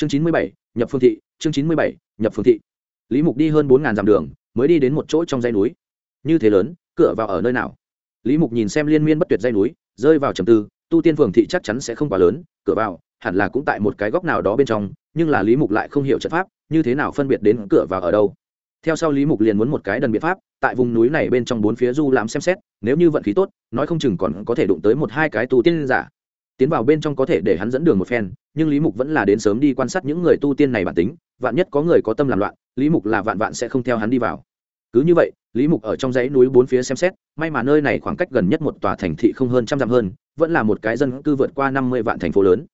chương chín mươi bảy, nhập phương thị, chương chín mươi bảy, nhập phương thị. Lý mục đi hơn bốn ngàn dặm đường, mới đi đến một chỗ trong dãy núi. Như thế lớn, cửa vào ở nơi nào? Lý mục nhìn xem liên miên bất tuyệt dãy núi, rơi vào trầm tư, tu tiên phường thị chắc chắn sẽ không quá lớn, cửa vào, hẳn là cũng tại một cái góc nào đó bên trong, nhưng là lý mục lại không hiểu trận pháp, như thế nào phân biệt đến cửa vào ở đâu. Theo sau lý mục liền muốn một cái đần biện pháp, tại vùng núi này bên trong bốn phía du lãm xem xét, nếu như vận khí tốt, nói không chừng còn có thể đụng tới một hai cái tu tiên giả tiến vào bên trong có thể để hắn dẫn đường một phen, nhưng lý mục vẫn là đến sớm đi quan sát những người tu tiên này bản tính, vạn nhất có người có tâm làm loạn, lý mục là vạn vạn sẽ không theo hắn đi vào. Cứ như vậy, lý mục ở trong dãy núi bốn phía xem xét, may mà nơi này khoảng cách gần nhất một tòa thành thị không hơn trăm dặm hơn, vẫn là một cái dân cư vượt qua năm mươi vạn thành phố lớn.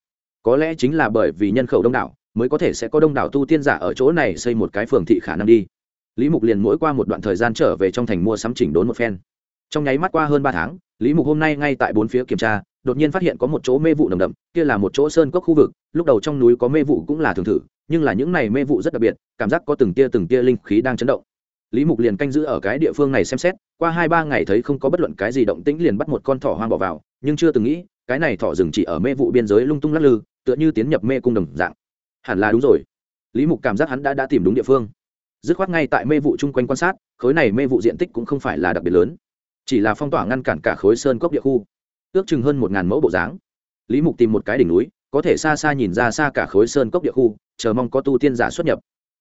Có lẽ chính là bởi vì nhân khẩu đông đảo, mới có thể sẽ có đông đảo tu tiên giả ở chỗ này xây một cái phường thị khả năng đi. Lý mục liền mỗi qua một đoạn thời gian trở về trong thành mua sắm chỉnh đốn một phen. Trong nháy mắt qua hơn ba tháng lý mục hôm nay ngay tại bốn phía kiểm tra, đột nhiên phát hiện có một chỗ mê vụ nồng đậm, kia là một chỗ sơn cốc khu vực, lúc đầu trong núi có mê vụ cũng là thường thử, nhưng là những này mê vụ rất đặc biệt, cảm giác có từng tia từng tia linh khí đang chấn động. Lý mục liền canh giữ ở cái địa phương này xem xét, qua hai ba ngày thấy không có bất luận cái gì động tĩnh liền bắt một con thỏ hoang bỏ vào, nhưng chưa từng nghĩ, cái này thỏ rừng chỉ ở mê vụ biên giới lung tung lắc lư, tựa như tiến nhập mê cung đồng dạng. Hẳn là đúng rồi. Lý mục cảm giác hắn đã đã tìm đúng địa phương. Dứt khoát ngay tại mê vụ chung quanh quan sát, khối này mê vụ diện tích cũng không phải là đặc biệt lớn chỉ là phong tỏa ngăn cản cả khối sơn cốc địa khu. Ước chừng hơn một ngàn mẫu bộ dáng. Lý mục tìm một cái đỉnh núi, có thể xa xa nhìn ra xa cả khối sơn cốc địa khu, chờ mong có tu tiên giả xuất nhập.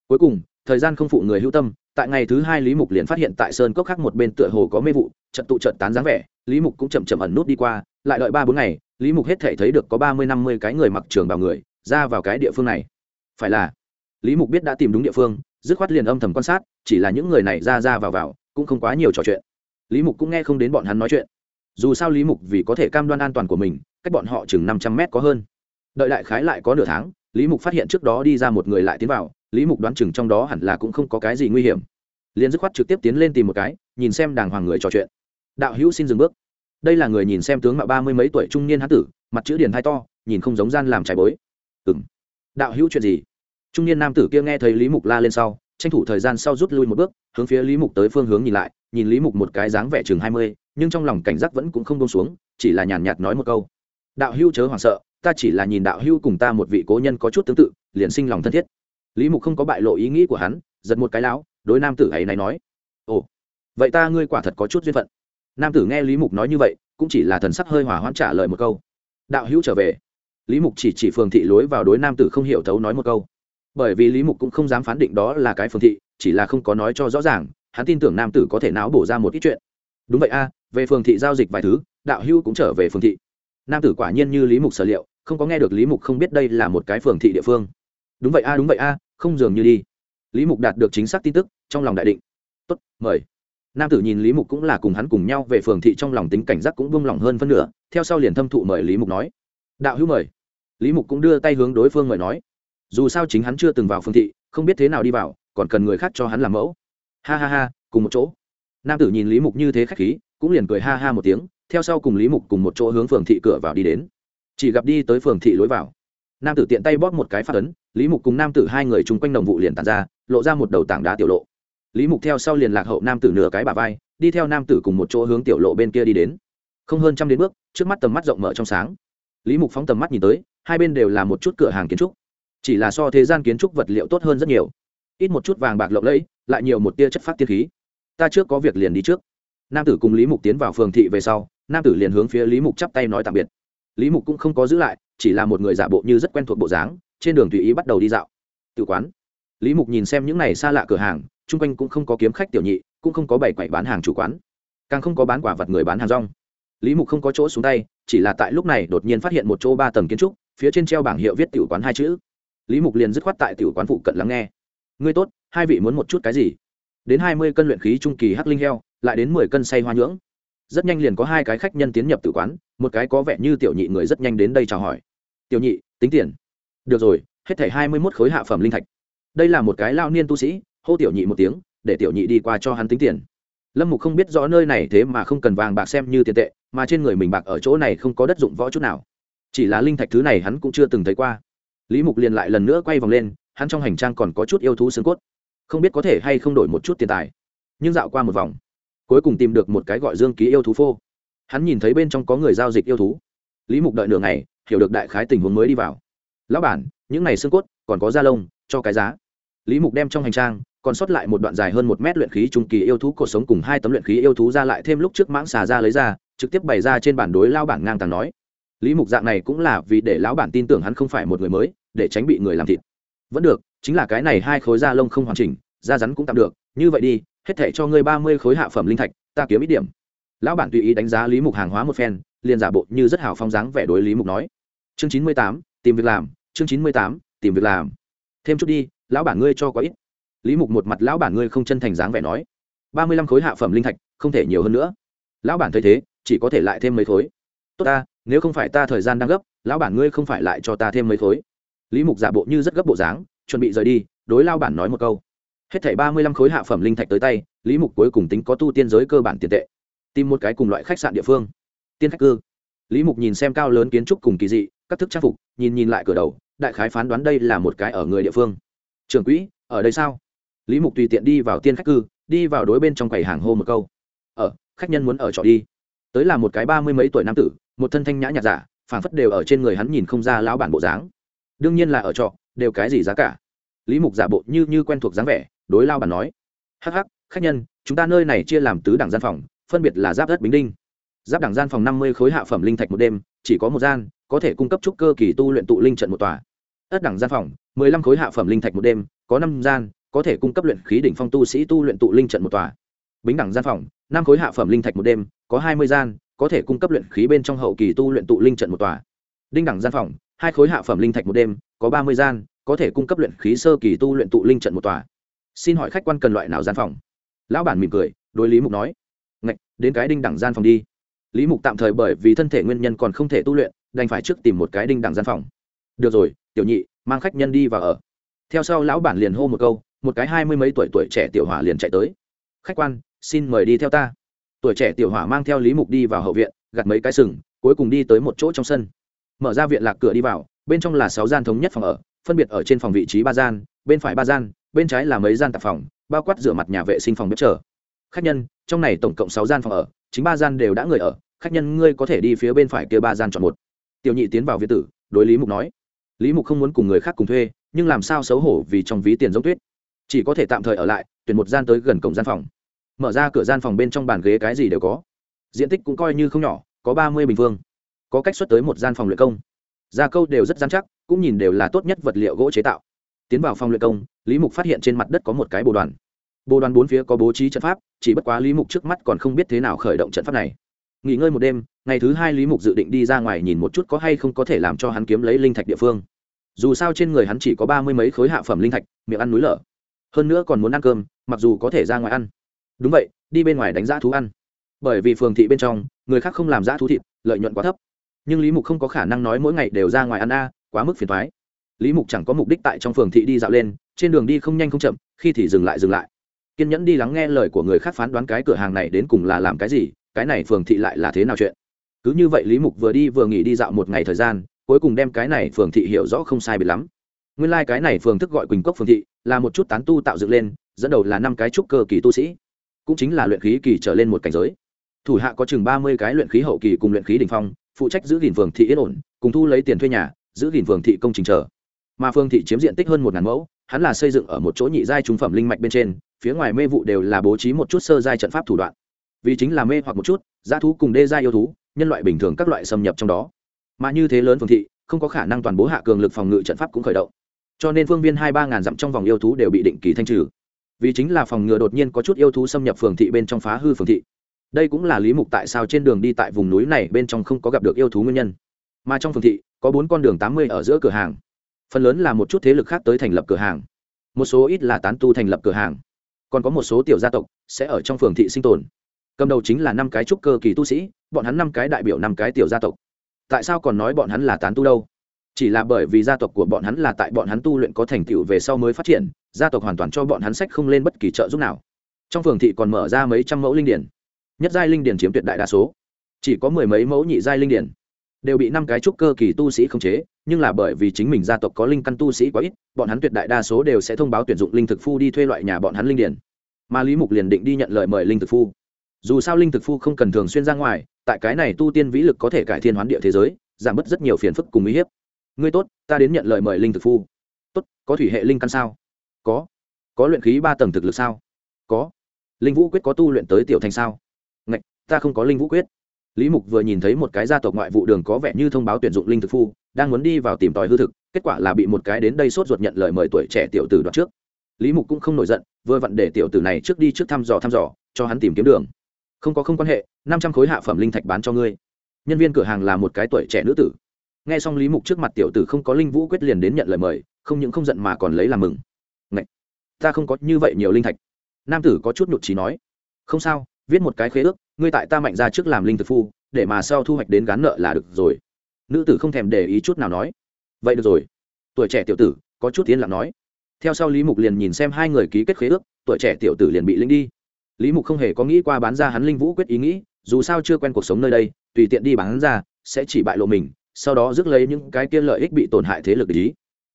Cuối cùng, thời gian không phụ người hữu tâm, tại ngày thứ hai lý mục liền phát hiện tại sơn cốc khác một bên tựa hồ có mê vụ, trận tụ trận tán dáng vẻ, lý mục cũng chậm chậm ẩn nút đi qua, lại đợi ba bốn ngày, lý mục hết thể thấy được có ba mươi năm mươi cái người mặc trường bào người, ra vào cái địa phương này. Phải là, lý mục biết đã tìm đúng địa phương, dứt khoát liền âm thầm quan sát, chỉ là những người này ra ra vào vào, cũng không quá nhiều trò chuyện lý mục cũng nghe không đến bọn hắn nói chuyện. Dù sao lý mục vì có thể cam đoan an toàn của mình, cách bọn họ chừng năm trăm mét có hơn. Đợi đại khái lại có nửa tháng, lý mục phát hiện trước đó đi ra một người lại tiến vào, lý mục đoán chừng trong đó hẳn là cũng không có cái gì nguy hiểm. Liền dứt khoát trực tiếp tiến lên tìm một cái, nhìn xem đàng hoàng người trò chuyện. Đạo hữu xin dừng bước. Đây là người nhìn xem tướng mạo ba mươi mấy tuổi trung niên hán tử, mặt chữ điền hai to, nhìn không giống gian làm trái bối. Ừ m đạo hữu chuyện gì? Trung niên nam tử kia nghe thấy lý mục la lên sau, tranh thủ thời gian sau rút lui một bước, hướng phía lý mục tới phương hướng nhìn lại nhìn lý mục một cái dáng vẻ chừng hai mươi, nhưng trong lòng cảnh giác vẫn cũng không bông xuống, chỉ là nhàn nhạt nói một câu. Đạo Hưu chớ hoảng sợ, ta chỉ là nhìn đạo Hưu cùng ta một vị cố nhân có chút tương tự, liền sinh lòng thân thiết. Lý mục không có bại lộ ý nghĩ của hắn, giật một cái lão đối nam tử ấy này nói. Ồ, vậy ta ngươi quả thật có chút duyên phận. Nam tử nghe lý mục nói như vậy, cũng chỉ là thần sắc hơi hỏa hoãn trả lời một câu. Đạo hữu trở về. Lý mục chỉ chỉ phường thị lối vào đối nam tử không hiểu thấu nói một câu. Bởi vì lý mục cũng không dám phán định đó là cái phường thị, chỉ là không có nói cho rõ ràng hắn tin tưởng nam tử có thể não bổ ra một ít chuyện. Đúng vậy a, về phường thị giao dịch vài thứ, đạo hữu cũng trở về phường thị. Nam tử quả nhiên như lý mục sở liệu, không có nghe được lý mục không biết đây là một cái phường thị địa phương. Đúng vậy a, đúng vậy a, không dường như đi. Lý mục đạt được chính xác tin tức, trong lòng đại định. Tốt, mời. Nam tử nhìn lý mục cũng là cùng hắn cùng nhau về phường thị trong lòng tính cảnh giác cũng buông lỏng hơn phân nửa, theo sau liền thâm thụ mời lý mục nói. Đạo hữu mời. Lý mục cũng đưa tay hướng đối phương mời nói. Dù sao chính hắn chưa từng vào phường thị, không biết thế nào đi vào, còn cần người khác cho hắn làm mẫu ha ha ha, cùng một chỗ. Nam tử nhìn lý mục như thế khách khí, cũng liền cười ha ha một tiếng, theo sau cùng lý mục cùng một chỗ hướng phường thị cửa vào đi đến. Chỉ gặp đi tới phường thị lối vào. Nam tử tiện tay bóp một cái phát ấn, lý mục cùng nam tử hai người chung quanh đồng vụ liền tàn ra, lộ ra một đầu tảng đá tiểu lộ. Lý mục theo sau liền lạc hậu nam tử nửa cái bà vai, đi theo nam tử cùng một chỗ hướng tiểu lộ bên kia đi đến. Không hơn trăm đến bước, trước mắt tầm mắt rộng mở trong sáng. Lý mục phóng tầm mắt nhìn tới, hai bên đều là một chút cửa hàng kiến trúc. Chỉ là so thế gian kiến trúc vật liệu tốt hơn rất nhiều. Ít một chút vàng bạc lộng lẫy lại nhiều một tia chất phát tiên khí. Ta trước có việc liền đi trước. Nam tử cùng lý mục tiến vào phường thị về sau, nam tử liền hướng phía lý mục chắp tay nói tạm biệt. Lý mục cũng không có giữ lại, chỉ là một người giả bộ như rất quen thuộc bộ dáng, trên đường tùy ý bắt đầu đi dạo. Tự quán. Lý mục nhìn xem những này xa lạ cửa hàng, chung quanh cũng không có kiếm khách tiểu nhị, cũng không có bảy quậy bán hàng chủ quán. Càng không có bán quả vật người bán hàng rong. Lý mục không có chỗ xuống tay, chỉ là tại lúc này đột nhiên phát hiện một chỗ ba tầng kiến trúc, phía trên treo bảng hiệu viết tiểu quán hai chữ. Lý mục liền dứt khoát tại tiểu quán phụ cận lắng nghe ngươi tốt, hai vị muốn một chút cái gì? Đến hai mươi cân luyện khí trung kỳ hắc linh heo, lại đến mười cân say hoa nhưỡng. Rất nhanh liền có hai cái khách nhân tiến nhập tử quán, một cái có vẻ như tiểu nhị người rất nhanh đến đây chào hỏi. Tiểu nhị, tính tiền. Được rồi, hết thảy hai mươi mốt khối hạ phẩm linh thạch. Đây là một cái lao niên tu sĩ, hô tiểu nhị một tiếng, để tiểu nhị đi qua cho hắn tính tiền. Lâm mục không biết rõ nơi này thế mà không cần vàng bạc xem như tiền tệ, mà trên người mình bạc ở chỗ này không có đất dụng võ chút nào. Chỉ là linh thạch thứ này hắn cũng chưa từng thấy qua. Lý mục liền lại lần nữa quay vòng lên hắn trong hành trang còn có chút yêu thú xương cốt, không biết có thể hay không đổi một chút tiền tài, nhưng dạo qua một vòng, cuối cùng tìm được một cái gọi dương ký yêu thú phô. Hắn nhìn thấy bên trong có người giao dịch yêu thú. Lý mục đợi nửa ngày, hiểu được đại khái tình huống mới đi vào. Lão bản, những này xương cốt còn có da lông, cho cái giá. Lý mục đem trong hành trang còn sót lại một đoạn dài hơn một mét luyện khí trung kỳ yêu thú cuộc sống cùng hai tấm luyện khí yêu thú ra lại thêm lúc trước mãng xà ra lấy ra, trực tiếp bày ra trên bản đối lao bản ngang tàng nói. Lý mục dạng này cũng là vì để lão bản tin tưởng hắn không phải một người mới, để tránh bị người làm thịt vẫn được, chính là cái này hai khối da lông không hoàn chỉnh, da rắn cũng tạm được. Như vậy đi, hết thể cho ngươi ba mươi khối hạ phẩm linh thạch, ta kiếm ít điểm. Lão bản tùy ý đánh giá lý mục hàng hóa một phen, liền giả bộ như rất hào phong dáng vẻ đối lý mục nói. Chương chín mươi tám, tìm việc làm. Chương chín mươi tám, tìm việc làm. Thêm chút đi, lão bản ngươi cho có ít. Lý mục một mặt lão bản ngươi không chân thành dáng vẻ nói. Ba mươi lăm khối hạ phẩm linh thạch, không thể nhiều hơn nữa. Lão bản thấy thế, chỉ có thể lại thêm mấy khối. Tốt ta, nếu không phải ta thời gian đang gấp, lão bản ngươi không phải lại cho ta thêm mấy khối lý mục giả bộ như rất gấp bộ dáng, chuẩn bị rời đi, đối lao bản nói một câu. Hết thảy ba mươi lăm khối hạ phẩm linh thạch tới tay, lý mục cuối cùng tính có tu tiên giới cơ bản tiền tệ. Tìm một cái cùng loại khách sạn địa phương. Tiên khách cư. Lý mục nhìn xem cao lớn kiến trúc cùng kỳ dị, các thức trang phục, nhìn nhìn lại cửa đầu, đại khái phán đoán đây là một cái ở người địa phương. Trưởng quỹ, ở đây sao? Lý mục tùy tiện đi vào tiên khách cư, đi vào đối bên trong quầy hàng hô một câu. Ở, khách nhân muốn ở trọ đi. Tới là một cái ba mươi mấy tuổi nam tử, một thân thanh nhã nhạt giả phảng phất đều ở trên người hắn nhìn không ra lão bản bộ dáng đương nhiên là ở trọ, đều cái gì giá cả? Lý mục giả bộ như như quen thuộc dáng vẻ, đối lao bản nói. Hắc hắc, khách nhân, chúng ta nơi này chia làm tứ đẳng gian phòng, phân biệt là giáp đất bính đinh. Giáp đẳng gian phòng năm mươi khối hạ phẩm linh thạch một đêm, chỉ có một gian, có thể cung cấp trúc cơ kỳ tu luyện tụ linh trận một tòa. Ất đẳng gian phòng, mười lăm khối hạ phẩm linh thạch một đêm, có năm gian, có thể cung cấp luyện khí đỉnh phong tu sĩ tu luyện tụ linh trận một tòa. Bính đẳng gian phòng, năm khối hạ phẩm linh thạch một đêm, có hai mươi gian, có thể cung cấp luyện khí bên trong hậu kỳ tu luyện tụ linh trận một tòa. Đinh đẳng gian phòng hai khối hạ phẩm linh thạch một đêm, có ba mươi gian, có thể cung cấp luyện khí sơ kỳ tu luyện tụ linh trận một tòa. Xin hỏi khách quan cần loại nào gian phòng? Lão bản mỉm cười, đối lý mục nói. Ngạch, đến cái đinh đẳng gian phòng đi. Lý mục tạm thời bởi vì thân thể nguyên nhân còn không thể tu luyện, đành phải trước tìm một cái đinh đẳng gian phòng. Được rồi, tiểu nhị, mang khách nhân đi vào ở. Theo sau lão bản liền hô một câu, một cái hai mươi mấy tuổi tuổi trẻ tiểu hỏa liền chạy tới. Khách quan, xin mời đi theo ta. Tuổi trẻ tiểu hỏa mang theo lý mục đi vào hậu viện gặt mấy cái sừng, cuối cùng đi tới một chỗ trong sân mở ra viện lạc cửa đi vào, bên trong là sáu gian thống nhất phòng ở, phân biệt ở trên phòng vị trí ba gian, bên phải ba gian, bên trái là mấy gian tạp phòng, bao quát rửa mặt nhà vệ sinh phòng bếp chờ. Khách nhân, trong này tổng cộng sáu gian phòng ở, chính ba gian đều đã người ở, khách nhân ngươi có thể đi phía bên phải kia ba gian chọn một. Tiểu nhị tiến vào viện tử, đối lý mục nói. Lý mục không muốn cùng người khác cùng thuê, nhưng làm sao xấu hổ vì trong ví tiền giống tuyết. Chỉ có thể tạm thời ở lại, tuyển một gian tới gần cổng gian phòng. Mở ra cửa gian phòng bên trong bàn ghế cái gì đều có. Diện tích cũng coi như không nhỏ, có ba mươi bình phương có cách xuất tới một gian phòng luyện công. Gia câu đều rất gian chắc, cũng nhìn đều là tốt nhất vật liệu gỗ chế tạo. Tiến vào phòng luyện công, lý mục phát hiện trên mặt đất có một cái bồ đoàn. Bồ đoàn bốn phía có bố trí trận pháp, chỉ bất quá lý mục trước mắt còn không biết thế nào khởi động trận pháp này. Nghỉ ngơi một đêm, ngày thứ hai lý mục dự định đi ra ngoài nhìn một chút có hay không có thể làm cho hắn kiếm lấy linh thạch địa phương. Dù sao trên người hắn chỉ có ba mươi mấy khối hạ phẩm linh thạch, miệng ăn núi lở. Hơn nữa còn muốn ăn cơm, mặc dù có thể ra ngoài ăn. Đúng vậy, đi bên ngoài đánh giá thú ăn. Bởi vì phường thị bên trong, người khác không làm giá thú thịt, lợi nhuận quá thấp nhưng lý mục không có khả năng nói mỗi ngày đều ra ngoài ăn a, quá mức phiền thoái lý mục chẳng có mục đích tại trong phường thị đi dạo lên, trên đường đi không nhanh không chậm, khi thì dừng lại dừng lại. Kiên nhẫn đi lắng nghe lời của người khác phán đoán cái cửa hàng này đến cùng là làm cái gì, cái này phường thị lại là thế nào chuyện. Cứ như vậy lý mục vừa đi vừa nghỉ đi dạo một ngày thời gian, cuối cùng đem cái này phường thị hiểu rõ không sai biệt lắm. Nguyên lai、like、cái này phường thức gọi quỳnh cốc phường thị, là một chút tán tu tạo dựng lên, dẫn đầu là năm cái trúc cơ kỳ tu sĩ. Cũng chính là luyện khí kỳ trở lên một cảnh giới. Thủ hạ có chừng ba mươi cái luyện khí hậu kỳ cùng luyện khí đ ỉ n h phong phụ trách giữ gìn phường thị yên ổn, cùng thu lấy tiền thuê nhà, giữ gìn phường thị công trình chờ. Mà phường thị chiếm diện tích hơn một ngàn mẫu, hắn là xây dựng ở một chỗ nhị giai trung phẩm linh mạch bên trên, phía ngoài mê vụ đều là bố trí một chút sơ giai trận pháp thủ đoạn. Vì chính là mê hoặc một chút giá thú cùng đê giai yêu thú, nhân loại bình thường các loại xâm nhập trong đó. Mà như thế lớn phường thị, không có khả năng toàn bố hạ cường lực phòng ngự trận pháp cũng khởi động. Cho nên phương viên hai ba ngàn dặm trong vòng yêu thú đều bị định kỳ thanh trừ. Vì chính là phòng ngừa đột nhiên có chút yêu thú xâm nhập phường thị bên trong phá hư phường thị đây cũng là lý mục tại sao trên đường đi tại vùng núi này bên trong không có gặp được yêu thú nguyên nhân. Mà trong phường thị, có bốn con đường tám mươi ở giữa cửa hàng. Phần lớn là một chút thế lực khác tới thành lập cửa hàng. Một số ít là tán tu thành lập cửa hàng. Còn có một số tiểu gia tộc sẽ ở trong phường thị sinh tồn. Cầm đầu chính là năm cái trúc cơ kỳ tu sĩ, bọn hắn năm cái đại biểu năm cái tiểu gia tộc. Tại sao còn nói bọn hắn là tán tu đâu? Chỉ là bởi vì gia tộc của bọn hắn là tại bọn hắn tu luyện có thành tựu về sau mới phát triển, gia tộc hoàn toàn cho bọn hắn sách không lên bất kỳ trợ giúp nào. Trong phường thị còn mở ra mấy trăm mẫu linh điển nhất giai linh điển chiếm tuyệt đại đa số. Chỉ có mười mấy mẫu nhị giai linh điển đều bị năm cái trúc cơ kỳ tu sĩ khống chế, nhưng là bởi vì chính mình gia tộc có linh căn tu sĩ quá ít, bọn hắn tuyệt đại đa số đều sẽ thông báo tuyển dụng linh thực phu đi thuê loại nhà bọn hắn linh điển. Mà lý mục liền định đi nhận lời mời linh thực phu. Dù sao linh thực phu không cần thường xuyên ra ngoài, tại cái này tu tiên vĩ lực có thể cải thiên hoán địa thế giới, giảm bớt rất nhiều phiền phức cùng uy hiếp. Ngươi tốt, ta đến nhận lời mời linh thực phu. Tốt, có thủy hệ linh căn sao? Có. Có luyện khí ba tầng thực lực sao? Có. Linh vũ quyết có tu luyện tới tiểu thành sao? Ta không có linh vũ quyết. Lý mục vừa nhìn thấy một cái gia tộc ngoại vụ đường có vẻ như thông báo tuyển dụng linh thực phu, đang muốn đi vào tìm tòi hư thực, kết quả là bị một cái đến đây sốt ruột nhận lời mời tuổi trẻ tiểu tử đoạt trước. Lý mục cũng không nổi giận, vừa vặn để tiểu tử này trước đi trước thăm dò thăm dò, cho hắn tìm kiếm đường. Không có không quan hệ, năm trăm khối hạ phẩm linh thạch bán cho ngươi. Nhân viên cửa hàng là một cái tuổi trẻ nữ tử. Nghe xong lý mục trước mặt tiểu tử không có linh vũ quyết liền đến nhận lời mời, không những không giận mà còn lấy làm mừng. Ngậy! ta không có như vậy nhiều linh thạch. Nam tử có chút nhụt trí nói, không sao, viết một cái khế ước ngươi tại ta mạnh ra trước làm linh thực phu, để mà sau thu hoạch đến gán nợ là được rồi. Nữ tử không thèm để ý chút nào nói. Vậy được rồi. Tuổi trẻ tiểu tử, có chút tiến lặng nói. Theo sau lý mục liền nhìn xem hai người ký kết khế ước, tuổi trẻ tiểu tử liền bị linh đi. Lý mục không hề có nghĩ qua bán ra hắn linh vũ quyết ý nghĩ, dù sao chưa quen cuộc sống nơi đây, tùy tiện đi bán ra, sẽ chỉ bại lộ mình, sau đó rước lấy những cái kia lợi ích bị tổn hại thế lực ý.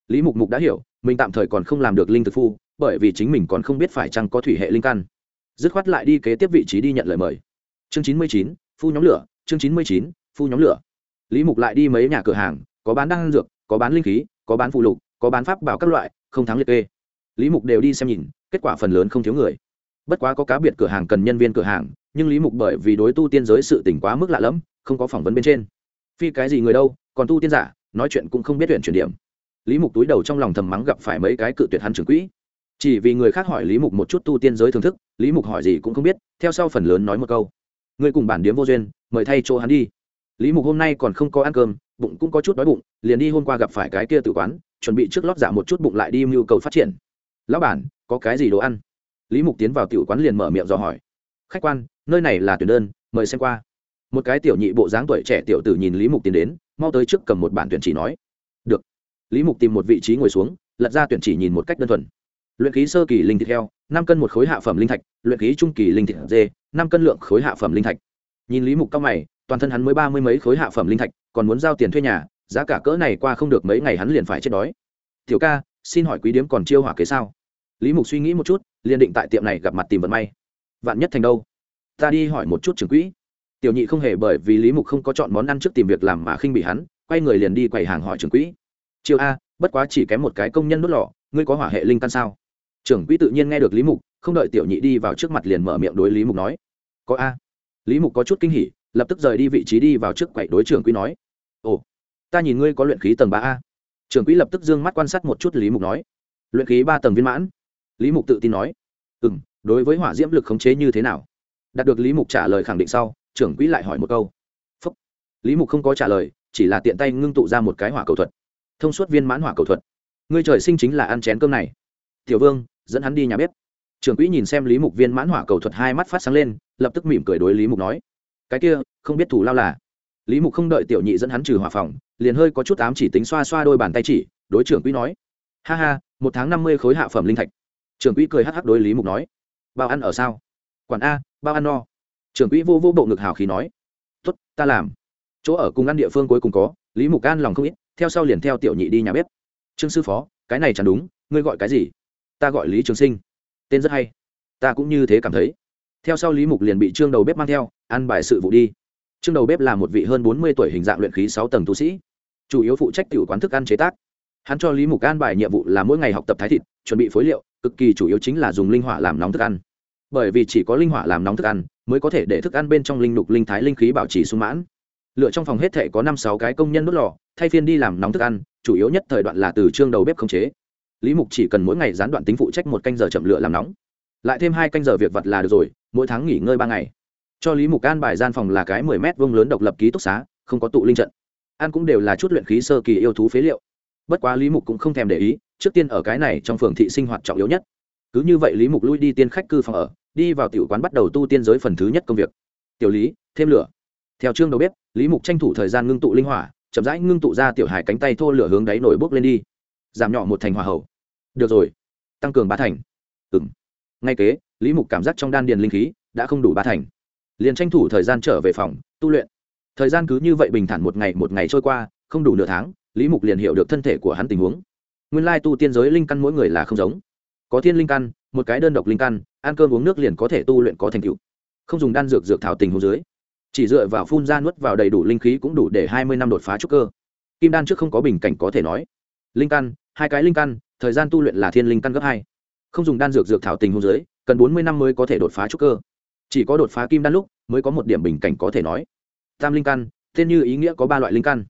Lý mục mục đã hiểu, mình tạm thời còn không làm được linh thực phu, bởi vì chính mình còn không biết phải chăng có thủy hệ linh căn. Dứt khoát lại đi kế tiếp vị trí đi nhận lời mời chương chín mươi chín, phu nhóm lửa, chương chín mươi chín, phu nhóm lửa. Lý mục lại đi mấy nhà cửa hàng, có bán đan dược, có bán linh khí, có bán phụ lục, có bán pháp bảo các loại, không thắng liệt kê. Lý mục đều đi xem nhìn, kết quả phần lớn không thiếu người. Bất quá có cá biệt cửa hàng cần nhân viên cửa hàng, nhưng lý mục bởi vì đối tu tiên giới sự tỉnh quá mức lạ lẫm, không có phỏng vấn bên trên. Phi cái gì người đâu, còn tu tiên giả, nói chuyện cũng không biết chuyện chuyển điểm. Lý mục túi đầu trong lòng thầm mắng gặp phải mấy cái cự tuyệt hắn trưởng quỹ. Chỉ vì người khác hỏi lý mục một chút tu tiên giới thưởng thức, lý mục hỏi gì cũng không biết, theo sau phần lớn nói một câu người cùng bản điếm vô duyên, mời thay chỗ hắn đi. Lý mục hôm nay còn không có ăn cơm, bụng cũng có chút đói bụng, liền đi hôm qua gặp phải cái kia tử quán, chuẩn bị trước lót giả một chút bụng lại đi mưu cầu phát triển. Lão bản, có cái gì đồ ăn? Lý mục tiến vào tiểu quán liền mở miệng dò hỏi. Khách quan, nơi này là tuyển đơn, mời xem qua. Một cái tiểu nhị bộ dáng tuổi trẻ tiểu tử nhìn lý mục tiến đến, mau tới trước cầm một bản tuyển chỉ nói. Được. Lý mục tìm một vị trí ngồi xuống, lật ra tuyển chỉ nhìn một cách đơn thuần luyện khí sơ kỳ linh thịt heo, năm cân một khối hạ phẩm linh thạch, luyện khí trung kỳ linh thịt dê, năm cân lượng khối hạ phẩm linh thạch. Nhìn lý mục cao mày, toàn thân hắn mới ba mươi mấy khối hạ phẩm linh thạch, còn muốn giao tiền thuê nhà, giá cả cỡ này qua không được mấy ngày hắn liền phải chết đói. Tiểu ca, xin hỏi quý điếm còn chiêu hỏa kế sao? Lý mục suy nghĩ một chút, liền định tại tiệm này gặp mặt tìm vận may. Vạn nhất thành đâu? Ta đi hỏi một chút trưởng quỹ. Tiểu nhị không hề bởi vì lý mục không có chọn món ăn trước tìm việc làm mà khinh bị hắn, quay người liền đi quầy hàng hỏi trưởng quỹ. Chiêu a, bất quá chỉ kém một cái công nhân đốt lò, ngươi có hỏa hệ linh căn sao? Trưởng quỹ tự nhiên nghe được lý mục, không đợi tiểu nhị đi vào trước mặt liền mở miệng đối lý mục nói. Có a. Lý mục có chút kinh hỉ, lập tức rời đi vị trí đi vào trước quầy đối trưởng quỹ nói. Ồ, ta nhìn ngươi có luyện khí tầng ba a. Trưởng quỹ lập tức d ư ơ n g mắt quan sát một chút lý mục nói. Luyện khí ba tầng viên mãn. Lý mục tự tin nói. Ừ m đối với hỏa diễm lực khống chế như thế nào? Đạt được lý mục trả lời khẳng định sau, trưởng quỹ lại hỏi một câu. Phúc. lý mục không có trả lời, chỉ là tiện tay ngưng tụ ra một cái hỏa cầu thuật. Thông suốt viên mãn hỏa cầu thuật. Ngươi trời sinh chính là ăn chén cơm này tiểu vương, dẫn hắn đi nhà bếp. Trưởng quỹ nhìn xem lý mục viên mãn hỏa cầu thuật hai mắt phát sáng lên, lập tức mỉm cười đối lý mục nói, cái kia, không biết thủ lao là? Lý mục không đợi tiểu nhị dẫn hắn trừ hỏa phòng, liền hơi có chút ám chỉ tính xoa xoa đôi bàn tay chỉ, đối trưởng quỹ nói, ha ha, một tháng năm mươi khối hạ phẩm linh thạch. Trưởng quỹ cười hắc hắc đối lý mục nói, bao ăn ở sao? Quản a, bao ăn no. Trưởng quỹ vô vô bộ ngực hào khí nói, tốt, ta làm. Chỗ ở cùng ăn địa phương cuối cùng có, lý mục an lòng không ít, theo sau liền theo tiểu nhị đi nhà bếp. Trương sư phó, cái này chẳng đúng, ngươi gọi cái gì? Ta gọi lý trường sinh tên rất hay ta cũng như thế cảm thấy theo sau lý mục liền bị trương đầu bếp mang theo ăn bài sự vụ đi trương đầu bếp là một vị hơn bốn mươi tuổi hình dạng luyện khí sáu tầng tu sĩ chủ yếu phụ trách tiểu quán thức ăn chế tác hắn cho lý mục an bài nhiệm vụ là mỗi ngày học tập thái thịt chuẩn bị phối liệu cực kỳ chủ yếu chính là dùng linh hỏa làm nóng thức ăn bởi vì chỉ có linh hỏa làm nóng thức ăn mới có thể để thức ăn bên trong linh đục linh thái linh khí bảo trì sung mãn lựa trong phòng hết thể có năm sáu cái công nhân đốt lò thay phiên đi làm nóng thức ăn chủ yếu nhất thời đoạn là từ trương đầu bếp khống chế lý mục chỉ cần mỗi ngày gián đoạn tính phụ trách một canh giờ chậm lửa làm nóng. Lại thêm hai canh giờ việc vặt là được rồi, mỗi tháng nghỉ ngơi ba ngày. Cho lý mục an bài gian phòng là cái mười mét vông lớn độc lập ký túc xá, không có tụ linh trận. An cũng đều là chút luyện khí sơ kỳ yêu thú phế liệu. Bất quá lý mục cũng không thèm để ý, trước tiên ở cái này trong phường thị sinh hoạt trọng yếu nhất. Cứ như vậy lý mục lui đi tiên khách cư phòng ở, đi vào tiểu quán bắt đầu tu tiên giới phần thứ nhất công việc. Tiểu lý, thêm lửa. Theo chương đầu bếp, lý mục tranh thủ thời gian ngưng tụ linh hỏa, chậm rãi ngưng tụ ra tiểu hải cánh tay thô lửa hướng đáy nổi bốc lên đi giảm nhỏ một thành hỏa hậu. Được rồi, tăng cường ba thành. Ừ m ngay kế, lý mục cảm giác trong đan điền linh khí đã không đủ ba thành. Liền tranh thủ thời gian trở về phòng, tu luyện. Thời gian cứ như vậy bình thản một ngày một ngày trôi qua, không đủ nửa tháng, lý mục liền hiểu được thân thể của hắn tình huống. Nguyên lai tu tiên giới linh căn mỗi người là không giống. Có thiên linh căn, một cái đơn độc linh căn, ăn cơm uống nước liền có thể tu luyện có thành tựu. Không dùng đan dược dược thảo tình hồ dưới, chỉ dựa vào phun ra nuốt vào đầy đủ linh khí cũng đủ để hai mươi năm đột phá trúc cơ. Kim đan trước không có bình cảnh có thể nói. Linh căn hai cái linh căn, thời gian tu luyện là thiên linh căn gấp hai. Không dùng đan dược dược thảo tình hôn giới cần bốn mươi năm mới có thể đột phá trúc cơ. Chỉ có đột phá kim đan lúc, mới có một điểm bình cảnh có thể nói. Tam linh căn, tên như ý nghĩa có ba loại linh căn.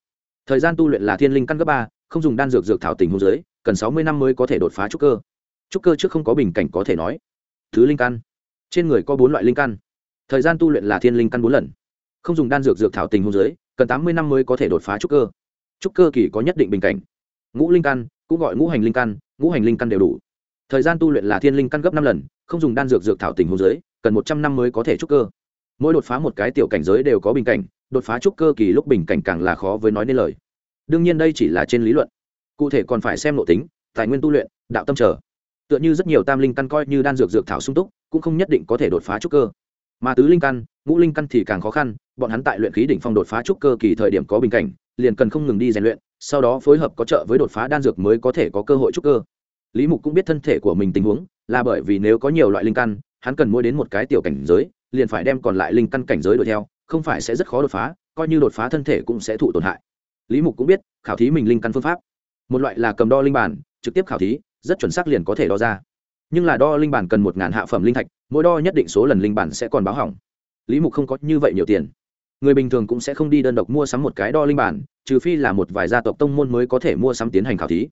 Thời gian tu luyện là thiên linh căn cấp ba, không dùng đan dược dược thảo tình hôn giới cần sáu mươi năm mới có thể đột phá trúc cơ. Trúc cơ trước không có bình cảnh có thể nói. Thứ linh căn, trên người có bốn loại linh căn. Thời gian tu luyện là thiên linh căn bốn lần. Không dùng đan dược dược thảo tình hôn giới cần tám mươi năm mới có thể đột phá trúc cơ. Trúc cơ kỳ có nhất định bình cảnh. Ngũ linh căn cũng gọi ngũ hành linh căn, ngũ hành linh căn đều đủ. Thời gian tu luyện là thiên linh căn gấp năm lần, không dùng đan dược dược thảo tình hôn giới, cần một trăm năm mới có thể trúc cơ. Mỗi đột phá một cái tiểu cảnh giới đều có bình cảnh, đột phá trúc cơ kỳ lúc bình cảnh càng là khó với nói nên lời. Đương nhiên đây chỉ là trên lý luận. Cụ thể còn phải xem nội tính, tài nguyên tu luyện, đạo tâm trở. Tựa như rất nhiều tam linh căn coi như đan dược dược thảo sung túc, cũng không nhất định có thể đột phá trúc cơ. Mà tứ linh căn, ngũ linh căn thì càng khó khăn, bọn hắn tại luyện khí đỉnh phong đột phá trúc cơ kỳ thời điểm có bình cảnh, liền cần không ngừng đi rèn luyện sau đó phối hợp có trợ với đột phá đan dược mới có thể có cơ hội trúc cơ. Lý mục cũng biết thân thể của mình tình huống, là bởi vì nếu có nhiều loại linh căn, hắn cần mua đến một cái tiểu cảnh giới, liền phải đem còn lại linh căn cảnh giới đuổi theo, không phải sẽ rất khó đột phá, coi như đột phá thân thể cũng sẽ thụ tổn hại. Lý mục cũng biết, khảo thí mình linh căn phương pháp. Một loại là cầm đo linh bản, trực tiếp khảo thí, rất chuẩn xác liền có thể đo ra. Nhưng là đo linh bản cần một ngàn hạ phẩm linh thạch, mỗi đo nhất định số lần linh bản sẽ còn báo hỏng. Lý mục không có như vậy nhiều tiền người bình thường cũng sẽ không đi đơn độc mua sắm một cái đo linh bản, trừ phi là một vài gia tộc tông môn mới có thể mua sắm tiến hành khảo thí.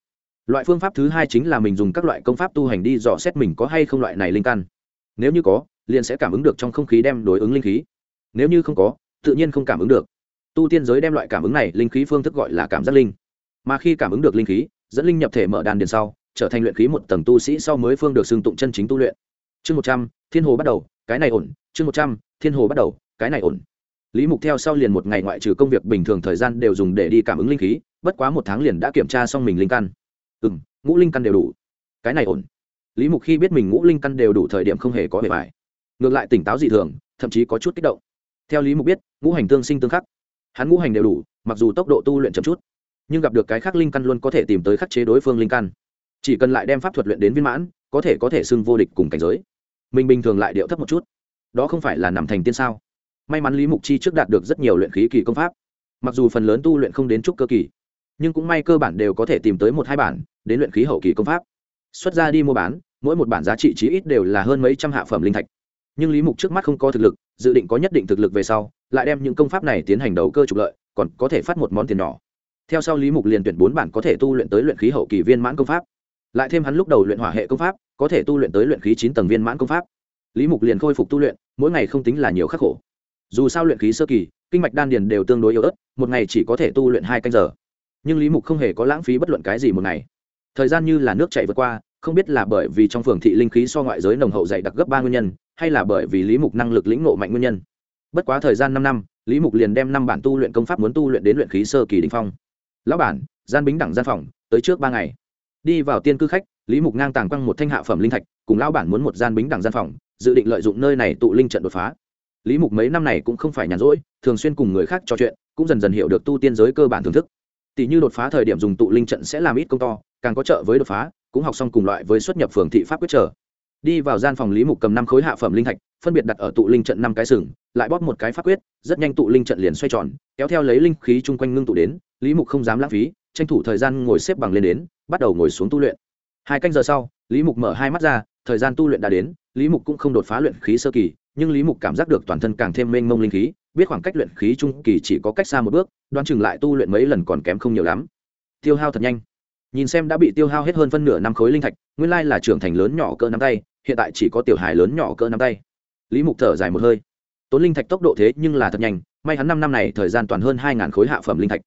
Loại phương pháp thứ hai chính là mình dùng các loại công pháp tu hành đi dò xét mình có hay không loại này linh căn. Nếu như có, liền sẽ cảm ứng được trong không khí đem đối ứng linh khí. Nếu như không có, tự nhiên không cảm ứng được. Tu tiên giới đem loại cảm ứng này linh khí phương thức gọi là cảm giác linh. Mà khi cảm ứng được linh khí, dẫn linh nhập thể mở đàn điền sau, trở thành luyện khí một tầng tu sĩ sau mới phương được xưng tụng chân chính tu luyện. Chương một trăm, thiên hồ bắt đầu, cái này ổn. Chương một trăm, thiên hồ bắt đầu, cái này ổn lý mục theo sau liền một ngày ngoại trừ công việc bình thường thời gian đều dùng để đi cảm ứng linh khí, bất quá một tháng liền đã kiểm tra xong mình linh căn. Ừ m ngũ linh căn đều đủ. Cái này ổn. Lý mục khi biết mình ngũ linh căn đều đủ thời điểm không hề có bề bài ngược lại tỉnh táo dị thường, thậm chí có chút kích động. Theo lý mục biết, ngũ hành tương sinh tương khắc. Hắn ngũ hành đều đủ, mặc dù tốc độ tu luyện chậm chút, nhưng gặp được cái khác linh căn luôn có thể tìm tới khắc chế đối phương linh căn. Chỉ cần lại đem pháp thuật luyện đến viên mãn, có thể có thể xưng vô địch cùng cảnh giới. Mình bình thường lại điệu thấp một chút. Đó không phải là nằm thành tiên sao? May mắn lý mục chi trước đạt được rất nhiều luyện khí kỳ công pháp. Mặc dù phần lớn tu luyện không đến chút cơ kỳ, nhưng cũng may cơ bản đều có thể tìm tới một hai bản, đến luyện khí hậu kỳ công pháp. Xuất ra đi mua bán, mỗi một bản giá trị chí ít đều là hơn mấy trăm hạ phẩm linh thạch. Nhưng lý mục trước mắt không có thực lực, dự định có nhất định thực lực về sau, lại đem những công pháp này tiến hành đầu cơ trục lợi, còn có thể phát một món tiền nhỏ. Theo sau lý mục liền tuyển bốn bản có thể tu luyện tới luyện khí hậu kỳ viên mãn công pháp. Lại thêm hắn lúc đầu luyện hỏa hệ công pháp, có thể tu luyện tới luyện khí chín tầng viên mãn công pháp. Lý mục liền khôi phục tu luyện, mỗi ngày không tính là nhiều khắc khổ dù sao luyện khí sơ kỳ, kinh mạch đan điền đều tương đối yếu ớt, một ngày chỉ có thể tu luyện hai canh giờ. Nhưng lý mục không hề có lãng phí bất luận cái gì một ngày. Thời gian như là nước chạy vượt qua, không biết là bởi vì trong phường thị linh khí so ngoại giới nồng hậu dày đặc gấp ba nguyên nhân, hay là bởi vì lý mục năng lực lĩnh ngộ mạnh nguyên nhân. Bất quá thời gian năm năm, lý mục liền đem năm bản tu luyện công pháp muốn tu luyện đến luyện khí sơ kỳ đình phong. Lão bản, gian bính đẳng gian phòng, tới trước ba ngày. Đi vào tiên cư khách, lý mục ngang tàng quăng một thanh hạ phẩm linh thạch, cùng lão bản muốn một gian bính đẳng gian phòng, dự định lợi dụng nơi này tụ linh trận đột phá lý mục mấy năm này cũng không phải nhàn rỗi, thường xuyên cùng người khác trò chuyện, cũng dần dần hiểu được tu tiên giới cơ bản thưởng thức. Tỷ như đột phá thời điểm dùng tụ linh trận sẽ làm ít công to, càng có trợ với đột phá, cũng học xong cùng loại với xuất nhập phường thị pháp quyết trở. Đi vào gian phòng lý mục cầm năm khối hạ phẩm linh thạch, phân biệt đặt ở tụ linh trận năm cái sừng, lại bóp một cái pháp quyết, rất nhanh tụ linh trận liền xoay tròn, kéo theo lấy linh khí chung quanh ngưng tụ đến, lý mục không dám lãng phí, tranh thủ thời gian ngồi xếp bằng lên đến, bắt đầu ngồi xuống tu luyện. Hai canh giờ sau, lý mục mở hai mắt ra, thời gian tu luyện đã đến, lý mục cũng không đột phá luyện khí sơ kỳ nhưng lý mục cảm giác được toàn thân càng thêm mênh mông linh khí, biết khoảng cách luyện khí trung kỳ chỉ có cách xa một bước, đoán chừng lại tu luyện mấy lần còn kém không nhiều lắm. Tiêu hao thật nhanh. Nhìn xem đã bị tiêu hao hết hơn phân nửa năm khối linh thạch, nguyên lai là trưởng thành lớn nhỏ cỡ nắm tay, hiện tại chỉ có tiểu hài lớn nhỏ cỡ nắm tay. Lý mục thở dài một hơi. Tốn linh thạch tốc độ thế nhưng là thật nhanh, may hắn năm năm này thời gian toàn hơn hai ngàn khối hạ phẩm linh thạch.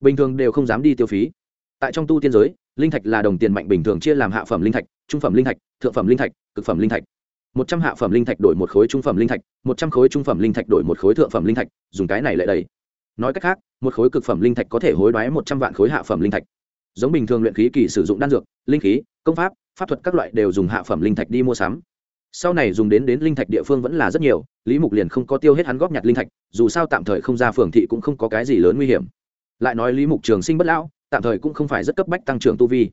Bình thường đều không dám đi tiêu phí. Tại trong tu tiên giới, linh thạch là đồng tiền mạnh bình thường chia làm hạ phẩm linh thạch, trung phẩm linh thạch, thượng phẩm linh thạch, cực phẩm linh thạch một trăm hạ phẩm linh thạch đổi một khối trung phẩm linh thạch, một trăm khối trung phẩm linh thạch đổi một khối thượng phẩm linh thạch, dùng cái này lại đầy nói cách khác, một khối cực phẩm linh thạch có thể hối đoái một trăm vạn khối hạ phẩm linh thạch. Giống bình thường luyện khí kỳ sử dụng đan dược, linh khí, công pháp pháp thuật các loại đều dùng hạ phẩm linh thạch đi mua sắm. Sau này dùng đến đến linh thạch địa phương vẫn là rất nhiều, lý mục liền không có tiêu hết hắn góp nhặt linh thạch, dù sao tạm thời không ra phường thị cũng không có cái gì lớn nguy hiểm. Lại nói lý mục trường sinh bất lão, tạm thời cũng không phải rất cấp bách tăng trưởng tu vi.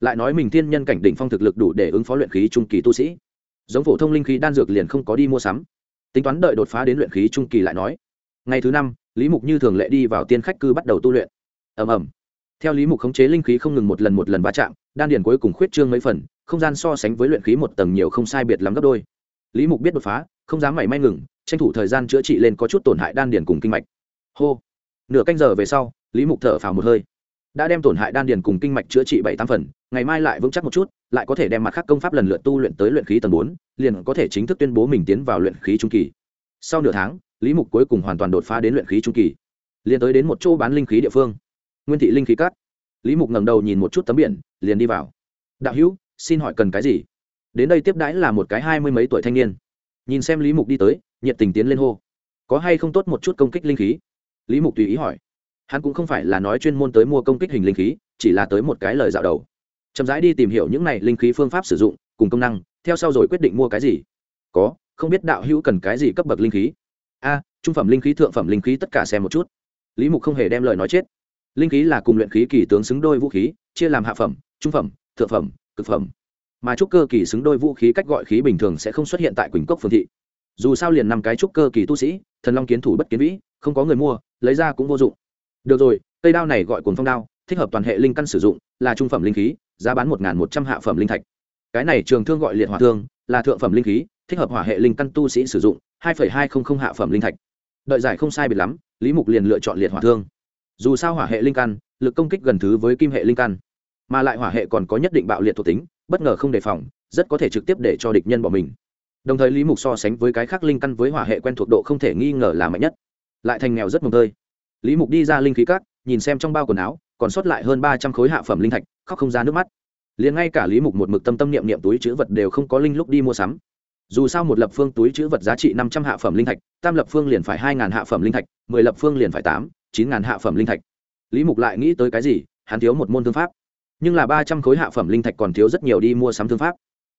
Lại nói mình thiên nhân cảnh đỉnh phong thực lực đủ để ứng phó luyện khí trung kỳ tu sĩ giống phổ thông linh khí đan dược liền không có đi mua sắm. Tính toán đợi đột phá đến luyện khí trung kỳ lại nói. Ngày thứ năm, lý mục như thường lệ đi vào tiên khách cư bắt đầu tu luyện. Ầm ầm. Theo lý mục khống chế linh khí không ngừng một lần một lần va chạm, đan điền cuối cùng khuyết trương mấy phần, không gian so sánh với luyện khí một tầng nhiều không sai biệt lắm gấp đôi. Lý mục biết đột phá, không dám mảy may ngừng, tranh thủ thời gian chữa trị lên có chút tổn hại đan điền cùng kinh mạch. Hô. Nửa canh giờ về sau, lý mục thở phào một hơi. Đã đem tổn hại đan điền cùng kinh mạch chữa trị bảy tám phần ngày mai lại vững chắc một chút, lại có thể đem mặt khác công pháp lần lượt tu luyện tới luyện khí tầng bốn, liền có thể chính thức tuyên bố mình tiến vào luyện khí trung kỳ. Sau nửa tháng, lý mục cuối cùng hoàn toàn đột phá đến luyện khí trung kỳ, liền tới đến một chỗ bán linh khí địa phương, nguyên thị linh khí cát lý mục ngẩng đầu nhìn một chút tấm biển, liền đi vào. Đạo hữu, xin hỏi cần cái gì? Đến đây tiếp đãi là một cái hai mươi mấy tuổi thanh niên. Nhìn xem lý mục đi tới, nhiệt tình tiến lên hô. Có hay không tốt một chút công kích linh khí? Lý mục tùy ý hỏi. Hắn cũng không phải là nói chuyên môn tới mua công kích hình linh khí, chỉ là tới một cái lời dạo đầu chậm rãi đi tìm hiểu những này linh khí phương pháp sử dụng, cùng công năng, theo sau rồi quyết định mua cái gì. Có, không biết đạo hữu cần cái gì cấp bậc linh khí? A, trung phẩm linh khí, thượng phẩm linh khí tất cả xem một chút. Lý mục không hề đem lời nói chết. Linh khí là cùng luyện khí kỳ tướng xứng đôi vũ khí, chia làm hạ phẩm, trung phẩm, thượng phẩm, cực phẩm. Mà trúc cơ kỳ xứng đôi vũ khí cách gọi khí bình thường sẽ không xuất hiện tại quỳnh cốc phương thị. Dù sao liền năm cái trúc cơ kỳ tu sĩ, thần long kiến thủ bất kiến vĩ, không có người mua, lấy ra cũng vô dụng. Được rồi, cây đao này gọi cuồng phong đao, thích hợp toàn hệ linh căn sử dụng, là trung phẩm linh khí giá bán một một trăm hạ phẩm linh thạch. Cái này trường thương gọi liệt hỏa thương, là thượng phẩm linh khí, thích hợp hỏa hệ linh căn tu sĩ sử dụng, hai hai trăm linh hạ phẩm linh thạch. Đợi giải không sai biệt lắm, lý mục liền lựa chọn liệt hỏa thương. Dù sao hỏa hệ linh căn, lực công kích gần thứ với kim hệ linh căn. Mà lại hỏa hệ còn có nhất định bạo liệt thuộc tính, bất ngờ không đề phòng, rất có thể trực tiếp để cho địch nhân bỏ mình. Đồng thời lý mục so sánh với cái khác linh căn với hỏa hệ quen thuộc độ không thể nghi ngờ là mạnh nhất. Lại thành nghèo rất mồng tơi. Lý mục đi ra linh khí cát nhìn xem trong bao quần áo, còn sót lại hơn ba trăm khối hạ phẩm linh thạch khóc không ra nước mắt. Liền ngay cả lý mục một mực tâm tâm niệm niệm túi chữ vật đều không có linh lúc đi mua sắm. Dù sao một lập phương túi chữ vật giá trị năm trăm hạ phẩm linh thạch, tam lập phương liền phải hai ngàn hạ phẩm linh thạch, mười lập phương liền phải tám, chín ngàn hạ phẩm linh thạch. Lý mục lại nghĩ tới cái gì? Hắn thiếu một môn thương pháp. Nhưng là ba trăm khối hạ phẩm linh thạch còn thiếu rất nhiều đi mua sắm thương pháp.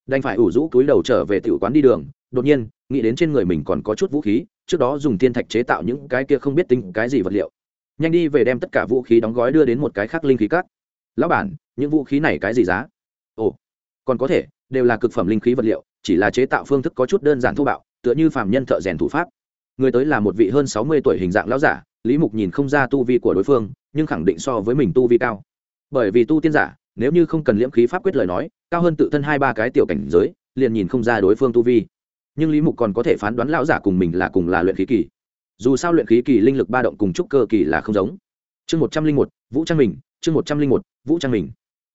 Đành phải ủ rũ túi đầu trở về tiểu quán đi đường. Đột nhiên, nghĩ đến trên người mình còn có chút vũ khí, trước đó dùng tiên thạch chế tạo những cái kia không biết tính cái gì vật liệu. Nhanh đi về đem tất cả vũ khí đóng gói đưa đến một cái khác linh khí cát lão bản, những vũ khí này cái gì giá? Ồ, còn có thể, đều là cực phẩm linh khí vật liệu, chỉ là chế tạo phương thức có chút đơn giản thô bạo, tựa như phàm nhân thợ rèn thủ pháp. Người tới là một vị hơn sáu mươi tuổi hình dạng lão giả, lý mục nhìn không ra tu vi của đối phương, nhưng khẳng định so với mình tu vi cao. Bởi vì tu tiên giả, nếu như không cần liễm khí pháp quyết lời nói, cao hơn tự thân hai ba cái tiểu cảnh giới, liền nhìn không ra đối phương tu vi. Nhưng lý mục còn có thể phán đoán lão giả cùng mình là cùng là luyện khí kỳ. Dù sao luyện khí kỳ linh lực ba động cùng trúc cơ kỳ là không giống. Chương một trăm linh một, vũ trang mình chương một trăm linh một, vũ trang mình.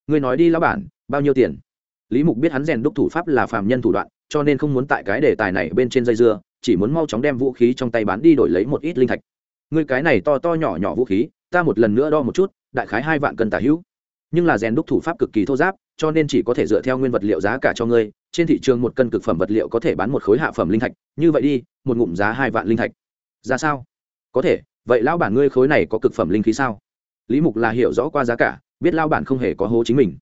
Người nói đi lão bản, bao nhiêu tiền? Lý mục biết hắn rèn đúc thủ pháp là phàm nhân thủ đoạn, cho nên không muốn tại cái đề tài này bên trên dây dưa, chỉ muốn mau chóng đem vũ khí trong tay bán đi đổi lấy một ít linh thạch. Ngươi cái này to to nhỏ nhỏ vũ khí, ta một lần nữa đo một chút, đại khái hai vạn cân tả hữu. Nhưng là rèn đúc thủ pháp cực kỳ thô giáp, cho nên chỉ có thể dựa theo nguyên vật liệu giá cả cho ngươi, trên thị trường một cân cực phẩm vật liệu có thể bán một khối hạ phẩm linh thạch, như vậy đi, một ngụm giá hai vạn linh thạch. Ra sao? Có thể, vậy lão bản ngươi khối này có cực phẩm linh khí sao? Lý mục là hiểu rõ qua giá cả, biết lao bản không hề có hố chính mình.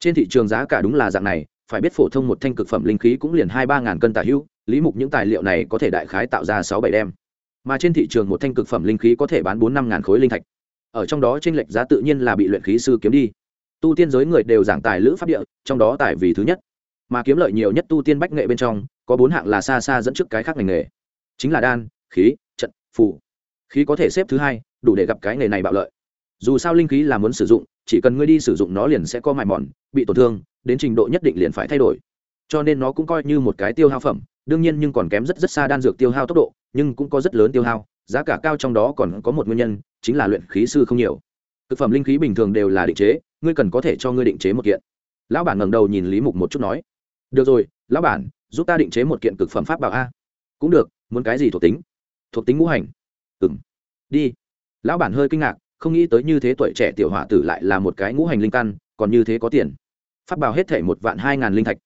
Trên thị trường giá cả đúng là dạng này, phải biết phổ thông một thanh cực phẩm linh khí cũng liền hai ba ngàn cân tả hữu, lý mục những tài liệu này có thể đại khái tạo ra sáu bảy đem. Mà trên thị trường một thanh cực phẩm linh khí có thể bán bốn năm ngàn khối linh thạch. Ở trong đó tranh lệch giá tự nhiên là bị luyện khí sư kiếm đi. Tu tiên giới người đều giảng tài lữ pháp địa, trong đó tài vì thứ nhất. Mà kiếm lợi nhiều nhất tu tiên bách nghệ bên trong, có bốn hạng là xa xa dẫn trước cái khác ngành nghề. Chính là đan, khí, trận, phù. khí có thể xếp thứ hai, đủ để gặp cái nghề này bạo lợi dù sao linh khí là muốn sử dụng, chỉ cần ngươi đi sử dụng nó liền sẽ có mài mòn, bị tổn thương, đến trình độ nhất định liền phải thay đổi. Cho nên nó cũng coi như một cái tiêu hao phẩm, đương nhiên nhưng còn kém rất rất xa đan dược tiêu hao tốc độ, nhưng cũng có rất lớn tiêu hao, giá cả cao trong đó còn có một nguyên nhân, chính là luyện khí sư không nhiều. Thực phẩm linh khí bình thường đều là định chế, ngươi cần có thể cho ngươi định chế một kiện. Lão bản ngẩng đầu nhìn lý mục một chút nói, được rồi, lão bản, giúp ta định chế một kiện cực phẩm pháp bảo a. Cũng được, muốn cái gì thuộc tính? Thuộc tính ngũ hành. Ừng đi. Lão bản hơi kinh ngạc không nghĩ tới như thế tuổi trẻ tiểu hỏa tử lại là một cái ngũ hành linh căn, còn như thế có tiền. Pháp bảo hết thể một vạn hai ngàn linh thạch.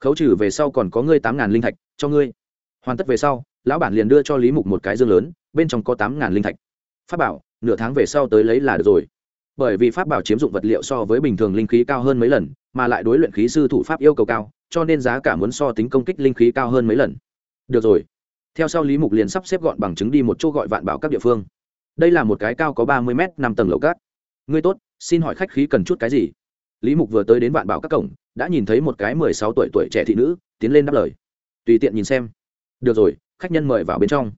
Khấu trừ về sau còn có ngươi tám ngàn linh thạch, cho ngươi. Hoàn tất về sau, lão bản liền đưa cho lý mục một cái dương lớn, bên trong có tám ngàn linh thạch. Pháp bảo, nửa tháng về sau tới lấy là được rồi. Bởi vì pháp bảo chiếm dụng vật liệu so với bình thường linh khí cao hơn mấy lần, mà lại đối luyện khí sư thủ pháp yêu cầu cao, cho nên giá cả muốn so tính công kích linh khí cao hơn mấy lần. Được rồi. Theo sau lý mục liền sắp xếp gọn bằng chứng đi một chỗ gọi vạn bảo các địa phương đây là một cái cao có ba mươi m năm tầng lầu cát. Ngươi tốt, xin hỏi khách khí cần chút cái gì? Lý mục vừa tới đến vạn bảo các cổng, đã nhìn thấy một cái mười sáu tuổi tuổi trẻ thị nữ, tiến lên đáp lời. Tùy tiện nhìn xem. Được rồi, khách nhân mời vào bên trong.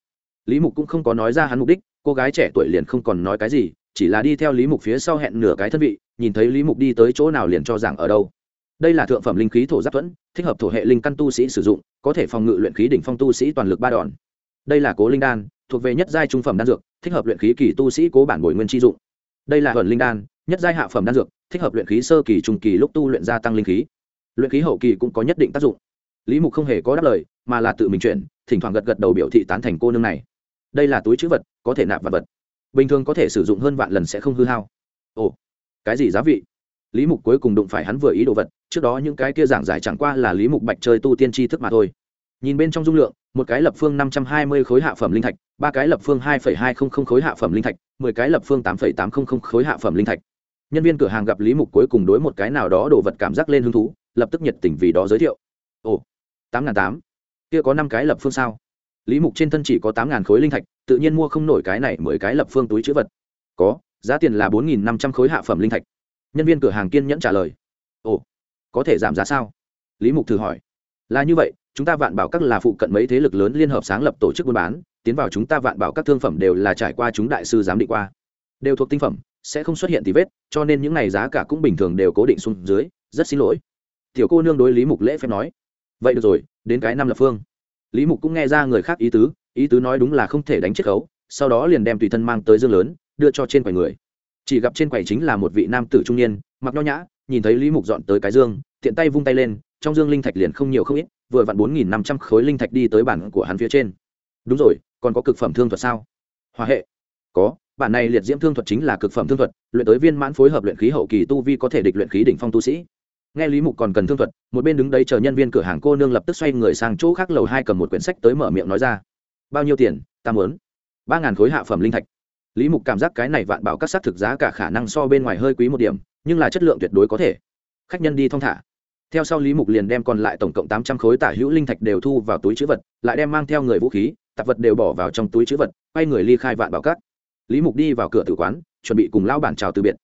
Lý mục cũng không có nói ra hắn mục đích, cô gái trẻ tuổi liền không còn nói cái gì, chỉ là đi theo lý mục phía sau hẹn nửa cái thân vị, nhìn thấy lý mục đi tới chỗ nào liền cho rằng ở đâu. Đây là thượng phẩm linh khí thổ giáp thuẫn, thích hợp thổ hệ linh căn tu sĩ sử dụng, có thể phòng ngự luyện khí đỉnh phong tu sĩ toàn lực ba đòn. Đây là cố linh đan thuộc về nhất giai trung phẩm đan dược, thích hợp luyện khí kỳ tu sĩ cố bản bồi nguyên chi dụng. Đây là huyền linh đan, nhất giai hạ phẩm đan dược, thích hợp luyện khí sơ kỳ trung kỳ lúc tu luyện gia tăng linh khí. Luyện khí hậu kỳ cũng có nhất định tác dụng. Lý mục không hề có đáp lời, mà là tự mình chuyển, thỉnh thoảng gật gật đầu biểu thị tán thành cô nương này. Đây là túi chữ vật, có thể nạp vật vật. Bình thường có thể sử dụng hơn vạn lần sẽ không hư hao. Ồ, cái gì giá vị? Lý mục cuối cùng đụng phải hắn vừa ý đồ vật, trước đó những cái kia giảng giải chẳng qua là lý mục bạch chơi tu tiên tri thức mà thôi. Nhìn bên trong dung lượng một cái lập phương năm trăm hai mươi khối hạ phẩm linh thạch, ba cái lập phương hai hai trăm linh khối hạ phẩm linh thạch, mười cái lập phương tám tám trăm linh khối hạ phẩm linh thạch. Nhân viên cửa hàng gặp lý mục cuối cùng đối một cái nào đó đồ vật cảm giác lên hứng thú, lập tức nhiệt tình vì đó giới thiệu. Ồ, tám n g h n tám. Kia có năm cái lập phương sao? Lý mục trên thân chỉ có tám n g h n khối linh thạch, tự nhiên mua không nổi cái này mười cái lập phương túi chữ vật. Có, giá tiền là bốn nghìn năm trăm khối hạ phẩm linh thạch. Nhân viên cửa hàng kiên nhẫn trả lời. Ồ, có thể giảm giá sao? Lý mục thử hỏi. Là như vậy chúng ta vạn bảo các là phụ cận mấy thế lực lớn liên hợp sáng lập tổ chức buôn bán, tiến vào chúng ta vạn bảo các thương phẩm đều là trải qua chúng đại sư giám định qua. Đều thuộc tinh phẩm, sẽ không xuất hiện tì vết, cho nên những này giá cả cũng bình thường đều cố định xuống dưới, rất xin lỗi. Tiểu cô nương đối lý mục lễ phép nói. Vậy được rồi, đến cái năm lập phương. Lý mục cũng nghe ra người khác ý tứ ý tứ nói đúng là không thể đánh chiết khấu, sau đó liền đem tùy thân mang tới dương lớn, đưa cho trên quầy người. Chỉ gặp trên quầy chính là một vị nam tử trung niên, mặc nho nhã, nhìn thấy lý mục dọn tới cái dương, tiện tay vung tay lên, trong dương linh thạch liền không nhiều không ít vừa vặn bốn nghìn năm trăm khối linh thạch đi tới bản của hắn phía trên. Đúng rồi, còn có cực phẩm thương thuật sao? Hòa hệ. Có, bản này liệt diễm thương thuật chính là cực phẩm thương thuật, luyện tới viên mãn phối hợp luyện khí hậu kỳ tu vi có thể địch luyện khí đỉnh phong tu sĩ. Nghe lý mục còn cần thương thuật, một bên đứng đấy chờ nhân viên cửa hàng cô nương lập tức xoay người sang chỗ khác lầu hai cầm một quyển sách tới mở miệng nói ra. Bao nhiêu tiền? Ta muốn. ba ngàn khối hạ phẩm linh thạch. Lý mục cảm giác cái này vạn bảo các xác thực giá cả khả năng so bên ngoài hơi quý một điểm, nhưng là chất lượng tuyệt đối có thể. Khách nhân đi thong thả theo sau lý mục liền đem còn lại tổng cộng tám trăm khối tả hữu linh thạch đều thu vào túi chữ vật, lại đem mang theo người vũ khí, tạp vật đều bỏ vào trong túi chữ vật, quay người ly khai vạn bảo cát. lý mục đi vào cửa tử quán, chuẩn bị cùng lao bản chào từ biệt.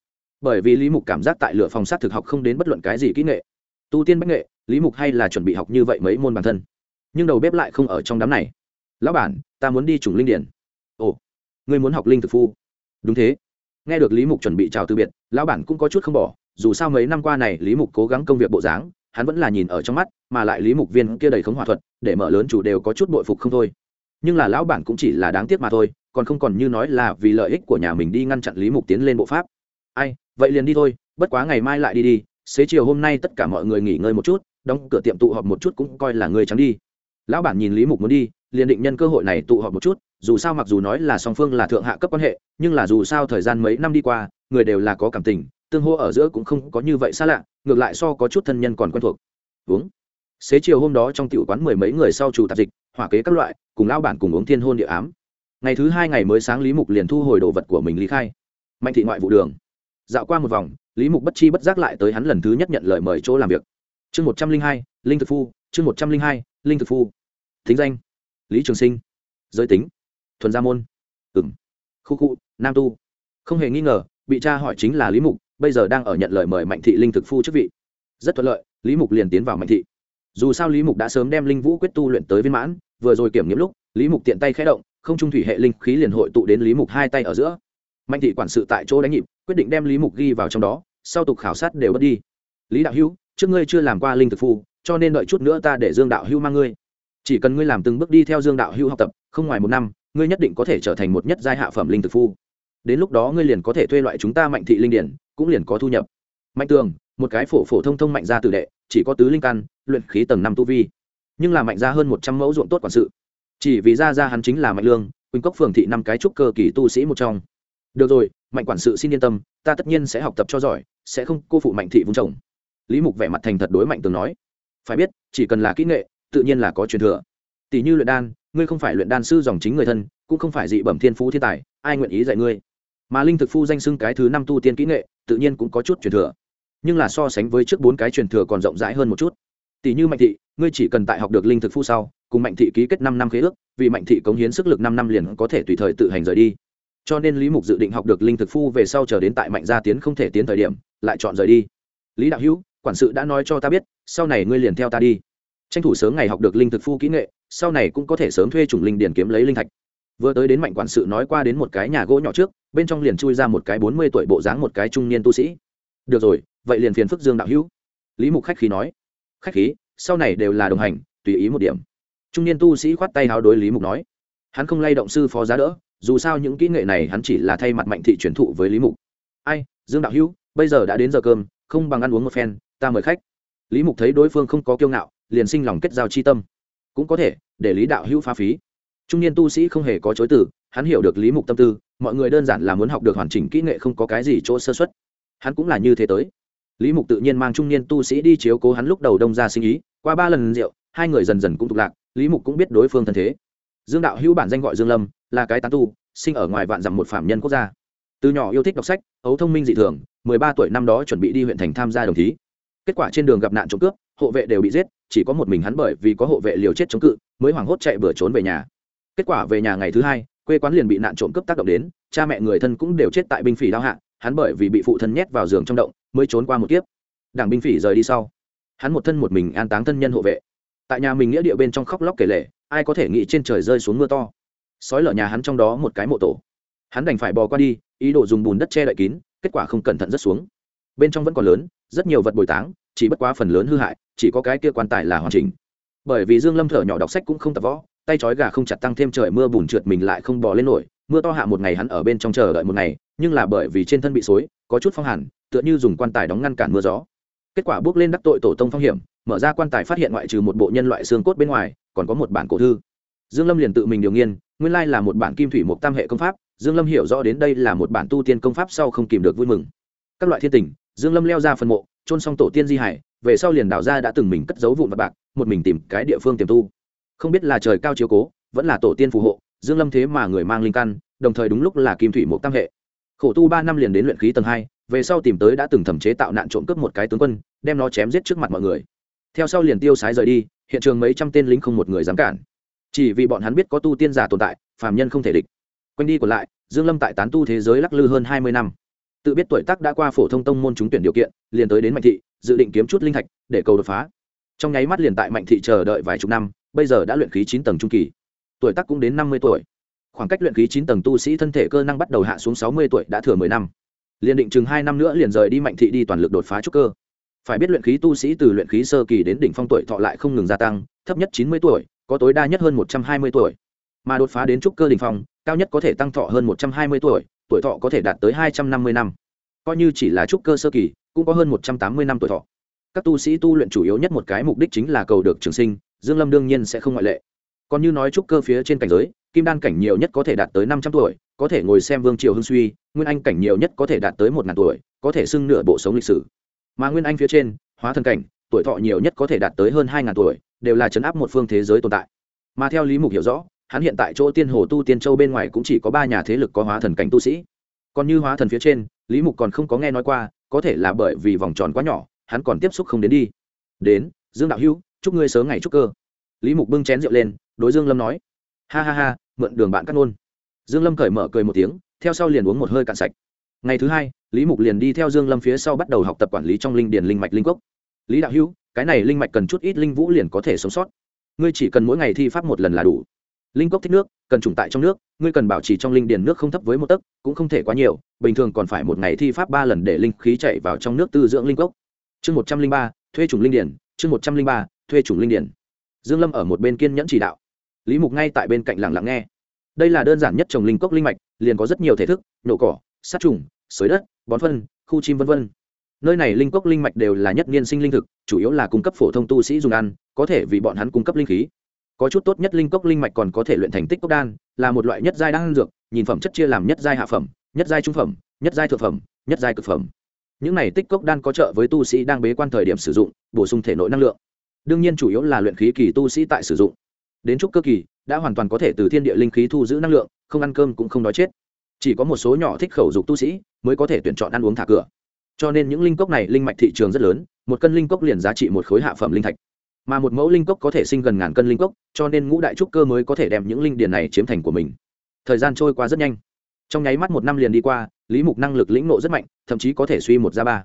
Bởi vì lý mục cảm giác tại lửa phòng sát thực học không đến bất luận cái gì kỹ nghệ. Tu tiên bách nghệ, lý mục hay là chuẩn bị học như vậy mấy môn bản thân. Nhưng đầu bếp lại không ở trong đám này. Lão bản, ta muốn đi chủng linh điển. Ồ, ngươi muốn học linh thực phu? Đúng thế. Nghe được lý mục chuẩn bị chào từ biệt, lão bản cũng có chút không bỏ dù sao mấy năm qua này lý mục cố gắng công việc bộ dáng, hắn vẫn là nhìn ở trong mắt, mà lại lý mục viên kia đầy khống hòa thuật, để mở lớn chủ đều có chút bội phục không thôi. Nhưng là lão bản cũng chỉ là đáng tiếc mà thôi, còn không còn như nói là vì lợi ích của nhà mình đi ngăn chặn lý mục tiến lên bộ pháp. Ai, vậy liền đi thôi, bất quá ngày mai lại đi đi, xế chiều hôm nay tất cả mọi người nghỉ ngơi một chút, đóng cửa tiệm tụ họp một chút cũng coi là người trắng đi. Lão bản nhìn lý mục muốn đi, liền định nhân cơ hội này tụ họp một chút, dù sao mặc dù nói là song phương là thượng hạ cấp quan hệ, nhưng là dù sao thời gian mấy năm đi qua, người đều là có cảm tình tương hô ở giữa cũng không có như vậy xa lạ, ngược lại so có chút thân nhân còn quen thuộc. Uống. Xế chiều hôm đó trong tiểu quán mười mấy người sau chủ tạp dịch, hỏa kế các loại, cùng lao bản cùng uống thiên hôn địa ám. Ngày thứ hai ngày mới sáng lý mục liền thu hồi đồ vật của mình lý khai. Mạnh thị ngoại vụ đường. Dạo qua một vòng, lý mục bất chi bất giác lại tới hắn lần thứ nhất nhận lời mời chỗ làm việc. Chương một trăm linh hai, linh thực phu, chương một trăm linh hai, linh thực phu. Thính danh. Lý trường sinh. Giới tính. Thuần gia môn. Ừng khu khu, nam tu. Không hề nghi ngờ, bị cha hỏi chính là lý mục bây giờ đang ở nhận lời mời mạnh thị linh thực phu chức vị. Rất thuận lợi, lý mục liền tiến vào mạnh thị. Dù sao lý mục đã sớm đem linh vũ quyết tu luyện tới viên mãn, vừa rồi kiểm nghiệm lúc, lý mục tiện tay khé động, không trung thủy hệ linh khí liền hội tụ đến lý mục hai tay ở giữa. Mạnh thị quản sự tại chỗ đánh nhịp, quyết định đem lý mục ghi vào trong đó, sau tục khảo sát đều bớt đi. Lý đạo hữu, trước ngươi chưa làm qua linh thực phu, cho nên đợi chút nữa ta để dương đạo hữu mang ngươi. Chỉ cần ngươi làm từng bước đi theo dương đạo hữu học tập, không ngoài một năm, ngươi nhất định có thể trở thành một nhất giai hạ phẩm linh thực phu. Đến lúc đó ngươi liền có thể thuê loại chúng ta mạnh thị linh điển cũng liền có thu nhập. Mạnh tường, một cái phổ phổ thông thông mạnh gia tử đệ, chỉ có tứ linh căn, luyện khí tầng năm tu vi. Nhưng là mạnh gia hơn một trăm mẫu ruộng tốt quản sự. Chỉ vì ra ra hắn chính là mạnh lương, quỳnh cốc phường thị năm cái trúc cơ kỳ tu sĩ một trong. Được rồi, mạnh quản sự xin yên tâm, ta tất nhiên sẽ học tập cho giỏi, sẽ không cô phụ mạnh thị vung chồng. Lý mục vẻ mặt thành thật đối mạnh tường nói. Phải biết, chỉ cần là kỹ nghệ, tự nhiên là có truyền thừa. Tỷ như luyện đan, ngươi không phải luyện đan sư dòng chính người thân, cũng không phải dị bẩm thiên phú thiên tài, ai nguyện ý dạy ngươi? Mà linh thực phu danh xưng cái thứ năm tu tiên kỹ nghệ, tự nhiên cũng có chút truyền thừa. Nhưng là so sánh với trước bốn cái truyền thừa còn rộng rãi hơn một chút. Tỷ như mạnh thị, ngươi chỉ cần tại học được linh thực phu sau, cùng mạnh thị ký kết năm năm khế ước, vì mạnh thị cống hiến sức lực năm năm liền có thể tùy thời tự hành rời đi. Cho nên lý mục dự định học được linh thực phu về sau chờ đến tại mạnh gia tiến không thể tiến thời điểm, lại chọn rời đi. Lý đạo hữu, quản sự đã nói cho ta biết, sau này ngươi liền theo ta đi. Tranh thủ sớm ngày học được linh thực phu kỹ nghệ, sau này cũng có thể sớm thuê chủng linh điển kiếm lấy linh thạch vừa tới đến mạnh quản sự nói qua đến một cái nhà gỗ nhỏ trước, bên trong liền chui ra một cái bốn mươi tuổi bộ dáng một cái trung niên tu sĩ. Được rồi, vậy liền phiền phức dương đạo hữu. Lý mục khách khí nói. Khách khí, sau này đều là đồng hành, tùy ý một điểm. Trung niên tu sĩ khoát tay háo đối lý mục nói. Hắn không lay động sư phó giá đỡ, dù sao những kỹ nghệ này hắn chỉ là thay mặt mạnh thị truyền thụ với lý mục. Ai, dương đạo hữu, bây giờ đã đến giờ cơm, không bằng ăn uống một phen, ta mời khách. Lý mục thấy đối phương không có kiêu ngạo, liền sinh lòng kết giao chi tâm. Cũng có thể, để lý đạo hữu phá phí trung niên tu sĩ không hề có chối từ, hắn hiểu được lý mục tâm tư, mọi người đơn giản là muốn học được hoàn chỉnh kỹ nghệ không có cái gì chỗ sơ xuất hắn cũng là như thế tới. Lý mục tự nhiên mang trung niên tu sĩ đi chiếu cố hắn lúc đầu đông ra sinh ý, qua ba lần rượu, hai người dần dần cũng tục lạc, lý mục cũng biết đối phương thân thế. Dương đạo hữu bản danh gọi dương lâm, là cái tán tu, sinh ở ngoài vạn dặm một phạm nhân quốc gia. Từ nhỏ yêu thích đọc sách, ấu thông minh dị thường, mười ba tuổi năm đó chuẩn bị đi huyện thành tham gia đồng thí. Kết quả trên đường gặp nạn trộm cướp, hộ vệ đều bị giết, chỉ có một mình hắn bởi vì có hộ vệ liều chết chống cự, mới hoảng hốt chạy bừa trốn về nhà kết quả về nhà ngày thứ hai, quê quán liền bị nạn trộm cướp tác động đến, cha mẹ người thân cũng đều chết tại binh phỉ đao hạ, hắn bởi vì bị phụ thân nhét vào giường trong động, mới trốn qua một kiếp. Đảng binh phỉ rời đi sau, hắn một thân một mình an táng thân nhân hộ vệ. Tại nhà mình nghĩa địa bên trong khóc lóc kể lể, ai có thể nghĩ trên trời rơi xuống mưa to. Sói lở nhà hắn trong đó một cái mộ tổ. Hắn đành phải bò qua đi, ý đồ dùng bùn đất che đậy kín, kết quả không cẩn thận rất xuống. Bên trong vẫn còn lớn, rất nhiều vật bồi táng, chỉ bất quá phần lớn hư hại, chỉ có cái kia quan tài là hoàn chỉnh. Bởi vì dương lâm thở nhỏ đọc sách cũng không tập võ tay trói gà không chặt tăng thêm trời mưa bùn trượt mình lại không bò lên nổi, mưa to hạ một ngày hắn ở bên trong chờ đợi một ngày, nhưng là bởi vì trên thân bị xối, có chút phong hàn, tựa như dùng quan tài đóng ngăn cản mưa gió. Kết quả bước lên đắc tội tổ tông phong hiểm, mở ra quan tài phát hiện ngoại trừ một bộ nhân loại xương cốt bên ngoài, còn có một bản cổ thư. Dương lâm liền tự mình điều nghiên, nguyên lai là một bản kim thủy một tam hệ công pháp, dương lâm hiểu rõ đến đây là một bản tu tiên công pháp sau không kìm được vui mừng. Các loại thiên tình, dương lâm leo ra phần mộ trôn xong tổ tiên di hải, về sau liền đào ra đã từng mình cất giấu vụn vật bạc, một mình tìm cái địa phương tiềm tu không biết là trời cao chiếu cố, vẫn là tổ tiên phù hộ, dương lâm thế mà người mang linh căn, đồng thời đúng lúc là kim thủy một tam hệ. Khổ tu ba năm liền đến luyện khí tầng hai, về sau tìm tới đã từng thẩm chế tạo nạn trộm cướp một cái tướng quân, đem nó chém giết trước mặt mọi người. Theo sau liền tiêu sái rời đi, hiện trường mấy trăm tên lính không một người dám cản. Chỉ vì bọn hắn biết có tu tiên giả tồn tại, phàm nhân không thể địch. Quanh đi còn lại, dương lâm tại tán tu thế giới lắc lư hơn hai mươi năm. Tự biết tuổi tác đã qua phổ thông tông môn trúng tuyển điều kiện, liền tới đến mạnh thị, dự định kiếm chút linh thạch để cầu đột phá. Trong nháy mắt liền tại mạnh thị chờ đợi vài chục năm bây giờ đã luyện khí chín tầng trung kỳ. Tuổi tác cũng đến năm mươi tuổi. Khoảng cách luyện khí chín tầng tu sĩ thân thể cơ năng bắt đầu hạ xuống sáu mươi tuổi đã thừa mười năm. Liền định chừng hai năm nữa liền rời đi mạnh thị đi toàn lực đột phá trúc cơ. Phải biết luyện khí tu sĩ từ luyện khí sơ kỳ đến đỉnh phong tuổi thọ lại không ngừng gia tăng, thấp nhất chín mươi tuổi, có tối đa nhất hơn một trăm hai mươi tuổi. Mà đột phá đến trúc cơ đỉnh phong, cao nhất có thể tăng thọ hơn một trăm hai mươi tuổi tuổi thọ có thể đạt tới hai trăm năm mươi năm. Coi như chỉ là trúc cơ sơ kỳ, cũng có hơn một trăm tám mươi năm tuổi thọ. Các tu sĩ tu luyện chủ yếu nhất một cái mục đích chính là cầu được trường sinh dương lâm đương nhiên sẽ không ngoại lệ. Còn như nói trúc cơ phía trên cảnh giới, kim đan cảnh nhiều nhất có thể đạt tới năm trăm tuổi, có thể ngồi xem vương triều hưng suy, nguyên anh cảnh nhiều nhất có thể đạt tới một ngàn tuổi, có thể xưng nửa bộ sống lịch sử. Mà nguyên anh phía trên, hóa thần cảnh, tuổi thọ nhiều nhất có thể đạt tới hơn hai ngàn tuổi, đều là chấn áp một phương thế giới tồn tại. Mà theo lý mục hiểu rõ, hắn hiện tại chỗ tiên hồ tu tiên châu bên ngoài cũng chỉ có ba nhà thế lực có hóa thần cảnh tu sĩ. Còn như hóa thần phía trên, lý mục còn không có nghe nói qua, có thể là bởi vì vòng tròn quá nhỏ, hắn còn tiếp xúc không đến đi. Đến, dương đạo hữu chúc ngươi sớm ngày chúc cơ. Lý mục bưng chén rượu lên, đối dương lâm nói. Ha ha ha, mượn đường bạn cắt nôn dương lâm cởi mở cười một tiếng, theo sau liền uống một hơi cạn sạch. Ngày thứ hai, lý mục liền đi theo dương lâm phía sau bắt đầu học tập quản lý trong linh điền linh mạch linh cốc lý đạo hữu, cái này linh mạch cần chút ít linh vũ liền có thể sống sót. Ngươi chỉ cần mỗi ngày thi pháp một lần là đủ. Linh cốc thích nước, cần trùng tại trong nước, ngươi cần bảo trì trong linh điền nước không thấp với một tấc, cũng không thể quá nhiều, bình thường còn phải một ngày thi pháp ba lần để linh khí chạy vào trong nước tư dưỡng linh cốc chương một trăm linh ba, thuê trùng linh điển chương một trăm linh ba thuê chủng linh điển dương lâm ở một bên kiên nhẫn chỉ đạo. Lý mục ngay tại bên cạnh lặng lặng nghe. Đây là đơn giản nhất trồng linh cốc linh mạch, liền có rất nhiều thể thức, nổ cỏ, sát trùng xới đất, bón phân, khu chim vân vân. Nơi này linh cốc linh mạch đều là nhất niên sinh linh thực, chủ yếu là cung cấp phổ thông tu sĩ dùng ăn, có thể vì bọn hắn cung cấp linh khí. Có chút tốt nhất linh cốc linh mạch còn có thể luyện thành tích cốc đan, là một loại nhất giai đan dược, nhìn phẩm chất chia làm nhất giai hạ phẩm, nhất giai trung phẩm, nhất giai thượng phẩm, nhất giai cực phẩm. Những này tích cốc đan có trợ với tu sĩ đang bế quan thời điểm sử dụng, bổ sung thể nội năng lượng đương nhiên chủ yếu là luyện khí kỳ tu sĩ tại sử dụng. Đến trúc cơ kỳ, đã hoàn toàn có thể từ thiên địa linh khí thu giữ năng lượng, không ăn cơm cũng không đói chết. Chỉ có một số nhỏ thích khẩu dục tu sĩ mới có thể tuyển chọn ăn uống thả cửa. Cho nên những linh cốc này linh mạch thị trường rất lớn, một cân linh cốc liền giá trị một khối hạ phẩm linh thạch. Mà một mẫu linh cốc có thể sinh gần ngàn cân linh cốc, cho nên ngũ đại trúc cơ mới có thể đem những linh điền này chiếm thành của mình. Thời gian trôi qua rất nhanh. Trong nháy mắt một năm liền đi qua, lý mục năng lực lĩnh nộ rất mạnh, thậm chí có thể suy một ra ba.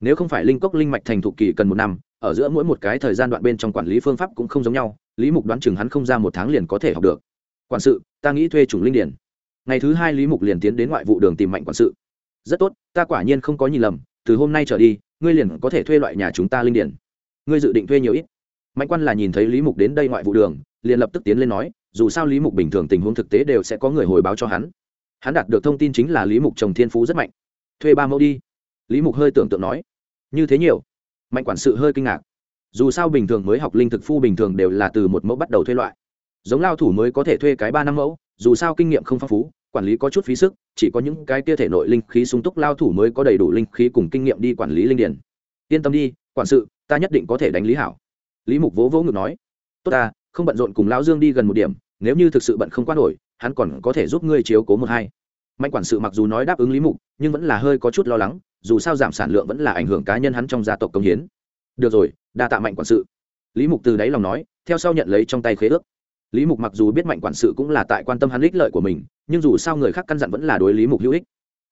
Nếu không phải linh cốc linh mạch thành thụ kỳ cần một năm ở giữa mỗi một cái thời gian đoạn bên trong quản lý phương pháp cũng không giống nhau, lý mục đoán chừng hắn không ra một tháng liền có thể học được. Quản sự, ta nghĩ thuê chủng linh điển ngày thứ hai lý mục liền tiến đến ngoại vụ đường tìm mạnh quản sự. Rất tốt, ta quả nhiên không có nhìn lầm, từ hôm nay trở đi, ngươi liền có thể thuê loại nhà chúng ta linh điển ngươi dự định thuê nhiều ít. Mạnh quan là nhìn thấy lý mục đến đây ngoại vụ đường, liền lập tức tiến lên nói, dù sao lý mục bình thường tình huống thực tế đều sẽ có người hồi báo cho hắn. Hắn đạt được thông tin chính là lý mục trồng thiên phú rất mạnh. Thuê ba mẫu đi. Lý mục hơi tưởng tượng nói, như thế nhiều mạnh quản sự hơi kinh ngạc. Dù sao bình thường mới học linh thực phu bình thường đều là từ một mẫu bắt đầu thuê loại. Giống lao thủ mới có thể thuê cái ba năm mẫu, dù sao kinh nghiệm không phong phú, quản lý có chút phí sức, chỉ có những cái tia thể nội linh khí sung túc, lao thủ mới có đầy đủ linh khí cùng kinh nghiệm đi quản lý linh điển yên tâm đi, quản sự, ta nhất định có thể đánh lý hảo. Lý mục vỗ vỗ ngực nói, tốt ta, không bận rộn cùng lão dương đi gần một điểm, nếu như thực sự bận không qua nổi, hắn còn có thể giúp ngươi chiếu cố một hai. Mạnh quản sự mặc dù nói đáp ứng lý mục, nhưng vẫn là hơi có chút lo lắng dù sao giảm sản lượng vẫn là ảnh hưởng cá nhân hắn trong gia tộc công hiến. Được rồi, đa tạ mạnh quản sự. Lý mục từ đáy lòng nói, theo sau nhận lấy trong tay khế ước. Lý mục mặc dù biết mạnh quản sự cũng là tại quan tâm hắn ích lợi của mình, nhưng dù sao người khác căn dặn vẫn là đối lý mục hữu ích.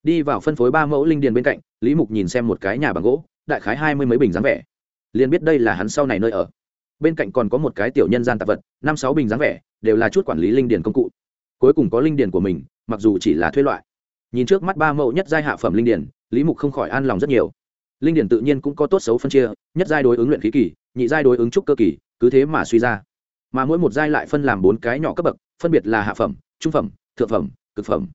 Đi vào phân phối ba mẫu linh điền bên cạnh, lý mục nhìn xem một cái nhà bằng gỗ, đại khái hai mươi mấy bình dáng vẻ. Liền biết đây là hắn sau này nơi ở. Bên cạnh còn có một cái tiểu nhân gian tạp vật, năm sáu bình dáng vẻ, đều là chút quản lý linh điền công cụ. Cuối cùng có linh điền của mình, mặc dù chỉ là thuê loại nhìn trước mắt ba mẫu nhất giai hạ phẩm linh điển, lý mục không khỏi an lòng rất nhiều. Linh điển tự nhiên cũng có tốt xấu phân chia, nhất giai đối ứng luyện khí kỳ, nhị giai đối ứng trúc cơ kỳ, cứ thế mà suy ra. Mà mỗi một giai lại phân làm bốn cái nhỏ cấp bậc, phân biệt là hạ phẩm, trung phẩm, thượng phẩm, cực phẩm.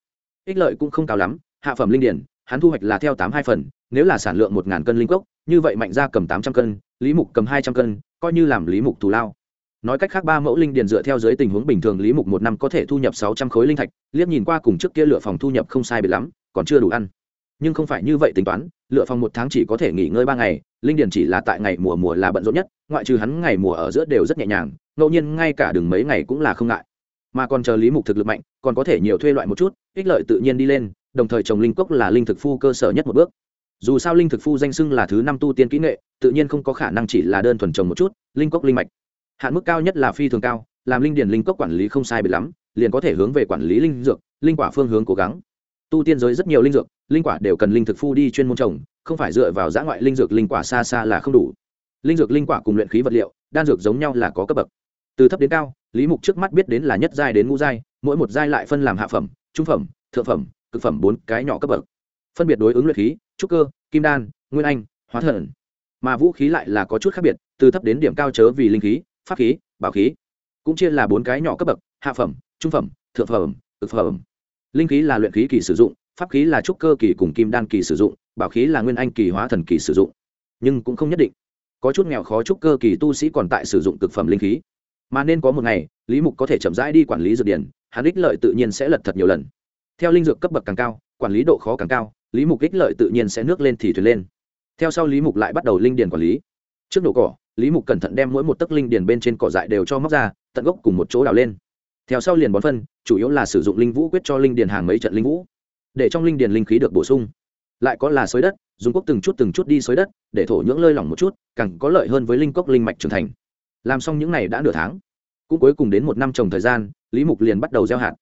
Ích lợi cũng không cao lắm, hạ phẩm linh điển, hắn thu hoạch là theo tám hai phần, nếu là sản lượng một ngàn cân linh cốc, như vậy mạnh ra cầm tám trăm cân, lý mục cầm hai trăm cân, coi như làm lý mục thù lao nói cách khác ba mẫu linh điền dựa theo dưới tình huống bình thường, lý mục một năm có thể thu nhập sáu trăm khối linh thạch, liếc nhìn qua cùng trước kia lựa phòng thu nhập không sai biệt lắm, còn chưa đủ ăn. Nhưng không phải như vậy tính toán, lựa phòng một tháng chỉ có thể nghỉ ngơi ba ngày, linh điền chỉ là tại ngày mùa mùa là bận rộn nhất, ngoại trừ hắn ngày mùa ở giữa đều rất nhẹ nhàng, ngẫu nhiên ngay cả đường mấy ngày cũng là không ngại. Mà còn chờ lý mục thực lực mạnh, còn có thể nhiều thuê loại một chút, ích lợi tự nhiên đi lên, đồng thời trồng linh cốc là linh thực phu cơ sở nhất một bước. Dù sao linh thực phu danh xưng là thứ năm tu tiên kỹ nghệ, tự nhiên không có khả năng chỉ là đơn thuần trồng một chút, linh cốc linh mạch hạn mức cao nhất là phi thường cao, làm linh điền linh cốc quản lý không sai biệt lắm, liền có thể hướng về quản lý linh dược, linh quả phương hướng cố gắng. Tu tiên giới rất nhiều linh dược, linh quả đều cần linh thực phu đi chuyên môn trồng, không phải dựa vào giã ngoại linh dược linh quả xa xa là không đủ. Linh dược linh quả cùng luyện khí vật liệu, đan dược giống nhau là có cấp bậc. Từ thấp đến cao, lý mục trước mắt biết đến là nhất giai đến ngũ giai, mỗi một giai lại phân làm hạ phẩm, trung phẩm, thượng phẩm, cực phẩm bốn cái nhỏ cấp bậc. Phân biệt đối ứng luyện khí, trúc cơ, kim đan, nguyên anh, hóa thần. Mà vũ khí lại là có chút khác biệt, từ thấp đến điểm cao chớ vì linh khí pháp khí, bảo khí, cũng chia là bốn cái nhỏ cấp bậc, hạ phẩm, trung phẩm, thượng phẩm thực phẩm. Linh khí là luyện khí kỳ sử dụng, pháp khí là trúc cơ kỳ cùng kim đan kỳ sử dụng, bảo khí là nguyên anh kỳ hóa thần kỳ sử dụng. Nhưng cũng không nhất định. Có chút nghèo khó trúc cơ kỳ tu sĩ còn tại sử dụng cực phẩm linh khí. Mà nên có một ngày, lý mục có thể chậm rãi đi quản lý dược điển hắn ích lợi tự nhiên sẽ lật thật nhiều lần. Theo linh dược cấp bậc càng cao, quản lý độ khó càng cao, lý mục ích lợi tự nhiên sẽ nước lên thì thuyền lên. Theo sau lý mục lại bắt đầu linh điền quản lý. Trước độ cỏ lý mục cẩn thận đem mỗi một tấc linh điền bên trên cỏ dại đều cho móc ra, tận gốc cùng một chỗ đào lên. Theo sau liền bón phân, chủ yếu là sử dụng linh vũ quyết cho linh điền hàng mấy trận linh vũ, để trong linh điền linh khí được bổ sung. Lại có là xới đất, dùng cốc từng chút từng chút đi xới đất, để thổ nhưỡng lơi lỏng một chút, càng có lợi hơn với linh cốc linh mạch trưởng thành. Làm xong những này đã nửa tháng. Cũng cuối cùng đến một năm trồng thời gian, lý mục liền bắt đầu gieo hạt.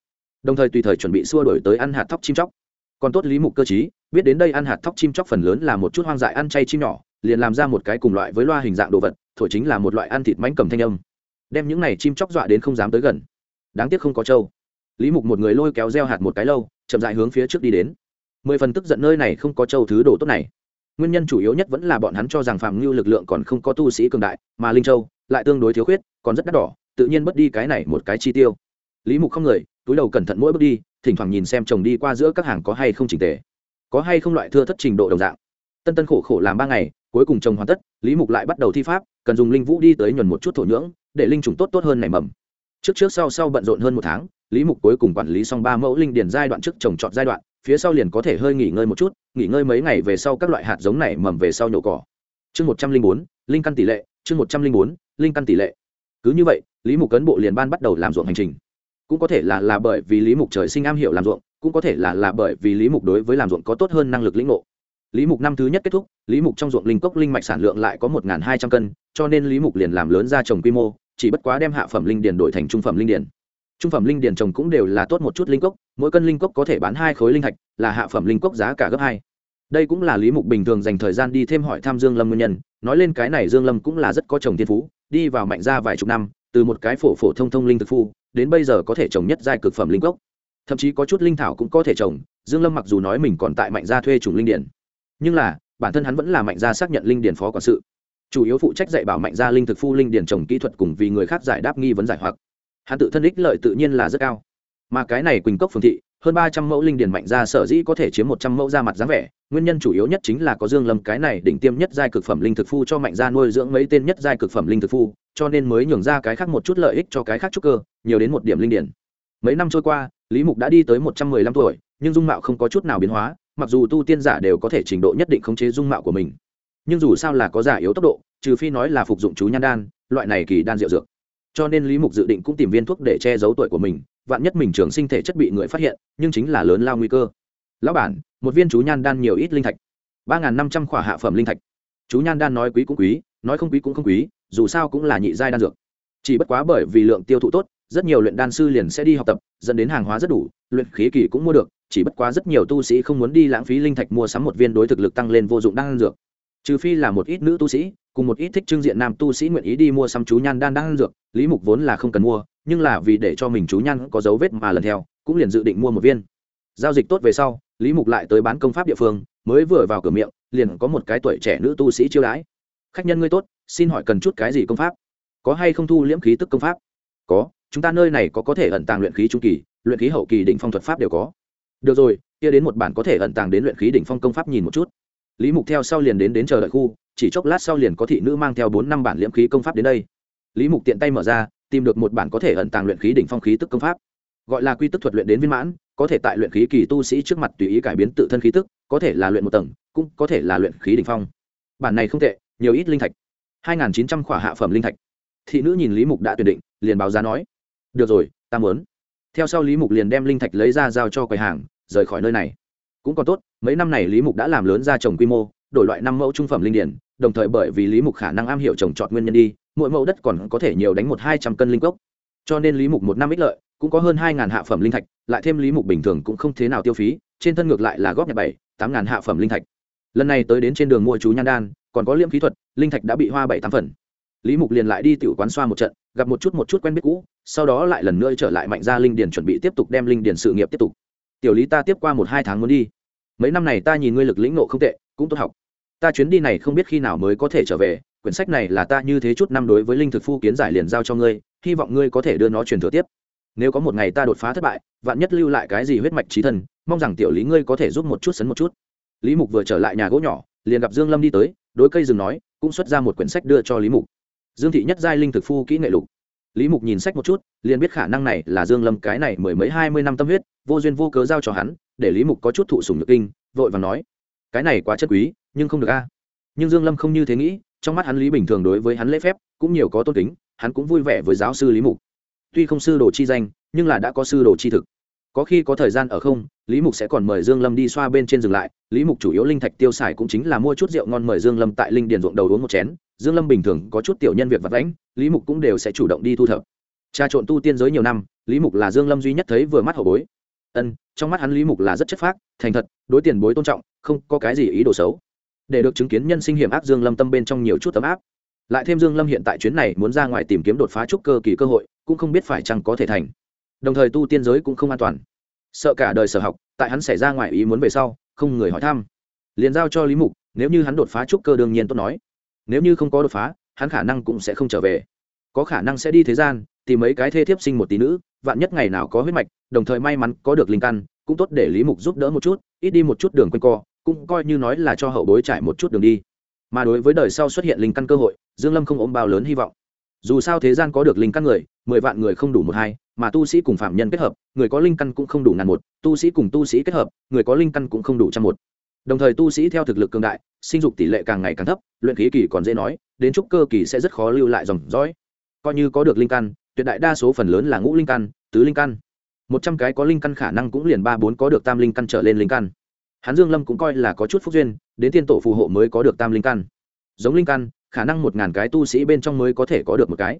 Đồng thời tùy thời chuẩn bị xua đổi tới ăn hạt thóc chim chóc. Còn tốt lý mục cơ chí biết đến đây ăn hạt thóc chim chóc phần lớn là một chút hoang dại ăn chay chim nhỏ liền làm ra một cái cùng loại với loa hình dạng đồ vật, thổi chính là một loại ăn thịt mánh cầm thanh âm. Đem những này chim chóc dọa đến không dám tới gần. Đáng tiếc không có trâu. Lý mục một người lôi kéo gieo hạt một cái lâu, chậm dại hướng phía trước đi đến. Mười phần tức giận nơi này không có trâu thứ đồ tốt này. Nguyên nhân chủ yếu nhất vẫn là bọn hắn cho rằng phạm ngưu lực lượng còn không có tu sĩ cường đại, mà linh châu lại tương đối thiếu khuyết, còn rất đắt đỏ, tự nhiên mất đi cái này một cái chi tiêu. Lý mục không người, túi đầu cẩn thận mỗi bước đi, thỉnh thoảng nhìn xem chồng đi qua giữa các hàng có hay không trình tề. Có hay không loại thưa thất trình độ đồng dạng. Tân tân khổ khổ làm ba ngày cuối cùng trồng hoàn tất, lý mục lại bắt đầu thi pháp, cần dùng linh vũ đi tới nhuần một chút thổ nhưỡng, để linh trùng tốt tốt hơn nảy mầm. Trước trước sau sau bận rộn hơn một tháng, lý mục cuối cùng quản lý xong ba mẫu linh điền giai đoạn trước trồng trọt giai đoạn, phía sau liền có thể hơi nghỉ ngơi một chút, nghỉ ngơi mấy ngày về sau các loại hạt giống này mầm về sau nhổ cỏ. Chương một trăm linh bốn, linh căn tỷ lệ, chương một trăm linh bốn, linh căn tỷ lệ. Cứ như vậy, lý mục cấn bộ liền ban bắt đầu làm ruộng hành trình. Cũng có thể là là bởi vì lý mục trời sinh am hiểu làm ruộng, cũng có thể là là bởi vì lý mục đối với làm ruộng có tốt hơn năng lực lĩnh ngộ lý mục năm thứ nhất kết thúc lý mục trong ruộng linh cốc linh mạch sản lượng lại có một hai trăm cân cho nên lý mục liền làm lớn ra trồng quy mô chỉ bất quá đem hạ phẩm linh điền đổi thành trung phẩm linh điền. Trung phẩm linh điền trồng cũng đều là tốt một chút linh cốc mỗi cân linh cốc có thể bán hai khối linh thạch là hạ phẩm linh cốc giá cả gấp hai. Đây cũng là lý mục bình thường dành thời gian đi thêm hỏi thăm dương lâm nguyên nhân nói lên cái này dương lâm cũng là rất có chồng thiên phú đi vào mạnh ra vài chục năm từ một cái phổ phổ thông thông linh thực phu đến bây giờ có thể trồng nhất giai cực phẩm linh cốc, thậm chí có chút linh thảo cũng có thể trồng dương lâm mặc dù nói mình còn tại mạnh gia thuê chủng linh điển nhưng là, bản thân hắn vẫn là mạnh gia xác nhận linh điển phó quản sự. Chủ yếu phụ trách dạy bảo mạnh gia linh thực phu linh điển trồng kỹ thuật cùng vì người khác giải đáp nghi vấn giải hoặc. Hắn tự thân ích lợi tự nhiên là rất cao. Mà cái này quỳnh cốc phường thị, hơn ba trăm mẫu linh điển mạnh gia sở dĩ có thể chiếm một trăm mẫu ra mặt dáng vẻ, nguyên nhân chủ yếu nhất chính là có dương lâm cái này đỉnh tiêm nhất giai cực phẩm linh thực phu cho mạnh gia nuôi dưỡng mấy tên nhất giai cực phẩm linh thực phu, cho nên mới nhường ra cái khác một chút lợi ích cho cái khác trúc cơ, nhiều đến một điểm linh điển. Mấy năm trôi qua, lý mục đã đi tới một trăm mười lăm tuổi, nhưng dung mạo không có chút nào biến hóa mặc dù tu tiên giả đều có thể trình độ nhất định khống chế dung mạo của mình, nhưng dù sao là có giả yếu tốc độ, trừ phi nói là phục dụng chú nhan đan, loại này kỳ đan rượu dược. Cho nên lý mục dự định cũng tìm viên thuốc để che giấu tuổi của mình, vạn nhất mình trường sinh thể chất bị người phát hiện, nhưng chính là lớn lao nguy cơ. Lão bản, một viên chú nhan đan nhiều ít linh thạch. ba n g h n năm trăm khỏa hạ phẩm linh thạch. Chú nhan đan nói quý cũng quý, nói không quý cũng không quý, dù sao cũng là nhị giai đan dược. Chỉ bất quá bởi vì lượng tiêu thụ tốt, rất nhiều luyện đan sư liền sẽ đi học tập, dẫn đến hàng hóa rất đủ, luyện khí kỳ cũng mua được chỉ bất quá rất nhiều tu sĩ không muốn đi lãng phí linh thạch mua sắm một viên đối thực lực tăng lên vô dụng đan dược. Trừ phi là một ít nữ tu sĩ, cùng một ít thích trưng diện nam tu sĩ nguyện ý đi mua sắm chú nhan đan đan dược, lý mục vốn là không cần mua, nhưng là vì để cho mình chú nhan có dấu vết mà lần theo, cũng liền dự định mua một viên. Giao dịch tốt về sau, lý mục lại tới bán công pháp địa phương, mới vừa vào cửa miệng, liền có một cái tuổi trẻ nữ tu sĩ chiêu đãi. Khách nhân ngươi tốt, xin hỏi cần chút cái gì công pháp? Có hay không thu liễm khí tức công pháp? Có, chúng ta nơi này có có thể ẩn tàng luyện khí trung kỳ, luyện khí hậu kỳ định phong thuật pháp đều có được rồi, kia đến một bản có thể ẩn tàng đến luyện khí đỉnh phong công pháp nhìn một chút. Lý mục theo sau liền đến đến chờ đợi khu, chỉ chốc lát sau liền có thị nữ mang theo bốn năm bản liễm khí công pháp đến đây. Lý mục tiện tay mở ra, tìm được một bản có thể ẩn tàng luyện khí đỉnh phong khí tức công pháp. Gọi là quy tức thuật luyện đến viên mãn, có thể tại luyện khí kỳ tu sĩ trước mặt tùy ý cải biến tự thân khí tức, có thể là luyện một tầng, cũng có thể là luyện khí đỉnh phong. Bản này không tệ, nhiều ít linh thạch. Hai nghìn chín trăm khỏa hạ phẩm linh thạch. Thị nữ nhìn lý mục đã tuyển định, liền báo giá nói, được rồi, ta muốn theo sau lý mục liền đem linh thạch lấy ra giao cho quầy hàng, rời khỏi nơi này. Cũng còn tốt, mấy năm này lý mục đã làm lớn ra trồng quy mô, đổi loại năm mẫu trung phẩm linh điển, đồng thời bởi vì lý mục khả năng am hiểu trồng trọt nguyên nhân đi, mỗi mẫu đất còn có thể nhiều đánh một hai trăm cân linh cốc. Cho nên lý mục một năm ích lợi, cũng có hơn hai ngàn hạ phẩm linh thạch, lại thêm lý mục bình thường cũng không thế nào tiêu phí, trên thân ngược lại là góp nhặt bảy, tám ngàn hạ phẩm linh thạch. Lần này tới đến trên đường mua chú nhan đan, còn có liễm kỹ thuật, linh thạch đã bị hoa bảy tám phần lý mục liền lại đi tiểu quán xoa một trận, gặp một chút một chút quen biết cũ, sau đó lại lần nữa trở lại mạnh gia linh điền chuẩn bị tiếp tục đem linh điền sự nghiệp tiếp tục. Tiểu lý ta tiếp qua một hai tháng muốn đi. Mấy năm này ta nhìn ngươi lực lĩnh nộ không tệ, cũng tốt học. Ta chuyến đi này không biết khi nào mới có thể trở về, quyển sách này là ta như thế chút năm đối với linh thực phu kiến giải liền giao cho ngươi, hy vọng ngươi có thể đưa nó truyền thừa tiếp. Nếu có một ngày ta đột phá thất bại, vạn nhất lưu lại cái gì huyết mạch trí thân, mong rằng tiểu lý ngươi có thể giúp một chút sấn một chút. Lý mục vừa trở lại nhà gỗ nhỏ, liền gặp dương lâm đi tới, đối cây rừng nói, cũng xuất ra một quyển sách đưa cho lý mục dương thị nhất giai linh thực phu kỹ nghệ lục. Lý mục nhìn sách một chút, liền biết khả năng này là dương lâm cái này mười mấy hai mươi năm tâm huyết, vô duyên vô cớ giao cho hắn, để lý mục có chút thụ sủng nhược kinh, vội và nói, cái này quá chất quý, nhưng không được a. Nhưng dương lâm không như thế nghĩ, trong mắt hắn lý bình thường đối với hắn lễ phép cũng nhiều có tôn kính, hắn cũng vui vẻ với giáo sư lý mục. Tuy không sư đồ chi danh, nhưng là đã có sư đồ chi thực. Có khi có thời gian ở không, lý mục sẽ còn mời dương lâm đi xoa bên trên dừng lại. Lý mục chủ yếu linh thạch tiêu xài cũng chính là mua chút rượu ngon mời dương lâm tại linh điền ruộng đầu uống một chén dương lâm bình thường có chút tiểu nhân việc vật lãnh lý mục cũng đều sẽ chủ động đi thu thập. Trà trộn tu tiên giới nhiều năm, lý mục là dương lâm duy nhất thấy vừa mắt hậu bối. Ân, trong mắt hắn lý mục là rất chất phác, thành thật, đối tiền bối tôn trọng, không có cái gì ý đồ xấu. Để được chứng kiến nhân sinh hiểm ác dương lâm tâm bên trong nhiều chút tấm áp. Lại thêm dương lâm hiện tại chuyến này muốn ra ngoài tìm kiếm đột phá trúc cơ kỳ cơ hội, cũng không biết phải chăng có thể thành. Đồng thời tu tiên giới cũng không an toàn. Sợ cả đời sở học, tại hắn xảy ra ngoài ý muốn về sau, không người hỏi thăm. Liền giao cho lý mục, nếu như hắn đột phá trúc cơ đương nhiên tốt nói nếu như không có đột phá, hắn khả năng cũng sẽ không trở về. Có khả năng sẽ đi thế gian, tìm mấy cái thê thiếp sinh một tí nữ, vạn nhất ngày nào có huyết mạch, đồng thời may mắn có được linh căn, cũng tốt để lý mục giúp đỡ một chút, ít đi một chút đường quanh co, cũng coi như nói là cho hậu bối trải một chút đường đi. Mà đối với đời sau xuất hiện linh căn cơ hội, dương lâm không ôm bao lớn hy vọng. Dù sao thế gian có được linh căn người, mười vạn người không đủ một hai, mà tu sĩ cùng phạm nhân kết hợp, người có linh căn cũng không đủ ngàn một, tu sĩ cùng tu sĩ kết hợp, người có linh căn cũng không đủ trăm một đồng thời tu sĩ theo thực lực cường đại, sinh dục tỷ lệ càng ngày càng thấp, luyện khí kỳ còn dễ nói, đến trúc cơ kỳ sẽ rất khó lưu lại dòng dõi. Coi như có được linh căn, tuyệt đại đa số phần lớn là ngũ linh căn, tứ linh căn. Một trăm cái có linh căn khả năng cũng liền ba bốn có được tam linh căn trở lên linh căn. Hắn dương lâm cũng coi là có chút phúc duyên, đến tiên tổ phù hộ mới có được tam linh căn. Giống linh căn, khả năng một ngàn cái tu sĩ bên trong mới có thể có được một cái.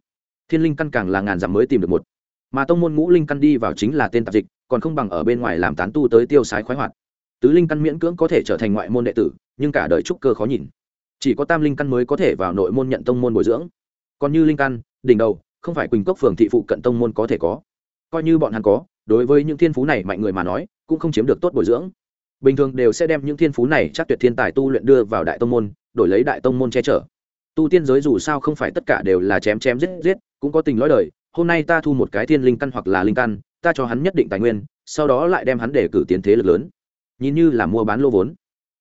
Thiên linh căn càng là ngàn dặm mới tìm được một. Mà tông môn ngũ linh căn đi vào chính là tên tạp dịch, còn không bằng ở bên ngoài làm tán tu tới tiêu sái khoái hoạt tứ linh căn miễn cưỡng có thể trở thành ngoại môn đệ tử, nhưng cả đời trúc cơ khó nhìn. Chỉ có tam linh căn mới có thể vào nội môn nhận tông môn bồi dưỡng. Còn như linh căn, đỉnh đầu, không phải quỳnh cốc phường thị phụ cận tông môn có thể có. Coi như bọn hắn có, đối với những thiên phú này mạnh người mà nói, cũng không chiếm được tốt bồi dưỡng. Bình thường đều sẽ đem những thiên phú này chắc tuyệt thiên tài tu luyện đưa vào đại tông môn, đổi lấy đại tông môn che chở. Tu tiên giới dù sao không phải tất cả đều là chém chém giết giết, cũng có tình lõi đời. Hôm nay ta thu một cái thiên linh căn hoặc là linh căn, ta cho hắn nhất định tài nguyên, sau đó lại đem hắn để cử tiến thế lực lớn nhìn như là mua bán lô vốn.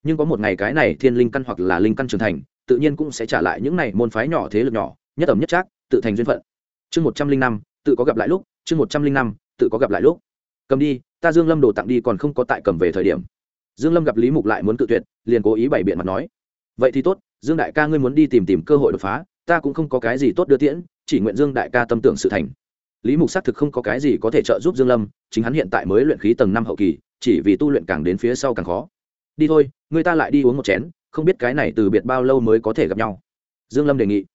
Nhưng có một ngày cái này thiên linh căn hoặc là linh căn trưởng thành, tự nhiên cũng sẽ trả lại những này môn phái nhỏ thế lực nhỏ, nhất ẩm nhất trác, tự thành duyên phận. Chương một trăm linh năm, tự có gặp lại lúc, chương một trăm linh năm, tự có gặp lại lúc. Cầm đi, ta dương lâm đồ tặng đi còn không có tại cầm về thời điểm. Dương lâm gặp lý mục lại muốn cự tuyệt, liền cố ý bày biện mặt nói. Vậy thì tốt, dương đại ca ngươi muốn đi tìm tìm cơ hội đột phá, ta cũng không có cái gì tốt đưa tiễn, chỉ nguyện dương đại ca tâm tưởng sự thành. Lý mục xác thực không có cái gì có thể trợ giúp dương lâm, chính hắn hiện tại mới luyện khí tầng năm hậu kỳ chỉ vì tu luyện càng đến phía sau càng khó. Đi thôi, người ta lại đi uống một chén, không biết cái này từ biệt bao lâu mới có thể gặp nhau. Dương lâm đề nghị.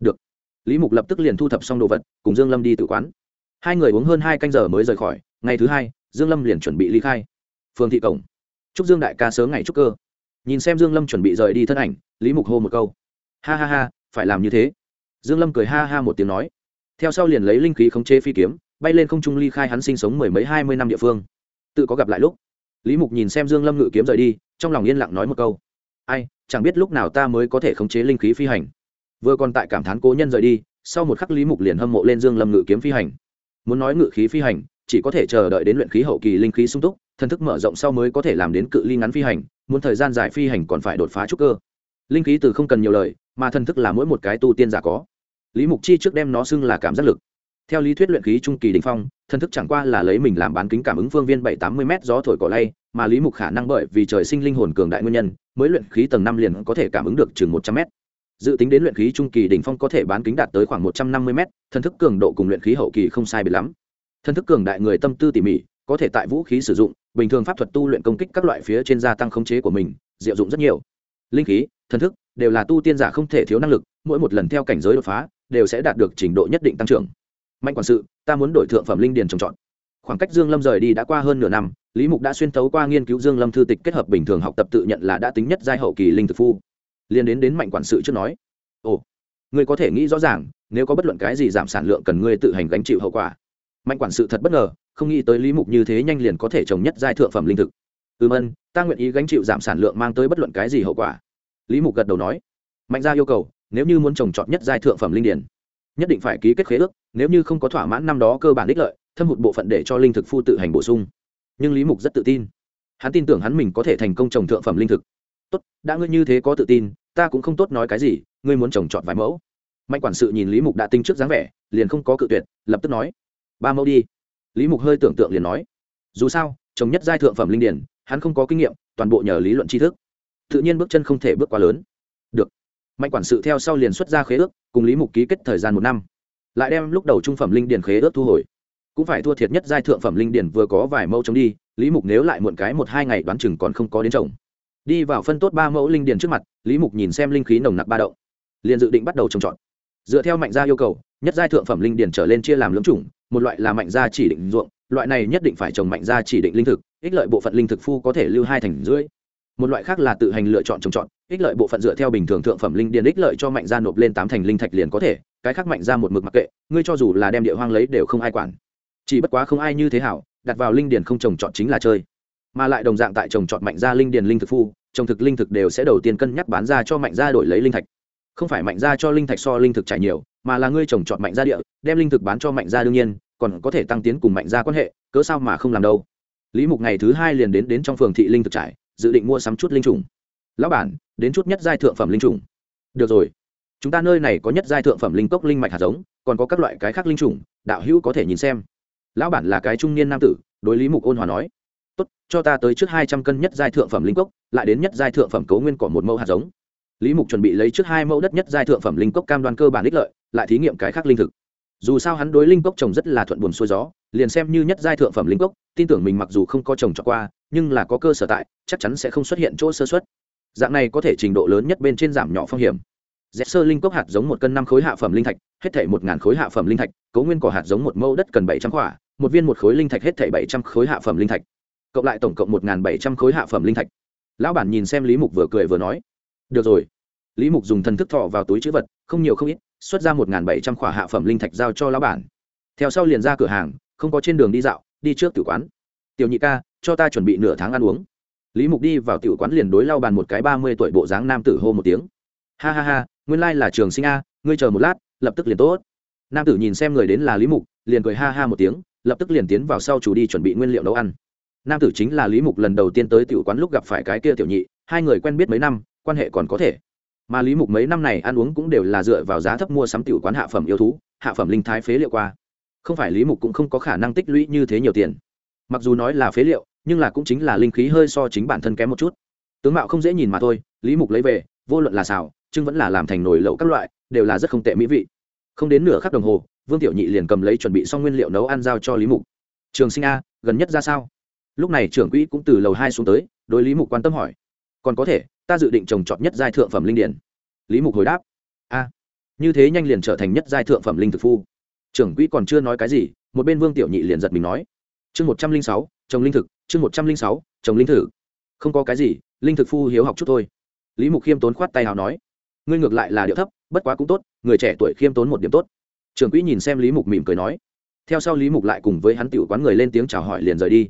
Được. Lý mục lập tức liền thu thập xong đồ vật, cùng dương lâm đi tự quán. Hai người uống hơn hai canh giờ mới rời khỏi, ngày thứ hai, dương lâm liền chuẩn bị ly khai. Phường thị cổng. Chúc dương đại ca sớm ngày chúc cơ. Nhìn xem dương lâm chuẩn bị rời đi thân ảnh, lý mục hô một câu. Ha ha ha, phải làm như thế. Dương lâm cười ha ha một tiếng nói. Theo sau liền lấy linh khí khống chế phi kiếm, bay lên không trung ly khai hắn sinh sống mười mấy hai mươi năm địa phương tự có gặp lại lúc. Lý mục nhìn xem dương lâm ngự kiếm rời đi, trong lòng yên lặng nói một câu. Ai, chẳng biết lúc nào ta mới có thể khống chế linh khí phi hành. Vừa còn tại cảm thán cố nhân rời đi, sau một khắc lý mục liền hâm mộ lên dương lâm ngự kiếm phi hành. Muốn nói ngự khí phi hành, chỉ có thể chờ đợi đến luyện khí hậu kỳ linh khí sung túc, thần thức mở rộng sau mới có thể làm đến cự ly ngắn phi hành, muốn thời gian dài phi hành còn phải đột phá trúc cơ. Linh khí từ không cần nhiều lời, mà thần thức là mỗi một cái tu tiên giả có. Lý mục chi trước đem nó xưng là cảm giác lực. Theo lý thuyết luyện khí trung kỳ đình phong Thân thức chẳng qua là lấy mình làm bán kính cảm ứng phương viên bảy tám mươi m gió thổi cỏ lay, mà lý mục khả năng bởi vì trời sinh linh hồn cường đại nguyên nhân, mới luyện khí tầng năm liền có thể cảm ứng được chừng một trăm m dự tính đến luyện khí trung kỳ đỉnh phong có thể bán kính đạt tới khoảng một trăm năm mươi m Thân thức cường độ cùng luyện khí hậu kỳ không sai biệt lắm. Thân thức cường đại người tâm tư tỉ mỉ, có thể tại vũ khí sử dụng, bình thường pháp thuật tu luyện công kích các loại phía trên gia tăng khống chế của mình, diệu dụng rất nhiều. Linh khí, thần thức đều là tu tiên giả không thể thiếu năng lực, mỗi một lần theo cảnh giới đột phá, đều sẽ đạt được trình độ nhất định tăng trưởng mạnh quản sự, ta muốn đổi thượng phẩm linh điền trồng trọt. Khoảng cách dương lâm rời đi đã qua hơn nửa năm, lý mục đã xuyên thấu qua nghiên cứu dương lâm thư tịch kết hợp bình thường học tập tự nhận là đã tính nhất giai hậu kỳ linh thực phu. Liên đến đến mạnh quản sự trước nói, ồ, ngươi có thể nghĩ rõ ràng, nếu có bất luận cái gì giảm sản lượng cần ngươi tự hành gánh chịu hậu quả. Mạnh quản sự thật bất ngờ, không nghĩ tới lý mục như thế nhanh liền có thể trồng nhất giai thượng phẩm linh thực. Ừm ân, ta nguyện ý gánh chịu giảm sản lượng mang tới bất luận cái gì hậu quả. Lý mục gật đầu nói. Mạnh gia yêu cầu, nếu như muốn trồng trọt nhất giai thượng phẩm linh điển nhất định phải ký kết khế ước nếu như không có thỏa mãn năm đó cơ bản ích lợi, thâm hụt bộ phận để cho linh thực phu tự hành bổ sung. Nhưng lý mục rất tự tin. Hắn tin tưởng hắn mình có thể thành công trồng thượng phẩm linh thực. Tốt, đã ngươi như thế có tự tin, ta cũng không tốt nói cái gì, ngươi muốn trồng trọt vài mẫu. Mạnh quản sự nhìn lý mục đã tinh trước dáng vẻ, liền không có cự tuyệt, lập tức nói, ba mẫu đi. Lý mục hơi tưởng tượng liền nói, dù sao, trồng nhất giai thượng phẩm linh điển, hắn không có kinh nghiệm, toàn bộ nhờ lý luận tri thức. Tự nhiên bước chân không thể bước quá lớn. Được. Mạnh quản sự theo sau liền xuất ra khế ước, cùng lý mục ký kết thời gian một năm lại đem lúc đầu trung phẩm linh điển khế ước thu hồi. Cũng phải thua thiệt nhất giai thượng phẩm linh điển vừa có vài mẫu trồng đi, lý mục nếu lại muộn cái một hai ngày đoán chừng còn không có đến trồng. Đi vào phân tốt ba mẫu linh điển trước mặt, lý mục nhìn xem linh khí nồng nặc ba động. Liền dự định bắt đầu trồng trọt. Dựa theo mạnh gia yêu cầu, nhất giai thượng phẩm linh điển trở lên chia làm lưỡng chủng, một loại là mạnh gia chỉ định ruộng, loại này nhất định phải trồng mạnh gia chỉ định linh thực, ích lợi bộ phận linh thực phu có thể lưu hai thành rưỡi. Một loại khác là tự hành lựa chọn trồng trọt ích lợi bộ phận dựa theo bình thường thượng phẩm linh điền ích lợi cho mạnh gia nộp lên tám thành linh thạch liền có thể, cái khác mạnh gia một mực mặc kệ, ngươi cho dù là đem địa hoang lấy đều không ai quản. Chỉ bất quá không ai như thế hảo, đặt vào linh điền không trồng trọt chính là chơi. Mà lại đồng dạng tại trồng trọt mạnh gia linh điền linh thực phu, trồng thực linh thực đều sẽ đầu tiên cân nhắc bán ra cho mạnh gia đổi lấy linh thạch. Không phải mạnh gia cho linh thạch so linh thực trải nhiều, mà là ngươi trồng trọt mạnh gia địa, đem linh thực bán cho mạnh gia đương nhiên, còn có thể tăng tiến cùng mạnh gia quan hệ, cớ sao mà không làm đâu. Lý mục ngày thứ hai liền đến đến trong phường thị linh thực trải, dự định mua sắm chút linh trùng lão bản, đến chút nhất giai thượng phẩm linh trùng. Được rồi. Chúng ta nơi này có nhất giai thượng phẩm linh cốc linh mạch hạt giống, còn có các loại cái khác linh trùng, đạo hữu có thể nhìn xem. Lão bản là cái trung niên nam tử, đối lý mục ôn hòa nói. Tốt, cho ta tới trước hai trăm cân nhất giai thượng phẩm linh cốc, lại đến nhất giai thượng phẩm cấu nguyên cỏ một mẫu hạt giống. Lý mục chuẩn bị lấy trước hai mẫu đất nhất giai thượng phẩm linh cốc cam đoan cơ bản ích lợi, lại thí nghiệm cái khác linh thực. Dù sao hắn đối linh cốc trồng rất là thuận buồn xuôi gió, liền xem như nhất giai thượng phẩm linh cốc, tin tưởng mình mặc dù không có trồng cho qua, nhưng là có cơ sở tại, chắc chắn sẽ không xuất hiện chỗ sơ xuất dạng này có thể trình độ lớn nhất bên trên giảm nhỏ phong hiểm. Dẹp sơ linh cốc hạt giống một cân năm khối hạ phẩm linh thạch, hết thể một ngàn khối hạ phẩm linh thạch, cấu nguyên cỏ hạt giống một mẫu đất cần bảy trăm khỏa, một viên một khối linh thạch hết thể bảy trăm khối hạ phẩm linh thạch, cộng lại tổng cộng một ngàn bảy trăm khối hạ phẩm linh thạch. Lão bản nhìn xem lý mục vừa cười vừa nói, được rồi. Lý mục dùng thần thức thọ vào túi chữ vật, không nhiều không ít, xuất ra một ngàn bảy trăm khỏa hạ phẩm linh thạch giao cho lão bản. Theo sau liền ra cửa hàng, không có trên đường đi dạo, đi trước tử quán. Tiểu nhị ca, cho ta chuẩn bị nửa tháng ăn uống lý mục đi vào tiểu quán liền đối lau bàn một cái ba mươi tuổi bộ dáng nam tử hô một tiếng. Ha ha ha, nguyên lai là trường sinh a, ngươi chờ một lát, lập tức liền tốt. Nam tử nhìn xem người đến là lý mục, liền cười ha ha một tiếng, lập tức liền tiến vào sau chủ đi chuẩn bị nguyên liệu nấu ăn. Nam tử chính là lý mục lần đầu tiên tới tiểu quán lúc gặp phải cái kia tiểu nhị, hai người quen biết mấy năm, quan hệ còn có thể. Mà lý mục mấy năm này ăn uống cũng đều là dựa vào giá thấp mua sắm tiểu quán hạ phẩm yêu thú, hạ phẩm linh thái phế liệu qua. Không phải lý mục cũng không có khả năng tích lũy như thế nhiều tiền. Mặc dù nói là phế liệu nhưng là cũng chính là linh khí hơi so chính bản thân kém một chút. Tướng mạo không dễ nhìn mà thôi, lý mục lấy về, vô luận là xào, chưng vẫn là làm thành nồi lẩu các loại, đều là rất không tệ mỹ vị. Không đến nửa khắc đồng hồ, vương tiểu nhị liền cầm lấy chuẩn bị xong nguyên liệu nấu ăn giao cho lý mục. Trường sinh a, gần nhất ra sao? Lúc này trưởng quỹ cũng từ lầu hai xuống tới, đối lý mục quan tâm hỏi. Còn có thể, ta dự định trồng trọt nhất giai thượng phẩm linh điển. Lý mục hồi đáp. A, như thế nhanh liền trở thành nhất giai thượng phẩm linh thực phu. Trưởng quỹ còn chưa nói cái gì, một bên vương tiểu nhị liền giật mình nói. Chương một trăm linh sáu trồng linh thực, chương một trăm linh sáu trồng linh thử. Không có cái gì, linh thực phu hiếu học chút thôi. Lý mục khiêm tốn khoát tay hào nói, ngươi ngược lại là điệu thấp, bất quá cũng tốt, người trẻ tuổi khiêm tốn một điểm tốt. Trưởng quỹ nhìn xem lý mục mỉm cười nói, theo sau lý mục lại cùng với hắn tiểu quán người lên tiếng chào hỏi liền rời đi.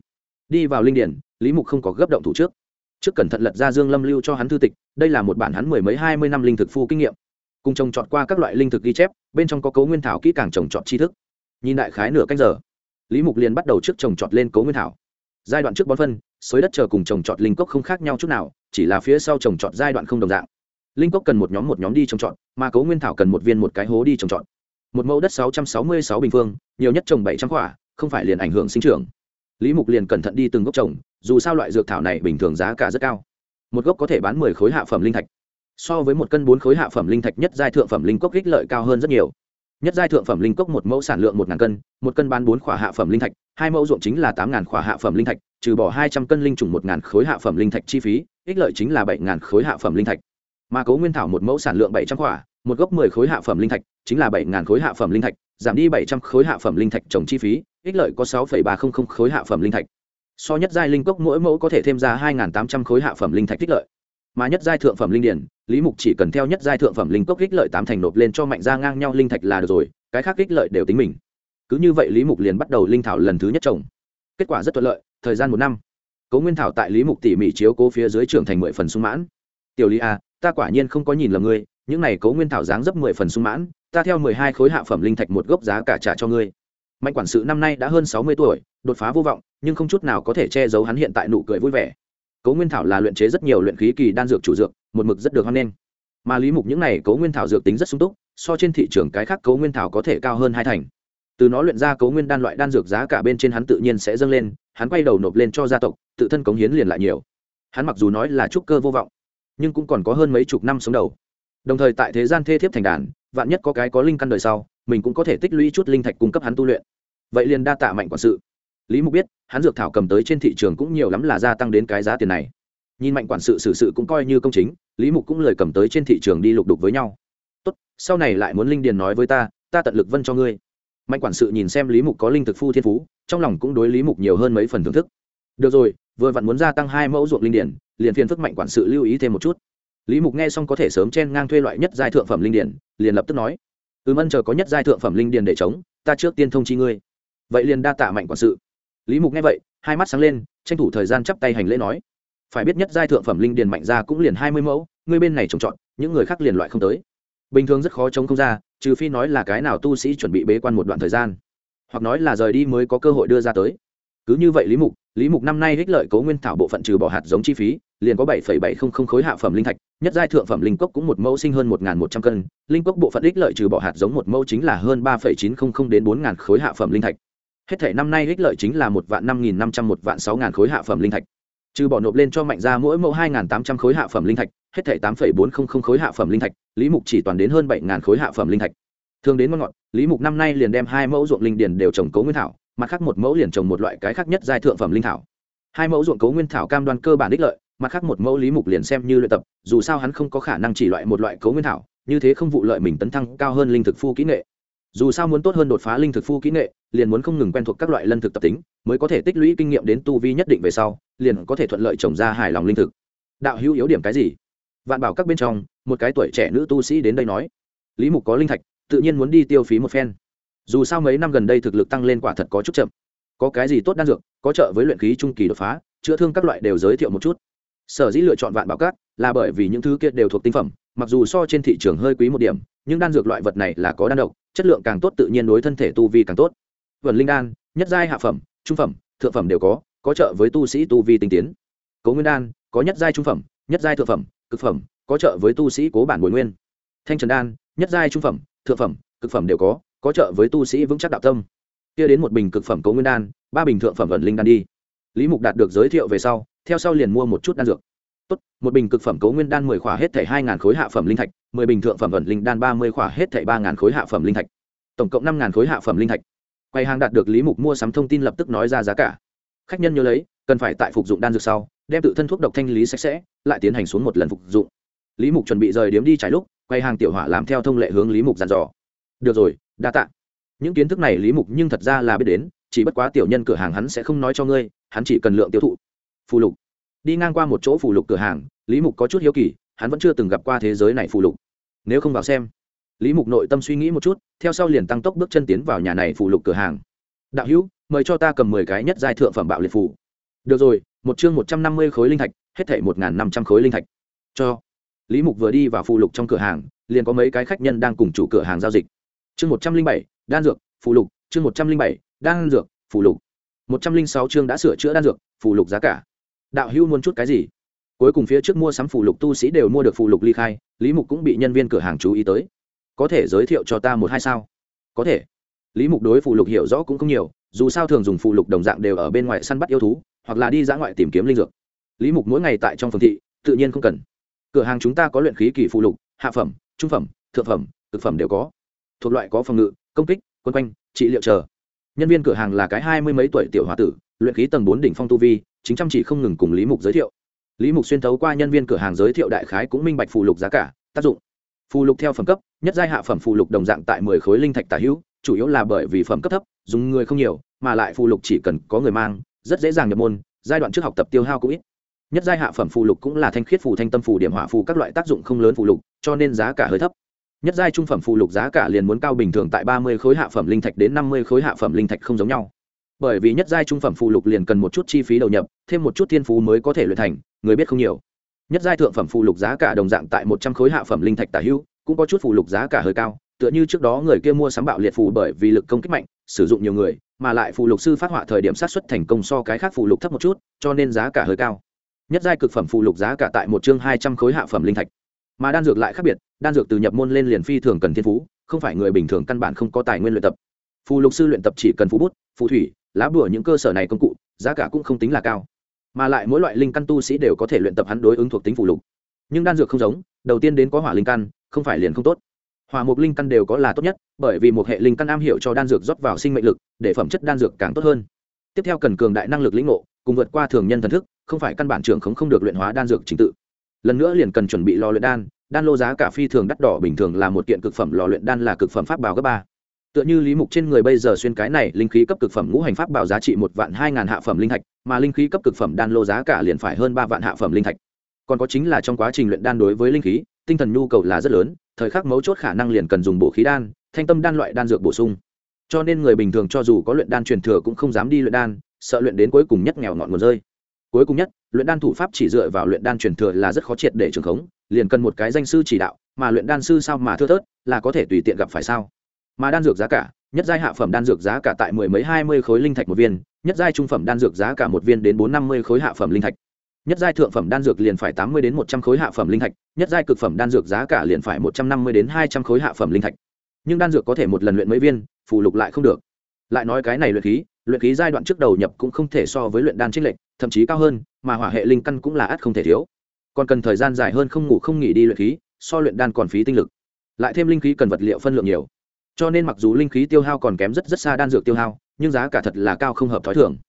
Đi vào linh điển, lý mục không có gấp động thủ trước. Trước cẩn thận lật ra dương lâm lưu cho hắn thư tịch, đây là một bản hắn mười mấy hai mươi năm linh thực phu kinh nghiệm. Cùng trồng trọt qua các loại linh thực ghi chép, bên trong có cấu nguyên thảo kỹ càng trồng trọt tri thức. Nhìn đại khái nửa canh giờ, lý mục liền bắt đầu trước trồng trọt lên cấu nguyên thảo giai đoạn trước bón phân, xới đất chờ cùng trồng trọt linh cốc không khác nhau chút nào, chỉ là phía sau trồng trọt giai đoạn không đồng dạng. Linh cốc cần một nhóm một nhóm đi trồng trọt, mà cấu nguyên thảo cần một viên một cái hố đi trồng trọt. Một mẫu đất sáu trăm sáu mươi sáu bình phương, nhiều nhất trồng bảy trăm quả, không phải liền ảnh hưởng sinh trưởng. Lý mục liền cẩn thận đi từng gốc trồng, dù sao loại dược thảo này bình thường giá cả rất cao. Một gốc có thể bán mười khối hạ phẩm linh thạch. So với một cân bốn khối hạ phẩm linh thạch nhất giai thượng phẩm linh cốc ích lợi cao hơn rất nhiều nhất giai thượng phẩm linh cốc một mẫu sản lượng một ngàn cân một cân bán bốn khỏa hạ phẩm linh thạch hai mẫu ruộng chính là tám ngàn khỏa hạ phẩm linh thạch trừ bỏ hai trăm cân linh trùng một ngàn khối hạ phẩm linh thạch chi phí ích lợi chính là bảy ngàn khối hạ phẩm linh thạch mà cố nguyên thảo một mẫu sản lượng bảy trăm khỏa một gốc mười khối hạ phẩm linh thạch chính là bảy ngàn khối hạ phẩm linh thạch giảm đi bảy trăm khối hạ phẩm linh thạch trồng chi phí ích lợi có sáu ba không không khối hạ phẩm linh thạch so nhất giai linh cốc mỗi mẫu có thể thêm ra hai ngàn tám trăm khối hạ phẩm linh thạch ích lợi mà nhất giai thượng phẩm linh điển, lý mục chỉ cần theo nhất giai thượng phẩm linh cốc kích lợi tám thành nộp lên cho mạnh ra ngang nhau linh thạch là được rồi, cái khác kích lợi đều tính mình. Cứ như vậy lý mục liền bắt đầu linh thảo lần thứ nhất trồng. Kết quả rất thuận lợi, thời gian một năm. Cố nguyên thảo tại lý mục tỉ mỉ chiếu cố phía dưới trưởng thành mười phần sung mãn. Tiểu lý a ta quả nhiên không có nhìn lầm ngươi, những này cố nguyên thảo dáng dấp mười phần sung mãn, ta theo mười hai khối hạ phẩm linh thạch một gốc giá cả trả cho ngươi. Mạnh quản sự năm nay đã hơn sáu mươi tuổi, đột phá vô vọng, nhưng không chút nào có thể che giấu hắn hiện tại nụ cười vui vẻ cố nguyên thảo là luyện chế rất nhiều luyện khí kỳ đan dược chủ dược, một mực rất được hoan nghênh. Mà lý mục những này cố nguyên thảo dược tính rất sung túc, so trên thị trường cái khác cố nguyên thảo có thể cao hơn hai thành. Từ nó luyện ra cố nguyên đan loại đan dược giá cả bên trên hắn tự nhiên sẽ dâng lên, hắn quay đầu nộp lên cho gia tộc, tự thân cống hiến liền lại nhiều. Hắn mặc dù nói là trúc cơ vô vọng, nhưng cũng còn có hơn mấy chục năm sống đầu. Đồng thời tại thế gian thê thiếp thành đàn, vạn nhất có cái có linh căn đời sau, mình cũng có thể tích lũy chút linh thạch cung cấp hắn tu luyện. Vậy liền đa tạ mạnh quản sự lý mục biết, hắn dược thảo cầm tới trên thị trường cũng nhiều lắm là gia tăng đến cái giá tiền này. Nhìn mạnh quản sự xử sự cũng coi như công chính, lý mục cũng lời cầm tới trên thị trường đi lục đục với nhau. Tốt, sau này lại muốn linh điền nói với ta ta tận lực vân cho ngươi. Mạnh quản sự nhìn xem lý mục có linh thực phu thiên phú, trong lòng cũng đối lý mục nhiều hơn mấy phần thưởng thức. Được rồi, vừa vặn muốn gia tăng hai mẫu ruộng linh điển liền phiền phức mạnh quản sự lưu ý thêm một chút. Lý mục nghe xong có thể sớm chen ngang thuê loại nhất giai thượng phẩm linh điển liền lập tức nói, ừm ân chờ có nhất giai thượng phẩm linh điển để chống, ta trước tiên thông chi ngươi. Vậy liền đa tạ mạnh quản sự lý mục nghe vậy, hai mắt sáng lên, tranh thủ thời gian chắp tay hành lễ nói. Phải biết nhất giai thượng phẩm linh điền mạnh ra cũng liền hai mươi mẫu ngươi bên này trồng trọt, những người khác liền loại không tới. Bình thường rất khó chống không ra, trừ phi nói là cái nào tu sĩ chuẩn bị bế quan một đoạn thời gian, hoặc nói là rời đi mới có cơ hội đưa ra tới. Cứ như vậy lý mục lý mục năm nay hích lợi cấu nguyên thảo bộ phận trừ bỏ hạt giống chi phí, liền có bảy bảy không không khối hạ phẩm linh thạch, nhất giai thượng phẩm linh cốc cũng một mẫu sinh hơn một một trăm cân, linh cốc bộ phận ích lợi trừ bỏ hạt giống một mẫu chính là hơn ba chín không không đến bốn khối hạ phẩm linh thạch hết thể năm nay ích lợi chính là một vạn năm nghìn năm trăm một vạn sáu ngàn khối hạ phẩm linh thạch. Trừ bỏ nộp lên cho mạnh ra mỗi mẫu hai ngàn tám trăm khối hạ phẩm linh thạch, hết thể tám phẩy bốn không không khối hạ phẩm linh thạch, lý mục chỉ toàn đến hơn bảy ngàn khối hạ phẩm linh thạch. Thường đến ngon ngọt, lý mục năm nay liền đem hai mẫu ruộng linh điền đều trồng cấu nguyên thảo, mặt khác một mẫu liền trồng một loại cái khác nhất giai thượng phẩm linh thảo. Hai mẫu ruộng cấu nguyên thảo cam đoan cơ bản ích lợi, mặt khác một mẫu lý mục liền xem như luyện tập, dù sao hắn không có khả năng chỉ loại một loại cấu nguyên thảo, như thế không vụ lợi mình tấn thăng cao hơn linh thực phu kỹ nghệ. Dù sao muốn tốt hơn đột phá linh thực phu kỹ nghệ liền muốn không ngừng quen thuộc các loại lân thực tập tính, mới có thể tích lũy kinh nghiệm đến tu vi nhất định về sau, liền có thể thuận lợi trồng ra hài lòng linh thực. Đạo hữu yếu điểm cái gì? Vạn bảo các bên trong, một cái tuổi trẻ nữ tu sĩ đến đây nói. Lý mục có linh thạch, tự nhiên muốn đi tiêu phí một phen. Dù sao mấy năm gần đây thực lực tăng lên quả thật có chút chậm. Có cái gì tốt đan dược, có trợ với luyện khí trung kỳ đột phá, chữa thương các loại đều giới thiệu một chút. Sở dĩ lựa chọn vạn bảo cát là bởi vì những thứ kia đều thuộc tinh phẩm, mặc dù so trên thị trường hơi quý một điểm, nhưng đan dược loại vật này là có đan độc, chất lượng càng tốt tự nhiên đối thân thể tu vi càng tốt vần linh đan, nhất giai hạ phẩm, trung phẩm, thượng phẩm đều có có trợ với tu sĩ tu vi tinh tiến. Cố nguyên đan, có nhất giai trung phẩm, nhất giai thượng phẩm, cực phẩm, có trợ với tu sĩ cố bản bồi nguyên. Thanh trần đan, nhất giai trung phẩm, thượng phẩm, cực phẩm đều có có trợ với tu sĩ vững chắc đạo tâm. Kia đến một bình cực phẩm cố nguyên đan, ba bình thượng phẩm vận linh đan đi. Lý mục đạt được giới thiệu về sau, theo sau liền mua một chút đan dược. Tốt, một bình cực phẩm cấu nguyên đan mười khỏa hết thảy hai ngàn khối hạ phẩm linh thạch, mười bình thượng phẩm vận linh đan ba mươi khỏa hết thảy ba ngàn khối hạ phẩm linh thạch. Tổng cộng năm ngàn khối hạ phẩm linh thạch quầy hàng đạt được lý mục mua sắm thông tin lập tức nói ra giá cả. Khách nhân nhớ lấy, cần phải tại phục dụng đan dược sau, đem tự thân thuốc độc thanh lý sạch sẽ, lại tiến hành xuống một lần phục dụng. Lý mục chuẩn bị rời điếm đi trái lúc, quầy hàng tiểu hỏa làm theo thông lệ hướng lý mục dàn dò. Được rồi, đa tạ. Những kiến thức này lý mục nhưng thật ra là biết đến, chỉ bất quá tiểu nhân cửa hàng hắn sẽ không nói cho ngươi, hắn chỉ cần lượng tiêu thụ. Phù lục. Đi ngang qua một chỗ phù lục cửa hàng, lý mục có chút hiếu kỳ, hắn vẫn chưa từng gặp qua thế giới này phù lục. Nếu không vào xem lý mục nội tâm suy nghĩ một chút, theo sau liền tăng tốc bước chân tiến vào nhà này phụ lục cửa hàng. Đạo hữu, mời cho ta cầm mười cái nhất giai thượng phẩm bạo liệt phủ. Được rồi, một chương một trăm năm mươi khối linh thạch, hết thảy một n g h n năm trăm khối linh thạch. Cho. Lý mục vừa đi vào phụ lục trong cửa hàng, liền có mấy cái khách nhân đang cùng chủ cửa hàng giao dịch. Chương một trăm linh bảy, đan dược phụ lục. Chương một trăm linh bảy, đan dược phụ lục. Một trăm linh sáu chương đã sửa chữa đan dược phụ lục giá cả. Đạo hữu muốn chút cái gì? Cuối cùng phía trước mua sắm phụ lục tu sĩ đều mua được phụ lục ly khai, lý mục cũng bị nhân viên cửa hàng chú ý tới có thể giới thiệu cho ta một hai sao? Có thể. Lý mục đối phụ lục hiểu rõ cũng không nhiều, dù sao thường dùng phụ lục đồng dạng đều ở bên ngoài săn bắt yêu thú, hoặc là đi dã ngoại tìm kiếm linh dược. Lý mục mỗi ngày tại trong phường thị, tự nhiên không cần. Cửa hàng chúng ta có luyện khí kỳ phụ lục, hạ phẩm, trung phẩm, thượng phẩm thực phẩm đều có. Thuộc loại có phòng ngự, công kích, quân quanh, trị liệu chờ. Nhân viên cửa hàng là cái hai mươi mấy tuổi tiểu h o a tử, luyện khí tầng bốn đỉnh phong tu vi, chính chăm chỉ không ngừng cùng lý mục giới thiệu. Lý mục xuyên thấu qua nhân viên cửa hàng giới thiệu đại khái cũng minh bạch phụ lục giá cả, tác dụng. Phụ lục theo phẩm cấp nhất giai hạ phẩm phụ lục đồng dạng tại mười khối linh thạch tả hữu, chủ yếu là bởi vì phẩm cấp thấp, dùng người không nhiều, mà lại phụ lục chỉ cần có người mang, rất dễ dàng nhập môn, giai đoạn trước học tập tiêu hao cũng ít. Nhất giai hạ phẩm phụ lục cũng là thanh khiết phù, thanh tâm phù, điểm hỏa phù các loại tác dụng không lớn phụ lục, cho nên giá cả hơi thấp. Nhất giai trung phẩm phụ lục giá cả liền muốn cao bình thường tại ba mươi khối hạ phẩm linh thạch đến năm mươi khối hạ phẩm linh thạch không giống nhau. Bởi vì nhất giai trung phẩm phụ lục liền cần một chút chi phí đầu nhập, thêm một chút thiên phú mới có thể luyện thành, người biết không nhiều. Nhất giai thượng phẩm phụ lục giá cả đồng dạng tại một trăm khối hạ phẩm linh thạch tả hữu cũng có chút phụ lục giá cả hơi cao, tựa như trước đó người kia mua sắm bạo liệt phù bởi vì lực công kích mạnh, sử dụng nhiều người, mà lại phù lục sư phát họa thời điểm sát xuất thành công so cái khác phù lục thấp một chút, cho nên giá cả hơi cao. Nhất giai cực phẩm phù lục giá cả tại một chương hai trăm khối hạ phẩm linh thạch. Mà đan dược lại khác biệt, đan dược từ nhập môn lên liền phi thường cần thiên phú, không phải người bình thường căn bản không có tài nguyên luyện tập. Phù lục sư luyện tập chỉ cần phú bút, phù thủy, lá bùa những cơ sở này công cụ, giá cả cũng không tính là cao. Mà lại mỗi loại linh căn tu sĩ đều có thể luyện tập hắn đối ứng thuộc tính phù lục. Nhưng đan dược không giống, đầu tiên đến có hỏa linh căn không phải liền không tốt. Hòa mục linh căn đều có là tốt nhất, bởi vì một hệ linh căn am hiểu cho đan dược rót vào sinh mệnh lực, để phẩm chất đan dược càng tốt hơn. Tiếp theo cần cường đại năng lực lĩnh ngộ, cùng vượt qua thường nhân thần thức, không phải căn bản trưởng không không được luyện hóa đan dược trình tự. Lần nữa liền cần chuẩn bị lò luyện đan đan lô giá cả phi thường đắt đỏ bình thường là một kiện cực phẩm lò luyện đan là cực phẩm pháp bảo cấp ba. Tựa như lý mục trên người bây giờ xuyên cái này linh khí cấp cực phẩm ngũ hành pháp bảo giá trị một vạn hai ngàn hạ phẩm linh thạch, mà linh khí cấp cực phẩm đan lô giá cả liền phải hơn ba vạn hạ phẩm linh thạch. Còn có chính là trong quá trình luyện đan đối với linh khí tinh thần nhu cầu là rất lớn, thời khắc mấu chốt khả năng liền cần dùng bổ khí đan, thanh tâm đan loại đan dược bổ sung. Cho nên người bình thường cho dù có luyện đan truyền thừa cũng không dám đi luyện đan, sợ luyện đến cuối cùng nhất nghèo ngọn nguồn rơi. Cuối cùng nhất, luyện đan thủ pháp chỉ dựa vào luyện đan truyền thừa là rất khó triệt để trường khống, liền cần một cái danh sư chỉ đạo, mà luyện đan sư sao mà thưa thớt, là có thể tùy tiện gặp phải sao? Mà đan dược giá cả, nhất giai hạ phẩm đan dược giá cả tại mười mấy hai mươi khối linh thạch một viên, nhất giai trung phẩm đan dược giá cả một viên đến bốn năm mươi khối hạ phẩm linh thạch nhất giai thượng phẩm đan dược liền phải tám mươi đến một trăm khối hạ phẩm linh thạch, nhất giai cực phẩm đan dược giá cả liền phải một trăm năm mươi đến hai trăm khối hạ phẩm linh thạch. Nhưng đan dược có thể một lần luyện mấy viên phụ lục lại không được. Lại nói cái này luyện khí luyện khí giai đoạn trước đầu nhập cũng không thể so với luyện đan trích lệnh thậm chí cao hơn, mà hỏa hệ linh căn cũng là ắt không thể thiếu. Còn cần thời gian dài hơn không ngủ không nghỉ đi luyện khí, so luyện đan còn phí tinh lực. Lại thêm linh khí cần vật liệu phân lượng nhiều. Cho nên mặc dù linh khí tiêu hao còn kém rất rất xa đan dược tiêu hao, nhưng giá cả thật là cao không hợp t h ó i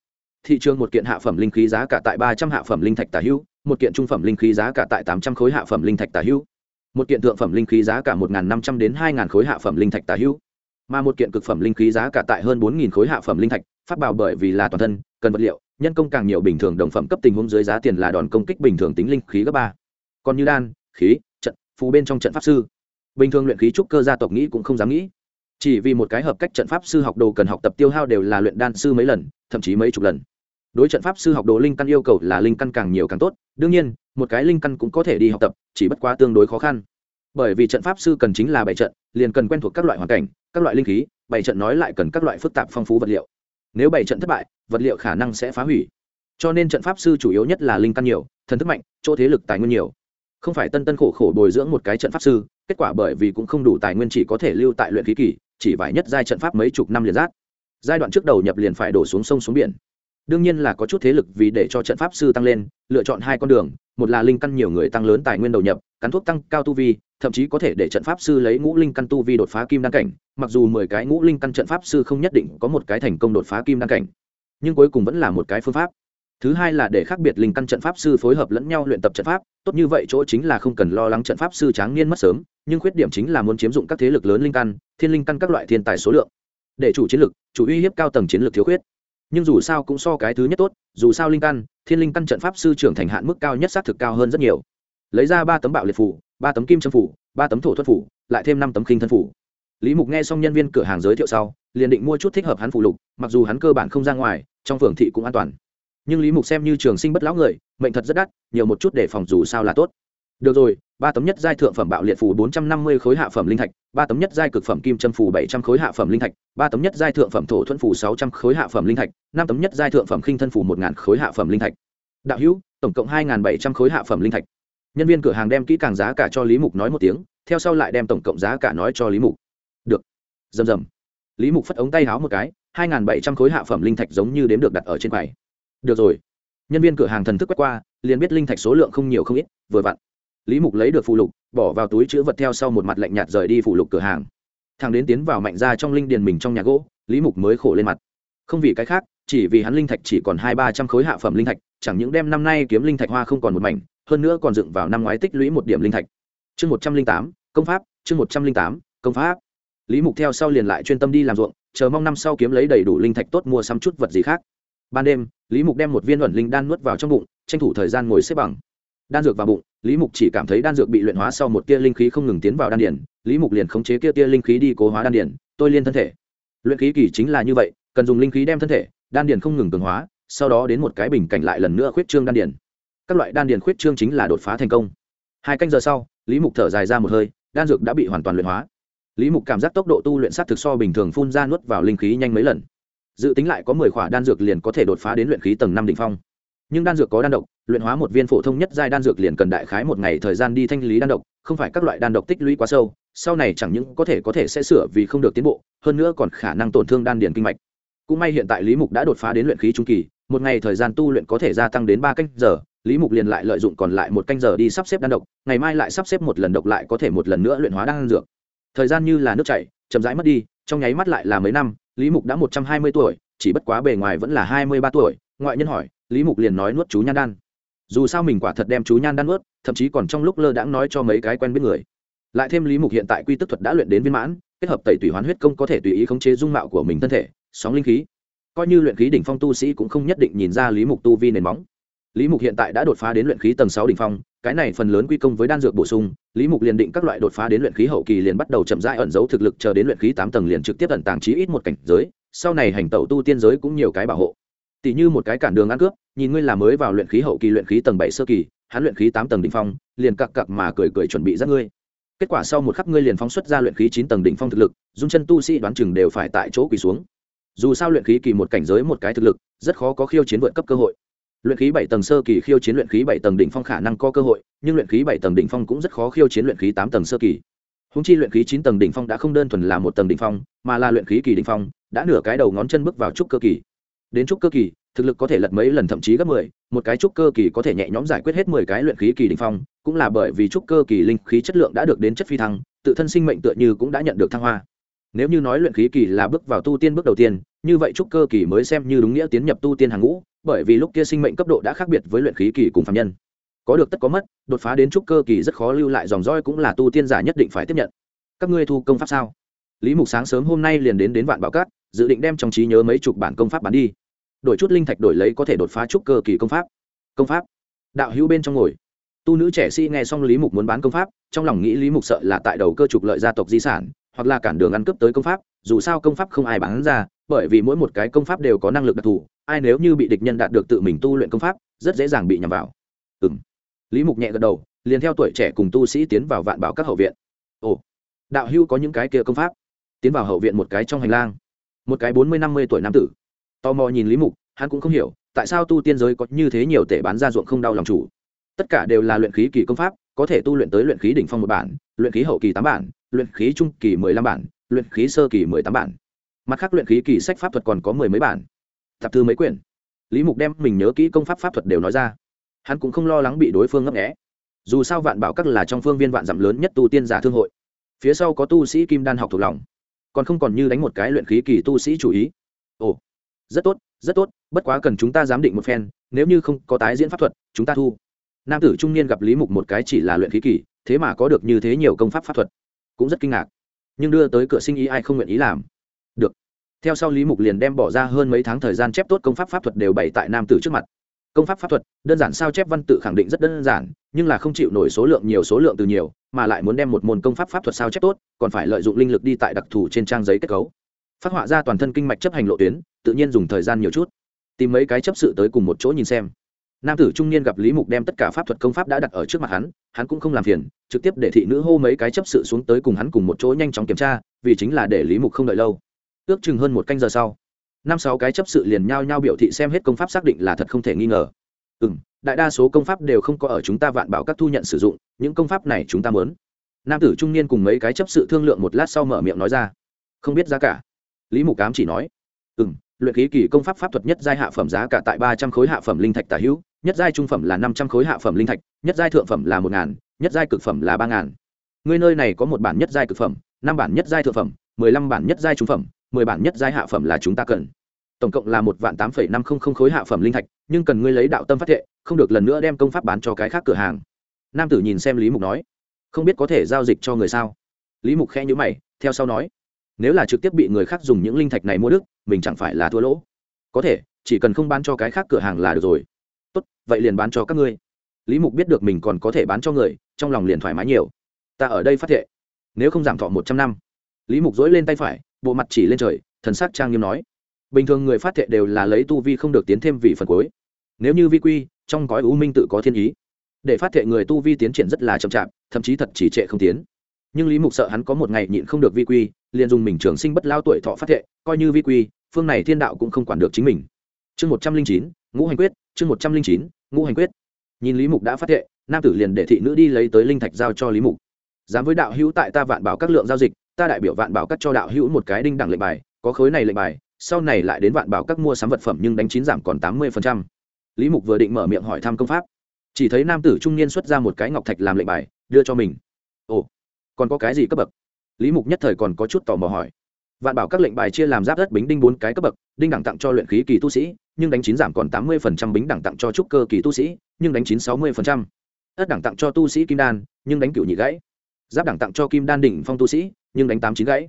thị trường một kiện hạ phẩm linh khí giá cả tại ba trăm hạ phẩm linh thạch tả hữu, một kiện trung phẩm linh khí giá cả tại tám trăm khối hạ phẩm linh thạch tả hữu, một kiện thượng phẩm linh khí giá cả một năm trăm đến hai khối hạ phẩm linh thạch tả hữu, mà một kiện cực phẩm linh khí giá cả tại hơn bốn khối hạ phẩm linh thạch, phát bảo bởi vì là toàn thân, cần vật liệu, nhân công càng nhiều bình thường đồng phẩm cấp tình huống dưới giá tiền là đòn công kích bình thường tính linh khí gấp ba. Còn như đan, khí, trận, phù bên trong trận pháp sư. Bình thường luyện khí trúc cơ gia tộc nghĩ cũng không dám nghĩ. Chỉ vì một cái hợp cách trận pháp sư học đồ cần học tập tiêu hao đều là luyện đan sư mấy lần, thậm chí mấy chục lần đối trận pháp sư học đồ linh căn yêu cầu là linh căn càng nhiều càng tốt, đương nhiên, một cái linh căn cũng có thể đi học tập, chỉ bất quá tương đối khó khăn. Bởi vì trận pháp sư cần chính là bảy trận, liền cần quen thuộc các loại hoàn cảnh, các loại linh khí, bảy trận nói lại cần các loại phức tạp phong phú vật liệu. Nếu bảy trận thất bại, vật liệu khả năng sẽ phá hủy. Cho nên trận pháp sư chủ yếu nhất là linh căn nhiều, thần thức mạnh, chỗ thế lực tài nguyên nhiều. Không phải tân tân khổ khổ bồi dưỡng một cái trận pháp sư, kết quả bởi vì cũng không đủ tài nguyên chỉ có thể lưu tại luyện khí kỳ, chỉ vài nhất giai trận pháp mấy chục năm liền giáp giai đoạn trước đầu nhập liền phải đổ xuống sông xuống biển đương nhiên là có chút thế lực vì để cho trận pháp sư tăng lên, lựa chọn hai con đường, một là linh căn nhiều người tăng lớn tài nguyên đầu nhập, cắn thuốc tăng cao tu vi, thậm chí có thể để trận pháp sư lấy ngũ linh căn tu vi đột phá kim đăng cảnh, mặc dù mười cái ngũ linh căn trận pháp sư không nhất định có một cái thành công đột phá kim đăng cảnh, nhưng cuối cùng vẫn là một cái phương pháp. Thứ hai là để khác biệt linh căn trận pháp sư phối hợp lẫn nhau luyện tập trận pháp, tốt như vậy chỗ chính là không cần lo lắng trận pháp sư tráng niên mất sớm, nhưng khuyết điểm chính là muốn chiếm dụng các thế lực lớn linh căn, thiên linh căn các loại thiên tài số lượng. Để chủ chiến lực, chủ uy hiếp cao tầng chiến lược thiếu khuyết nhưng dù sao cũng so cái thứ nhất tốt, dù sao linh căn, thiên linh căn trận pháp sư trưởng thành hạn mức cao nhất xác thực cao hơn rất nhiều. Lấy ra ba tấm bạo liệt phủ, ba tấm kim châm phủ, ba tấm thổ thuật phủ, lại thêm năm tấm khinh thân phủ. Lý mục nghe xong nhân viên cửa hàng giới thiệu sau, liền định mua chút thích hợp hắn phụ lục, mặc dù hắn cơ bản không ra ngoài, trong phường thị cũng an toàn. Nhưng lý mục xem như trường sinh bất lão người, mệnh thật rất đắt, nhiều một chút để phòng dù sao là tốt. Được rồi ba tấm nhất giai thượng phẩm bạo liệt phù bốn trăm năm mươi khối hạ phẩm linh thạch, ba tấm nhất giai cực phẩm kim châm phù bảy trăm khối hạ phẩm linh thạch, ba tấm nhất giai thượng phẩm thổ thuẫn phù sáu trăm khối hạ phẩm linh thạch, năm tấm nhất giai thượng phẩm khinh thân phù một ngàn khối hạ phẩm linh thạch. Đạo hữu, tổng cộng hai ngàn bảy trăm khối hạ phẩm linh thạch. Nhân viên cửa hàng đem kỹ càng giá cả cho lý mục nói một tiếng, theo sau lại đem tổng cộng giá cả nói cho lý mục. Được. Dầm dầm. lý mục phất ống tay háo một cái, hai ngàn bảy trăm khối hạ phẩm linh thạch giống như đếm được đặt ở trên quầy. Được rồi. Nhân viên cửa hàng thần thức quét qua, liền biết linh thạch số lượng không nhiều không ít, vừa vặn lý mục lấy được phụ lục, bỏ vào túi chữ vật theo sau một mặt lạnh nhạt rời đi phụ lục cửa hàng. Thằng đến tiến vào mạnh ra trong linh điền mình trong nhà gỗ, lý mục mới khổ lên mặt. Không vì cái khác, chỉ vì hắn linh thạch chỉ còn hai ba trăm khối hạ phẩm linh thạch, chẳng những đem năm nay kiếm linh thạch hoa không còn một mảnh, hơn nữa còn dựng vào năm ngoái tích lũy một điểm linh thạch. Chương một trăm linh tám, công pháp, chương một trăm linh tám, công pháp. Lý mục theo sau liền lại chuyên tâm đi làm ruộng, chờ mong năm sau kiếm lấy đầy đủ linh thạch tốt mua xăm chút vật gì khác. Ban đêm, lý mục đem một viên ẩn linh đan nuốt vào trong bụng, tranh thủ thời gian ngồi xếp bằng đan dược vào bụng, lý mục chỉ cảm thấy đan dược bị luyện hóa sau một tia linh khí không ngừng tiến vào đan điển lý mục liền khống chế kia tia linh khí đi cố hóa đan điển tôi liên thân thể. Luyện khí kỳ chính là như vậy, cần dùng linh khí đem thân thể, đan điển không ngừng cường hóa, sau đó đến một cái bình cảnh lại lần nữa khuyết trương đan điển các loại đan điển khuyết trương chính là đột phá thành công. Hai canh giờ sau, lý mục thở dài ra một hơi, đan dược đã bị hoàn toàn luyện hóa. Lý mục cảm giác tốc độ tu luyện sát thực so bình thường phun ra nuốt vào linh khí nhanh mấy lần. Dự tính lại có mười khỏa đan dược liền có thể đột phá đến luyện khí tầng năm đ ỉ n h phong. Nhưng đan dược có đan độc luyện hóa một viên phổ thông nhất giai đan dược liền cần đại khái một ngày thời gian đi thanh lý đan độc, không phải các loại đan độc tích lũy quá sâu, sau này chẳng những có thể có thể sẽ sửa vì không được tiến bộ, hơn nữa còn khả năng tổn thương đan điền kinh mạch. Cũng may hiện tại lý mục đã đột phá đến luyện khí trung kỳ, một ngày thời gian tu luyện có thể gia tăng đến ba canh giờ, lý mục liền lại lợi dụng còn lại một canh giờ đi sắp xếp đan độc, ngày mai lại sắp xếp một lần độc lại có thể một lần nữa luyện hóa đan dược. Thời gian như là nước chảy, chậm rãi mất đi, trong nháy mắt lại là mấy năm, lý mục đã một trăm hai mươi tuổi, chỉ bất quá bề ngoài vẫn là hai mươi ba tuổi, ngoại nhân hỏi, lý mục liền nói nuốt chú nhan đan dù sao mình quả thật đem chú nhan đan ướt, thậm chí còn trong lúc lơ đãng nói cho mấy cái quen biết người. Lại thêm lý mục hiện tại quy tức thuật đã luyện đến viên mãn, kết hợp tẩy tủy hoán huyết công có thể tùy ý khống chế dung mạo của mình thân thể, sóng linh khí. Coi như luyện khí đỉnh phong tu sĩ cũng không nhất định nhìn ra lý mục tu vi nền móng. Lý mục hiện tại đã đột phá đến luyện khí tầng sáu đỉnh phong, cái này phần lớn quy công với đan dược bổ sung, lý mục liền định các loại đột phá đến luyện khí hậu kỳ liền bắt đầu chậm rãi ẩn giấu thực lực chờ đến luyện khí tám tầng liền trực tiếp ẩn tàng trí ít một cảnh giới, sau này hành tẩu tu tiên giới cũng nhiều cái bảo hộ tỷ như một cái cản đường ăn cướp nhìn ngươi là mới vào luyện khí hậu kỳ luyện khí tầng bảy sơ kỳ hắn luyện khí tám tầng đỉnh phong liền cặc cặc mà cười cười chuẩn bị dắt ngươi kết quả sau một khắc ngươi liền phóng xuất ra luyện khí chín tầng đỉnh phong thực lực dung chân tu sĩ đoán chừng đều phải tại chỗ quỳ xuống dù sao luyện khí kỳ một cảnh giới một cái thực lực rất khó có khiêu chiến vượt cấp cơ hội luyện khí bảy tầng sơ kỳ khiêu chiến luyện khí bảy tầng đỉnh phong khả năng có cơ hội nhưng luyện khí bảy tầng đỉnh phong cũng rất khó khiêu chiến luyện khí tám tầng sơ kỳ húng chi luyện khí chín tầng đỉnh phong đã không đơn thuần là một tầng đỉnh phong mà là luyện khí kỳ đỉnh phong đã nửa cái đầu ngón chân bước vào trúc cơ kỳ đến trúc cơ kỳ, thực lực có thể lật mấy lần thậm chí gấp mười, một cái trúc cơ kỳ có thể nhẹ nhõm giải quyết hết mười cái luyện khí kỳ đỉnh phong, cũng là bởi vì trúc cơ kỳ linh khí chất lượng đã được đến chất phi thăng, tự thân sinh mệnh tựa như cũng đã nhận được thăng hoa. Nếu như nói luyện khí kỳ là bước vào tu tiên bước đầu tiên, như vậy trúc cơ kỳ mới xem như đúng nghĩa tiến nhập tu tiên hàng ngũ, bởi vì lúc kia sinh mệnh cấp độ đã khác biệt với luyện khí kỳ cùng phạm nhân. Có được tất có mất, đột phá đến trúc cơ kỳ rất khó lưu lại dòng roi cũng là tu tiên giả nhất định phải tiếp nhận. Các ngươi thu công pháp sao? Lý mục sáng sớm hôm nay liền đến đến vạn bảo cát dự định đem trong trí nhớ mấy chục bản công pháp bán đi. Đổi chút linh thạch đổi lấy có thể đột phá trúc cơ kỳ công pháp. Công pháp. Đạo hữu bên trong ngồi. Tu nữ trẻ si nghe xong lý mục muốn bán công pháp, trong lòng nghĩ lý mục sợ là tại đầu cơ trục lợi gia tộc di sản, hoặc là cản đường ăn cướp tới công pháp, dù sao công pháp không ai bán ra, bởi vì mỗi một cái công pháp đều có năng lực đặc thù, ai nếu như bị địch nhân đạt được tự mình tu luyện công pháp, rất dễ dàng bị nhầm vào. Ừ m lý mục nhẹ gật đầu, liền theo tuổi trẻ cùng tu sĩ tiến vào vạn bảo các hậu viện. Ồ. Đạo hưu có những cái kia công pháp? Tiến vào hậu viện một cái trong hành lang một cái bốn mươi năm mươi tuổi nam tử. Tò mò nhìn lý mục, hắn cũng không hiểu, tại sao tu tiên giới có như thế nhiều tể bán ra ruộng không đau lòng chủ. Tất cả đều là luyện khí kỳ công pháp, có thể tu luyện tới luyện khí đỉnh phong một bản, luyện khí hậu kỳ tám bản, luyện khí trung kỳ mười lăm bản, luyện khí sơ kỳ mười tám bản. Mặt khác luyện khí kỳ sách pháp thuật còn có mười mấy bản. Tạp thư mấy quyển. Lý mục đem mình nhớ kỹ công pháp pháp thuật đều nói ra. Hắn cũng không lo lắng bị đối phương ngấp nghẽ dù sao vạn bảo các là trong phương viên vạn dặm lớn nhất tu tiên giả thương hội. Phía sau có tu sĩ kim đan học thuộc lòng còn không còn như đánh một cái luyện khí kỳ tu sĩ chủ ý. Ồ, rất tốt rất tốt, bất quá cần chúng ta giám định một phen, nếu như không có tái diễn pháp thuật, chúng ta thu. Nam tử trung niên gặp lý mục một cái chỉ là luyện khí kỳ, thế mà có được như thế nhiều công pháp pháp thuật, cũng rất kinh ngạc. Nhưng đưa tới cửa sinh ý ai không nguyện ý làm? Được. Theo sau lý mục liền đem bỏ ra hơn mấy tháng thời gian chép tốt công pháp pháp thuật đều bày tại nam tử trước mặt công pháp pháp thuật, đơn giản sao chép văn tự khẳng định rất đơn giản, nhưng là không chịu nổi số lượng nhiều số lượng từ nhiều, mà lại muốn đem một môn công pháp pháp thuật sao chép tốt, còn phải lợi dụng linh lực đi tại đặc thù trên trang giấy kết cấu. Phát họa ra toàn thân kinh mạch chấp hành lộ tuyến, tự nhiên dùng thời gian nhiều chút. Tìm mấy cái chấp sự tới cùng một chỗ nhìn xem. Nam tử trung niên gặp lý mục đem tất cả pháp thuật công pháp đã đặt ở trước mặt hắn hắn cũng không làm phiền, trực tiếp để thị nữ hô mấy cái chấp sự xuống tới cùng hắn cùng một chỗ nhanh chóng kiểm tra, vì chính là để lý mục không đợi lâu. Ước chừng hơn một canh giờ sau năm sáu cái chấp sự liền nhao nhao biểu thị xem hết công pháp xác định là thật không thể nghi ngờ. Ừ m đại đa số công pháp đều không có ở chúng ta vạn bảo các thu nhận sử dụng, những công pháp này chúng ta mớn nam tử trung niên cùng mấy cái chấp sự thương lượng một lát sau mở miệng nói ra. Không biết giá cả. Lý mục cám chỉ nói. Ừ m luyện khí kỳ công pháp pháp thuật nhất giai hạ phẩm giá cả tại ba trăm khối hạ phẩm linh thạch tả hữu, nhất giai trung phẩm là năm trăm khối hạ phẩm linh thạch, nhất giai thượng phẩm là một ngàn, nhất giai cực phẩm là ba ngàn. Ngươi nơi này có một bản nhất giai cực phẩm, năm bản nhất giai thượng phẩm, mười lăm bản nhất giai trung phẩm mười bản nhất giai hạ phẩm là chúng ta cần. Tổng cộng là một vạn tám phẩy năm không không khối hạ phẩm linh thạch, nhưng cần ngươi lấy đạo tâm phát thệ, không được lần nữa đem công pháp bán cho cái khác cửa hàng. Nam tử nhìn xem lý mục nói. Không biết có thể giao dịch cho người sao? Lý mục khẽ nhữ mày, theo sau nói. Nếu là trực tiếp bị người khác dùng những linh thạch này mua đức, mình chẳng phải là thua lỗ. Có thể, chỉ cần không bán cho cái khác cửa hàng là được rồi. Tốt, vậy liền bán cho các ngươi. Lý mục biết được mình còn có thể bán cho người, trong lòng liền thoải mái nhiều. Ta ở đây phát thệ, nếu không giảm thọ một trăm năm. Lý mục dỗi lên tay phải bộ mặt chỉ lên trời, thần sắc trang nghiêm nói. Bình thường người phát thệ đều là lấy tu vi không được tiến thêm vì phần cuối. Nếu như vi quy, trong gói u minh tự có thiên ý. Để phát thệ người tu vi tiến triển rất là chậm chạp, thậm chí thật chỉ trệ không tiến. Nhưng lý mục sợ hắn có một ngày nhịn không được vi quy, liền dùng mình trường sinh bất lao tuổi thọ phát thệ, coi như vi quy, phương này thiên đạo cũng không quản được chính mình. Chương một trăm linh chín, ngũ hành quyết, chương một trăm linh chín, ngũ hành quyết. Nhìn lý mục đã phát thệ, nam tử liền để thị nữ đi lấy tới linh thạch giao cho lý mục. Dám với đạo hữu tại ta vạn bảo các lượng giao dịch ta đại biểu vạn bảo các cho đạo hữu một cái đinh đẳng lệnh bài, có khối này lệnh bài, sau này lại đến vạn bảo các mua sắm vật phẩm nhưng đánh chín giảm còn tám mươi lý mục vừa định mở miệng hỏi thăm công pháp. Chỉ thấy nam tử trung niên xuất ra một cái ngọc thạch làm lệnh bài, đưa cho mình. Ồ, còn có cái gì cấp bậc? Lý mục nhất thời còn có chút tò mò hỏi. Vạn bảo các lệnh bài chia làm giáp đất bính đinh bốn cái cấp bậc, đinh đẳng tặng cho luyện khí kỳ tu sĩ, nhưng đánh chín giảm còn tám mươi bính đẳng tặng cho trúc cơ kỳ tu sĩ, nhưng đánh chín sáu mươi ất đẳng tặng cho tu sĩ kim đan, nhưng đánh cựu nhị gãy giáp đẳng tặng cho kim đan đỉnh phong tu sĩ, nhưng đánh tám chín gãy.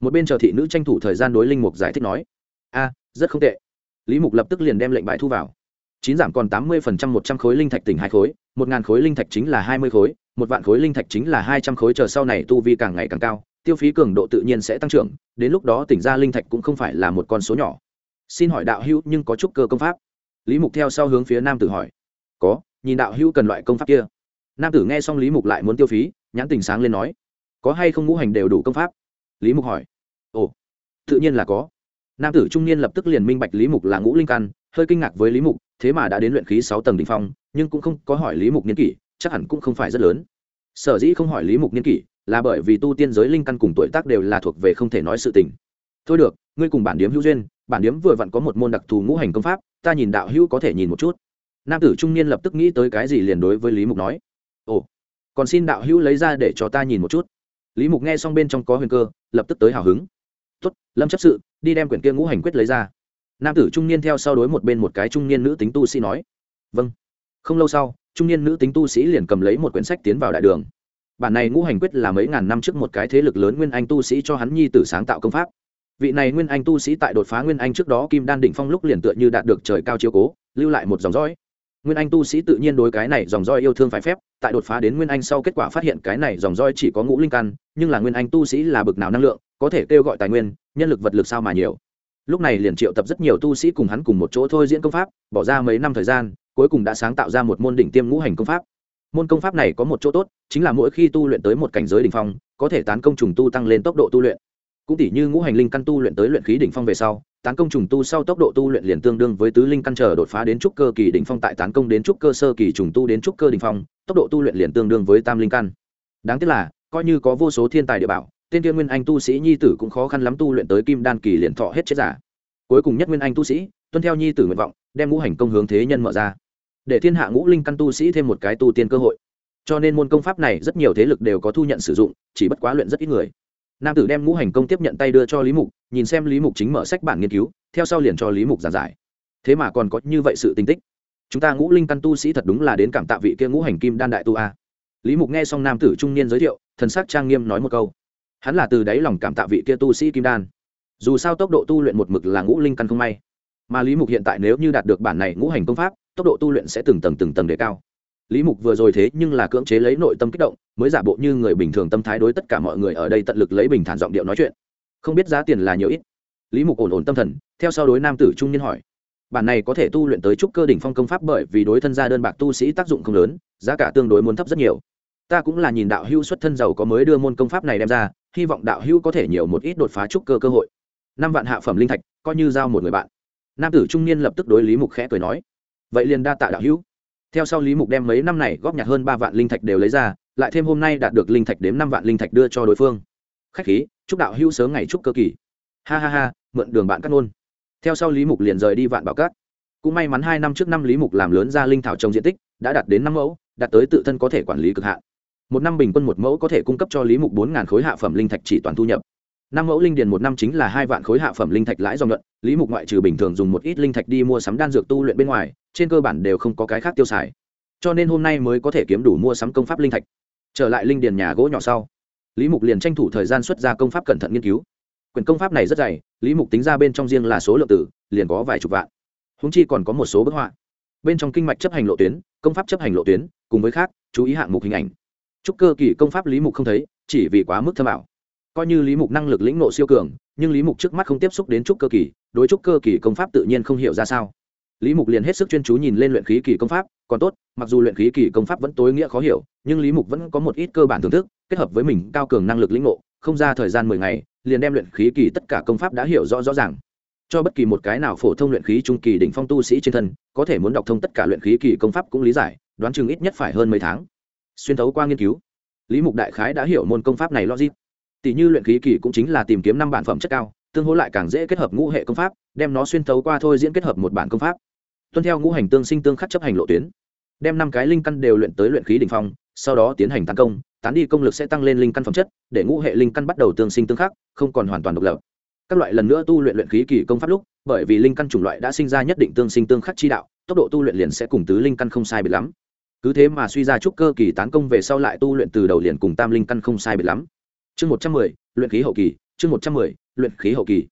Một bên chờ thị nữ tranh thủ thời gian đối linh mục giải thích nói, a, rất không tệ. Lý mục lập tức liền đem lệnh bài thu vào. Chín giảm còn tám mươi phần trăm một trăm khối linh thạch tỉnh hai khối, một ngàn khối linh thạch chính là hai mươi khối, một vạn khối linh thạch chính là hai trăm khối, chờ sau này tu vi càng ngày càng cao, tiêu phí cường độ tự nhiên sẽ tăng trưởng, đến lúc đó tỉnh ra linh thạch cũng không phải là một con số nhỏ. Xin hỏi đạo hữu nhưng có chút cơ công pháp? Lý mục theo sau hướng phía nam tử hỏi. Có, nhìn đạo hữu cần loại công pháp kia. Nam tử nghe xong lý mục lại muốn tiêu phí nhãn tình sáng lên nói, có hay không ngũ hành đều đủ công pháp? Lý mục hỏi. Ồ, tự nhiên là có. Nam tử trung niên lập tức liền minh bạch lý mục là ngũ linh căn, hơi kinh ngạc với lý mục, thế mà đã đến luyện khí sáu tầng đ ỉ n h phong, nhưng cũng không có hỏi lý mục niên kỷ, chắc hẳn cũng không phải rất lớn. Sở dĩ không hỏi lý mục niên kỷ, là bởi vì tu tiên giới linh căn cùng tuổi tác đều là thuộc về không thể nói sự tình. Thôi được, ngươi cùng bản điếm hữu duyên, bản điếm vừa vặn có một môn đặc thù ngũ hành công pháp, ta nhìn đạo hữu có thể nhìn một chút. Nam tử trung niên lập tức nghĩ tới cái gì liền đối với lý mục nói còn xin đạo hữu lấy ra để cho ta nhìn một chút. Lý mục nghe xong bên trong có huyền cơ, lập tức tới hào hứng. Tuất lâm chấp sự, đi đem quyển kia ngũ hành quyết lấy ra. Nam tử trung niên theo sau đối một bên một cái trung niên nữ tính tu sĩ nói. Vâng. Không lâu sau, trung niên nữ tính tu sĩ liền cầm lấy một quyển sách tiến vào đại đường. Bản này ngũ hành quyết là mấy ngàn năm trước một cái thế lực lớn nguyên anh tu sĩ cho hắn nhi tử sáng tạo công pháp. Vị này nguyên anh tu sĩ tại đột phá nguyên anh trước đó kim đan đỉnh phong lúc liền tựa như đạt được trời cao chiếu cố, lưu lại một dòng dõi nguyên anh tu sĩ tự nhiên đối cái này dòng roi yêu thương phải phép, tại đột phá đến nguyên anh sau kết quả phát hiện cái này dòng roi chỉ có ngũ linh căn, nhưng là nguyên anh tu sĩ là bực nào năng lượng, có thể kêu gọi tài nguyên, nhân lực vật lực sao mà nhiều. Lúc này liền triệu tập rất nhiều tu sĩ cùng hắn cùng một chỗ thôi diễn công pháp, bỏ ra mấy năm thời gian, cuối cùng đã sáng tạo ra một môn đỉnh tiêm ngũ hành công pháp. Môn công pháp này có một chỗ tốt, chính là mỗi khi tu luyện tới một cảnh giới đỉnh phong, có thể tán công trùng tu tăng lên tốc độ tu luyện cũng tỷ như ngũ hành linh căn tu luyện tới luyện khí đỉnh phong về sau, tán công trùng tu sau tốc độ tu luyện liền tương đương với tứ linh căn trở đột phá đến trúc cơ kỳ đỉnh phong tại tán công đến trúc cơ sơ kỳ trùng tu đến trúc cơ đỉnh phong, tốc độ tu luyện liền tương đương với tam linh căn. Đáng tiếc là, coi như có vô số thiên tài địa bảo, tên tiên nguyên anh tu sĩ nhi tử cũng khó khăn lắm tu luyện tới kim đan kỳ liền thọ hết chết giả. Cuối cùng nhất nguyên anh tu sĩ, tuân theo nhi tử nguyện vọng, đem ngũ hành công hướng thế nhân mở ra. Để thiên hạ ngũ linh căn tu sĩ thêm một cái tu tiên cơ hội. Cho nên môn công pháp này rất nhiều thế lực đều có thu nhận sử dụng, chỉ bất quá luyện rất ít người nam tử đem ngũ hành công tiếp nhận tay đưa cho lý mục, nhìn xem lý mục chính mở sách bản nghiên cứu, theo sau liền cho lý mục giảng giải. Thế mà còn có như vậy sự tinh tích. Chúng ta ngũ linh căn tu sĩ thật đúng là đến cảm tạ vị kia ngũ hành kim đan đại tu a. Lý mục nghe xong nam tử trung niên giới thiệu, thần sắc trang nghiêm nói một câu. Hắn là từ đáy lòng cảm tạ vị kia tu sĩ kim đan. Dù sao tốc độ tu luyện một mực là ngũ linh căn không may. Mà lý mục hiện tại nếu như đạt được bản này ngũ hành công pháp, tốc độ tu luyện sẽ từng tầng từng tầng đề cao lý mục vừa rồi thế nhưng là cưỡng chế lấy nội tâm kích động, mới giả bộ như người bình thường tâm thái đối tất cả mọi người ở đây tận lực lấy bình thản giọng điệu nói chuyện. Không biết giá tiền là nhiều ít. Lý mục ổn ổn tâm thần, theo sau đối nam tử trung niên hỏi. Bản này có thể tu luyện tới trúc cơ đỉnh phong công pháp bởi vì đối thân gia đơn bạc tu sĩ tác dụng không lớn, giá cả tương đối muốn thấp rất nhiều. Ta cũng là nhìn đạo hưu xuất thân giàu có mới đưa môn công pháp này đem ra, hy vọng đạo hưu có thể nhiều một ít đột phá trúc cơ cơ hội. Năm vạn hạ phẩm linh thạch, coi như giao một người bạn. Nam tử trung niên lập tức đối lý mục khẽ cười nói. Vậy liền đa tạ đạo hữu theo sau lý mục đem mấy năm này góp nhặt hơn ba vạn linh thạch đều lấy ra, lại thêm hôm nay đạt được linh thạch đếm năm vạn linh thạch đưa cho đối phương. Khách khí, chúc đạo hữu sớm ngày chúc cơ kỳ. Ha ha ha, mượn đường bạn cắt nôn theo sau lý mục liền rời đi vạn bảo cát. Cũng may mắn hai năm trước năm lý mục làm lớn ra linh thảo trồng diện tích, đã đạt đến năm mẫu, đạt tới tự thân có thể quản lý cực hạn. Một năm bình quân một mẫu có thể cung cấp cho lý mục bốn khối hạ phẩm linh thạch chỉ toàn thu nhập năm mẫu linh điền một năm chính là hai vạn khối hạ phẩm linh thạch lãi do nhuận, lý mục ngoại trừ bình thường dùng một ít linh thạch đi mua sắm đan dược tu luyện bên ngoài, trên cơ bản đều không có cái khác tiêu xài. Cho nên hôm nay mới có thể kiếm đủ mua sắm công pháp linh thạch. Trở lại linh điền nhà gỗ nhỏ sau, lý mục liền tranh thủ thời gian xuất ra công pháp cẩn thận nghiên cứu. Quyển công pháp này rất dày, lý mục tính ra bên trong riêng là số lượng tử, liền có vài chục vạn. Húng chi còn có một số bức họa. Bên trong kinh mạch chấp hành lộ tuyến, công pháp chấp hành lộ tuyến, cùng với khác, chú ý hạng mục hình ảnh. Chúc cơ kỳ công pháp lý mục không thấy, chỉ vì quá mức thâm ảo coi như lý mục năng lực lĩnh nộ siêu cường, nhưng lý mục trước mắt không tiếp xúc đến trúc cơ kỳ, đối trúc cơ kỳ công pháp tự nhiên không hiểu ra sao. Lý mục liền hết sức chuyên chú nhìn lên luyện khí kỳ công pháp, còn tốt, mặc dù luyện khí kỳ công pháp vẫn tối nghĩa khó hiểu, nhưng lý mục vẫn có một ít cơ bản thưởng thức, kết hợp với mình cao cường năng lực lĩnh ngộ, không ra thời gian mười ngày, liền đem luyện khí kỳ tất cả công pháp đã hiểu rõ rõ ràng. Cho bất kỳ một cái nào phổ thông luyện khí trung kỳ đỉnh phong tu sĩ trên thân, có thể muốn đọc thông tất cả luyện khí kỳ công pháp cũng lý giải, đoán chừng ít nhất phải hơn mấy tháng. Xuyên thấu qua nghiên cứu, lý mục đại khái đã hiểu môn công pháp này logic tỷ như luyện khí kỳ cũng chính là tìm kiếm năm bản phẩm chất cao, tương hỗ lại càng dễ kết hợp ngũ hệ công pháp, đem nó xuyên thấu qua thôi diễn kết hợp một bản công pháp. Tuân theo ngũ hành tương sinh tương khắc chấp hành lộ tuyến. Đem năm cái linh căn đều luyện tới luyện khí đ ỉ n h phong, sau đó tiến hành tấn công, tán đi công lực sẽ tăng lên linh căn phẩm chất, để ngũ hệ linh căn bắt đầu tương sinh tương khắc, không còn hoàn toàn độc lập. Các loại lần nữa tu luyện luyện khí kỳ công pháp lúc, bởi vì linh căn chủng loại đã sinh ra nhất định tương sinh tương khắc chi đạo, tốc độ tu luyện liền sẽ cùng tứ linh căn không sai biệt lắm. Cứ thế mà suy ra trúc cơ kỳ tán công về sau lại tu luyện từ đầu liền cùng tam linh căn không sai biệt lắm chương một trăm mười, luyện khí hậu kỳ, chương một trăm mười, luyện khí hậu kỳ.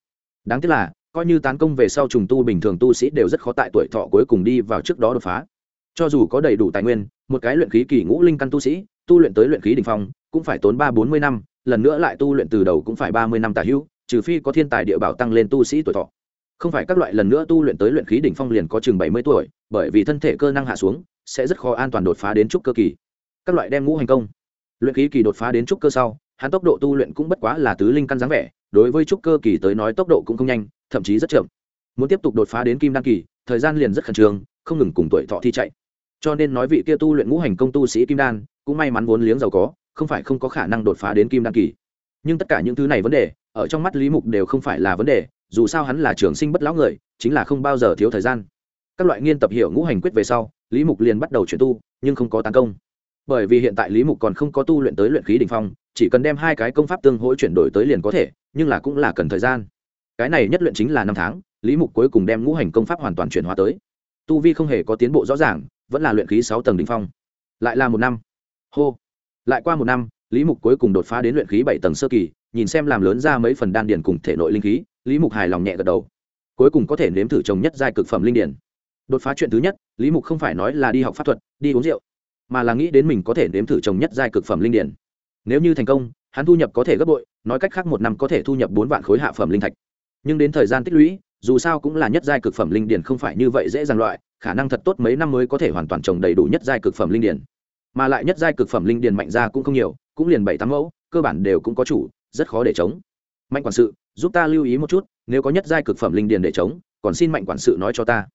Đáng tiếc là, coi như tán công về sau trùng tu bình thường tu sĩ đều rất khó tại tuổi thọ cuối cùng đi vào trước đó đột phá. Cho dù có đầy đủ tài nguyên, một cái luyện khí kỳ ngũ linh căn tu sĩ, tu luyện tới luyện khí đ ỉ n h phong, cũng phải tốn ba bốn mươi năm, lần nữa lại tu luyện từ đầu cũng phải ba mươi năm tà hữu, trừ phi có thiên tài địa bảo tăng lên tu sĩ tuổi thọ. Không phải các loại lần nữa tu luyện tới luyện khí đỉnh phong liền có chừng bảy mươi tuổi, bởi vì thân thể cơ năng hạ xuống, sẽ rất khó an toàn đột phá đến trúc cơ kỳ. Các loại đem ngũ hành công, luyện khí kỳ đột phá đến trúc cơ sau hắn tốc độ tu luyện cũng bất quá là tứ linh căn dáng vẻ, đối với trúc cơ kỳ tới nói tốc độ cũng không nhanh, thậm chí rất chậm. Muốn tiếp tục đột phá đến kim đăng kỳ, thời gian liền rất khẩn trương, không ngừng cùng tuổi thọ thi chạy. Cho nên nói vị kia tu luyện ngũ hành công tu sĩ kim đan, cũng may mắn vốn liếng giàu có, không phải không có khả năng đột phá đến kim đan kỳ. Nhưng tất cả những thứ này vấn đề, ở trong mắt lý mục đều không phải là vấn đề, dù sao hắn là trường sinh bất lão người, chính là không bao giờ thiếu thời gian. Các loại nghiên tập hiểu ngũ hành quyết về sau, lý mục liền bắt đầu chuyển tu, nhưng không có tấn công. Bởi vì hiện tại lý mục còn không có tu luyện tới luyện khí đ ỉ n h phong chỉ cần đem hai cái công pháp tương hỗ chuyển đổi tới liền có thể, nhưng là cũng là cần thời gian. Cái này nhất luyện chính là năm tháng, lý mục cuối cùng đem ngũ hành công pháp hoàn toàn chuyển hóa tới. Tu vi không hề có tiến bộ rõ ràng, vẫn là luyện khí sáu tầng đ ỉ n h phong. Lại là một năm. Hô. Lại qua một năm, lý mục cuối cùng đột phá đến luyện khí bảy tầng sơ kỳ, nhìn xem làm lớn ra mấy phần đan điền cùng thể nội linh khí, lý mục hài lòng nhẹ gật đầu. Cuối cùng có thể nếm thử trồng nhất giai cực phẩm linh điển đột phá chuyện thứ nhất, lý mục không phải nói là đi học pháp thuật, đi uống rượu, mà là nghĩ đến mình có thể nếm thử trồng nhất giai cực phẩm linh điển nếu như thành công, hắn thu nhập có thể gấp bội, nói cách khác một năm có thể thu nhập bốn vạn khối hạ phẩm linh thạch. Nhưng đến thời gian tích lũy, dù sao cũng là nhất giai cực phẩm linh điển không phải như vậy dễ dàng loại, khả năng thật tốt mấy năm mới có thể hoàn toàn trồng đầy đủ nhất giai cực phẩm linh điển. Mà lại nhất giai cực phẩm linh điển mạnh ra cũng không nhiều, cũng liền bảy tám mẫu, cơ bản đều cũng có chủ, rất khó để chống. Mạnh quản sự, giúp ta lưu ý một chút, nếu có nhất giai cực phẩm linh điển để chống, còn xin mạnh quản sự nói cho ta.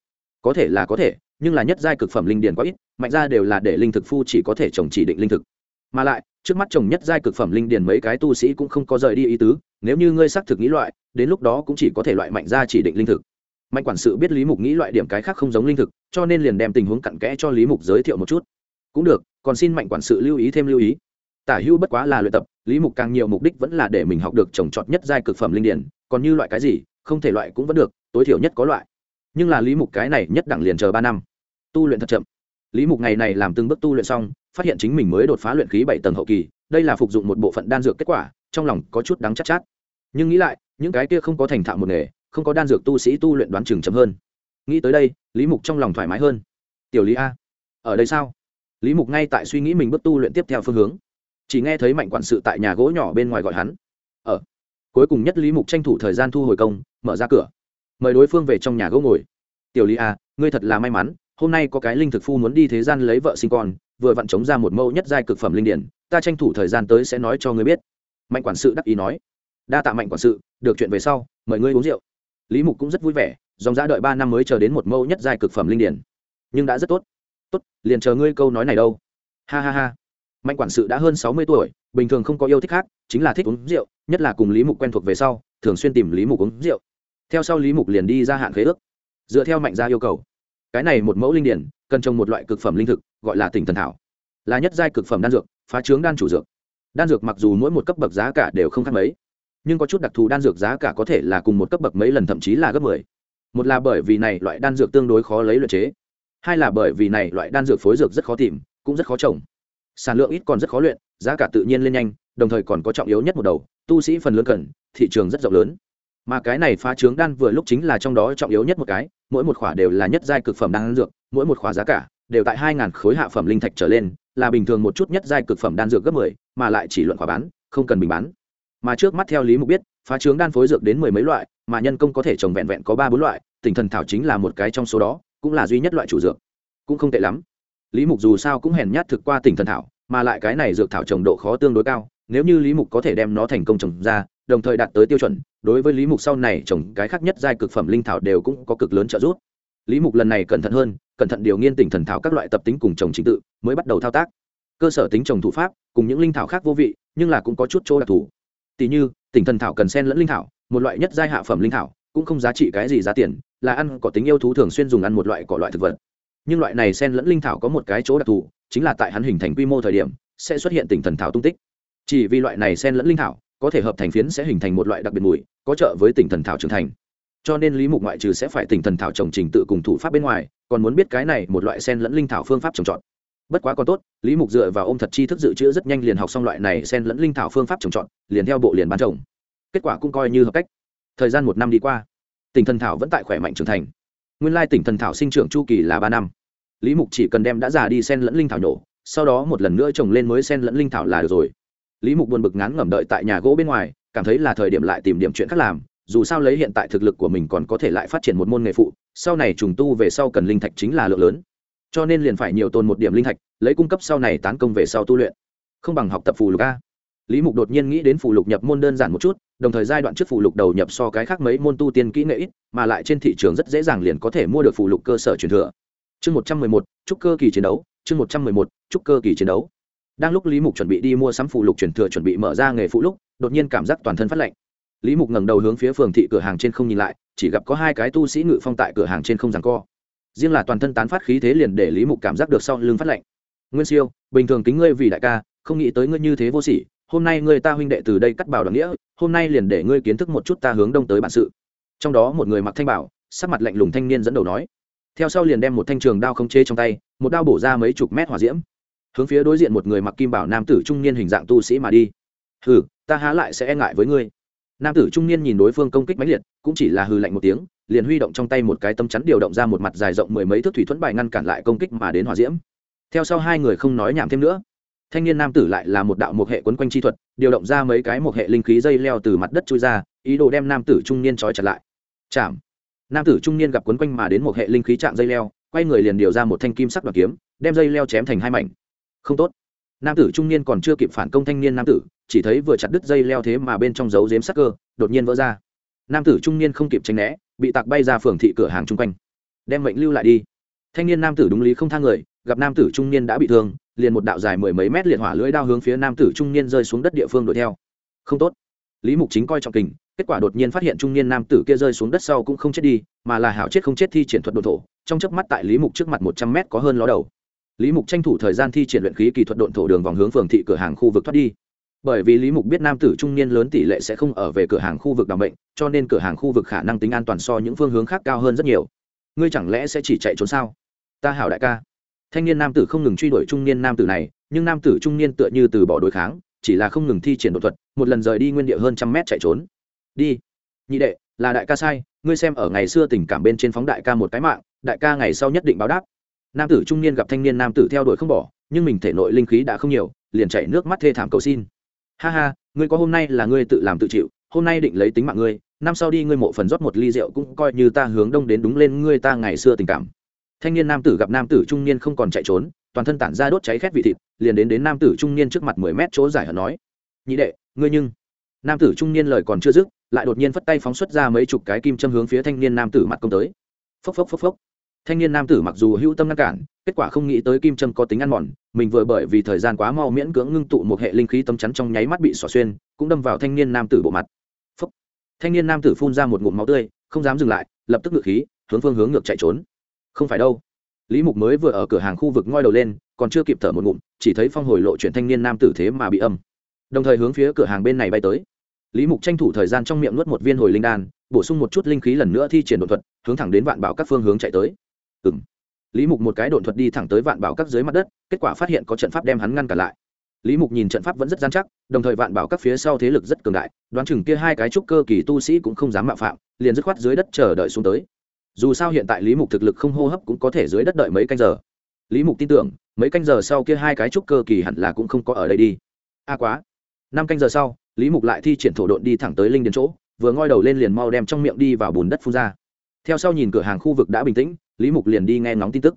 Có thể là có thể, nhưng là nhất giai cực phẩm linh điển quá ít, mạnh ra đều là để linh thực phu chỉ có thể trồng chỉ định linh thực. Mà lại trước mắt trồng nhất giai cực phẩm linh điển mấy cái tu sĩ cũng không có rời đi ý tứ, nếu như ngươi xác thực nghĩ loại, đến lúc đó cũng chỉ có thể loại mạnh ra chỉ định linh thực. Mạnh quản sự biết lý mục nghĩ loại điểm cái khác không giống linh thực, cho nên liền đem tình huống cặn kẽ cho lý mục giới thiệu một chút. Cũng được, còn xin mạnh quản sự lưu ý thêm lưu ý. Tả hữu bất quá là luyện tập, lý mục càng nhiều mục đích vẫn là để mình học được trồng trọt nhất giai cực phẩm linh điển còn như loại cái gì, không thể loại cũng vẫn được, tối thiểu nhất có loại. Nhưng là lý mục cái này nhất đẳng liền chờ ba năm. Tu luyện thật chậm lý mục ngày này làm từng bước tu luyện xong phát hiện chính mình mới đột phá luyện khí bảy tầng hậu kỳ đây là phục dụng một bộ phận đan dược kết quả trong lòng có chút đắng chắc chát, chát. Nhưng nghĩ lại những cái kia không có thành thạo một nghề không có đan dược tu sĩ tu luyện đoán chừng chậm hơn. Nghĩ tới đây lý mục trong lòng thoải mái hơn. Tiểu lý a ở đây sao? Lý mục ngay tại suy nghĩ mình bước tu luyện tiếp theo phương hướng. Chỉ nghe thấy mạnh quản sự tại nhà gỗ nhỏ bên ngoài gọi hắn. Ở. Cuối cùng nhất lý mục tranh thủ thời gian thu hồi công mở ra cửa. Mời đối phương về trong nhà gỗ ngồi. Tiểu lý a ngươi thật là may mắn hôm nay có cái linh thực phu muốn đi thế gian lấy vợ sinh con, vừa vặn chống ra một mẫu nhất giai cực phẩm linh điển, ta tranh thủ thời gian tới sẽ nói cho ngươi biết. Mạnh quản sự đắc ý nói. Đa tạ mạnh quản sự, được chuyện về sau, mời ngươi uống rượu. Lý mục cũng rất vui vẻ, dòng ra đợi ba năm mới chờ đến một mẫu nhất giai cực phẩm linh điển. Nhưng đã rất tốt. Tốt, liền chờ ngươi câu nói này đâu. Ha ha ha. Mạnh quản sự đã hơn sáu mươi tuổi, bình thường không có yêu thích khác, chính là thích uống rượu, nhất là cùng lý mục quen thuộc về sau, thường xuyên tìm lý mục uống rượu. Theo sau lý mục liền đi ra hạn khế ước. Dựa theo mạnh gia yêu cầu cái này một mẫu linh điển, cần trồng một loại cực phẩm linh thực, gọi là tỉnh thần thảo. Là nhất giai cực phẩm đan dược, phá trướng đan chủ dược. Đan dược mặc dù mỗi một cấp bậc giá cả đều không khác mấy, nhưng có chút đặc thù đan dược giá cả có thể là cùng một cấp bậc mấy lần thậm chí là gấp mười. Một là bởi vì này loại đan dược tương đối khó lấy luyện chế, hai là bởi vì này loại đan dược phối dược rất khó tìm, cũng rất khó trồng. Sản lượng ít còn rất khó luyện, giá cả tự nhiên lên nhanh, đồng thời còn có trọng yếu nhất một đầu, tu sĩ phần lớn cần, thị trường rất rộng lớn mà cái này phá trướng đan vừa lúc chính là trong đó trọng yếu nhất một cái, mỗi một khỏa đều là nhất giai cực phẩm đan dược, mỗi một khỏa giá cả đều tại hai ngàn khối hạ phẩm linh thạch trở lên, là bình thường một chút nhất giai cực phẩm đan dược gấp mười, mà lại chỉ luận khỏa bán, không cần bình bán. Mà trước mắt theo lý mục biết, phá trướng đan phối dược đến mười mấy loại, mà nhân công có thể trồng vẹn vẹn có ba bốn loại tỉnh thần thảo chính là một cái trong số đó, cũng là duy nhất loại chủ dược. Cũng không tệ lắm. Lý mục dù sao cũng hèn nhát thực qua tỉnh thần thảo, mà lại cái này dược thảo trồng độ khó tương đối cao, nếu như lý mục có thể đem nó thành công trồng ra, đồng thời đạt tới tiêu chuẩn đối với lý mục sau này trồng cái khác nhất giai cực phẩm linh thảo đều cũng có cực lớn trợ giúp. Lý mục lần này cẩn thận hơn, cẩn thận điều nghiên tỉnh thần thảo các loại tập tính cùng trồng chính tự, mới bắt đầu thao tác. Cơ sở tính trồng thủ pháp, cùng những linh thảo khác vô vị, nhưng là cũng có chút chỗ đặc thù. Tỷ như, tỉnh thần thảo cần sen lẫn linh thảo, một loại nhất giai hạ phẩm linh thảo, cũng không giá trị cái gì giá tiền, là ăn có tính yêu thú thường xuyên dùng ăn một loại cỏ loại thực vật. Nhưng loại này sen lẫn linh thảo có một cái chỗ đặc thù, chính là tại hắn hình thành quy mô thời điểm, sẽ xuất hiện tỉnh thần thảo tung tích. Chỉ vì loại này sen lẫn linh thảo có thể hợp thành phiến sẽ hình thành một loại đặc biệt mùi, có trợ với tỉnh thần thảo trưởng thành. Cho nên lý mục ngoại trừ sẽ phải tỉnh thần thảo trồng trình tự cùng thủ pháp bên ngoài, còn muốn biết cái này một loại sen lẫn linh thảo phương pháp trồng trọt. Bất quá còn tốt, lý mục dựa vào ôm thật chi thức dự trữ rất nhanh liền học xong loại này sen lẫn linh thảo phương pháp trồng trọt, liền theo bộ liền bán trồng. Kết quả cũng coi như hợp cách. Thời gian một năm đi qua, tỉnh thần thảo vẫn tại khỏe mạnh trưởng thành. Nguyên lai tỉnh thần thảo sinh trưởng chu kỳ là ba năm. Lý mục chỉ cần đem đã già đi sen lẫn linh thảo nhổ, sau đó một lần nữa trồng lên mới sen lẫn linh thảo là được rồi lý mục buồn bực ngán ngẩm đợi tại nhà gỗ bên ngoài, cảm thấy là thời điểm lại tìm điểm chuyện khác làm, dù sao lấy hiện tại thực lực của mình còn có thể lại phát triển một môn nghề phụ, sau này trùng tu về sau cần linh thạch chính là lượng lớn. Cho nên liền phải nhiều tồn một điểm linh thạch, lấy cung cấp sau này tán công về sau tu luyện. Không bằng học tập phù lục a. Lý mục đột nhiên nghĩ đến phù lục nhập môn đơn giản một chút, đồng thời giai đoạn trước phù lục đầu nhập so cái khác mấy môn tu tiên kỹ nghệ ít, mà lại trên thị trường rất dễ dàng liền có thể mua được phù lục cơ sở truyền thừa. Chương một trăm mười một, chúc cơ kỳ chiến đấu, chương một trăm mười một, chúc cơ kỳ chiến đấu đang lúc lý mục chuẩn bị đi mua sắm phụ lục truyền thừa chuẩn bị mở ra nghề phụ lúc đột nhiên cảm giác toàn thân phát lạnh. Lý mục ngẩng đầu hướng phía phường thị cửa hàng trên không nhìn lại, chỉ gặp có hai cái tu sĩ ngự phong tại cửa hàng trên không rằng co. Riêng là toàn thân tán phát khí thế liền để lý mục cảm giác được sau lưng phát lạnh. Nguyên siêu, bình thường kính ngươi vì đại ca, không nghĩ tới ngươi như thế vô sỉ, hôm nay ngươi ta huynh đệ từ đây cắt bảo đoàn nghĩa, hôm nay liền để ngươi kiến thức một chút ta hướng đông tới bản sự. Trong đó một người mặc thanh bảo, sắc mặt lạnh lùng thanh niên dẫn đầu nói. Theo sau liền đem một thanh trường đao không chê trong tay, một đao bổ ra mấy chục mét hỏa diễm hướng phía đối diện một người mặc kim bảo nam tử trung niên hình dạng tu sĩ mà đi. Hừ, ta há lại sẽ e ngại với ngươi. Nam tử trung niên nhìn đối phương công kích mãnh liệt, cũng chỉ là hừ lạnh một tiếng, liền huy động trong tay một cái tâm chắn điều động ra một mặt dài rộng mười mấy thước thủy thuẫn bài ngăn cản lại công kích mà đến hỏa diễm. Theo sau hai người không nói nhảm thêm nữa. Thanh niên nam tử lại là một đạo một hệ quấn quanh chi thuật, điều động ra mấy cái một hệ linh khí dây leo từ mặt đất chui ra, ý đồ đem nam tử trung niên trói chặt lại. Chạm. Nam tử trung niên gặp quấn quanh mà đến một hệ linh khí chạm dây leo, quay người liền điều ra một thanh kim sắc đoạt kiếm, đem dây leo chém thành hai mảnh không tốt. Nam tử trung niên còn chưa kịp phản công thanh niên nam tử, chỉ thấy vừa chặt đứt dây leo thế mà bên trong dấu dếm sắc cơ, đột nhiên vỡ ra. Nam tử trung niên không kịp tránh né, bị tạc bay ra phường thị cửa hàng chung quanh. Đem mệnh lưu lại đi. Thanh niên nam tử đúng lý không thang người, gặp nam tử trung niên đã bị thương, liền một đạo dài mười mấy mét liệt hỏa lưỡi đao hướng phía nam tử trung niên rơi xuống đất địa phương đuổi theo. Không tốt. Lý mục chính coi trọng kình, kết quả đột nhiên phát hiện trung niên nam tử kia rơi xuống đất sau cũng không chết đi, mà là hảo chết không chết thi triển thuật đồn thổ, trong chớp mắt tại lý mục trước mặt một trăm mét có hơn ló đầu lý mục tranh thủ thời gian thi triển luyện khí kỳ thuật độn thổ đường vòng hướng phường thị cửa hàng khu vực thoát đi. Bởi vì lý mục biết nam tử trung niên lớn tỷ lệ sẽ không ở về cửa hàng khu vực đ n bệnh cho nên cửa hàng khu vực khả năng tính an toàn so những phương hướng khác cao hơn rất nhiều. Ngươi chẳng lẽ sẽ chỉ chạy trốn sao? Ta hảo đại ca. Thanh niên nam tử không ngừng truy đuổi trung niên nam tử này, nhưng nam tử trung niên tựa như từ bỏ đối kháng, chỉ là không ngừng thi triển đột thuật, một lần rời đi nguyên địa hơn trăm mét chạy trốn. Đi. Nhị đệ, là đại ca sai, ngươi xem ở ngày xưa tình cảm bên trên phóng đại ca một cái mạng, đại ca ngày sau nhất định báo đáp nam tử trung niên gặp thanh niên nam tử theo đuổi không bỏ, nhưng mình thể nội linh khí đã không nhiều, liền chảy nước mắt thê thảm cầu xin. Ha ha, ngươi có hôm nay là ngươi tự làm tự chịu, hôm nay định lấy tính mạng ngươi, năm sau đi ngươi mộ phần rót một ly rượu cũng coi như ta hướng đông đến đúng lên ngươi ta ngày xưa tình cảm. Thanh niên nam tử gặp nam tử trung niên không còn chạy trốn, toàn thân tản ra đốt cháy khét vị thịt, liền đến đến nam tử trung niên trước mặt mười mét chỗ giải hở nói, nhị đệ, ngươi nhưng nam tử trung niên lời còn chưa dứt, lại đột nhiên phất tay phóng xuất ra mấy chục cái kim châm hướng phía thanh niên nam tử mặt công tới. Phốc phốc phốc phốc thanh niên nam tử mặc dù hữu tâm ngăn cản, kết quả không nghĩ tới kim trâm có tính ăn mòn, mình vừa bởi vì thời gian quá mau miễn cưỡng ngưng tụ một hệ linh khí tâm chắn trong nháy mắt bị xỏ xuyên, cũng đâm vào thanh niên nam tử bộ mặt. Phốc thanh niên nam tử phun ra một ngụm máu tươi, không dám dừng lại, lập tức ngự khí, hướng phương hướng ngược chạy trốn. Không phải đâu. Lý mục mới vừa ở cửa hàng khu vực ngoi đầu lên, còn chưa kịp thở một ngụm, chỉ thấy phong hồi lộ chuyển thanh niên nam tử thế mà bị âm. Đồng thời hướng phía cửa hàng bên này bay tới. Lý mục tranh thủ thời gian trong miệng nuốt một viên hồi linh đan, bổ sung một chút linh khí lần nữa thi triển đột thuật, hướng thẳng đến vạn bảo các phương hướng chạy tới. Ừm. lý mục một cái đột thuật đi thẳng tới vạn bảo các dưới mặt đất, kết quả phát hiện có trận pháp đem hắn ngăn cản lại. Lý mục nhìn trận pháp vẫn rất gian chắc, đồng thời vạn bảo các phía sau thế lực rất cường đại, đoán chừng kia hai cái trúc cơ kỳ tu sĩ cũng không dám mạo phạm, liền dứt khoát dưới đất chờ đợi xuống tới. Dù sao hiện tại lý mục thực lực không hô hấp cũng có thể dưới đất đợi mấy canh giờ. Lý mục tin tưởng, mấy canh giờ sau kia hai cái trúc cơ kỳ hẳn là cũng không có ở đây đi. A quá. Năm canh giờ sau, lý mục lại thi triển thổ độn đi thẳng tới linh đến chỗ, vừa ngoi đầu lên liền mau đem trong miệng đi vào bùn đất phun ra. Theo sau nhìn cửa hàng khu vực đã bình tĩnh lý mục liền đi nghe ngóng tin tức.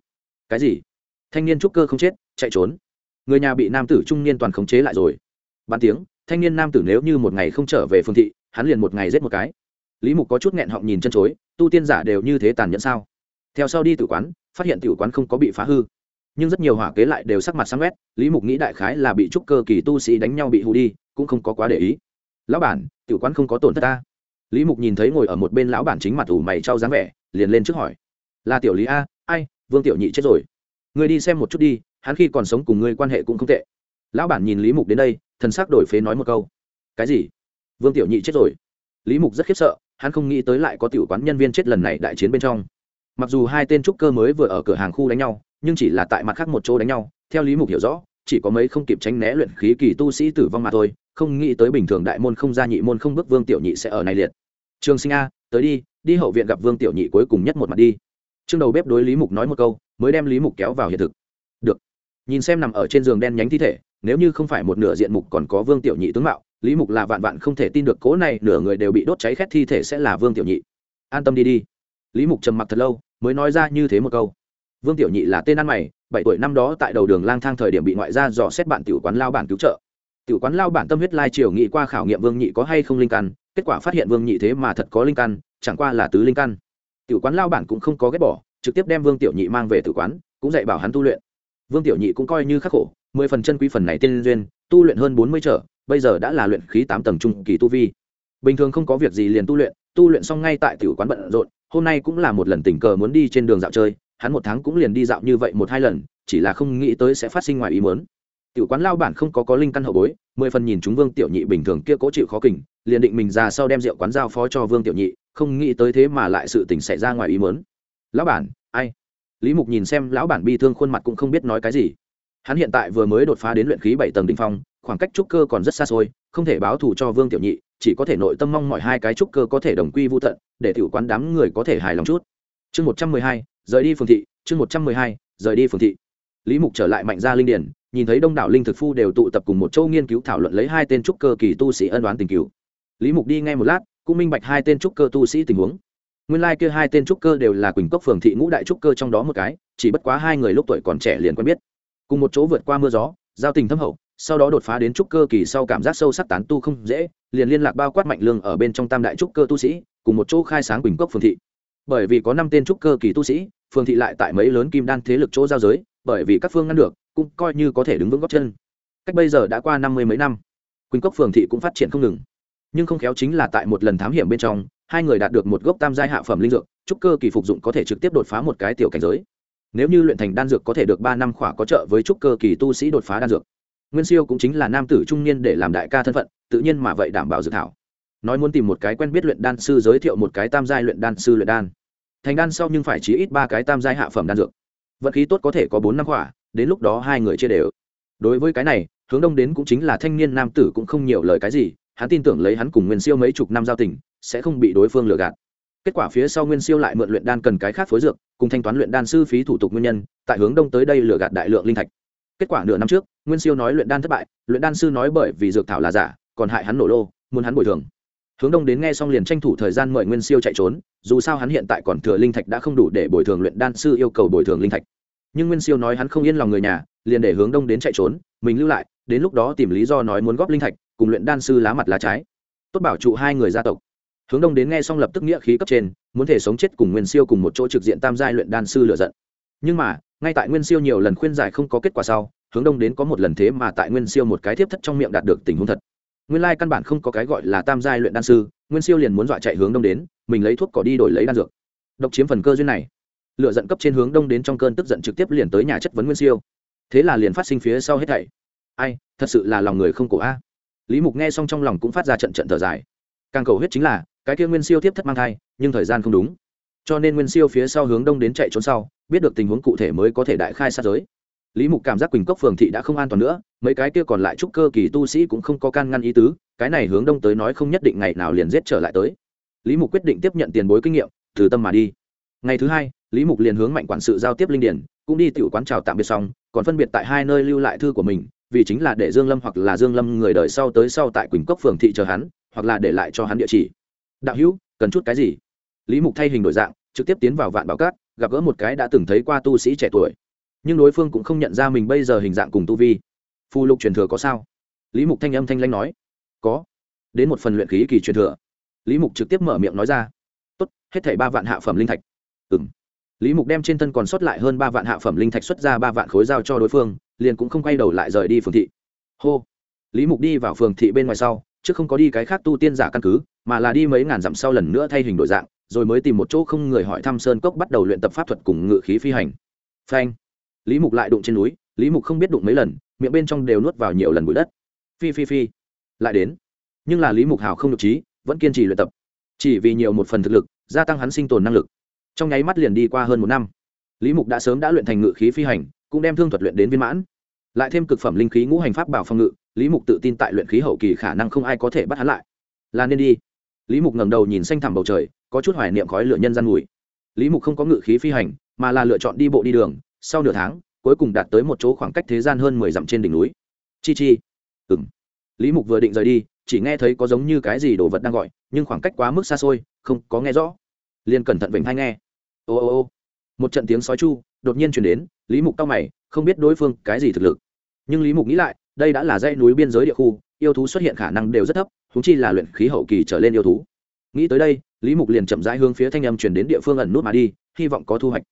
Cái gì? Thanh niên trúc cơ không chết, chạy trốn. Người nhà bị nam tử trung niên toàn khống chế lại rồi. Bàn tiếng, thanh niên nam tử nếu như một ngày không trở về phương thị, hắn liền một ngày giết một cái. Lý mục có chút nghẹn họng nhìn chân chối, tu tiên giả đều như thế tàn nhẫn sao? Theo sau đi tử quán, phát hiện tử quán không có bị phá hư. Nhưng rất nhiều hỏa kế lại đều sắc mặt sáng quét lý mục nghĩ đại khái là bị trúc cơ kỳ tu sĩ đánh nhau bị hù đi, cũng không có quá để ý. Lão bản, tử quán không có tổn thất ta. Lý mục nhìn thấy ngồi ở một bên lão bản chính mặt ủ mày trao dáng vẻ, liền lên trước hỏi là tiểu lý a, ai, vương tiểu nhị chết rồi. Người đi xem một chút đi, hắn khi còn sống cùng ngươi quan hệ cũng không tệ. Lão bản nhìn lý mục đến đây, thần sắc đổi phế nói một câu. Cái gì? Vương tiểu nhị chết rồi. Lý mục rất khiếp sợ, hắn không nghĩ tới lại có tiểu quán nhân viên chết lần này đại chiến bên trong. Mặc dù hai tên trúc cơ mới vừa ở cửa hàng khu đánh nhau, nhưng chỉ là tại mặt khác một chỗ đánh nhau, theo lý mục hiểu rõ, chỉ có mấy không kịp tránh né luyện khí kỳ tu sĩ tử vong mà thôi, không nghĩ tới bình thường đại môn không ra nhị môn không bước vương tiểu nhị sẽ ở này liệt. Trường sinh a, tới đi đi hậu viện gặp vương tiểu nhị cuối cùng nhất một mặt đi trương đầu bếp đối lý mục nói một câu, mới đem lý mục kéo vào hiện thực. Được. Nhìn xem nằm ở trên giường đen nhánh thi thể, nếu như không phải một nửa diện mục còn có vương tiểu nhị tướng mạo, lý mục là vạn vạn không thể tin được cố này nửa người đều bị đốt cháy khét thi thể sẽ là vương tiểu nhị. An tâm đi đi. Lý mục trầm mặc thật lâu, mới nói ra như thế một câu. Vương tiểu nhị là tên ăn mày, bảy tuổi năm đó tại đầu đường lang thang thời điểm bị ngoại gia dò xét bạn tiểu quán lao bản cứu trợ. Tiểu quán lao bản tâm huyết lai triều nghị qua khảo nghiệm vương nhị có hay không linh căn, kết quả phát hiện vương nhị thế mà thật có linh căn, chẳng qua là tứ linh căn tiểu quán lao bản cũng không có ghét bỏ, trực tiếp đem vương tiểu nhị mang về tử quán, cũng dạy bảo hắn tu luyện. Vương tiểu nhị cũng coi như khắc khổ, mười phần chân quý phần này tiên duyên, tu luyện hơn bốn mươi trở, bây giờ đã là luyện khí tám tầng trung kỳ tu vi. Bình thường không có việc gì liền tu luyện tu luyện xong ngay tại tiểu quán bận rộn, hôm nay cũng là một lần tình cờ muốn đi trên đường dạo chơi, hắn một tháng cũng liền đi dạo như vậy một hai lần, chỉ là không nghĩ tới sẽ phát sinh ngoài ý muốn. Tiểu quán lao bản không có có linh căn hậu bối, mười phần nhìn chúng vương tiểu nhị bình thường kia cố chịu khó kình, liền định mình ra sau đem rượu quán giao phó cho vương tiểu nhị không nghĩ tới thế mà lại sự tình xảy ra ngoài ý muốn. Lão bản, ai? Lý mục nhìn xem lão bản bi thương khuôn mặt cũng không biết nói cái gì. Hắn hiện tại vừa mới đột phá đến luyện khí bảy tầng đ ỉ n h phong, khoảng cách trúc cơ còn rất xa xôi, không thể báo thù cho vương tiểu nhị, chỉ có thể nội tâm mong mọi hai cái trúc cơ có thể đồng quy vô tận, để tiểu quán đám người có thể hài lòng chút. Chương một trăm mười hai, rời đi phường thị, chương một trăm mười hai, rời đi phường thị. Lý mục trở lại mạnh gia linh điển nhìn thấy đông đảo linh thực phu đều tụ tập cùng một châu nghiên cứu thảo luận lấy hai tên trúc cơ kỳ tu sĩ ân đoán tình cứu lý mục đi ngay một lát cũng minh bạch hai tên trúc cơ tu sĩ tình huống. Nguyên lai kia hai tên trúc cơ đều là quỳnh cốc phường thị ngũ đại trúc cơ trong đó một cái, chỉ bất quá hai người lúc tuổi còn trẻ liền quen biết. Cùng một chỗ vượt qua mưa gió, giao tình thâm hậu, sau đó đột phá đến trúc cơ kỳ sau cảm giác sâu sắc tán tu không dễ, liền liên lạc bao quát mạnh lương ở bên trong tam đại trúc cơ tu sĩ, cùng một chỗ khai sáng quỳnh cốc phường thị. Bởi vì có năm tên trúc cơ kỳ tu sĩ, phường thị lại tại mấy lớn kim đan thế lực chỗ giao giới, bởi vì các phương ngăn được, cũng coi như có thể đứng vững góc chân. Cách bây giờ đã qua năm mươi mấy năm, quỳnh cốc phường thị cũng phát triển không ngừng nhưng không khéo chính là tại một lần thám hiểm bên trong, hai người đạt được một gốc tam giai hạ phẩm linh dược trúc cơ kỳ phục dụng có thể trực tiếp đột phá một cái tiểu cảnh giới. Nếu như luyện thành đan dược có thể được ba năm khỏa có trợ với trúc cơ kỳ tu sĩ đột phá đan dược. Nguyên siêu cũng chính là nam tử trung niên để làm đại ca thân phận, tự nhiên mà vậy đảm bảo dự thảo. Nói muốn tìm một cái quen biết luyện đan sư giới thiệu một cái tam giai luyện đan sư luyện đan. Thành đan sau nhưng phải chỉ ít ba cái tam giai hạ phẩm đan dược. Vận khí tốt có thể có bốn năm khỏa, đến lúc đó hai người chia đều. Đối với cái này, hướng đông đến cũng chính là thanh niên nam tử cũng không nhiều lời cái gì hắn tin tưởng lấy hắn cùng nguyên siêu mấy chục năm giao tình, sẽ không bị đối phương lừa gạt. Kết quả phía sau nguyên siêu lại mượn luyện đan cần cái khác phối dược, cùng thanh toán luyện đan sư phí thủ tục nguyên nhân, tại hướng đông tới đây lừa gạt đại lượng linh thạch. Kết quả nửa năm trước, nguyên siêu nói luyện đan thất bại, luyện đan sư nói bởi vì dược thảo là giả, còn hại hắn nổ lô, muốn hắn bồi thường. Hướng đông đến nghe xong liền tranh thủ thời gian mời nguyên siêu chạy trốn, dù sao hắn hiện tại còn thừa linh thạch đã không đủ để bồi thường luyện đan sư yêu cầu bồi thường linh thạch. Nhưng nguyên siêu nói hắn không yên lòng người nhà, liền để hướng đông đến chạy trốn, mình lưu lại, đến lúc đó tìm lý do nói muốn góp linh thạch cùng luyện đan sư lá mặt lá trái. Tốt bảo trụ hai người gia tộc. Hướng đông đến nghe xong lập tức nghĩa khí cấp trên, muốn thể sống chết cùng nguyên siêu cùng một chỗ trực diện tam giai luyện đan sư lựa giận. Nhưng mà, ngay tại nguyên siêu nhiều lần khuyên giải không có kết quả sau, hướng đông đến có một lần thế mà tại nguyên siêu một cái tiếp thất trong miệng đạt được tình huống thật. Nguyên lai căn bản không có cái gọi là tam giai luyện đan sư, nguyên siêu liền muốn dọa chạy hướng đông đến, mình lấy thuốc cỏ đi đổi lấy đan dược. Độc chiếm phần cơ duyên này. Lựa giận cấp trên hướng đông đến trong cơn tức giận trực tiếp liền tới nhà chất vấn nguyên siêu. Thế là liền phát sinh phía sau hết thảy. Ai, thật sự là lòng người không cổ a lý mục nghe xong trong lòng cũng phát ra trận trận thở dài. Càng cầu huyết chính là, cái kia nguyên siêu tiếp thất mang thai, nhưng thời gian không đúng. Cho nên nguyên siêu phía sau hướng đông đến chạy trốn sau, biết được tình huống cụ thể mới có thể đại khai sát giới. Lý mục cảm giác quỳnh cốc phường thị đã không an toàn nữa, mấy cái kia còn lại trúc cơ kỳ tu sĩ cũng không có can ngăn ý tứ, cái này hướng đông tới nói không nhất định ngày nào liền giết trở lại tới. Lý mục quyết định tiếp nhận tiền bối kinh nghiệm, từ tâm mà đi. Ngày thứ hai, lý mục liền hướng mạnh quản sự giao tiếp linh điển, cũng đi tiểu quán chào tạm biệt xong, còn phân biệt tại hai nơi lưu lại thư của mình vì chính là để dương lâm hoặc là dương lâm người đời sau tới sau tại quỳnh cốc phường thị chờ hắn, hoặc là để lại cho hắn địa chỉ. Đạo hữu, cần chút cái gì? Lý mục thay hình đổi dạng, trực tiếp tiến vào vạn bảo cát, gặp gỡ một cái đã từng thấy qua tu sĩ trẻ tuổi. Nhưng đối phương cũng không nhận ra mình bây giờ hình dạng cùng tu vi. Phù lục truyền thừa có sao? Lý mục thanh âm thanh lanh nói. Có. Đến một phần luyện khí kỳ truyền thừa. Lý mục trực tiếp mở miệng nói ra. Tốt, hết thảy ba vạn hạ phẩm linh thạch. Ừ m lý mục đem trên thân còn sót lại hơn ba vạn hạ phẩm linh thạch xuất ra ba vạn khối giao cho đối phương liền cũng không quay đầu lại rời đi phường thị. Hô. Lý mục đi vào phường thị bên ngoài sau, chứ không có đi cái khác tu tiên giả căn cứ, mà là đi mấy ngàn dặm sau lần nữa thay hình đổi dạng, rồi mới tìm một chỗ không người hỏi thăm sơn cốc bắt đầu luyện tập pháp thuật cùng ngự khí phi hành. Phanh. Lý mục lại đụng trên núi, lý mục không biết đụng mấy lần, miệng bên trong đều nuốt vào nhiều lần bụi đất. Phi phi phi. Lại đến. Nhưng là lý mục hào không được trí, vẫn kiên trì luyện tập. Chỉ vì nhiều một phần thực lực, gia tăng hắn sinh tồn năng lực. Trong nháy mắt liền đi qua hơn một năm, lý mục đã sớm đã luyện thành ngự khí phi hành cũng đem thương thuật luyện đến viên mãn. Lại thêm cực phẩm linh khí ngũ hành pháp bảo phòng ngự, lý mục tự tin tại luyện khí hậu kỳ khả năng không ai có thể bắt hắn lại. Là nên đi. Lý mục ngẩng đầu nhìn xanh thẳm bầu trời, có chút hoài niệm khói lửa nhân gian mùi. Lý mục không có ngự khí phi hành, mà là lựa chọn đi bộ đi đường, sau nửa tháng, cuối cùng đạt tới một chỗ khoảng cách thế gian hơn mười dặm trên đỉnh núi. Chi chi. Ừ m lý mục vừa định rời đi, chỉ nghe thấy có giống như cái gì đồ vật đang gọi, nhưng khoảng cách quá mức xa xôi, không có nghe rõ. Liền cẩn thận vểnh hay nghe. Ô ô ô. Một trận tiếng sói chu đột nhiên chuyển đến, lý mục tao mày, không biết đối phương cái gì thực lực. Nhưng lý mục nghĩ lại, đây đã là dãy núi biên giới địa khu, yêu thú xuất hiện khả năng đều rất thấp thú chi là luyện khí hậu kỳ trở lên yêu thú. Nghĩ tới đây, lý mục liền chậm rãi hướng phía thanh âm chuyển đến địa phương ẩn nút mà đi, hy vọng có thu hoạch.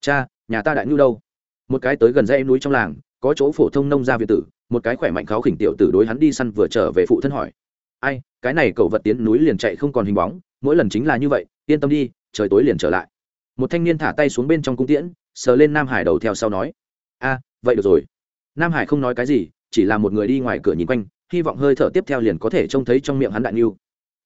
Cha, nhà ta đại nhu đâu? Một cái tới gần dãy núi trong làng, có chỗ phổ thông nông gia việt tử, một cái khỏe mạnh kháo khỉnh tiểu tử đối hắn đi săn vừa trở về phụ thân hỏi. Ai, cái này cậu vật tiến núi liền chạy không còn hình bóng, mỗi lần chính là như vậy, yên tâm đi, trời tối liền trở lại. Một thanh niên thả tay xuống bên trong cung tiễn sờ lên nam hải đầu theo sau nói, a, vậy được rồi. Nam hải không nói cái gì, chỉ là một người đi ngoài cửa nhìn quanh, hy vọng hơi thở tiếp theo liền có thể trông thấy trong miệng hắn đại ngưu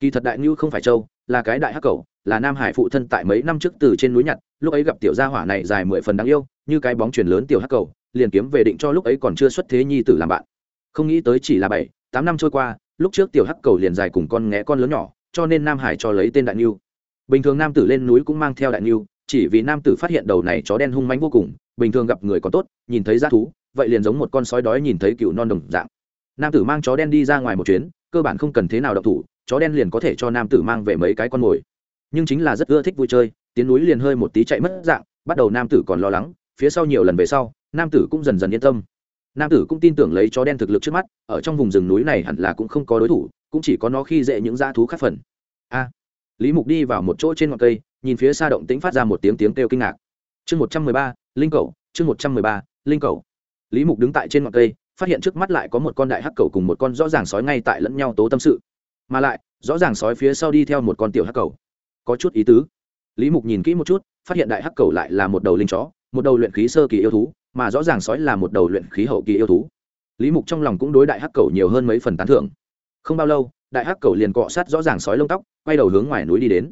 kỳ thật đại ngưu không phải châu, là cái đại hắc cầu là nam hải phụ thân tại mấy năm trước từ trên núi nhặt, lúc ấy gặp tiểu gia hỏa này dài mười phần đáng yêu, như cái bóng truyền lớn tiểu hắc cầu liền kiếm về định cho lúc ấy còn chưa xuất thế nhi tử làm bạn. Không nghĩ tới chỉ là bảy, tám năm trôi qua, lúc trước tiểu hắc cầu liền dài cùng con nghé con lớn nhỏ, cho nên nam hải cho lấy tên đại ngưu bình thường nam tử lên núi cũng mang theo đại ngưu chỉ vì nam tử phát hiện đầu này chó đen hung manh vô cùng, bình thường gặp người còn tốt, nhìn thấy g thú, vậy liền giống một con sói đói nhìn thấy cựu non đồng dạng. Nam tử mang chó đen đi ra ngoài một chuyến, cơ bản không cần thế nào độc thủ, chó đen liền có thể cho nam tử mang về mấy cái con mồi. Nhưng chính là rất ưa thích vui chơi, tiến núi liền hơi một tí chạy mất dạng, bắt đầu nam tử còn lo lắng, phía sau nhiều lần về sau, nam tử cũng dần dần yên tâm. Nam tử cũng tin tưởng lấy chó đen thực lực trước mắt, ở trong vùng rừng núi này hẳn là cũng không có đối thủ, cũng chỉ có nó khi dễ những dã thú khác phần. A, lý mục đi vào một chỗ trên ngọn cây nhìn phía xa động tĩnh phát ra một tiếng tiếng kêu kinh ngạc. Chương một trăm mười ba, linh cầu, chương một trăm mười ba, linh cầu. Lý mục đứng tại trên ngọn cây, phát hiện trước mắt lại có một con đại hắc cầu cùng một con rõ ràng sói ngay tại lẫn nhau tố tâm sự. Mà lại, rõ ràng sói phía sau đi theo một con tiểu hắc cầu. Có chút ý tứ. Lý mục nhìn kỹ một chút, phát hiện đại hắc cầu lại là một đầu linh chó, một đầu luyện khí sơ kỳ yêu thú, mà rõ ràng sói là một đầu luyện khí hậu kỳ yêu thú. Lý mục trong lòng cũng đối đại hắc cầu nhiều hơn mấy phần tán thưởng. Không bao lâu, đại hắc cầu liền cọ sát rõ ràng sói lông tóc, quay đầu hướng ngoài núi đi đến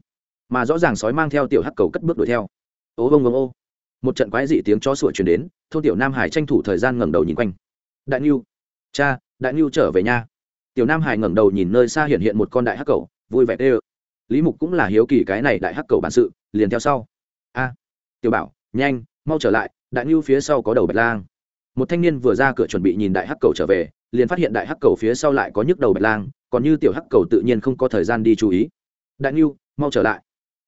mà rõ ràng sói mang theo tiểu hắc cầu cất bước đuổi theo. Ô bông bông ô. Một trận quái dị tiếng chó sủa chuyển đến, thôn tiểu nam hải tranh thủ thời gian ngẩng đầu nhìn quanh. Đại niu cha, đại niu trở về nhà tiểu nam hải ngẩng đầu nhìn nơi xa hiện hiện một con đại hắc cầu, vui vẻ tê ơ. Lý mục cũng là hiếu kỳ cái này đại hắc cầu bản sự, liền theo sau. A, tiểu bảo, nhanh, mau trở lại, đại niu phía sau có đầu bạch lang. Một thanh niên vừa ra cửa chuẩn bị nhìn đại hắc cầu trở về, liền phát hiện đại hắc cầu phía sau lại có nhức đầu bạch lang, còn như tiểu hắc cầu tự nhiên không có thời gian đi chú ý. Đại niu mau trở lại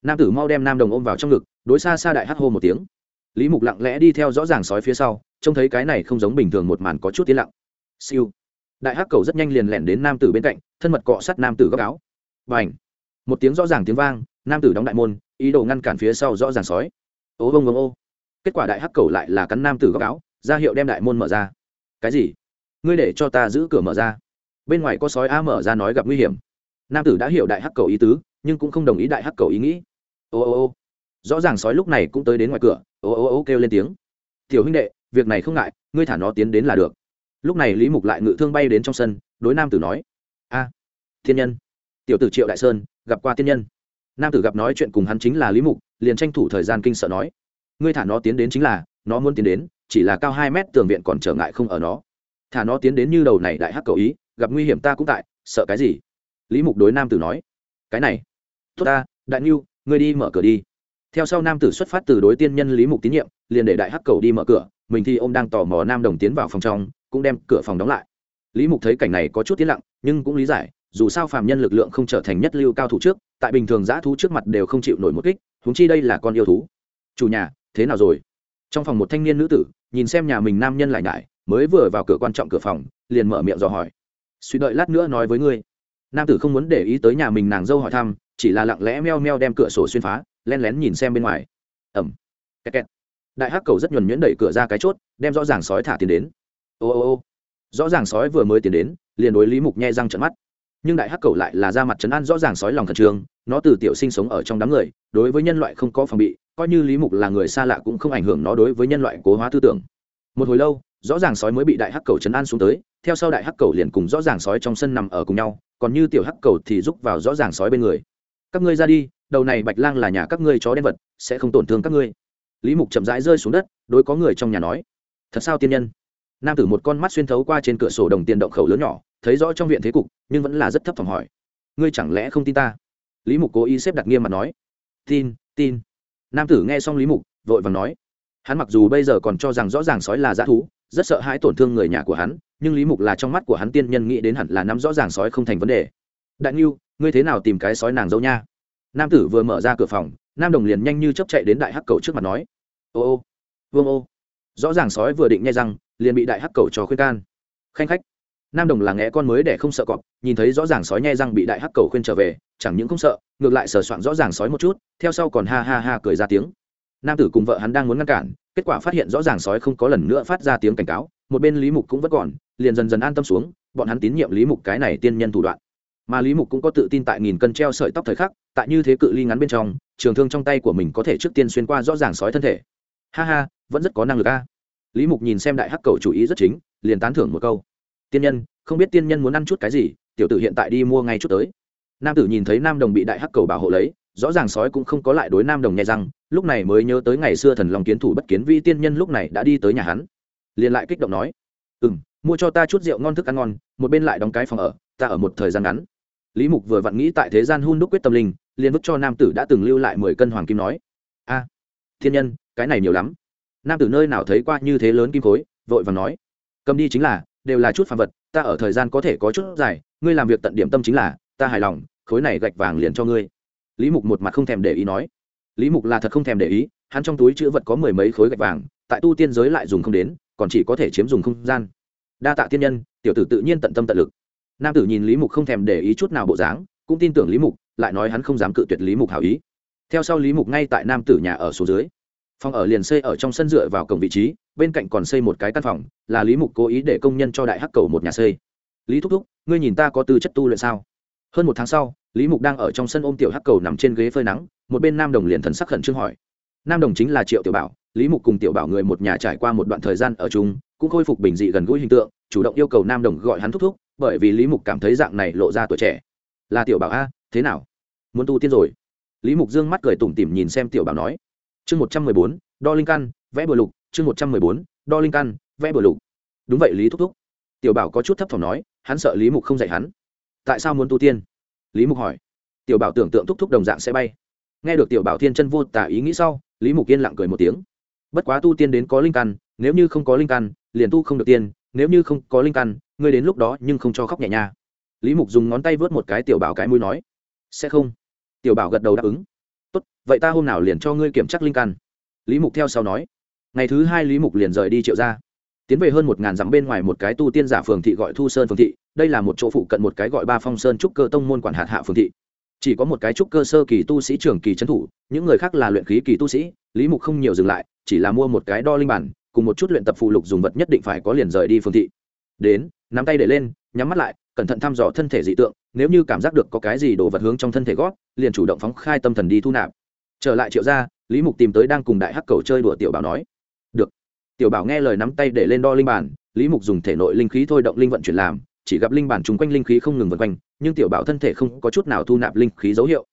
nam tử mau đem nam đồng ôm vào trong ngực, đối xa xa đại hắc hô một tiếng. Lý mục lặng lẽ đi theo rõ ràng sói phía sau, trông thấy cái này không giống bình thường một màn có chút tiến lặng. Siêu. Đại hắc cầu rất nhanh liền lẻn đến nam tử bên cạnh, thân mật cọ sát nam tử góc áo. B à n h một tiếng rõ ràng tiếng vang, nam tử đóng đại môn, ý đồ ngăn cản phía sau rõ ràng sói. Ô bông bông ô. Kết quả đại hắc cầu lại là cắn nam tử góc áo, ra hiệu đem đại môn mở ra. Cái gì? Ngươi để cho ta giữ cửa mở ra. Bên ngoài có sói a mở ra nói gặp nguy hiểm. Nam tử đã hiểu đại hắc cầu ý tứ, nhưng cũng không đồng ý đại hắc cầu ý nghĩ ô ô ô. Rõ ràng sói lúc này cũng tới đến ngoài cửa, ô ô ô kêu lên tiếng. Tiểu huynh đệ, việc này không ngại, ngươi thả nó tiến đến là được. Lúc này lý mục lại ngự thương bay đến trong sân, đối nam tử nói, a, thiên nhân. Tiểu tử triệu đại sơn, gặp qua thiên nhân. Nam tử gặp nói chuyện cùng hắn chính là lý mục, liền tranh thủ thời gian kinh sợ nói, ngươi thả nó tiến đến chính là, nó muốn tiến đến, chỉ là cao hai mét tường viện còn trở ngại không ở nó. Thả nó tiến đến như đầu này đại hắc cầu ý, gặp nguy hiểm ta cũng tại, sợ cái gì? Lý mục đối nam tử nói, cái này, tốt ta, đại n ngươi đi mở cửa đi. Theo sau nam tử xuất phát từ đối tiên nhân lý mục tín nhiệm, liền để đại hắc cầu đi mở cửa, mình thì ô m đang tò mò nam đồng tiến vào phòng trong, cũng đem cửa phòng đóng lại. Lý mục thấy cảnh này có chút tiến lặng, nhưng cũng lý giải, dù sao phàm nhân lực lượng không trở thành nhất lưu cao thủ trước, tại bình thường giã thú trước mặt đều không chịu nổi một kích húng chi đây là con yêu thú. Chủ nhà, thế nào rồi? Trong phòng một thanh niên nữ tử, nhìn xem nhà mình nam nhân lại nhải, mới vừa vào cửa quan trọng cửa phòng, liền mở miệng dò hỏi. Suy đợi lát nữa nói với ngươi. Nam tử không muốn để ý tới nhà mình nàng dâu hỏi thăm chỉ là lặng lẽ meo meo đem cửa sổ xuyên phá len lén nhìn xem bên ngoài. Ẩm kẹt kẹt. đại hắc cầu rất nhuần nhuyễn đẩy cửa ra cái chốt, đem rõ ràng sói thả tiền đến. Ô ô ô. Rõ ràng sói vừa mới tiến đến, liền đối lý mục nhẹ răng trận mắt. Nhưng đại hắc cầu lại là ra mặt trấn an rõ ràng sói lòng khẩn trương, nó từ tiểu sinh sống ở trong đám người, đối với nhân loại không có phòng bị, coi như lý mục là người xa lạ cũng không ảnh hưởng nó đối với nhân loại cố hóa tư tưởng. Một hồi lâu, rõ ràng sói mới bị đại hắc cầu chấn an xuống tới, theo sau đại hắc cầu liền cùng rõ ràng sói trong sân nằm ở cùng nhau, còn như tiểu hắc cầu thì rúc vào rõ ràng sói bên người các ngươi ra đi, đầu này bạch lang là nhà các ngươi chó đen vật, sẽ không tổn thương các ngươi. Lý mục chậm rãi rơi xuống đất, đối có người trong nhà nói, thật sao tiên nhân? Nam tử một con mắt xuyên thấu qua trên cửa sổ đồng tiền động khẩu lớn nhỏ, thấy rõ trong viện thế cục, nhưng vẫn là rất thấp thỏm hỏi, ngươi chẳng lẽ không tin ta? Lý mục cố ý xếp đặt nghiêm mặt nói, tin tin. Nam tử nghe xong lý mục, vội vàng nói, hắn mặc dù bây giờ còn cho rằng rõ ràng sói là g thú, rất sợ hãi tổn thương người nhà của hắn, nhưng lý mục là trong mắt của hắn tiên nhân nghĩ đến hẳn là nắm rõ ràng sói không thành vấn đề. Đại n ngươi thế nào tìm cái sói nàng dâu nha? Nam tử vừa mở ra cửa phòng, nam đồng liền nhanh như chấp chạy đến đại hắc cầu trước mặt nói, ô ô, vương ô. Rõ ràng sói vừa định nghe rằng liền bị đại hắc cầu cho khuyên can. Khanh khách. Nam đồng là nghe con mới để không sợ cọp, nhìn thấy rõ ràng sói nhai răng bị đại hắc cầu khuyên trở về, chẳng những không sợ, ngược lại sờ soạn rõ ràng sói một chút, theo sau còn ha ha ha cười ra tiếng. Nam tử cùng vợ hắn đang muốn ngăn cản, kết quả phát hiện rõ ràng sói không có lần nữa phát ra tiếng cảnh cáo, một bên lý mục cũng vẫn còn, liền dần dần an tâm xuống, bọn hắn tín nhiệm lý mục cái này tiên nhân thủ đoạn mà lý mục cũng có tự tin tại nghìn cân treo sợi tóc thời khắc, tại như thế cự ly ngắn bên trong, trường thương trong tay của mình có thể trước tiên xuyên qua rõ ràng sói thân thể. Ha ha, vẫn rất có năng lực a. Lý mục nhìn xem đại hắc cầu chủ ý rất chính, liền tán thưởng một câu. Tiên nhân, không biết tiên nhân muốn ăn chút cái gì, tiểu tử hiện tại đi mua ngay chút tới. Nam tử nhìn thấy nam đồng bị đại hắc cầu bảo hộ lấy, rõ ràng sói cũng không có lại đối nam đồng nhẹ răng, lúc này mới nhớ tới ngày xưa thần lòng kiến thủ bất kiến vi tiên nhân lúc này đã đi tới nhà hắn. Liền lại kích động nói ừ m mua cho ta chút rượu ngon thức ăn ngon, một bên lại đóng cái phòng ở, ta ở một thời gian ngắn lý mục vừa vặn nghĩ tại thế gian hun đúc quyết tâm linh, liền vứt cho nam tử đã từng lưu lại mười cân hoàng kim nói, a, thiên nhân, cái này nhiều lắm. Nam tử nơi nào thấy qua như thế lớn kim khối, vội và nói, cầm đi chính là, đều là chút phàm vật, ta ở thời gian có thể có chút dài, ngươi làm việc tận điểm tâm chính là, ta hài lòng, khối này gạch vàng liền cho ngươi. Lý mục một mặt không thèm để ý nói. Lý mục là thật không thèm để ý, hắn trong túi chữ vật có mười mấy khối gạch vàng, tại tu tiên giới lại dùng không đến, còn chỉ có thể chiếm dùng không gian. Đa tạ tiên nhân, tiểu tử tự nhiên tận tâm tận lực nam tử nhìn lý mục không thèm để ý chút nào bộ dáng, cũng tin tưởng lý mục, lại nói hắn không dám cự tuyệt lý mục hảo ý. Theo sau lý mục ngay tại nam tử nhà ở số dưới. Phòng ở liền xây ở trong sân dựa vào cổng vị trí, bên cạnh còn xây một cái căn phòng, là lý mục cố ý để công nhân cho đại hắc cầu một nhà xây. Lý thúc thúc, ngươi nhìn ta có tư chất tu luyện sao? Hơn một tháng sau, lý mục đang ở trong sân ôm tiểu hắc cầu nằm trên ghế phơi nắng, một bên nam đồng liền thần sắc khẩn trương hỏi. Nam đồng chính là triệu tiểu bảo, lý mục cùng tiểu bảo người một nhà trải qua một đoạn thời gian ở chung, cũng khôi phục bình dị gần gũi hình tượng, chủ động yêu cầu nam đồng gọi hắn thúc thúc bởi vì lý mục cảm thấy dạng này lộ ra tuổi trẻ. Là tiểu bảo a, thế nào? Muốn tu tiên rồi. Lý mục dương mắt cười tủm tỉm nhìn xem tiểu bảo nói. Chương một trăm mười bốn, đo linh căn, vẽ bừa lục. Chương một trăm mười bốn, đo linh căn, vẽ bừa lục. Đúng vậy, lý thúc thúc. Tiểu bảo có chút thấp thỏm nói, hắn sợ lý mục không dạy hắn. Tại sao muốn tu tiên? Lý mục hỏi. Tiểu bảo tưởng tượng thúc thúc đồng dạng sẽ bay. Nghe được tiểu bảo thiên chân vô tả ý nghĩ sau, lý mục yên lặng cười một tiếng. Bất quá tu tiên đến có linh căn, nếu như không có linh căn, liền tu không được tiên nếu như không có linh căn, ngươi đến lúc đó nhưng không cho khóc nhẹ nha. Lý mục dùng ngón tay vớt một cái tiểu bảo cái mũi nói, sẽ không. Tiểu bảo gật đầu đáp ứng. Tốt, vậy ta hôm nào liền cho ngươi kiểm tra linh căn. Lý mục theo sau nói, ngày thứ hai lý mục liền rời đi triệu ra tiến về hơn một ngàn dặm bên ngoài một cái tu tiên giả phường thị gọi thu sơn phường thị, đây là một chỗ phụ cận một cái gọi ba phong sơn trúc cơ tông môn quản hạt hạ phường thị. Chỉ có một cái trúc cơ sơ kỳ tu sĩ trưởng kỳ trấn thủ, những người khác là luyện khí kỳ tu sĩ, lý mục không nhiều dừng lại, chỉ là mua một cái đo linh bản cùng một chút luyện tập phụ lục dùng vật nhất định phải có liền rời đi phương thị. Đến, nắm tay để lên, nhắm mắt lại, cẩn thận thăm dò thân thể dị tượng, nếu như cảm giác được có cái gì đồ vật hướng trong thân thể gót, liền chủ động phóng khai tâm thần đi thu nạp. Trở lại triệu gia, lý mục tìm tới đang cùng đại hắc cầu chơi đùa tiểu bảo nói, được. Tiểu bảo nghe lời nắm tay để lên đo linh bản lý mục dùng thể nội linh khí thôi động linh vận chuyển làm, chỉ gặp linh bản chung quanh linh khí không ngừng vần quanh, nhưng tiểu bảo thân thể không có chút nào thu nạp linh khí dấu hiệu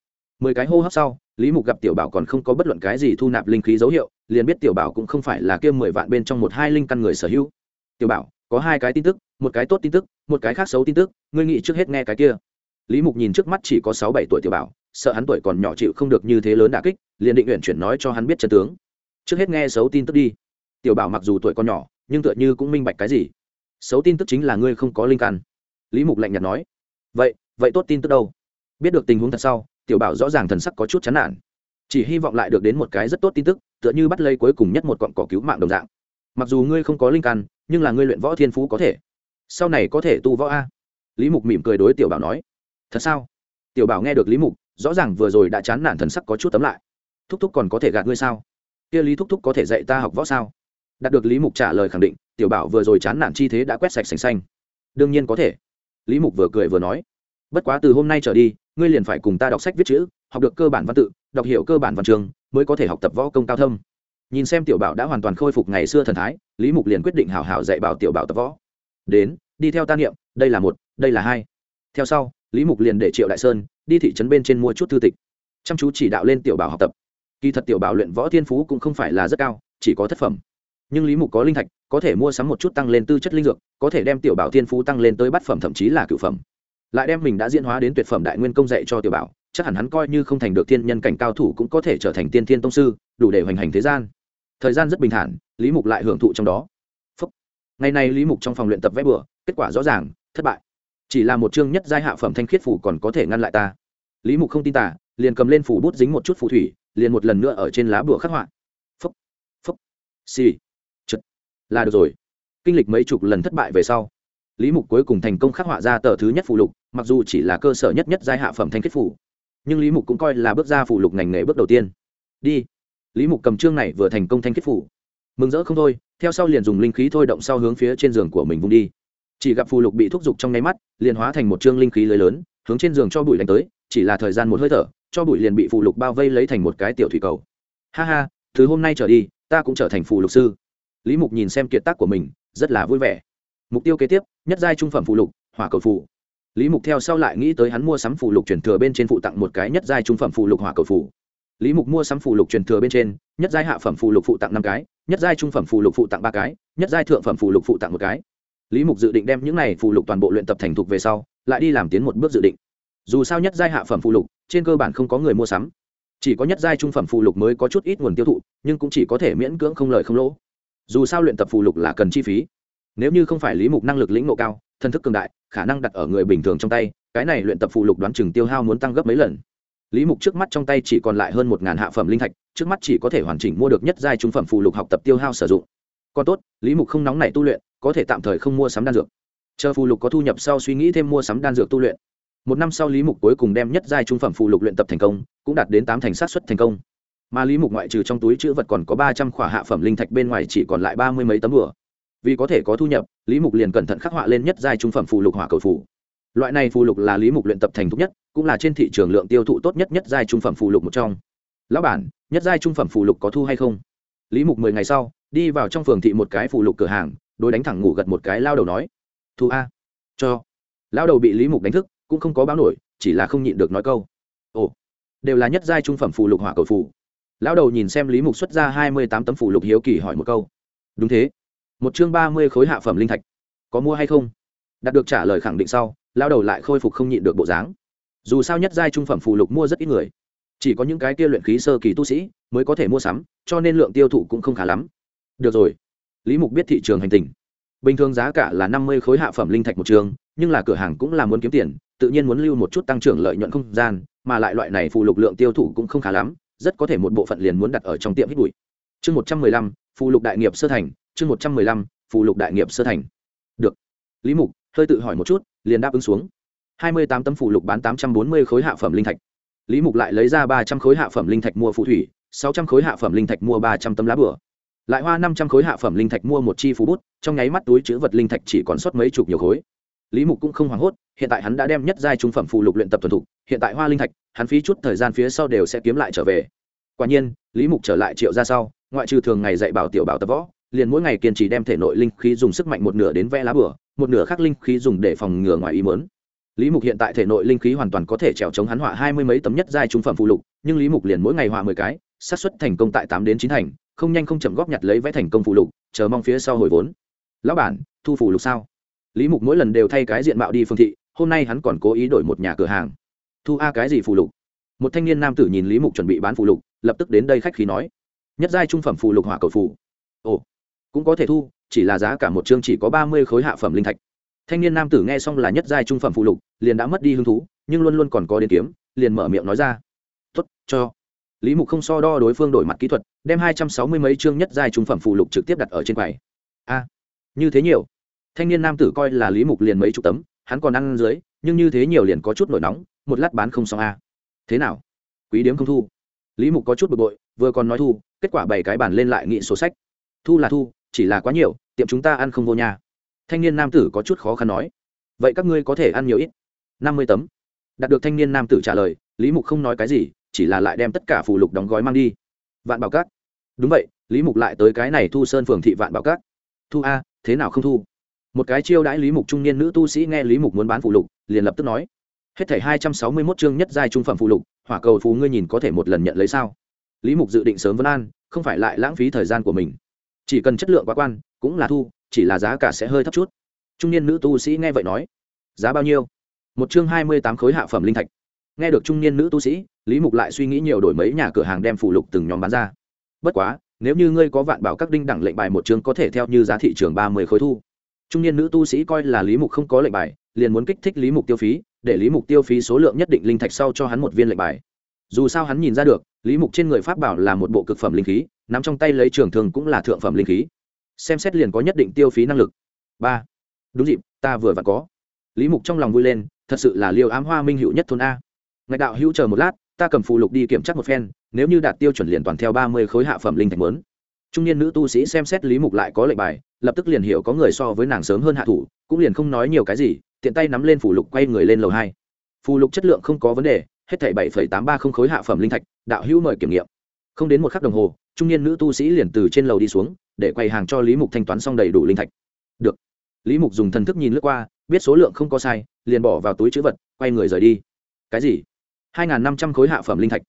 mười cái hô hấp sau, lý mục gặp tiểu bảo còn không có bất luận cái gì thu nạp linh khí dấu hiệu, liền biết tiểu bảo cũng không phải là kia mười vạn bên trong một hai linh căn người sở hữu. Tiểu bảo, có hai cái tin tức, một cái tốt tin tức, một cái khác xấu tin tức, ngươi nghĩ trước hết nghe cái kia. Lý mục nhìn trước mắt chỉ có sáu bảy tuổi tiểu bảo, sợ hắn tuổi còn nhỏ chịu không được như thế lớn đà kích, liền định nguyện chuyển nói cho hắn biết chân tướng. Trước hết nghe xấu tin tức đi. Tiểu bảo mặc dù tuổi còn nhỏ, nhưng tựa như cũng minh bạch cái gì. Xấu tin tức chính là ngươi không có linh căn. Lý mục lạnh nhạt nói. Vậy vậy tốt tin tức đâu? Biết được tình huống thật sau tiểu bảo rõ ràng thần sắc có chút chán nản. Chỉ hy vọng lại được đến một cái rất tốt tin tức, tựa như bắt lấy cuối cùng nhất một cọn cỏ cứu mạng đồng dạng. Mặc dù ngươi không có linh căn, nhưng là ngươi luyện võ thiên phú có thể. Sau này có thể tu võ a. Lý mục mỉm cười đối tiểu bảo nói. Thật sao? Tiểu bảo nghe được lý mục, rõ ràng vừa rồi đã chán nản thần sắc có chút tấm lại. Thúc thúc còn có thể gạt ngươi sao? Kia lý thúc thúc có thể dạy ta học võ sao? Đạt được lý mục trả lời khẳng định, tiểu bảo vừa rồi chán nản chi thế đã quét sạch sành xanh. Đương nhiên có thể. Lý mục vừa cười vừa nói. Bất quá từ hôm nay trở đi ngươi liền phải cùng ta đọc sách viết chữ, học được cơ bản văn tự, đọc hiểu cơ bản văn trường, mới có thể học tập võ công cao thâm. Nhìn xem tiểu bảo đã hoàn toàn khôi phục ngày xưa thần thái, lý mục liền quyết định hào hào dạy bảo tiểu bảo tập võ. Đến, đi theo ta niệm, đây là một, đây là hai. Theo sau, lý mục liền để triệu đại sơn đi thị trấn bên trên mua chút thư tịch. Chăm chú chỉ đạo lên tiểu bảo học tập. Kỳ thật tiểu bảo luyện võ thiên phú cũng không phải là rất cao, chỉ có thất phẩm. Nhưng lý mục có linh thạch, có thể mua sắm một chút tăng lên tư chất linh dược, có thể đem tiểu bảo thiên phú tăng lên tới bát phẩm thậm chí là cựu phẩm lại đem mình đã diễn hóa đến tuyệt phẩm đại nguyên công dạy cho tiểu bảo, chắc hẳn hắn coi như không thành được thiên nhân cảnh cao thủ cũng có thể trở thành tiên thiên tông sư, đủ để hoành hành thế gian. Thời gian rất bình thản, lý mục lại hưởng thụ trong đó. Phúc. ngày nay lý mục trong phòng luyện tập vẽ bừa, kết quả rõ ràng, thất bại. Chỉ là một chương nhất giai hạ phẩm thanh khiết phủ còn có thể ngăn lại ta. Lý mục không tin tả liền cầm lên phủ bút dính một chút phù thủy, liền một lần nữa ở trên lá bùa khắc họa. Phấp phấp xì. Chật. Là được rồi. Kinh lịch mấy chục lần thất bại về sau lý mục cuối cùng thành công khắc họa ra tờ thứ nhất phụ lục, mặc dù chỉ là cơ sở nhất nhất giai hạ phẩm thanh kết phủ nhưng lý mục cũng coi là bước ra phụ lục ngành nghề bước đầu tiên. Đi. Lý mục cầm chương này vừa thành công thanh kết phủ mừng rỡ không thôi, theo sau liền dùng linh khí thôi động sau hướng phía trên giường của mình vung đi. Chỉ gặp phù lục bị thúc giục trong nháy mắt, liền hóa thành một chương linh khí lưới lớn, hướng trên giường cho bụi đánh tới, chỉ là thời gian một hơi thở, cho bụi liền bị phù lục bao vây lấy thành một cái tiểu thủy cầu. Ha ha, thứ hôm nay trở đi, ta cũng trở thành phù lục sư. Lý mục nhìn xem kiệt tác của mình, rất là vui vẻ. Mục tiêu kế tiếp nhất giai trung phẩm phụ lục, hỏa cầu phụ. lý mục theo sau lại nghĩ tới hắn mua sắm phụ lục truyền thừa bên trên phụ tặng một cái nhất giai trung phẩm phụ lục hỏa cầu phụ. lý mục mua sắm phụ lục truyền thừa bên trên, nhất giai hạ phẩm phụ lục phụ tặng năm cái, nhất giai trung phẩm phụ lục phụ tặng ba cái, nhất giai thượng phẩm phụ lục phụ tặng một cái. Lý mục dự định đem những này phụ lục toàn bộ luyện tập thành thục về sau, lại đi làm tiến một bước dự định. Dù sao nhất giai hạ phẩm phụ lục, trên cơ bản không có người mua sắm. Chỉ có nhất giai trung phẩm phụ lục mới có chút ít nguồn tiêu thụ, nhưng cũng chỉ có thể miễn cưỡng không lời không lỗ. Dù sao luyện tập phụ lục là cần chi phí nếu như không phải lý mục năng lực lĩnh ngộ cao, thân thức cường đại, khả năng đặt ở người bình thường trong tay, cái này luyện tập phụ lục đoán chừng tiêu hao muốn tăng gấp mấy lần. Lý mục trước mắt trong tay chỉ còn lại hơn một ngàn hạ phẩm linh thạch, trước mắt chỉ có thể hoàn chỉnh mua được nhất giai trung phẩm phụ lục học tập tiêu hao sử dụng. Còn tốt, lý mục không nóng nảy tu luyện, có thể tạm thời không mua sắm đan dược. Chờ phụ lục có thu nhập sau suy nghĩ thêm mua sắm đan dược tu luyện. Một năm sau lý mục cuối cùng đem nhất giai trung phẩm phụ lục luyện tập thành công, cũng đạt đến tám thành sát xuất thành công. Mà lý mục ngoại trừ trong túi chữ vật còn có ba trăm khỏa hạ phẩm linh thạch bên ngoài chỉ còn lại ba mươi mấy tấm bửa vì có thể có thu nhập, lý mục liền cẩn thận khắc họa lên nhất giai trung phẩm phù lục hỏa cầu phủ. loại này phù lục là lý mục luyện tập thành thục nhất, cũng là trên thị trường lượng tiêu thụ tốt nhất nhất giai trung phẩm phù lục một trong lão bản, nhất giai trung phẩm phù lục có thu hay không lý mục mười ngày sau, đi vào trong phường thị một cái phù lục cửa hàng, đối đánh thẳng ngủ gật một cái lao đầu nói, thu a, cho lao đầu bị lý mục đánh thức, cũng không có báo nổi, chỉ là không nhịn được nói câu, ồ, đều là nhất giai trung phẩm phù lục hỏa cầu phủ. lão đầu nhìn xem lý mục xuất ra hai mươi tám tấm phù lục hiếu kỳ hỏi một câu, đúng thế một chương ba mươi khối hạ phẩm linh thạch. Có mua hay không? Đạt được trả lời khẳng định sau lao đầu lại khôi phục không nhịn được bộ dáng. Dù sao nhất giai trung phẩm phù lục mua rất ít người. Chỉ có những cái kia luyện khí sơ kỳ tu sĩ mới có thể mua sắm, cho nên lượng tiêu thụ cũng không khá lắm. Được rồi. Lý mục biết thị trường hành tình. Bình thường giá cả là năm mươi khối hạ phẩm linh thạch một trường, nhưng là cửa hàng cũng là muốn kiếm tiền, tự nhiên muốn lưu một chút tăng trưởng lợi nhuận không gian, mà lại loại này phù lục lượng tiêu thụ cũng không khá lắm, rất có thể một bộ phận liền muốn đặt ở trong tiệm hít bụi. Chương một trăm mười lăm, phù lục đại nghiệp sơ thành chương một trăm mười lăm lục đại nghiệp sơ thành. Được. Lý mục, hơi tự hỏi một chút, liền đáp ứng xuống. Hai mươi tám tấm phụ lục bán tám trăm bốn mươi khối hạ phẩm linh thạch. Lý mục lại lấy ra ba trăm khối hạ phẩm linh thạch mua phù thủy, sáu trăm khối hạ phẩm linh thạch mua ba trăm tấm lá bửa. Lại hoa năm trăm khối hạ phẩm linh thạch mua một chi phú bút, trong nháy mắt túi chữ vật linh thạch chỉ còn sót mấy chục nhiều khối. Lý mục cũng không hoảng hốt, hiện tại hắn đã đem nhất giai trung phẩm phụ lục luyện tập thuần thục, hiện tại hoa linh thạch, hắn phí chút thời gian phía sau đều sẽ kiếm lại trở về. Quả nhiên, lý mục trở lại triệu ra sau, ngoại trừ thường ngày dạy bảo tiểu bảo tập võ liền mỗi ngày kiên trì đem thể nội linh khí dùng sức mạnh một nửa đến vẽ lá bửa một nửa khác linh khí dùng để phòng ngừa ngoài ý mớn lý mục hiện tại thể nội linh khí hoàn toàn có thể trèo chống hắn họa hai mươi mấy tấm nhất giai trung phẩm phụ lục, nhưng lý mục liền mỗi ngày họa mười cái, xác suất thành công tại tám đến chín thành, không nhanh không chậm góp nhặt lấy vẽ thành công phụ lục, chờ mong phía sau hồi vốn. Lão bản, thu phụ lục sao? Lý mục mỗi lần đều thay cái diện mạo đi phương thị, hôm nay hắn còn cố ý đổi một nhà cửa hàng. Thu a cái gì phụ lục? Một thanh niên nam tử nhìn lý mục chuẩn bị bán phụ lục, lập tức đến đây khách khí nói. Nhất giai trung phẩm phụ lục hỏa cầu phụ ồ cũng có thể thu, chỉ là giá cả một chương chỉ có ba mươi khối hạ phẩm linh thạch. Thanh niên nam tử nghe xong là nhất giai trung phẩm phụ lục, liền đã mất đi hứng thú, nhưng luôn luôn còn có đến kiếm, liền mở miệng nói ra. Tuất cho. Lý mục không so đo đối phương đổi mặt kỹ thuật, đem hai trăm sáu mươi mấy chương nhất giai trung phẩm phụ lục trực tiếp đặt ở trên quầy. A, như thế nhiều. Thanh niên nam tử coi là lý mục liền mấy chục tấm, hắn còn ăn dưới, nhưng như thế nhiều liền có chút nổi nóng, một lát bán không xong a. Thế nào? Quý điếm không thu? Lý mục có chút bực bội, vừa còn nói thu, kết quả bảy cái bản lên lại nghị sổ sách. Thu là thu chỉ là quá nhiều, tiệm chúng ta ăn không vô nhà thanh niên nam tử có chút khó khăn nói. Vậy các ngươi có thể ăn nhiều ít? Năm mươi tấm. Đạt được thanh niên nam tử trả lời, lý mục không nói cái gì, chỉ là lại đem tất cả phù lục đóng gói mang đi. Vạn bảo cát đúng vậy, lý mục lại tới cái này thu sơn phường thị vạn bảo cát thu a, thế nào không thu? Một cái chiêu đãi lý mục trung niên nữ tu sĩ nghe lý mục muốn bán phù lục, liền lập tức nói. Hết thảy hai trăm sáu mươi mốt chương nhất giai trung phẩm phù lục, hỏa cầu phù ngươi nhìn có thể một lần nhận lấy sao? Lý mục dự định sớm vấn an, không phải lại lãng phí thời gian của mình chỉ cần chất lượng quá quan, cũng là thu, chỉ là giá cả sẽ hơi thấp chút. Trung niên nữ tu sĩ nghe vậy nói, giá bao nhiêu? Một chương hai mươi tám khối hạ phẩm linh thạch. Nghe được trung niên nữ tu sĩ, lý mục lại suy nghĩ nhiều đổi mấy nhà cửa hàng đem phụ lục từng nhóm bán ra. Bất quá, nếu như ngươi có vạn bảo các đinh đẳng lệnh bài một chương có thể theo như giá thị trường ba mươi khối thu. Trung niên nữ tu sĩ coi là lý mục không có lệnh bài, liền muốn kích thích lý mục tiêu phí, để lý mục tiêu phí số lượng nhất định linh thạch sau cho hắn một viên lệnh bài dù sao hắn nhìn ra được, lý mục trên người pháp bảo là một bộ cực phẩm linh khí n ắ m trong tay lấy trường thường cũng là thượng phẩm linh khí. Xem xét liền có nhất định tiêu phí năng lực. Ba. Đúng dịp, ta vừa vặn có. Lý mục trong lòng vui lên, thật sự là liều ám hoa minh hữu nhất thôn a. Ngạch đạo hữu chờ một lát, ta cầm phụ lục đi kiểm tra một phen, nếu như đạt tiêu chuẩn liền toàn theo ba mươi khối hạ phẩm linh thạch mớn trung niên nữ tu sĩ xem xét lý mục lại có lệnh bài, lập tức liền hiểu có người so với nàng sớm hơn hạ thủ, cũng liền không nói nhiều cái gì, tiện tay nắm lên phủ lục quay người lên lầu hai. Phù lục chất lượng không có vấn đề hết thảy bảy tám ba không khối hạ phẩm linh thạch, đạo hữu mời kiểm nghiệm. Không đến một khắc đồng hồ, trung niên nữ tu sĩ liền từ trên lầu đi xuống, để quầy hàng cho lý mục thanh toán xong đầy đủ linh thạch. Được. Lý mục dùng thần thức nhìn lướt qua, biết số lượng không có sai, liền bỏ vào túi chữ vật, quay người rời đi. Cái gì? Hai n g h n năm trăm khối hạ phẩm linh thạch.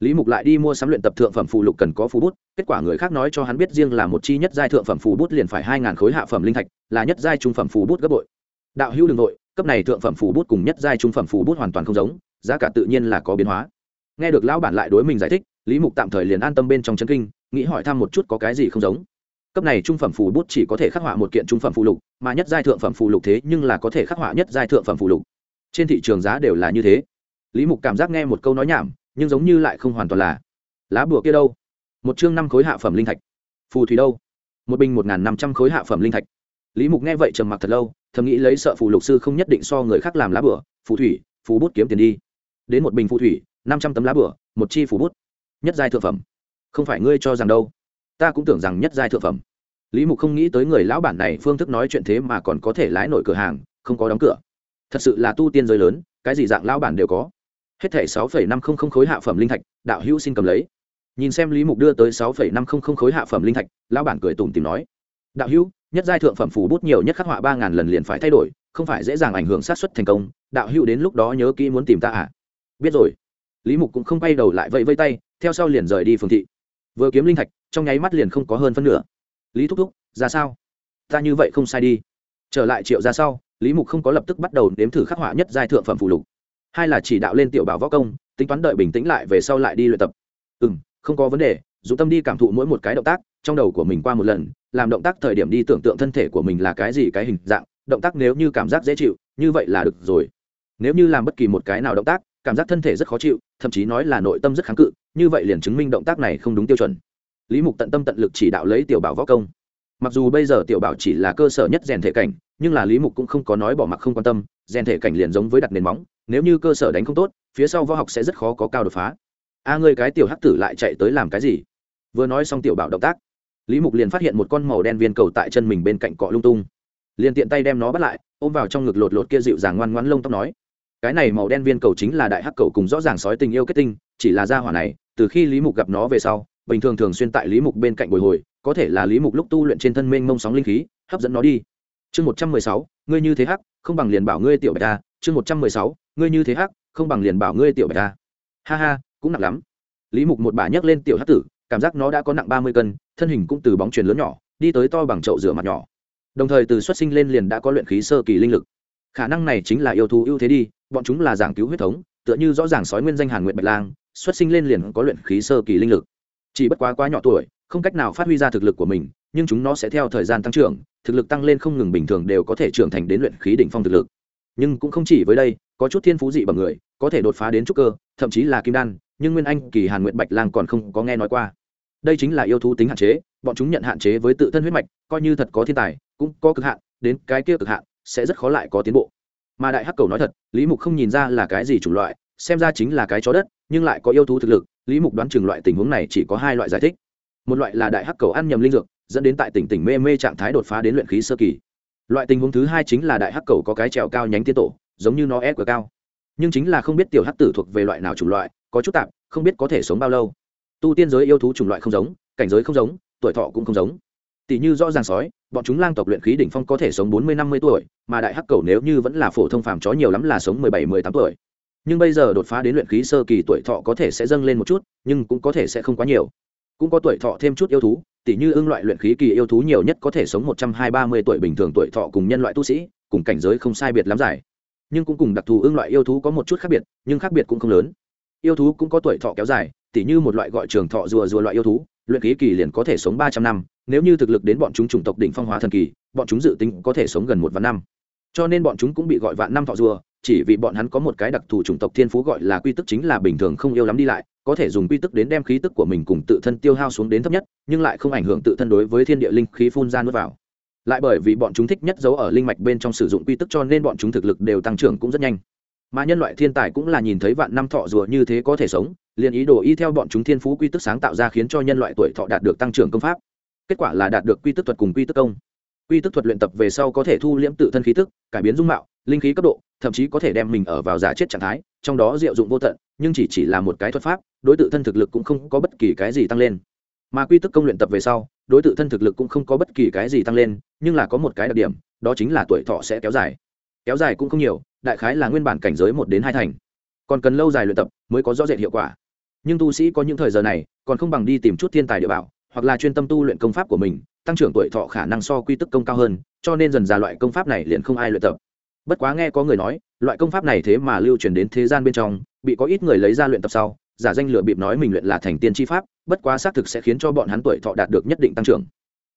Lý mục lại đi mua sắm luyện tập thượng phẩm phù lục cần có phù bút, kết quả người khác nói cho hắn biết riêng là một chi nhất giai thượng phẩm phù bút liền phải hai ngàn khối hạ phẩm linh thạch, là nhất giai trung phẩm phù bút gấp bội. Đạo hữu đường nội cấp này thượng phẩm phù bút cùng nhất giai trung phẩm phù bút hoàn toàn không giống giá cả tự nhiên là có biến hóa. Nghe được lão bản lại đối mình giải thích, lý mục tạm thời liền an tâm bên trong chân kinh, nghĩ hỏi thăm một chút có cái gì không giống. Cấp này trung phẩm phù bút chỉ có thể khắc họa một kiện trung phẩm phù lục, mà nhất giai thượng phẩm phù lục thế nhưng là có thể khắc họa nhất giai thượng phẩm phù lục. Trên thị trường giá đều là như thế. Lý mục cảm giác nghe một câu nói nhảm, nhưng giống như lại không hoàn toàn là, lá bùa kia đâu? Một chương năm khối hạ phẩm linh thạch. Phù thủy đâu? Một bình một n g h n năm trăm khối hạ phẩm linh thạch. Lý mục nghe vậy trầm mặc thật lâu, thầm nghĩ lấy sợ phù lục sư không nhất định so người khác làm lá bửa phù thủy, phù bút kiếm tiền đi đến một bình phù thủy, năm trăm tấm lá bửa, một chi phù bút. Nhất giai thượng phẩm. Không phải ngươi cho rằng đâu. Ta cũng tưởng rằng nhất giai thượng phẩm. Lý mục không nghĩ tới người lão bản này phương thức nói chuyện thế mà còn có thể lái nổi cửa hàng, không có đóng cửa. Thật sự là tu tiên giới lớn, cái gì dạng lão bản đều có. Hết thẻ sáu phẩy năm không không khối hạ phẩm linh thạch, đạo hữu xin cầm lấy. Nhìn xem lý mục đưa tới sáu phẩy năm không không khối hạ phẩm linh thạch, lão bản cười tủm tìm nói. Đạo hữu, nhất giai thượng phẩm phủ bút nhiều nhất khắc họa ba ngàn lần liền phải thay đổi, không phải dễ dàng ảnh hưởng sát xuất thành công. Đạo hữu đến lúc đó nhớ kỹ muốn tìm ta à? Biết rồi. Lý mục cũng không quay đầu lại vẫy vây tay, theo sau liền rời đi phường thị. Vừa kiếm linh thạch, trong nháy mắt liền không có hơn phân nửa. Lý thúc thúc, ra sao? Ta như vậy không sai đi. Trở lại triệu ra sau, lý mục không có lập tức bắt đầu đếm thử khắc họa nhất giai thượng phẩm phụ lục. Hai là chỉ đạo lên tiểu bảo võ công, tính toán đợi bình tĩnh lại về sau lại đi luyện tập. Ừ m không có vấn đề, dù tâm đi cảm thụ mỗi một cái động tác, trong đầu của mình qua một lần, làm động tác thời điểm đi tưởng tượng thân thể của mình là cái gì cái hình dạng, động tác nếu như cảm giác dễ chịu, như vậy là được rồi. Nếu như làm bất kỳ một cái nào động tác cảm giác thân thể rất khó chịu, thậm chí nói là nội tâm rất kháng cự, như vậy liền chứng minh động tác này không đúng tiêu chuẩn. Lý mục tận tâm tận lực chỉ đạo lấy tiểu bảo võ công. Mặc dù bây giờ tiểu bảo chỉ là cơ sở nhất rèn thể cảnh, nhưng là lý mục cũng không có nói bỏ mặc không quan tâm, rèn thể cảnh liền giống với đặt nền móng, nếu như cơ sở đánh không tốt, phía sau võ học sẽ rất khó có cao đột phá. A ngươi cái tiểu hắc tử lại chạy tới làm cái gì? Vừa nói xong tiểu bảo động tác, lý mục liền phát hiện một con màu đen viên cầu tại chân mình bên cạnh cọ lung tung. Liền tiện tay đem nó bắt lại, ôm vào trong ngực lột lột kia dịu dàng ngoan ngoãn lông tóc nói cái này màu đen viên cầu chính là đại hắc cầu cùng rõ ràng sói tình yêu kết tinh, chỉ là gia hỏa này, từ khi lý mục gặp nó về sau, bình thường thường xuyên tại lý mục bên cạnh bồi hồi, có thể là lý mục lúc tu luyện trên thân mênh mông sóng linh khí, hấp dẫn nó đi. Chương một trăm mười sáu, ngươi như thế hắc, không bằng liền bảo ngươi tiểu bạch ta. Chương một trăm mười sáu, ngươi như thế hắc, không bằng liền bảo ngươi tiểu bạch ta. Ha ha, cũng nặng lắm. Lý mục một bà nhấc lên tiểu hắc tử, cảm giác nó đã có nặng ba mươi cân, thân hình cũng từ bóng truyền lớn nhỏ, đi tới to bằng chậu rửa mặt nhỏ. Đồng thời từ xuất sinh lên liền đã có luyện khí sơ kỳ linh lực khả năng này chính là yêu thú ưu thế đi, bọn chúng là giảng cứu huyết thống, tựa như rõ ràng sói nguyên danh hàn nguyện bạch lang, xuất sinh lên liền có luyện khí sơ kỳ linh lực. Chỉ bất quá quá nhỏ tuổi, không cách nào phát huy ra thực lực của mình, nhưng chúng nó sẽ theo thời gian tăng trưởng, thực lực tăng lên không ngừng bình thường đều có thể trưởng thành đến luyện khí đỉnh phong thực lực. Nhưng cũng không chỉ với đây, có chút thiên phú dị bằng người, có thể đột phá đến trúc cơ, thậm chí là kim đan, nhưng nguyên anh kỳ hàn nguyện bạch lang còn không có nghe nói qua. Đây chính là yêu thú tính hạn chế, bọn chúng nhận hạn chế với tự thân huyết mạch, coi như thật có thiên tài, cũng có cực hạn, đến cái kia cực hạn sẽ rất khó lại có tiến bộ. Mà đại hắc cầu nói thật, lý mục không nhìn ra là cái gì chủng loại, xem ra chính là cái chó đất, nhưng lại có yêu thú thực lực, lý mục đoán chừng loại tình huống này chỉ có hai loại giải thích. Một loại là đại hắc cầu ăn nhầm linh dược, dẫn đến tại tỉnh tỉnh mê mê trạng thái đột phá đến luyện khí sơ kỳ. Loại tình huống thứ hai chính là đại hắc cầu có cái trèo cao nhánh tiên tổ, giống như nó ép của cao. Nhưng chính là không biết tiểu hắc tử thuộc về loại nào chủng loại, có chút tạp, không biết có thể sống bao lâu. Tu tiên giới yêu thú chủng loại không giống, cảnh giới không giống, tuổi thọ cũng không giống tỷ như rõ ràng sói bọn chúng lang tộc luyện khí đỉnh phong có thể sống bốn mươi năm mươi tuổi mà đại hắc cầu nếu như vẫn là phổ thông phàm chó nhiều lắm là sống mười bảy mười tám tuổi. Nhưng bây giờ đột phá đến luyện khí sơ kỳ tuổi thọ có thể sẽ dâng lên một chút nhưng cũng có thể sẽ không quá nhiều. Cũng có tuổi thọ thêm chút yêu thú tỷ như ưng loại luyện khí kỳ yêu thú nhiều nhất có thể sống một trăm hai ba mươi tuổi bình thường tuổi thọ cùng nhân loại tu sĩ cùng cảnh giới không sai biệt lắm dài, nhưng cũng cùng đặc thù ưng loại yêu thú có một chút khác biệt nhưng khác biệt cũng không lớn. Yêu thú cũng có tuổi thọ kéo dài tỉ như một loại gọi trường thọ rùa rùa loại yêu thú luyện khí kỳ liền có thể sống ba trăm năm nếu như thực lực đến bọn chúng chủng tộc đỉnh phong hóa thần kỳ, bọn chúng dự tính có thể sống gần một vạn năm. Cho nên bọn chúng cũng bị gọi vạn năm thọ rùa, chỉ vì bọn hắn có một cái đặc thù chủng tộc thiên phú gọi là quy tức chính là bình thường không yêu lắm đi lại, có thể dùng quy tức đến đem khí tức của mình cùng tự thân tiêu hao xuống đến thấp nhất, nhưng lại không ảnh hưởng tự thân đối với thiên địa linh khí phun ra nuốt vào. Lại bởi vì bọn chúng thích nhất giấu ở linh mạch bên trong sử dụng quy tức cho nên bọn chúng thực lực đều tăng trưởng cũng rất nhanh. Mà nhân loại thiên tài cũng là nhìn thấy vạn năm thọ rùa như thế có thể sống, liền ý đồ y theo bọn chúng thiên phú quy tức sáng tạo ra khiến cho nhân loại tuổi thọ đạt được tăng trưởng công pháp kết quả là đạt được quy tức thuật cùng quy tức công. Quy tức thuật luyện tập về sau có thể thu liễm tự thân khí tức, cải biến dung mạo, linh khí cấp độ, thậm chí có thể đem mình ở vào giả chết trạng thái, trong đó diệu dụng vô tận, nhưng chỉ chỉ là một cái thuật pháp, đối tự thân thực lực cũng không có bất kỳ cái gì tăng lên. Mà quy tức công luyện tập về sau, đối tự thân thực lực cũng không có bất kỳ cái gì tăng lên, nhưng là có một cái đặc điểm, đó chính là tuổi thọ sẽ kéo dài. Kéo dài cũng không nhiều, đại khái là nguyên bản cảnh giới một đến hai thành. Còn cần lâu dài luyện tập mới có rõ rệt hiệu quả. Nhưng tu sĩ có những thời giờ này, còn không bằng đi tìm chút thiên tài địa bảo hoặc là chuyên tâm tu luyện công pháp của mình, tăng trưởng tuổi thọ khả năng so quy tức công cao hơn, cho nên dần ra loại công pháp này liền không ai luyện tập. Bất quá nghe có người nói, loại công pháp này thế mà lưu truyền đến thế gian bên trong, bị có ít người lấy ra luyện tập sau, giả danh lựa bịp nói mình luyện là thành tiên tri pháp, bất quá xác thực sẽ khiến cho bọn hắn tuổi thọ đạt được nhất định tăng trưởng.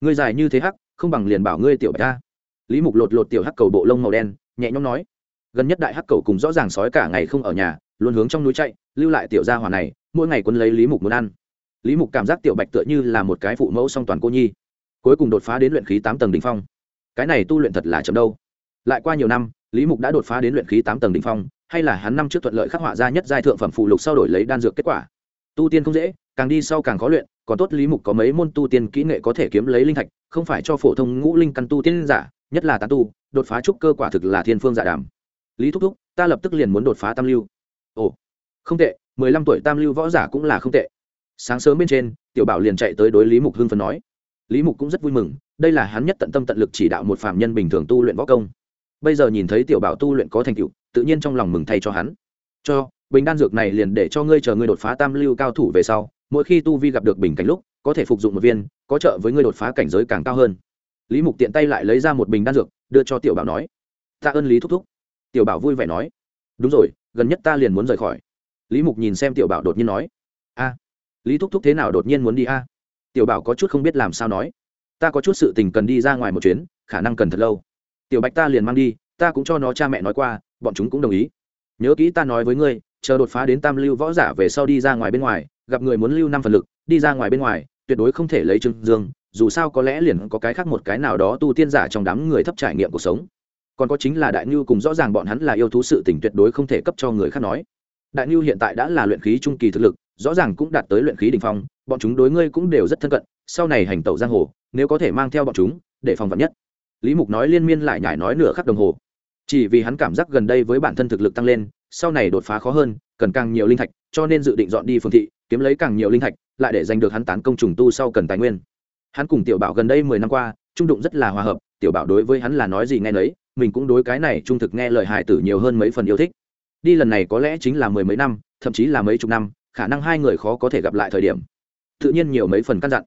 Ngươi dài như thế hắc, không bằng liền bảo ngươi tiểu bạch ta lý mục lột lột tiểu hắc cầu bộ lông màu đen, nhẹ nhõm nói. Gần nhất đại hắc cầu cùng rõ ràng sói cả ngày không ở nhà, luôn hướng trong núi chạy, lưu lại tiểu gia hỏa này, mỗi ngày quân lấy lý mục muốn ăn lý mục cảm giác tiểu bạch tựa như là một cái phụ mẫu song toàn cô nhi. Cuối cùng đột phá đến luyện khí tám tầng đ ỉ n h phong. Cái này tu luyện thật là chậm đâu. Lại qua nhiều năm, lý mục đã đột phá đến luyện khí tám tầng đ ỉ n h phong, hay là hắn năm trước thuận lợi khắc họa ra nhất giai thượng phẩm phụ lục sau đổi lấy đan dược kết quả. Tu tiên không dễ, càng đi sau càng khó luyện, còn tốt lý mục có mấy môn tu tiên kỹ nghệ có thể kiếm lấy linh thạch, không phải cho phổ thông ngũ linh căn tu tiên giả, nhất là tán tu, đột phá trúc cơ quả thực là thiên phương giả đàm. Lý thúc thúc, ta lập tức liền muốn đột phá tam lưu. Ồ, không tệ, mười lăm tuổi tam lưu võ giả cũng là không tệ sáng sớm bên trên, tiểu bảo liền chạy tới đối lý mục hưng phấn nói. Lý mục cũng rất vui mừng, đây là hắn nhất tận tâm tận lực chỉ đạo một phạm nhân bình thường tu luyện võ công. Bây giờ nhìn thấy tiểu bảo tu luyện có thành tựu, tự nhiên trong lòng mừng thay cho hắn. Cho, bình đan dược này liền để cho ngươi chờ ngươi đột phá tam lưu cao thủ về sau, mỗi khi tu vi gặp được bình cảnh lúc, có thể phục dụng một viên, có trợ với ngươi đột phá cảnh giới càng cao hơn. Lý mục tiện tay lại lấy ra một bình đan dược, đưa cho tiểu bảo nói. Tạ ơn lý thúc thúc. Tiểu bảo vui vẻ nói. Đúng rồi, gần nhất ta liền muốn rời khỏi. Lý mục nhìn xem tiểu bảo đột nhiên nói. A lý thúc thúc thế nào đột nhiên muốn đi a? Tiểu bảo có chút không biết làm sao nói. Ta có chút sự tình cần đi ra ngoài một chuyến, khả năng cần thật lâu. Tiểu bạch ta liền mang đi, ta cũng cho nó cha mẹ nói qua, bọn chúng cũng đồng ý. Nhớ kỹ ta nói với ngươi, chờ đột phá đến tam lưu võ giả về sau đi ra ngoài bên ngoài, gặp người muốn lưu năm phần lực, đi ra ngoài bên ngoài, tuyệt đối không thể lấy trưng dương, dù sao có lẽ liền có cái khác một cái nào đó tu tiên giả trong đám người thấp trải nghiệm cuộc sống. Còn có chính là đại ngưu cùng rõ ràng bọn hắn là yêu thú sự tình tuyệt đối không thể cấp cho người khác nói. Đại ngưu hiện tại đã là luyện khí trung kỳ thực lực rõ ràng cũng đạt tới luyện khí đỉnh phong, bọn chúng đối ngươi cũng đều rất thân cận, sau này hành tẩu giang hồ, nếu có thể mang theo bọn chúng, để phòng vạn nhất. Lý mục nói liên miên lại nhải nói nửa khắc đồng hồ. Chỉ vì hắn cảm giác gần đây với bản thân thực lực tăng lên, sau này đột phá khó hơn, cần càng nhiều linh thạch, cho nên dự định dọn đi phương thị, kiếm lấy càng nhiều linh thạch, lại để giành được hắn tán công trùng tu sau cần tài nguyên. Hắn cùng tiểu bảo gần đây mười năm qua, trung đụng rất là hòa hợp, tiểu bảo đối với hắn là nói gì nghe nấy, mình cũng đối cái này trung thực nghe lời hài tử nhiều hơn mấy phần yêu thích. Đi lần này có lẽ chính là mười mấy năm, thậm chí là mấy chục năm khả năng hai người khó có thể gặp lại thời điểm. Tự nhiên nhiều mấy phần căn dặn.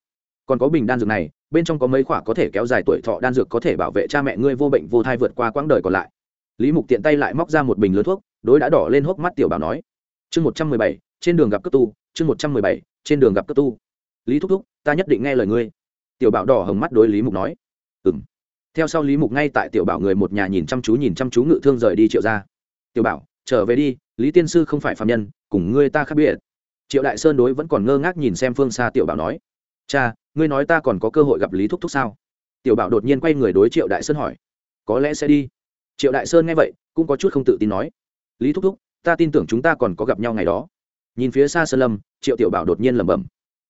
Còn có bình đan dược này, bên trong có mấy khoả có thể kéo dài tuổi thọ đan dược có thể bảo vệ cha mẹ ngươi vô bệnh vô thai vượt qua quãng đời còn lại. Lý mục tiện tay lại móc ra một bình lớn thuốc, đối đã đỏ lên hốc mắt tiểu bảo nói. Chương một trăm mười bảy, trên đường gặp cấp tu, chương một trăm mười bảy, trên đường gặp cấp tu. Lý thúc thúc, ta nhất định nghe lời ngươi. Tiểu bảo đỏ hồng mắt đối lý mục nói. Ừ m theo sau lý mục ngay tại tiểu bảo người một nhà nhìn chăm chú nhìn chăm chú ngự thương rời đi triệu ra tiểu bảo, trở về đi, lý tiên sư không phải phạm nhân, cùng ngươi ta khác biệt triệu đại sơn đối vẫn còn ngơ ngác nhìn xem phương xa tiểu bảo nói, cha, ngươi nói ta còn có cơ hội gặp lý thúc thúc sao? Tiểu bảo đột nhiên quay người đối triệu đại sơn hỏi, có lẽ sẽ đi. Triệu đại sơn nghe vậy, cũng có chút không tự tin nói, lý thúc thúc, ta tin tưởng chúng ta còn có gặp nhau ngày đó. Nhìn phía xa sơn lâm, triệu tiểu bảo đột nhiên lẩm bẩm,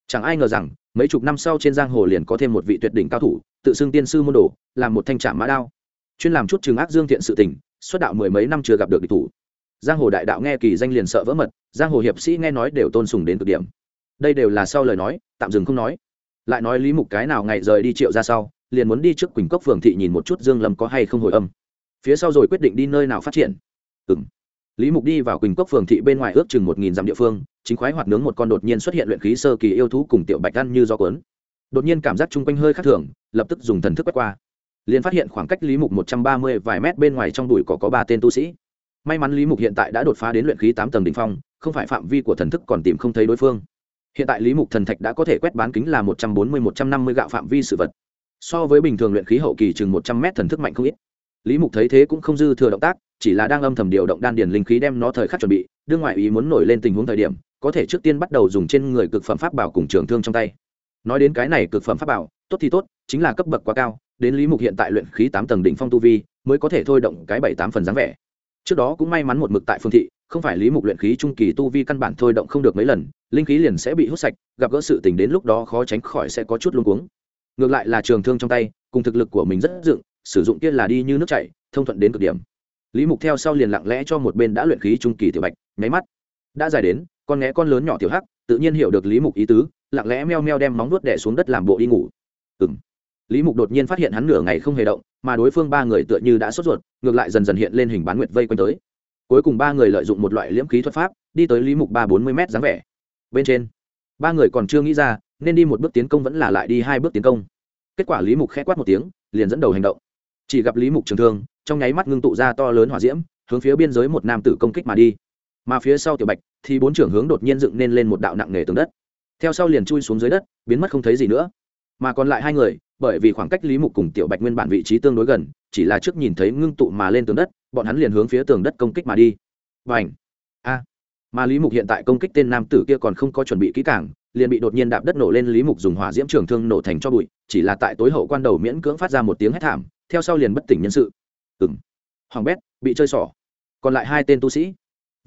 chẳng ai ngờ rằng, mấy chục năm sau trên giang hồ liền có thêm một vị tuyệt đỉnh cao thủ, tự xưng tiên sư môn đồ, làm một thanh trạm mã đao, chuyên làm chút trường ác dương thiện sự tình, xuất đạo mười mấy năm chưa gặp được địch thủ giang hồ đại đạo nghe kỳ danh liền sợ vỡ mật, giang hồ hiệp sĩ nghe nói đều tôn sùng đến cực điểm. Đây đều là sau lời nói, tạm dừng không nói. Lại nói lý mục cái nào ngày rời đi triệu ra sau, liền muốn đi trước quỳnh cốc phường thị nhìn một chút dương lâm có hay không hồi âm. Phía sau rồi quyết định đi nơi nào phát triển. Ừng lý mục đi vào quỳnh cốc phường thị bên ngoài ước chừng một nghìn dặm địa phương, chính khoái hoạt nướng một con đột nhiên xuất hiện luyện khí sơ kỳ yêu thú cùng tiểu bạch ăn như do cuốn. Đột nhiên cảm giác chung quanh hơi khác thường, lập tức dùng thần thức quét qua. Liền phát hiện khoảng cách lý mục một trăm ba mươi vài mét bên ngoài trong đùi có có ba tên tu sĩ may mắn lý mục hiện tại đã đột phá đến luyện khí tám tầng đ ỉ n h phong, không phải phạm vi của thần thức còn tìm không thấy đối phương. Hiện tại lý mục thần thạch đã có thể quét bán kính là một trăm bốn mươi, một trăm năm mươi gạo phạm vi sự vật. So với bình thường luyện khí hậu kỳ chừng một trăm mét thần thức mạnh không ít. Lý mục thấy thế cũng không dư thừa động tác, chỉ là đang âm thầm điều động đan điền linh khí đem nó thời khắc chuẩn bị, đương ngoại ý muốn nổi lên tình huống thời điểm, có thể trước tiên bắt đầu dùng trên người cực phẩm pháp bảo cùng trường thương trong tay. Nói đến cái này cực phẩm pháp bảo, tốt thì tốt, chính là cấp bậc quá cao, đến lý mục hiện tại luyện khí tám tầng đỉnh phong tu vi, mới có thể thôi động cái bảy tám phần dáng vẻ trước đó cũng may mắn một mực tại phương thị, không phải lý mục luyện khí trung kỳ tu vi căn bản thôi động không được mấy lần, linh khí liền sẽ bị hút sạch, gặp gỡ sự tình đến lúc đó khó tránh khỏi sẽ có chút luống cuống. Ngược lại là trường thương trong tay, cùng thực lực của mình rất dựng, sử dụng kia là đi như nước chảy, thông thuận đến cực điểm. Lý mục theo sau liền lặng lẽ cho một bên đã luyện khí trung kỳ tiểu bạch, nháy mắt. Đã dài đến, con nghé con lớn nhỏ tiểu hắc, tự nhiên hiểu được lý mục ý tứ, lặng lẽ meo meo đem móng nuốt đẻ xuống đất làm bộ đi ngủ. Ừ lý mục đột nhiên phát hiện hắn nửa ngày không hề động, mà đối phương ba người tựa như đã sốt ruột, ngược lại dần dần hiện lên hình bán nguyệt vây quanh tới. Cuối cùng ba người lợi dụng một loại liễm khí thuật pháp, đi tới lý mục ba bốn mươi m dáng vẻ. Bên trên, ba người còn chưa nghĩ ra, nên đi một bước tiến công vẫn là lại đi hai bước tiến công. Kết quả lý mục khẽ quát một tiếng, liền dẫn đầu hành động. Chỉ gặp lý mục trường thương, trong nháy mắt ngưng tụ ra to lớn hỏa diễm, hướng phía biên giới một nam tử công kích mà đi. Mà phía sau tiểu bạch, thì bốn trưởng hướng đột nhiên dựng nên lên một đạo nặng nề tường đất. Theo sau liền chui xuống dưới đất, biến mất không thấy gì nữa mà còn lại hai người, bởi vì khoảng cách lý mục cùng tiểu bạch nguyên bản vị trí tương đối gần, chỉ là trước nhìn thấy ngưng tụ mà lên tường đất, bọn hắn liền hướng phía tường đất công kích mà đi. Và ảnh a! Mà lý mục hiện tại công kích tên nam tử kia còn không có chuẩn bị kỹ càng, liền bị đột nhiên đạp đất nổ lên lý mục dùng hỏa diễm trường thương nổ thành cho bụi, chỉ là tại tối hậu quan đầu miễn cưỡng phát ra một tiếng hét thảm, theo sau liền bất tỉnh nhân sự. Ừng hoàng bét, bị chơi xỏ còn lại hai tên tu sĩ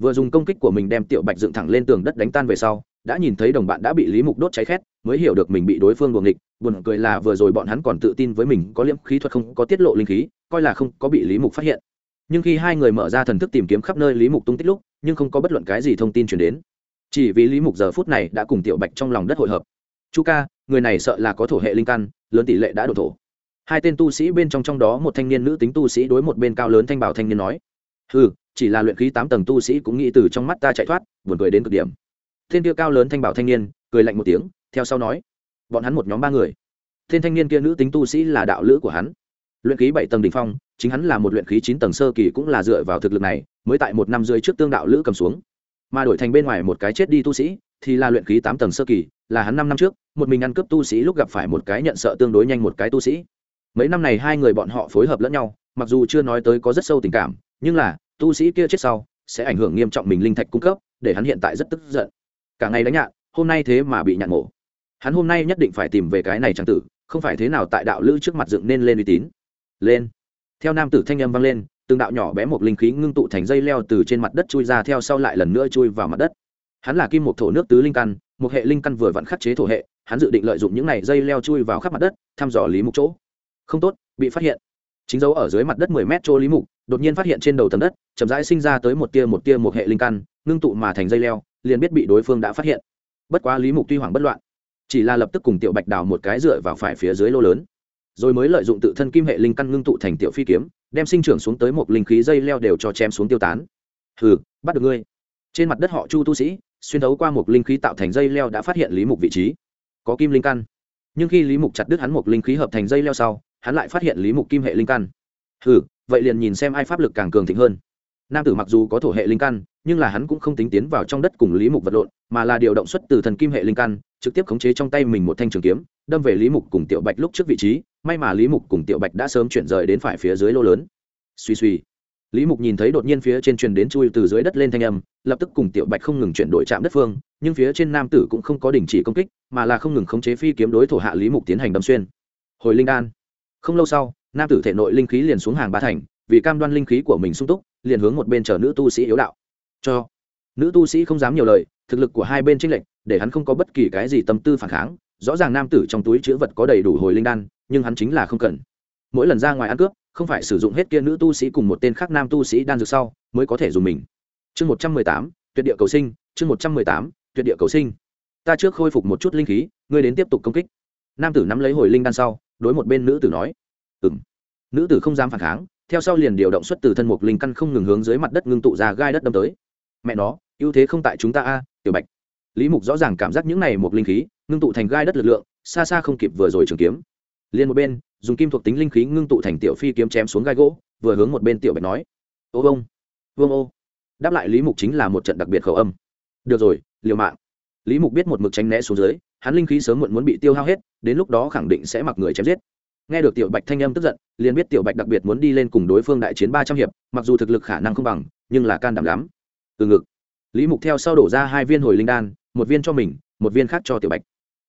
vừa dùng công kích của mình đem tiểu bạch dựng thẳng lên tường đất đánh tan về sau, đã nhìn thấy đồng bạn đã bị lý mục đốt cháy khét, mới hiểu được mình bị đối phương buồng địch buồn cười là vừa rồi bọn hắn còn tự tin với mình có liễm khí thuật không, có tiết lộ linh khí, coi là không có bị lý mục phát hiện. Nhưng khi hai người mở ra thần thức tìm kiếm khắp nơi lý mục tung tích lúc, nhưng không có bất luận cái gì thông tin chuyển đến. Chỉ vì lý mục giờ phút này đã cùng tiểu bạch trong lòng đất hội hợp. Chu ca, người này sợ là có thổ hệ linh căn, lớn tỷ lệ đã đổ thổ. Hai tên tu sĩ bên trong trong đó một thanh niên nữ tính tu sĩ đối một bên cao lớn thanh bảo thanh niên nói. Ừ chỉ là luyện khí tám tầng tu sĩ cũng nghĩ từ trong mắt ta chạy thoát, buồn cười đến cực điểm. Thiên kia cao lớn thanh bảo thanh niên, cười lạnh một tiếng, theo sau nói, bọn hắn một nhóm ba người. Thiên thanh niên kia nữ tính tu sĩ là đạo lữ của hắn. Luyện khí bảy tầng đ ỉ n h phong, chính hắn là một luyện khí chín tầng sơ kỳ cũng là dựa vào thực lực này, mới tại một năm rưỡi trước tương đạo lữ cầm xuống. Mà đổi thành bên ngoài một cái chết đi tu sĩ, thì là luyện khí tám tầng sơ kỳ, là hắn năm năm trước, một mình ăn cướp tu sĩ lúc gặp phải một cái nhận sợ tương đối nhanh một cái tu sĩ. Mấy năm này hai người bọn họ phối hợp lẫn nhau, mặc dù chưa nói tới có rất sâu tình cảm, nhưng là tu sĩ kia chết sau, sẽ ảnh hưởng nghiêm trọng mình linh thạch cung cấp, để hắn hiện tại rất tức giận. Cả ngày đánh nhạn, hôm nay thế mà bị nhạn mổ. Hắn hôm nay nhất định phải tìm về cái này trang tử, không phải thế nào tại đạo lữ trước mặt dựng nên lên uy tín. Lên. Theo nam tử thanh âm vang lên, từng đạo nhỏ bé một linh khí ngưng tụ thành dây leo từ trên mặt đất chui ra theo sau lại lần nữa chui vào mặt đất. Hắn là kim một thổ nước tứ linh căn, một hệ linh căn vừa vặn khắc chế thổ hệ, hắn dự định lợi dụng những này dây leo chui vào khắp mặt đất, thăm dò lý mục chỗ. Không tốt, bị phát hiện. Chính dấu ở dưới mặt đất mười mét chỗ lý mục đột nhiên phát hiện trên đầu tầng đất, chậm rãi sinh ra tới một tia một tia một hệ linh căn, ngưng tụ mà thành dây leo, liền biết bị đối phương đã phát hiện. Bất quá lý mục tuy hoảng bất loạn, chỉ là lập tức cùng tiểu bạch đào một cái dựa vào phải phía dưới lô lớn, rồi mới lợi dụng tự thân kim hệ linh căn ngưng tụ thành tiểu phi kiếm, đem sinh trưởng xuống tới một linh khí dây leo đều cho chém xuống tiêu tán. Hừ, bắt được ngươi. Trên mặt đất họ chu tu sĩ, xuyên thấu qua một linh khí tạo thành dây leo đã phát hiện lý mục vị trí. Có kim linh căn. Nhưng khi lý mục chặt đứt hắn một linh khí hợp thành dây leo sau, hắn lại phát hiện lý mục kim hệ linh căn. Hừ vậy liền nhìn xem ai pháp lực càng cường thịnh hơn. Nam tử mặc dù có thổ hệ linh căn, nhưng là hắn cũng không tính tiến vào trong đất cùng lý mục vật lộn, mà là điều động xuất từ thần kim hệ linh căn, trực tiếp khống chế trong tay mình một thanh trường kiếm, đâm về lý mục cùng tiểu bạch lúc trước vị trí. May mà lý mục cùng tiểu bạch đã sớm chuyển rời đến phải phía dưới lô lớn. Suy suy. Lý mục nhìn thấy đột nhiên phía trên truyền đến chui từ dưới đất lên thanh âm, lập tức cùng tiểu bạch không ngừng chuyển đổi chạm đất phương, nhưng phía trên nam tử cũng không có đình chỉ công kích, mà là không ngừng khống chế phi kiếm đối thủ hạ lý mục tiến hành đâm xuyên. Hồi linh đan. Không lâu sau nam tử thể nội linh khí liền xuống hàng ba thành, vì cam đoan linh khí của mình sung túc, liền hướng một bên chờ nữ tu sĩ yếu đạo. Cho nữ tu sĩ không dám nhiều lời, thực lực của hai bên tranh lệch, để hắn không có bất kỳ cái gì tâm tư phản kháng. Rõ ràng nam tử trong túi chữ vật có đầy đủ hồi linh đan, nhưng hắn chính là không cần. Mỗi lần ra ngoài ăn cướp, không phải sử dụng hết kia nữ tu sĩ cùng một tên khác nam tu sĩ đan dược sau, mới có thể dùng mình. Chương một trăm mười tám, tuyệt địa cầu sinh, chương một trăm mười tám, tuyệt địa cầu sinh. Ta trước khôi phục một chút linh khí, ngươi đến tiếp tục công kích. Nam tử nắm lấy hồi linh đan sau, đối một bên nữ tử nói ừng nữ tử không dám phản kháng, theo sau liền điều động xuất từ thân mục linh căn không ngừng hướng dưới mặt đất ngưng tụ ra gai đất đâm tới. Mẹ nó, ưu thế không tại chúng ta a, tiểu bạch. Lý mục rõ ràng cảm giác những này một linh khí ngưng tụ thành gai đất lực lượng, xa xa không kịp vừa rồi trường kiếm. Liền một bên, dùng kim thuộc tính linh khí ngưng tụ thành tiểu phi kiếm chém xuống gai gỗ, vừa hướng một bên tiểu bạch nói. Ô vông vương ô. Đáp lại lý mục chính là một trận đặc biệt khẩu âm. Được rồi, liều mạng. Lý mục biết một mực tránh né xuống dưới, hắn linh khí sớm muộn muốn bị tiêu hao hết, đến lúc đó khẳng định sẽ mặc người chém giết nghe được tiểu bạch thanh âm tức giận liền biết tiểu bạch đặc biệt muốn đi lên cùng đối phương đại chiến ba trăm hiệp mặc dù thực lực khả năng không bằng nhưng là can đảm lắm. Từ ngực lý mục theo sau đổ ra hai viên hồi linh đan một viên cho mình một viên khác cho tiểu bạch.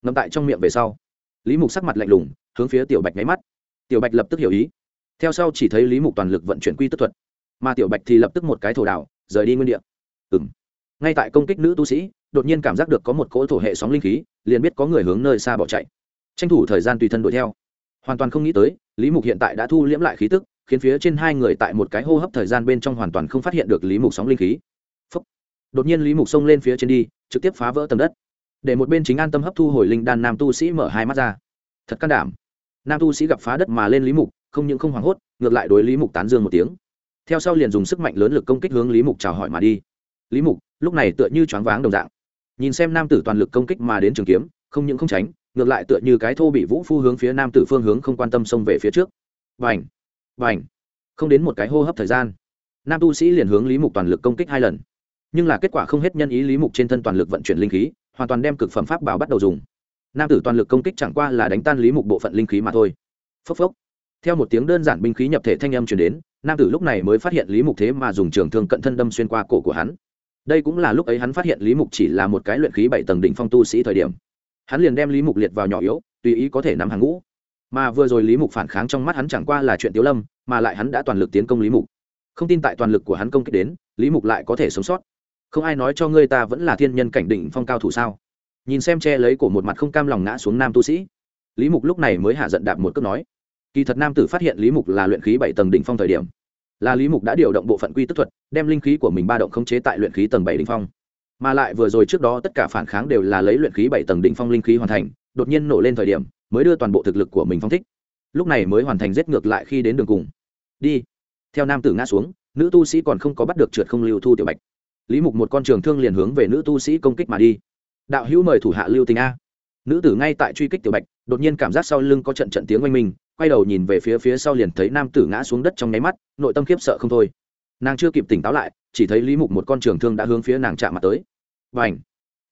Ngậm tại trong miệng về sau lý mục sắc mặt lạnh lùng hướng phía tiểu bạch nháy mắt. Tiểu bạch lập tức hiểu ý. Theo sau chỉ thấy lý mục toàn lực vận chuyển quy tức thuật mà tiểu bạch thì lập tức một cái thổ đảo, rời đi nguyên địa. Ừ m ngay tại công kích nữ tu sĩ đột nhiên cảm giác được có một cỗ thổ hệ sóng linh khí liền biết có người hướng nơi xa bỏ chạy. Tranh thủ thời gian tùy thân đuổi theo hoàn toàn không nghĩ tới, lý mục hiện tại đã thu liễm lại khí tức, khiến phía trên hai người tại một cái hô hấp thời gian bên trong hoàn toàn không phát hiện được lý mục sóng linh khí、Phúc. Đột nhiên lý mục xông lên phía trên đi, trực tiếp phá vỡ tầm đất. Để một bên chính an tâm hấp thu hồi linh đan nam tu sĩ mở hai mắt ra. Thật can đảm. Nam tu sĩ gặp phá đất mà lên lý mục, không những không hoảng hốt, ngược lại đối lý mục tán dương một tiếng. Theo sau liền dùng sức mạnh lớn lực công kích hướng lý mục chào hỏi mà đi. Lý mục, lúc này tựa như choáng váng đồng dạng. Nhìn xem nam tử toàn lực công kích mà đến trường kiếm, không những không tránh ngược lại tựa như cái thô bị vũ phu hướng phía nam tử phương hướng không quan tâm xông về phía trước. Vành vành không đến một cái hô hấp thời gian, nam tu sĩ liền hướng lý mục toàn lực công kích hai lần. Nhưng là kết quả không hết nhân ý lý mục trên thân toàn lực vận chuyển linh khí, hoàn toàn đem cực phẩm pháp bảo bắt đầu dùng. Nam tử toàn lực công kích chẳng qua là đánh tan lý mục bộ phận linh khí mà thôi. Phốc phốc! Theo một tiếng đơn giản binh khí nhập thể thanh âm chuyển đến, nam tử lúc này mới phát hiện lý mục thế mà dùng trường thương cận thân đâm xuyên qua cổ của hắn. Đây cũng là lúc ấy hắn phát hiện lý mục chỉ là một cái luyện khí bảy tầng đỉnh phong tu sĩ thời điểm hắn liền đem lý mục liệt vào nhỏ yếu, tùy ý có thể nắm hàng ngũ. Mà vừa rồi lý mục phản kháng trong mắt hắn chẳng qua là chuyện tiếu lâm, mà lại hắn đã toàn lực tiến công lý mục. Không tin tại toàn lực của hắn công kích đến, lý mục lại có thể sống sót. Không ai nói cho ngươi ta vẫn là thiên nhân cảnh đỉnh phong cao thủ sao? Nhìn xem che lấy của một mặt không cam lòng ngã xuống nam tu sĩ, lý mục lúc này mới hạ giận đạp một cước nói, kỳ thật nam tử phát hiện lý mục là luyện khí bảy tầng đỉnh phong thời điểm, là lý mục đã điều động bộ phận quy tức thuật, đem linh khí của mình ba động khống chế tại luyện khí tầng bảy đỉnh phong mà lại vừa rồi trước đó tất cả phản kháng đều là lấy luyện khí bảy tầng đỉnh phong linh khí hoàn thành, đột nhiên nổ lên thời điểm, mới đưa toàn bộ thực lực của mình phong thích. Lúc này mới hoàn thành giết ngược lại khi đến đường cùng. Đi. Theo nam tử ngã xuống, nữ tu sĩ còn không có bắt được trượt không lưu thu tiểu bạch. Lý mục một con trường thương liền hướng về nữ tu sĩ công kích mà đi. Đạo hữu mời thủ hạ lưu tình a. Nữ tử ngay tại truy kích tiểu bạch, đột nhiên cảm giác sau lưng có trận trận tiếng oanh minh, quay đầu nhìn về phía phía sau liền thấy nam tử ngã xuống đất trong nháy mắt, nội tâm khiếp sợ không thôi. Nàng chưa kịp tỉnh táo lại, chỉ thấy lý mục một con trường thương đã hướng phía nàng chạm mặt tới và ảnh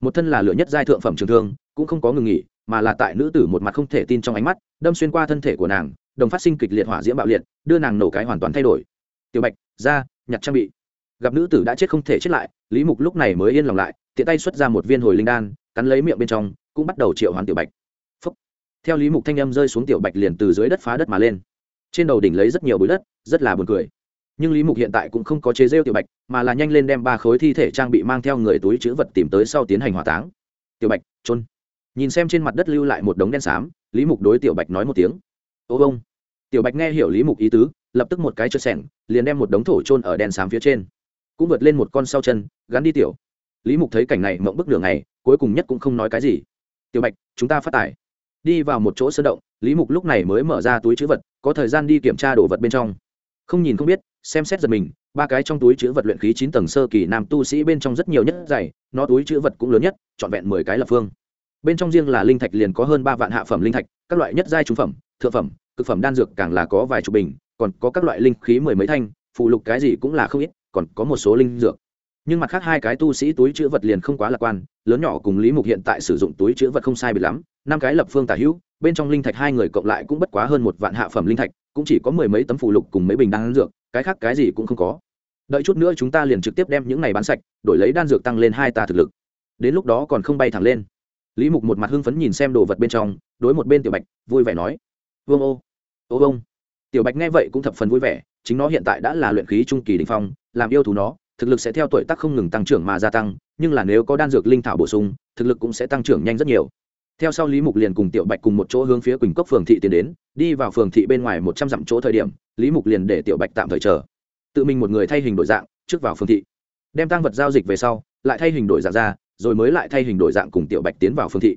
một thân là lửa nhất giai thượng phẩm trường thương, cũng không có ngừng nghỉ, mà là tại nữ tử một mặt không thể tin trong ánh mắt, đâm xuyên qua thân thể của nàng, đồng phát sinh kịch liệt hỏa diễm bạo liệt, đưa nàng nổ cái hoàn toàn thay đổi. Tiểu bạch ra nhặt trang bị. Gặp nữ tử đã chết không thể chết lại, lý mục lúc này mới yên lòng lại, tiện tay xuất ra một viên hồi linh đan, cắn lấy miệng bên trong, cũng bắt đầu triệu hoàn tiểu bạch. Phúc. theo lý mục thanh âm rơi xuống tiểu bạch liền từ dưới đất phá đất mà lên. Trên đầu đỉnh lấy rất nhiều bụi đất, rất là buồn cười nhưng lý mục hiện tại cũng không có chế rêu tiểu bạch, mà là nhanh lên đem ba khối thi thể trang bị mang theo người túi chữ vật tìm tới sau tiến hành hỏa táng. Tiểu bạch trôn nhìn xem trên mặt đất lưu lại một đống đen xám, lý mục đối tiểu bạch nói một tiếng. Ô bông tiểu bạch nghe hiểu lý mục ý tứ, lập tức một cái chớp sẻng liền đem một đống thổ trôn ở đen xám phía trên. Cũng vượt lên một con sau chân, gắn đi tiểu. Lý mục thấy cảnh này mộng bức đường này cuối cùng nhất cũng không nói cái gì. Tiểu bạch, chúng ta phát tải đi vào một chỗ sơn động, lý mục lúc này mới mở ra túi chữ vật, có thời gian đi kiểm tra đồ vật bên trong. Không nhìn không biết xem xét giật mình, ba cái trong túi chữ vật luyện khí chín tầng sơ kỳ nam tu sĩ bên trong rất nhiều nhất dày, nó túi chữ vật cũng lớn nhất, trọn vẹn mười cái lập phương. Bên trong riêng là linh thạch liền có hơn ba vạn hạ phẩm linh thạch, các loại nhất giai trung phẩm, thượng phẩm, cực phẩm đan dược càng là có vài chục bình, còn có các loại linh khí mười mấy thanh, phụ lục cái gì cũng là không ít, còn có một số linh dược. Nhưng mặt khác hai cái tu sĩ túi chữ vật liền không quá lạc quan, lớn nhỏ cùng lý mục hiện tại sử dụng túi chữ vật không sai bị lắm, năm cái lập phương tả hữu, bên trong linh thạch hai người cộng lại cũng bất quá hơn một vạn hạ phẩm linh thạch, cũng chỉ có mười mấy tấm phụ lục cùng mấy bình đan dược cái khác cái gì cũng không có. Đợi chút nữa chúng ta liền trực tiếp đem những này bán sạch, đổi lấy đan dược tăng lên hai ta thực lực. Đến lúc đó còn không bay thẳng lên. Lý mục một mặt hưng phấn nhìn xem đồ vật bên trong, đối một bên tiểu bạch, vui vẻ nói, vương ô ô vông tiểu bạch nghe vậy cũng thập phần vui vẻ, chính nó hiện tại đã là luyện khí trung kỳ đình phong, làm yêu thú nó, thực lực sẽ theo tuổi tác không ngừng tăng trưởng mà gia tăng, nhưng là nếu có đan dược linh thảo bổ sung, thực lực cũng sẽ tăng trưởng nhanh rất nhiều theo sau lý mục liền cùng tiểu bạch cùng một chỗ hướng phía quỳnh cốc phường thị tiến đến, đi vào phường thị bên ngoài một trăm dặm chỗ thời điểm, lý mục liền để tiểu bạch tạm thời chờ. Tự mình một người thay hình đổi dạng, trước vào phường thị. Đem tăng vật giao dịch về sau, lại thay hình đổi dạng ra, rồi mới lại thay hình đổi dạng cùng tiểu bạch tiến vào phường thị.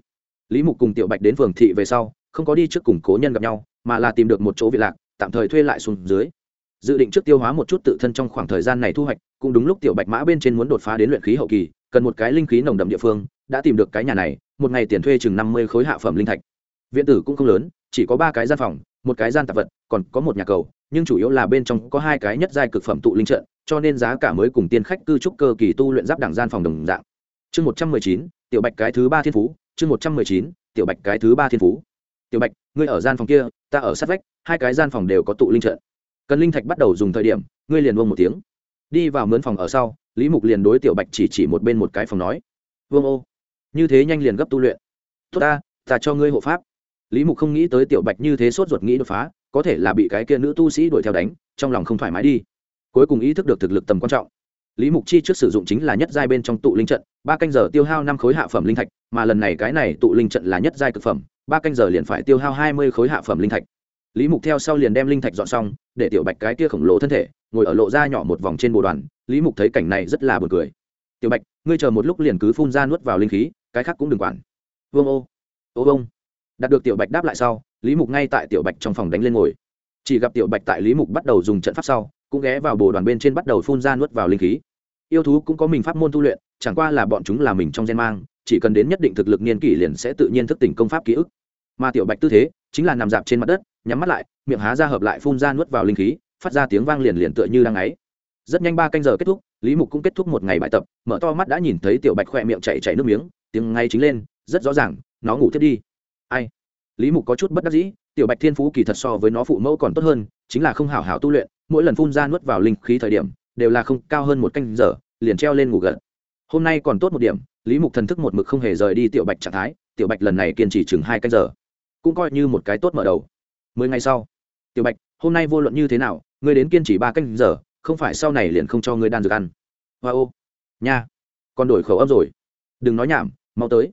Lý mục cùng tiểu bạch đến phường thị về sau, không có đi trước cùng cố nhân gặp nhau, mà là tìm được một chỗ vị lạc, tạm thời thuê lại xuống dưới. Dự định trước tiêu hóa một chút tự thân trong khoảng thời gian này thu hoạch, cũng đúng lúc tiểu bạch mã bên trên muốn đột phá đến luyện khí hậu kỳ, cần một cái linh khí nồng đậm địa phương đã tìm được cái nhà này, một ngày tiền thuê chừng năm mươi khối hạ phẩm linh thạch. Viện tử cũng không lớn, chỉ có ba cái gian phòng, một cái gian tạp vật, còn có một nhà cầu, nhưng chủ yếu là bên trong có hai cái nhất giai cực phẩm tụ linh trận, cho nên giá cả mới cùng tiên khách cư trúc cơ kỳ tu luyện giáp đẳng gian phòng đồng dạng. Chương một trăm mười chín, tiểu bạch cái thứ ba thiên phú, chương một trăm mười chín, tiểu bạch cái thứ ba thiên phú. Tiểu bạch, ngươi ở gian phòng kia, ta ở sát vách, hai cái gian phòng đều có tụ linh trận. Cần linh thạch bắt đầu dùng thời điểm, ngươi liền vương một tiếng. Đi vào mướn phòng ở sau, lý mục liền đối tiểu bạch chỉ chỉ một bên một cái phòng nói. Vương ô như thế nhanh liền gấp tu luyện. Tốt ta ta cho ngươi hộ pháp. Lý mục không nghĩ tới tiểu bạch như thế sốt ruột nghĩ đột phá, có thể là bị cái kia nữ tu sĩ đuổi theo đánh, trong lòng không thoải mái đi. Cuối cùng ý thức được thực lực tầm quan trọng. Lý mục chi trước sử dụng chính là nhất giai bên trong tụ linh trận, ba canh giờ tiêu hao năm khối hạ phẩm linh thạch, mà lần này cái này tụ linh trận là nhất giai cực phẩm, ba canh giờ liền phải tiêu hao hai mươi khối hạ phẩm linh thạch. Lý mục theo sau liền đem linh thạch dọn xong, để tiểu bạch cái kia khổng lồ thân thể, ngồi ở lộ ra nhỏ một vòng trên bồ đoàn, lý mục thấy cảnh này rất là buồn cười. Tiểu bạch, ngươi chờ một lúc liền cứ phun ra nuốt vào linh khí cái khác cũng đừng quản. Vương ô ô vông đạt được tiểu bạch đáp lại sau, lý mục ngay tại tiểu bạch trong phòng đánh lên ngồi. Chỉ gặp tiểu bạch tại lý mục bắt đầu dùng trận pháp sau, cũng ghé vào bồ đoàn bên trên bắt đầu phun ra nuốt vào linh khí. Yêu thú cũng có mình pháp môn tu luyện, chẳng qua là bọn chúng là mình trong gen mang, chỉ cần đến nhất định thực lực niên kỷ liền sẽ tự nhiên thức tỉnh công pháp ký ức. Mà tiểu bạch tư thế, chính là nằm dạp trên mặt đất, nhắm mắt lại, miệng há ra hợp lại phun ra nuốt vào linh khí, phát ra tiếng vang liền liền tựa như đang ấy rất nhanh ba canh giờ kết thúc lý mục cũng kết thúc một ngày bài tập, mở to mắt đã nhìn thấy tiểu bạch khoe miệng chạy chạy nước miếng, tiếng ngay chính lên, rất rõ ràng, nó ngủ thiết đi. Ai? Lý mục có chút bất đắc dĩ, tiểu bạch thiên phú kỳ thật so với nó phụ mẫu còn tốt hơn, chính là không hảo hảo tu luyện, mỗi lần phun ra nuốt vào linh khí thời điểm, đều là không cao hơn một canh giờ, liền treo lên ngủ gật. Hôm nay còn tốt một điểm, lý mục thần thức một mực không hề rời đi tiểu bạch trạng thái, tiểu bạch lần này kiên trì chừng hai canh giờ, cũng coi như một cái tốt mở đầu. Mười ngày sau, tiểu bạch, hôm nay vô luận như thế nào, ngươi đến kiên trì ba canh giờ không phải sau này liền không cho ngươi đan dược ăn. Hoa ô, nha còn đổi khẩu âm rồi. Đừng nói nhảm, mau tới.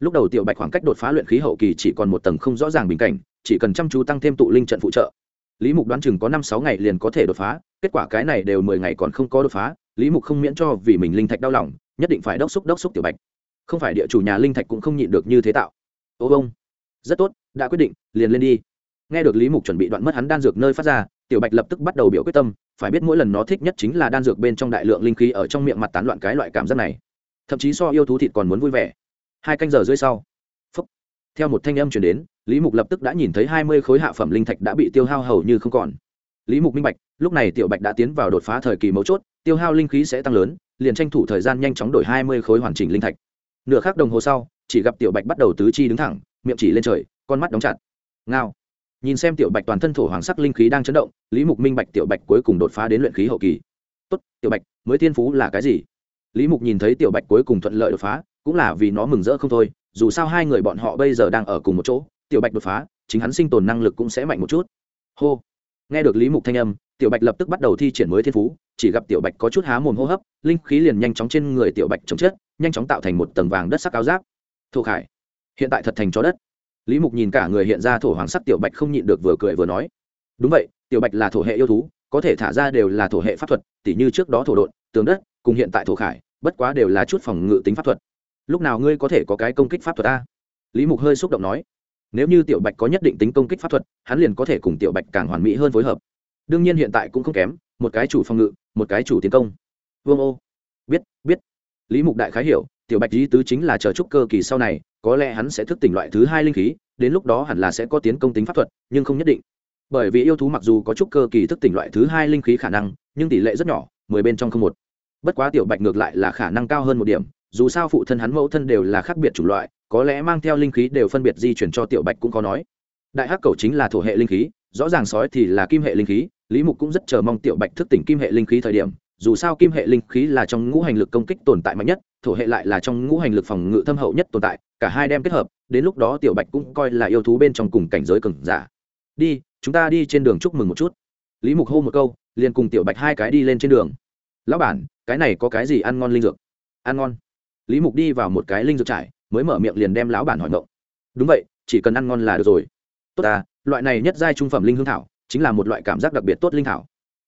Lúc đầu tiểu bạch khoảng cách đột phá luyện khí hậu kỳ chỉ còn một tầng không rõ ràng bình cảnh, chỉ cần chăm chú tăng thêm tụ linh trận phụ trợ. Lý mục đoán chừng có năm sáu ngày liền có thể đột phá, kết quả cái này đều mười ngày còn không có đột phá, lý mục không miễn cho vì mình linh thạch đau lòng, nhất định phải đốc xúc đốc xúc tiểu bạch. Không phải địa chủ nhà linh thạch cũng không nhịn được như thế tạo. Ô bông rất tốt, đã quyết định, liền lên đi. Nghe được lý mục chuẩn bị đoạn mất hắn đan dược nơi phát ra tiểu bạch lập tức bắt đầu biểu quyết tâm, phải biết mỗi lần nó thích nhất chính là đan dược bên trong đại lượng linh khí ở trong miệng mặt tán loạn cái loại cảm giác này. Thậm chí so yêu thú thịt còn muốn vui vẻ. Hai canh giờ rưỡi sau, phúc. theo một thanh âm chuyển đến, lý mục lập tức đã nhìn thấy hai mươi khối hạ phẩm linh thạch đã bị tiêu hao hầu như không còn. Lý mục minh bạch, lúc này tiểu bạch đã tiến vào đột phá thời kỳ mấu chốt, tiêu hao linh khí sẽ tăng lớn, liền tranh thủ thời gian nhanh chóng đổi hai mươi khối hoàn chỉnh linh thạch. Nửa khắc đồng hồ sau, chỉ gặp tiểu bạch bắt đầu tứ chi đứng thẳng, miệng chỉ lên trời, con mắt đóng chặt. Ngao nhìn xem tiểu bạch toàn thân thổ hoàng sắc linh khí đang chấn động, lý mục minh bạch tiểu bạch cuối cùng đột phá đến luyện khí hậu kỳ. Tốt, tiểu bạch, mới thiên phú là cái gì? Lý mục nhìn thấy tiểu bạch cuối cùng thuận lợi đột phá, cũng là vì nó mừng rỡ không thôi, dù sao hai người bọn họ bây giờ đang ở cùng một chỗ, tiểu bạch đột phá, chính hắn sinh tồn năng lực cũng sẽ mạnh một chút. Hô. Nghe được lý mục thanh âm, tiểu bạch lập tức bắt đầu thi triển mới thiên phú, chỉ gặp tiểu bạch có chút há mồm hô hấp, linh khí liền nhanh chóng trên người tiểu bạch chống chết nhanh chóng tạo thành một tầng vàng đất sắc áo giáp. Thổ khải, hiện tại thật thành chó đất lý mục nhìn cả người hiện ra thổ hoàng sắc tiểu bạch không nhịn được vừa cười vừa nói, đúng vậy, tiểu bạch là thổ hệ yêu thú, có thể thả ra đều là thổ hệ pháp thuật, tỉ như trước đó thổ độn, tường đất, cùng hiện tại thổ khải, bất quá đều là chút phòng ngự tính pháp thuật. Lúc nào ngươi có thể có cái công kích pháp thuật ta? lý mục hơi xúc động nói, nếu như tiểu bạch có nhất định tính công kích pháp thuật, hắn liền có thể cùng tiểu bạch càng hoàn mỹ hơn phối hợp. Đương nhiên hiện tại cũng không kém, một cái chủ phòng ngự, một cái chủ tiến công. Vương ô, biết biết. Lý mục đại khái hiểu, tiểu bạch lý tứ chính là chờ trúc cơ kỳ sau này có lẽ hắn sẽ thức tỉnh loại thứ hai linh khí, đến lúc đó hẳn là sẽ có tiến công tính pháp thuật, nhưng không nhất định. Bởi vì yêu thú mặc dù có chút cơ kỳ thức tỉnh loại thứ hai linh khí khả năng, nhưng tỷ lệ rất nhỏ, mười bên trong không một. Bất quá tiểu bạch ngược lại là khả năng cao hơn một điểm, dù sao phụ thân hắn mẫu thân đều là khác biệt chủng loại, có lẽ mang theo linh khí đều phân biệt di chuyển cho tiểu bạch cũng có nói. Đại hắc cầu chính là thổ hệ linh khí, rõ ràng sói thì là kim hệ linh khí, lý mục cũng rất chờ mong tiểu bạch thức tỉnh kim hệ linh khí thời điểm, dù sao kim hệ linh khí là trong ngũ hành lực công kích tồn tại mạnh nhất thổ hệ lại là trong ngũ hành lực phòng ngự thâm hậu nhất tồn tại, cả hai đem kết hợp, đến lúc đó tiểu bạch cũng coi là yêu thú bên trong cùng cảnh giới cừng giả. Đi, chúng ta đi trên đường chúc mừng một chút. Lý mục hô một câu, liền cùng tiểu bạch hai cái đi lên trên đường. Lão bản, cái này có cái gì ăn ngon linh dược? Ăn ngon. Lý mục đi vào một cái linh dược trải mới mở miệng liền đem lão bản hỏi ngộng đúng vậy, chỉ cần ăn ngon là được rồi. Tốt à loại này nhất giai trung phẩm linh hương thảo, chính là một loại cảm giác đặc biệt tốt linh thảo.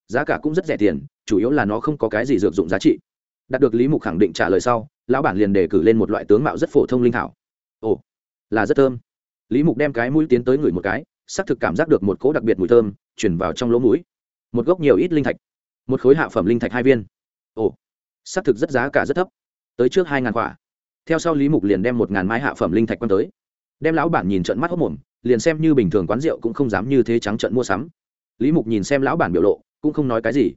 Giá cả cũng rất rẻ tiền, chủ yếu là nó không có cái gì dược dụng giá trị đạt được lý mục khẳng định trả lời sau, lão bản liền đề cử lên một loại tướng mạo rất phổ thông linh thảo. Ồ, là rất thơm. Lý mục đem cái mũi tiến tới ngửi một cái, xác thực cảm giác được một cỗ đặc biệt mùi thơm chuyển vào trong lỗ mũi. Một gốc nhiều ít linh thạch, một khối hạ phẩm linh thạch hai viên. Ồ, xác thực rất giá cả rất thấp. Tới trước hai ngàn quả. Theo sau lý mục liền đem một ngàn mái hạ phẩm linh thạch quan tới. Đem lão bản nhìn trận mắt hốc mồm, liền xem như bình thường quán rượu cũng không dám như thế trắng trận mua sắm. Lý mục nhìn xem lão bản biểu lộ, cũng không nói cái gì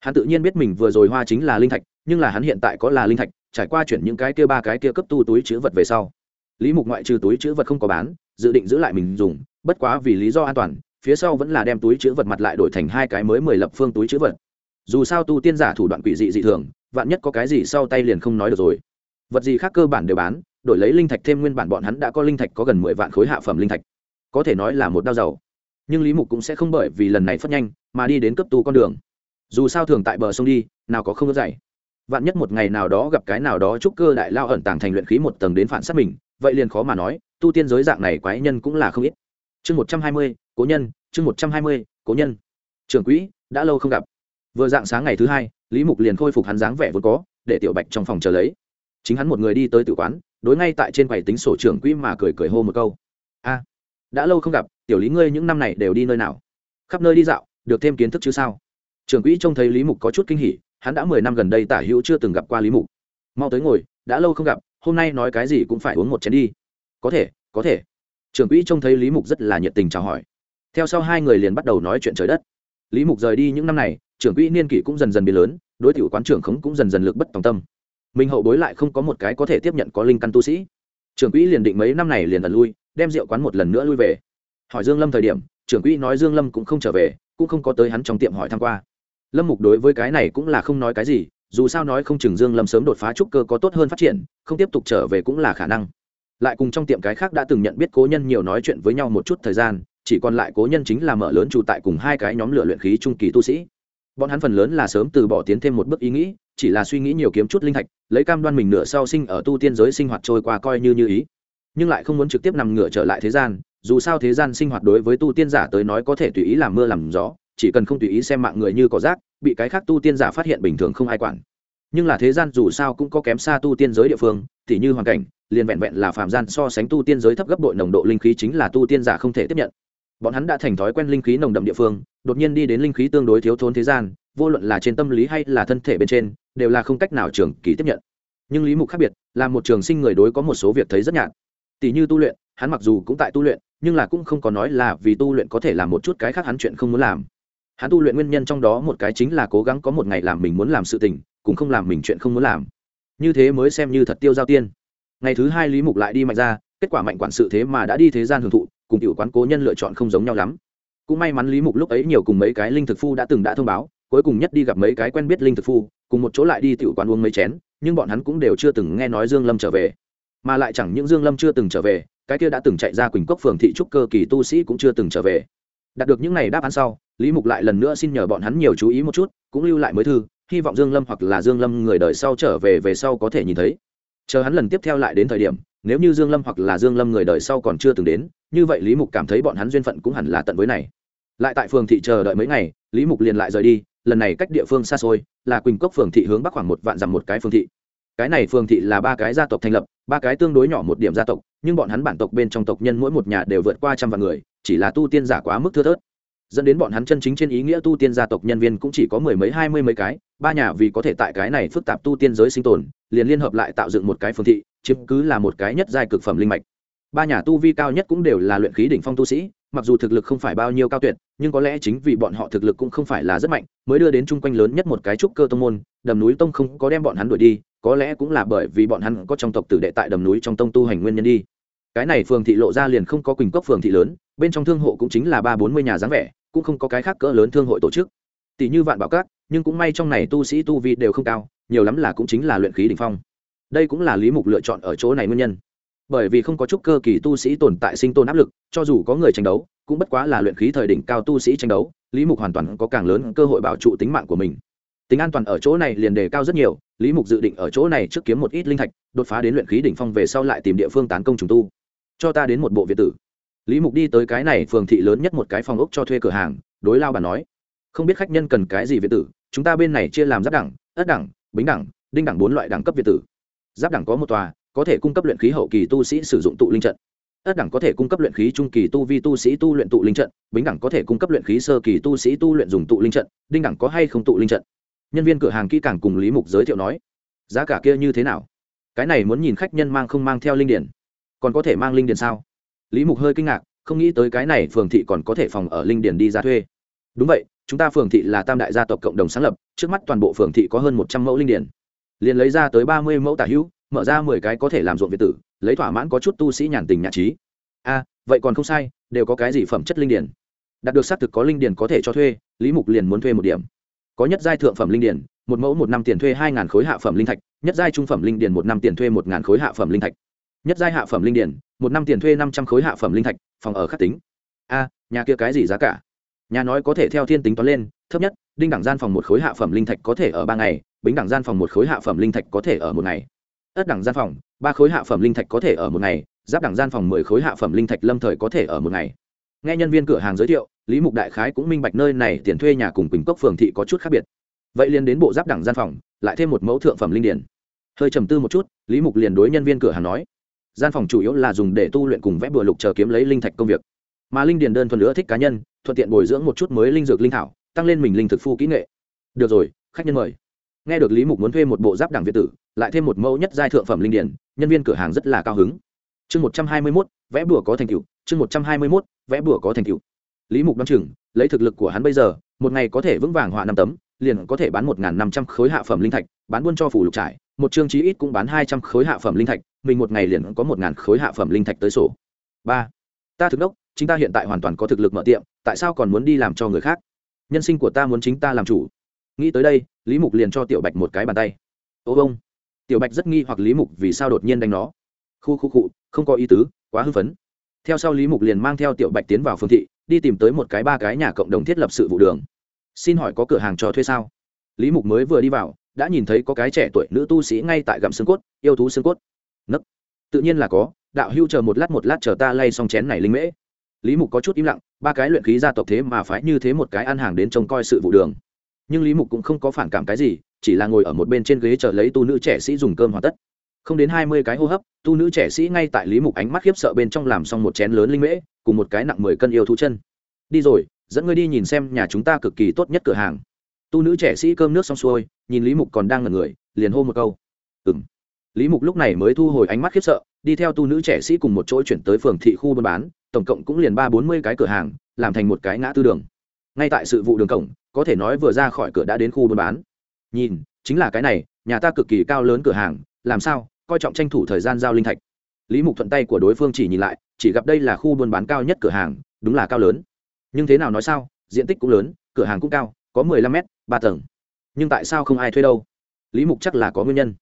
hắn tự nhiên biết mình vừa rồi hoa chính là linh thạch, nhưng là hắn hiện tại có là linh thạch, trải qua chuyển những cái kia ba cái kia cấp tu túi chữ vật về sau. Lý mục ngoại trừ túi chữ vật không có bán, dự định giữ lại mình dùng, bất quá vì lý do an toàn, phía sau vẫn là đem túi chữ vật mặt lại đổi thành hai cái mới mười lập phương túi chữ vật. Dù sao tu tiên giả thủ đoạn quỷ dị dị thường, vạn nhất có cái gì sau tay liền không nói được rồi. Vật gì khác cơ bản đều bán, đổi lấy linh thạch thêm nguyên bản bọn hắn đã có linh thạch có gần mười vạn khối hạ phẩm linh thạch. Có thể nói là một đao giàu. Nhưng lý mục cũng sẽ không bởi vì lần này phất nhanh, mà đi đến cấp tu con đường dù sao thường tại bờ sông đi, nào có không có dày vạn nhất một ngày nào đó gặp cái nào đó trúc cơ đại lao ẩn tàng thành luyện khí một tầng đến phản sát mình, vậy liền khó mà nói, tu tiên giới dạng này quái nhân cũng là không ít. Chương một trăm hai mươi, cố nhân, chương một trăm hai mươi, cố nhân. Trưởng quỹ, đã lâu không gặp. Vừa dạng sáng ngày thứ hai, lý mục liền khôi phục hắn dáng vẻ vốn có, để tiểu bạch trong phòng chờ lấy. Chính hắn một người đi tới tử quán, đối ngay tại trên quầy tính sổ trưởng quỹ mà cười cười hô một câu. A, đã lâu không gặp, tiểu lý ngươi những năm này đều đi nơi nào? Khắp nơi đi dạo, được thêm kiến thức chứ sao? Trưởng quỹ trông thấy lý mục có chút kinh hỉ, hắn đã mười năm gần đây tả hữu chưa từng gặp qua lý mục. Mau tới ngồi, đã lâu không gặp, hôm nay nói cái gì cũng phải uống một chén đi. Có thể có thể. Trưởng quỹ trông thấy lý mục rất là nhiệt tình chào hỏi. Theo sau hai người liền bắt đầu nói chuyện trời đất. Lý mục rời đi những năm này, trưởng quỹ niên kỷ cũng dần dần biến lớn, đối tiểu quán trưởng khống cũng dần dần lực bất tòng tâm. Mình hậu bối lại không có một cái có thể tiếp nhận có linh căn tu sĩ. Trưởng quỹ liền định mấy năm này liền ẩn lui, đem rượu quán một lần nữa lui về. Hỏi dương lâm thời điểm, trưởng quỹ nói dương lâm cũng không trở về, cũng không có tới hắn trong tiệm hỏi thăm qua lâm mục đối với cái này cũng là không nói cái gì, dù sao nói không chừng dương lâm sớm đột phá trúc cơ có tốt hơn phát triển, không tiếp tục trở về cũng là khả năng. Lại cùng trong tiệm cái khác đã từng nhận biết cố nhân nhiều nói chuyện với nhau một chút thời gian, chỉ còn lại cố nhân chính là mở lớn trụ tại cùng hai cái nhóm lửa luyện khí trung kỳ tu sĩ. Bọn hắn phần lớn là sớm từ bỏ tiến thêm một bước ý nghĩ, chỉ là suy nghĩ nhiều kiếm chút linh thạch lấy cam đoan mình nửa sau sinh ở tu tiên giới sinh hoạt trôi qua coi như như ý. Nhưng lại không muốn trực tiếp nằm ngửa trở lại thế gian, dù sao thế gian sinh hoạt đối với tu tiên giả tới nói có thể tùy ý làm mưa làm gió chỉ cần không tùy ý xem mạng người như có rác, bị cái khác tu tiên giả phát hiện bình thường không ai quản. Nhưng là thế gian dù sao cũng có kém xa tu tiên giới địa phương, tỉ như hoàn cảnh, liền vẹn vẹn là phạm gian so sánh tu tiên giới thấp gấp bội nồng độ linh khí chính là tu tiên giả không thể tiếp nhận. Bọn hắn đã thành thói quen linh khí nồng đậm địa phương, đột nhiên đi đến linh khí tương đối thiếu thốn thế gian, vô luận là trên tâm lý hay là thân thể bên trên, đều là không cách nào trường kỳ tiếp nhận. Nhưng lý mục khác biệt, là một trường sinh người đối có một số việc thấy rất nhạt. Tỷ như tu luyện, hắn mặc dù cũng tại tu luyện, nhưng là cũng không có nói là vì tu luyện có thể làm một chút cái khác hắn chuyện không muốn làm hắn tu luyện nguyên nhân trong đó một cái chính là cố gắng có một ngày làm mình muốn làm sự tình cũng không làm mình chuyện không muốn làm. Như thế mới xem như thật tiêu giao tiên. Ngày thứ hai lý mục lại đi mạnh ra, kết quả mạnh quản sự thế mà đã đi thế gian hưởng thụ, cùng tiểu quán cố nhân lựa chọn không giống nhau lắm. Cũng may mắn lý mục lúc ấy nhiều cùng mấy cái linh thực phu đã từng đã thông báo, cuối cùng nhất đi gặp mấy cái quen biết linh thực phu, cùng một chỗ lại đi tiểu quán uống mấy chén, nhưng bọn hắn cũng đều chưa từng nghe nói dương lâm trở về. Mà lại chẳng những dương lâm chưa từng trở về, cái kia đã từng chạy ra quỳnh cốc phường thị trúc cơ kỳ tu sĩ cũng chưa từng trở về. Đạt được những này đáp án sau lý mục lại lần nữa xin nhờ bọn hắn nhiều chú ý một chút, cũng lưu lại mới thư, hy vọng dương lâm hoặc là dương lâm người đời sau trở về về sau có thể nhìn thấy. Chờ hắn lần tiếp theo lại đến thời điểm, nếu như dương lâm hoặc là dương lâm người đời sau còn chưa từng đến, như vậy lý mục cảm thấy bọn hắn duyên phận cũng hẳn là tận với này. Lại tại phường thị chờ đợi mấy ngày, lý mục liền lại rời đi, lần này cách địa phương xa xôi, là quỳnh cốc phường thị hướng bắc khoảng một vạn dặm một cái phường thị. Cái này phường thị là ba cái gia tộc thành lập, ba cái tương đối nhỏ một điểm gia tộc, nhưng bọn hắn bản tộc bên trong tộc nhân mỗi một nhà đều vượt qua trăm vạn người, chỉ là tu tiên giả quá mức thưa thớt dẫn đến bọn hắn chân chính trên ý nghĩa tu tiên gia tộc nhân viên cũng chỉ có mười mấy, hai mươi mấy cái, ba nhà vì có thể tại cái này phức tạp tu tiên giới sinh tồn, liền liên hợp lại tạo dựng một cái phương thị, chiếm cứ là một cái nhất giai cực phẩm linh mạch. Ba nhà tu vi cao nhất cũng đều là luyện khí đỉnh phong tu sĩ, mặc dù thực lực không phải bao nhiêu cao tuyệt, nhưng có lẽ chính vì bọn họ thực lực cũng không phải là rất mạnh, mới đưa đến chung quanh lớn nhất một cái trúc cơ tông môn, đầm núi tông không có đem bọn hắn đuổi đi, có lẽ cũng là bởi vì bọn hắn có trong tộc tử đệ tại đầm núi trong tông tu hành nguyên nhân đi. Cái này phường thị lộ ra liền không có quỳnh cốc phường thị lớn, bên trong thương hộ cũng chính là ba bốn mươi nhà dáng vẻ cũng không có cái khác cỡ lớn thương hội tổ chức. Tỷ như vạn bảo các, nhưng cũng may trong này tu sĩ tu vi đều không cao, nhiều lắm là cũng chính là luyện khí đ ỉ n h phong. Đây cũng là lý mục lựa chọn ở chỗ này nguyên nhân. Bởi vì không có chút cơ kỳ tu sĩ tồn tại sinh tồn áp lực, cho dù có người tranh đấu, cũng bất quá là luyện khí thời đỉnh cao tu sĩ tranh đấu, lý mục hoàn toàn có càng lớn cơ hội bảo trụ tính mạng của mình. Tính an toàn ở chỗ này liền đề cao rất nhiều, lý mục dự định ở chỗ này trước kiếm một ít linh thạch, đột phá đến luyện khí đỉnh phong về sau lại tìm địa phương tán công trùng tu. Cho ta đến một bộ việt tử lý mục đi tới cái này phường thị lớn nhất một cái phòng ốc cho thuê cửa hàng, đối lao bà nói, không biết khách nhân cần cái gì việt tử, chúng ta bên này chia làm giáp đẳng, ất đẳng, bính đẳng, đinh đẳng bốn loại đẳng cấp việt tử. Giáp đẳng có một tòa, có thể cung cấp luyện khí hậu kỳ tu sĩ sử dụng tụ linh trận. Ất đẳng có thể cung cấp luyện khí trung kỳ tu vi tu sĩ tu luyện tụ linh trận, bính đẳng có thể cung cấp luyện khí sơ kỳ tu sĩ tu luyện dùng tụ linh trận, đinh đẳng có hay không tụ linh trận. Nhân viên cửa hàng kỹ càng cùng lý mục giới thiệu nói, giá cả kia như thế nào? Cái này muốn nhìn khách nhân mang không mang theo linh điển. Còn có thể mang linh điển sao? Lý mục hơi kinh ngạc, không nghĩ tới cái này phường thị còn có thể phòng ở linh điển đi ra thuê. Đúng vậy, chúng ta phường thị là tam đại gia tộc cộng đồng sáng lập, trước mắt toàn bộ phường thị có hơn một trăm mẫu linh điển liền lấy ra tới ba mươi mẫu tả hữu, mở ra mười cái có thể làm ruộng việt tử, lấy thỏa mãn có chút tu sĩ nhàn tình nhạc trí. A vậy còn không sai, đều có cái gì phẩm chất linh điển đạt được xác thực có linh điển có thể cho thuê, lý mục liền muốn thuê một điểm. Có nhất giai thượng phẩm linh điển một mẫu một năm tiền thuê hai ngàn khối hạ phẩm linh thạch, nhất giai trung phẩm linh điển một năm tiền thuê một ngàn khối hạ phẩm linh thạch. Nhất giai hạ phẩm linh điển một năm tiền thuê năm trăm khối hạ phẩm linh thạch, phòng ở khắc tính. A, nhà kia cái gì giá cả? Nhà nói có thể theo thiên tính toán lên, thấp nhất, đinh đẳng gian phòng một khối hạ phẩm linh thạch có thể ở ba ngày, bính đẳng gian phòng một khối hạ phẩm linh thạch có thể ở một ngày. Ất đẳng gian phòng, ba khối hạ phẩm linh thạch có thể ở một ngày, giáp đẳng gian phòng mười khối hạ phẩm linh thạch lâm thời có thể ở một ngày. Nghe nhân viên cửa hàng giới thiệu, lý mục đại khái cũng minh bạch nơi này tiền thuê nhà cùng quỳnh cốc phường thị có chút khác biệt. Vậy liền đến bộ giáp đẳng gian phòng, lại thêm một mẫu thượng phẩm linh điển. Hơi trầm tư một chút, lý mục liền đối nhân viên cửa hàng nói gian phòng chủ yếu là dùng để tu luyện cùng vẽ bừa lục chờ kiếm lấy linh thạch công việc. Mà linh điền đơn thuần nữa thích cá nhân, thuận tiện bồi dưỡng một chút mới linh dược linh thảo, tăng lên mình linh thực phu kỹ nghệ. Được rồi, khách nhân mời. Nghe được lý mục muốn thuê một bộ giáp đẳng việt tử, lại thêm một mẫu nhất giai thượng phẩm linh điển nhân viên cửa hàng rất là cao hứng. Chương một trăm hai mươi mốt, vẽ bùa có thành tựu, chương một trăm hai mươi mốt, vẽ bùa có thành tựu. Lý mục đ o á n chừng, lấy thực lực của hắn bây giờ, một ngày có thể vững vàng họa năm tấm, liền có thể bán một năm trăm khối hạ phẩm linh thạch, bán buôn cho phủ lục trải một chương chí ít cũng bán hai trăm khối hạ phẩm linh thạch, mình một ngày liền có một khối hạ phẩm linh thạch tới sổ. Ba, ta thực đốc, chính ta hiện tại hoàn toàn có thực lực mở tiệm, tại sao còn muốn đi làm cho người khác? Nhân sinh của ta muốn chính ta làm chủ. Nghĩ tới đây, lý mục liền cho tiểu bạch một cái bàn tay. Ô bông tiểu bạch rất nghi hoặc lý mục vì sao đột nhiên đánh nó. Khu khu cụ không có ý tứ, quá hưng phấn. Theo sau lý mục liền mang theo tiểu bạch tiến vào phương thị, đi tìm tới một cái ba cái nhà cộng đồng thiết lập sự vụ đường. Xin hỏi có cửa hàng cho thuê sao? Lý mục mới vừa đi vào đã nhìn thấy có cái trẻ tuổi nữ tu sĩ ngay tại gặm xương cốt, yêu thú xương cốt. Nấc. Tự nhiên là có. Đạo hưu chờ một lát một lát chờ ta lay xong chén này linh mễ. Lý mục có chút im lặng, ba cái luyện khí gia tộc thế mà phải như thế một cái ăn hàng đến trông coi sự vụ đường. Nhưng lý mục cũng không có phản cảm cái gì, chỉ là ngồi ở một bên trên ghế chờ lấy tu nữ trẻ sĩ dùng cơm hoàn tất. Không đến hai mươi cái hô hấp, tu nữ trẻ sĩ ngay tại lý mục ánh mắt khiếp sợ bên trong làm xong một chén lớn linh mễ, cùng một cái nặng mười cân yêu thú chân. Đi rồi, dẫn ngươi đi nhìn xem nhà chúng ta cực kỳ tốt nhất cửa hàng tu nữ trẻ sĩ cơm nước xong xuôi, nhìn lý mục còn đang ngần người, liền hô một câu. Ừ m lý mục lúc này mới thu hồi ánh mắt khiếp sợ, đi theo tu nữ trẻ sĩ cùng một chỗ chuyển tới phường thị khu buôn bán, tổng cộng cũng liền ba bốn mươi cái cửa hàng, làm thành một cái ngã tư đường. Ngay tại sự vụ đường cổng, có thể nói vừa ra khỏi cửa đã đến khu buôn bán. Nhìn, chính là cái này, nhà ta cực kỳ cao lớn cửa hàng, làm sao, coi trọng tranh thủ thời gian giao linh thạch. Lý mục thuận tay của đối phương chỉ nhìn lại, chỉ gặp đây là khu buôn bán cao nhất cửa hàng, đúng là cao lớn. Nhưng thế nào nói sao, diện tích cũng lớn, cửa hàng cũng cao, có mười lăm m ba tầng. Nhưng tại sao không ai thuê đâu? Lý mục chắc là có nguyên nhân.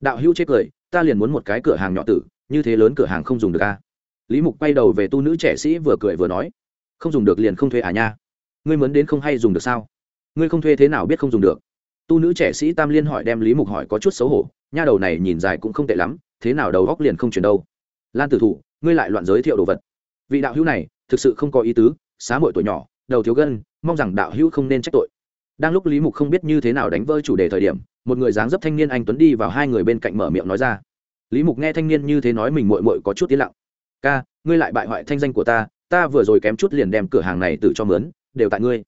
Đạo hữu chế cười, ta liền muốn một cái cửa hàng nhỏ tử, như thế lớn cửa hàng không dùng được a à? lý mục quay đầu về tu nữ trẻ sĩ vừa cười vừa nói, không dùng được liền không thuê à nha? Ngươi muốn đến không hay dùng được sao? Ngươi không thuê thế nào biết không dùng được? Tu nữ trẻ sĩ tam liên hỏi đem lý mục hỏi có chút xấu hổ, nha đầu này nhìn dài cũng không tệ lắm, thế nào đầu góc liền không chuyển đâu? Lan tử thủ, ngươi lại loạn giới thiệu đồ vật. Vị đạo hữu này, thực sự không có ý tứ, xá mội tuổi nhỏ, đầu thiếu gân, mong rằng đạo hữu không nên trách tội đang lúc lý mục không biết như thế nào đánh vơi chủ đề thời điểm, một người dáng dấp thanh niên anh tuấn đi vào hai người bên cạnh mở miệng nói ra. Lý mục nghe thanh niên như thế nói mình mội mội có chút tiến lặng. Ca, ngươi lại bại hoại thanh danh của ta ta vừa rồi kém chút liền đem cửa hàng này tự cho mướn, đều tại ngươi.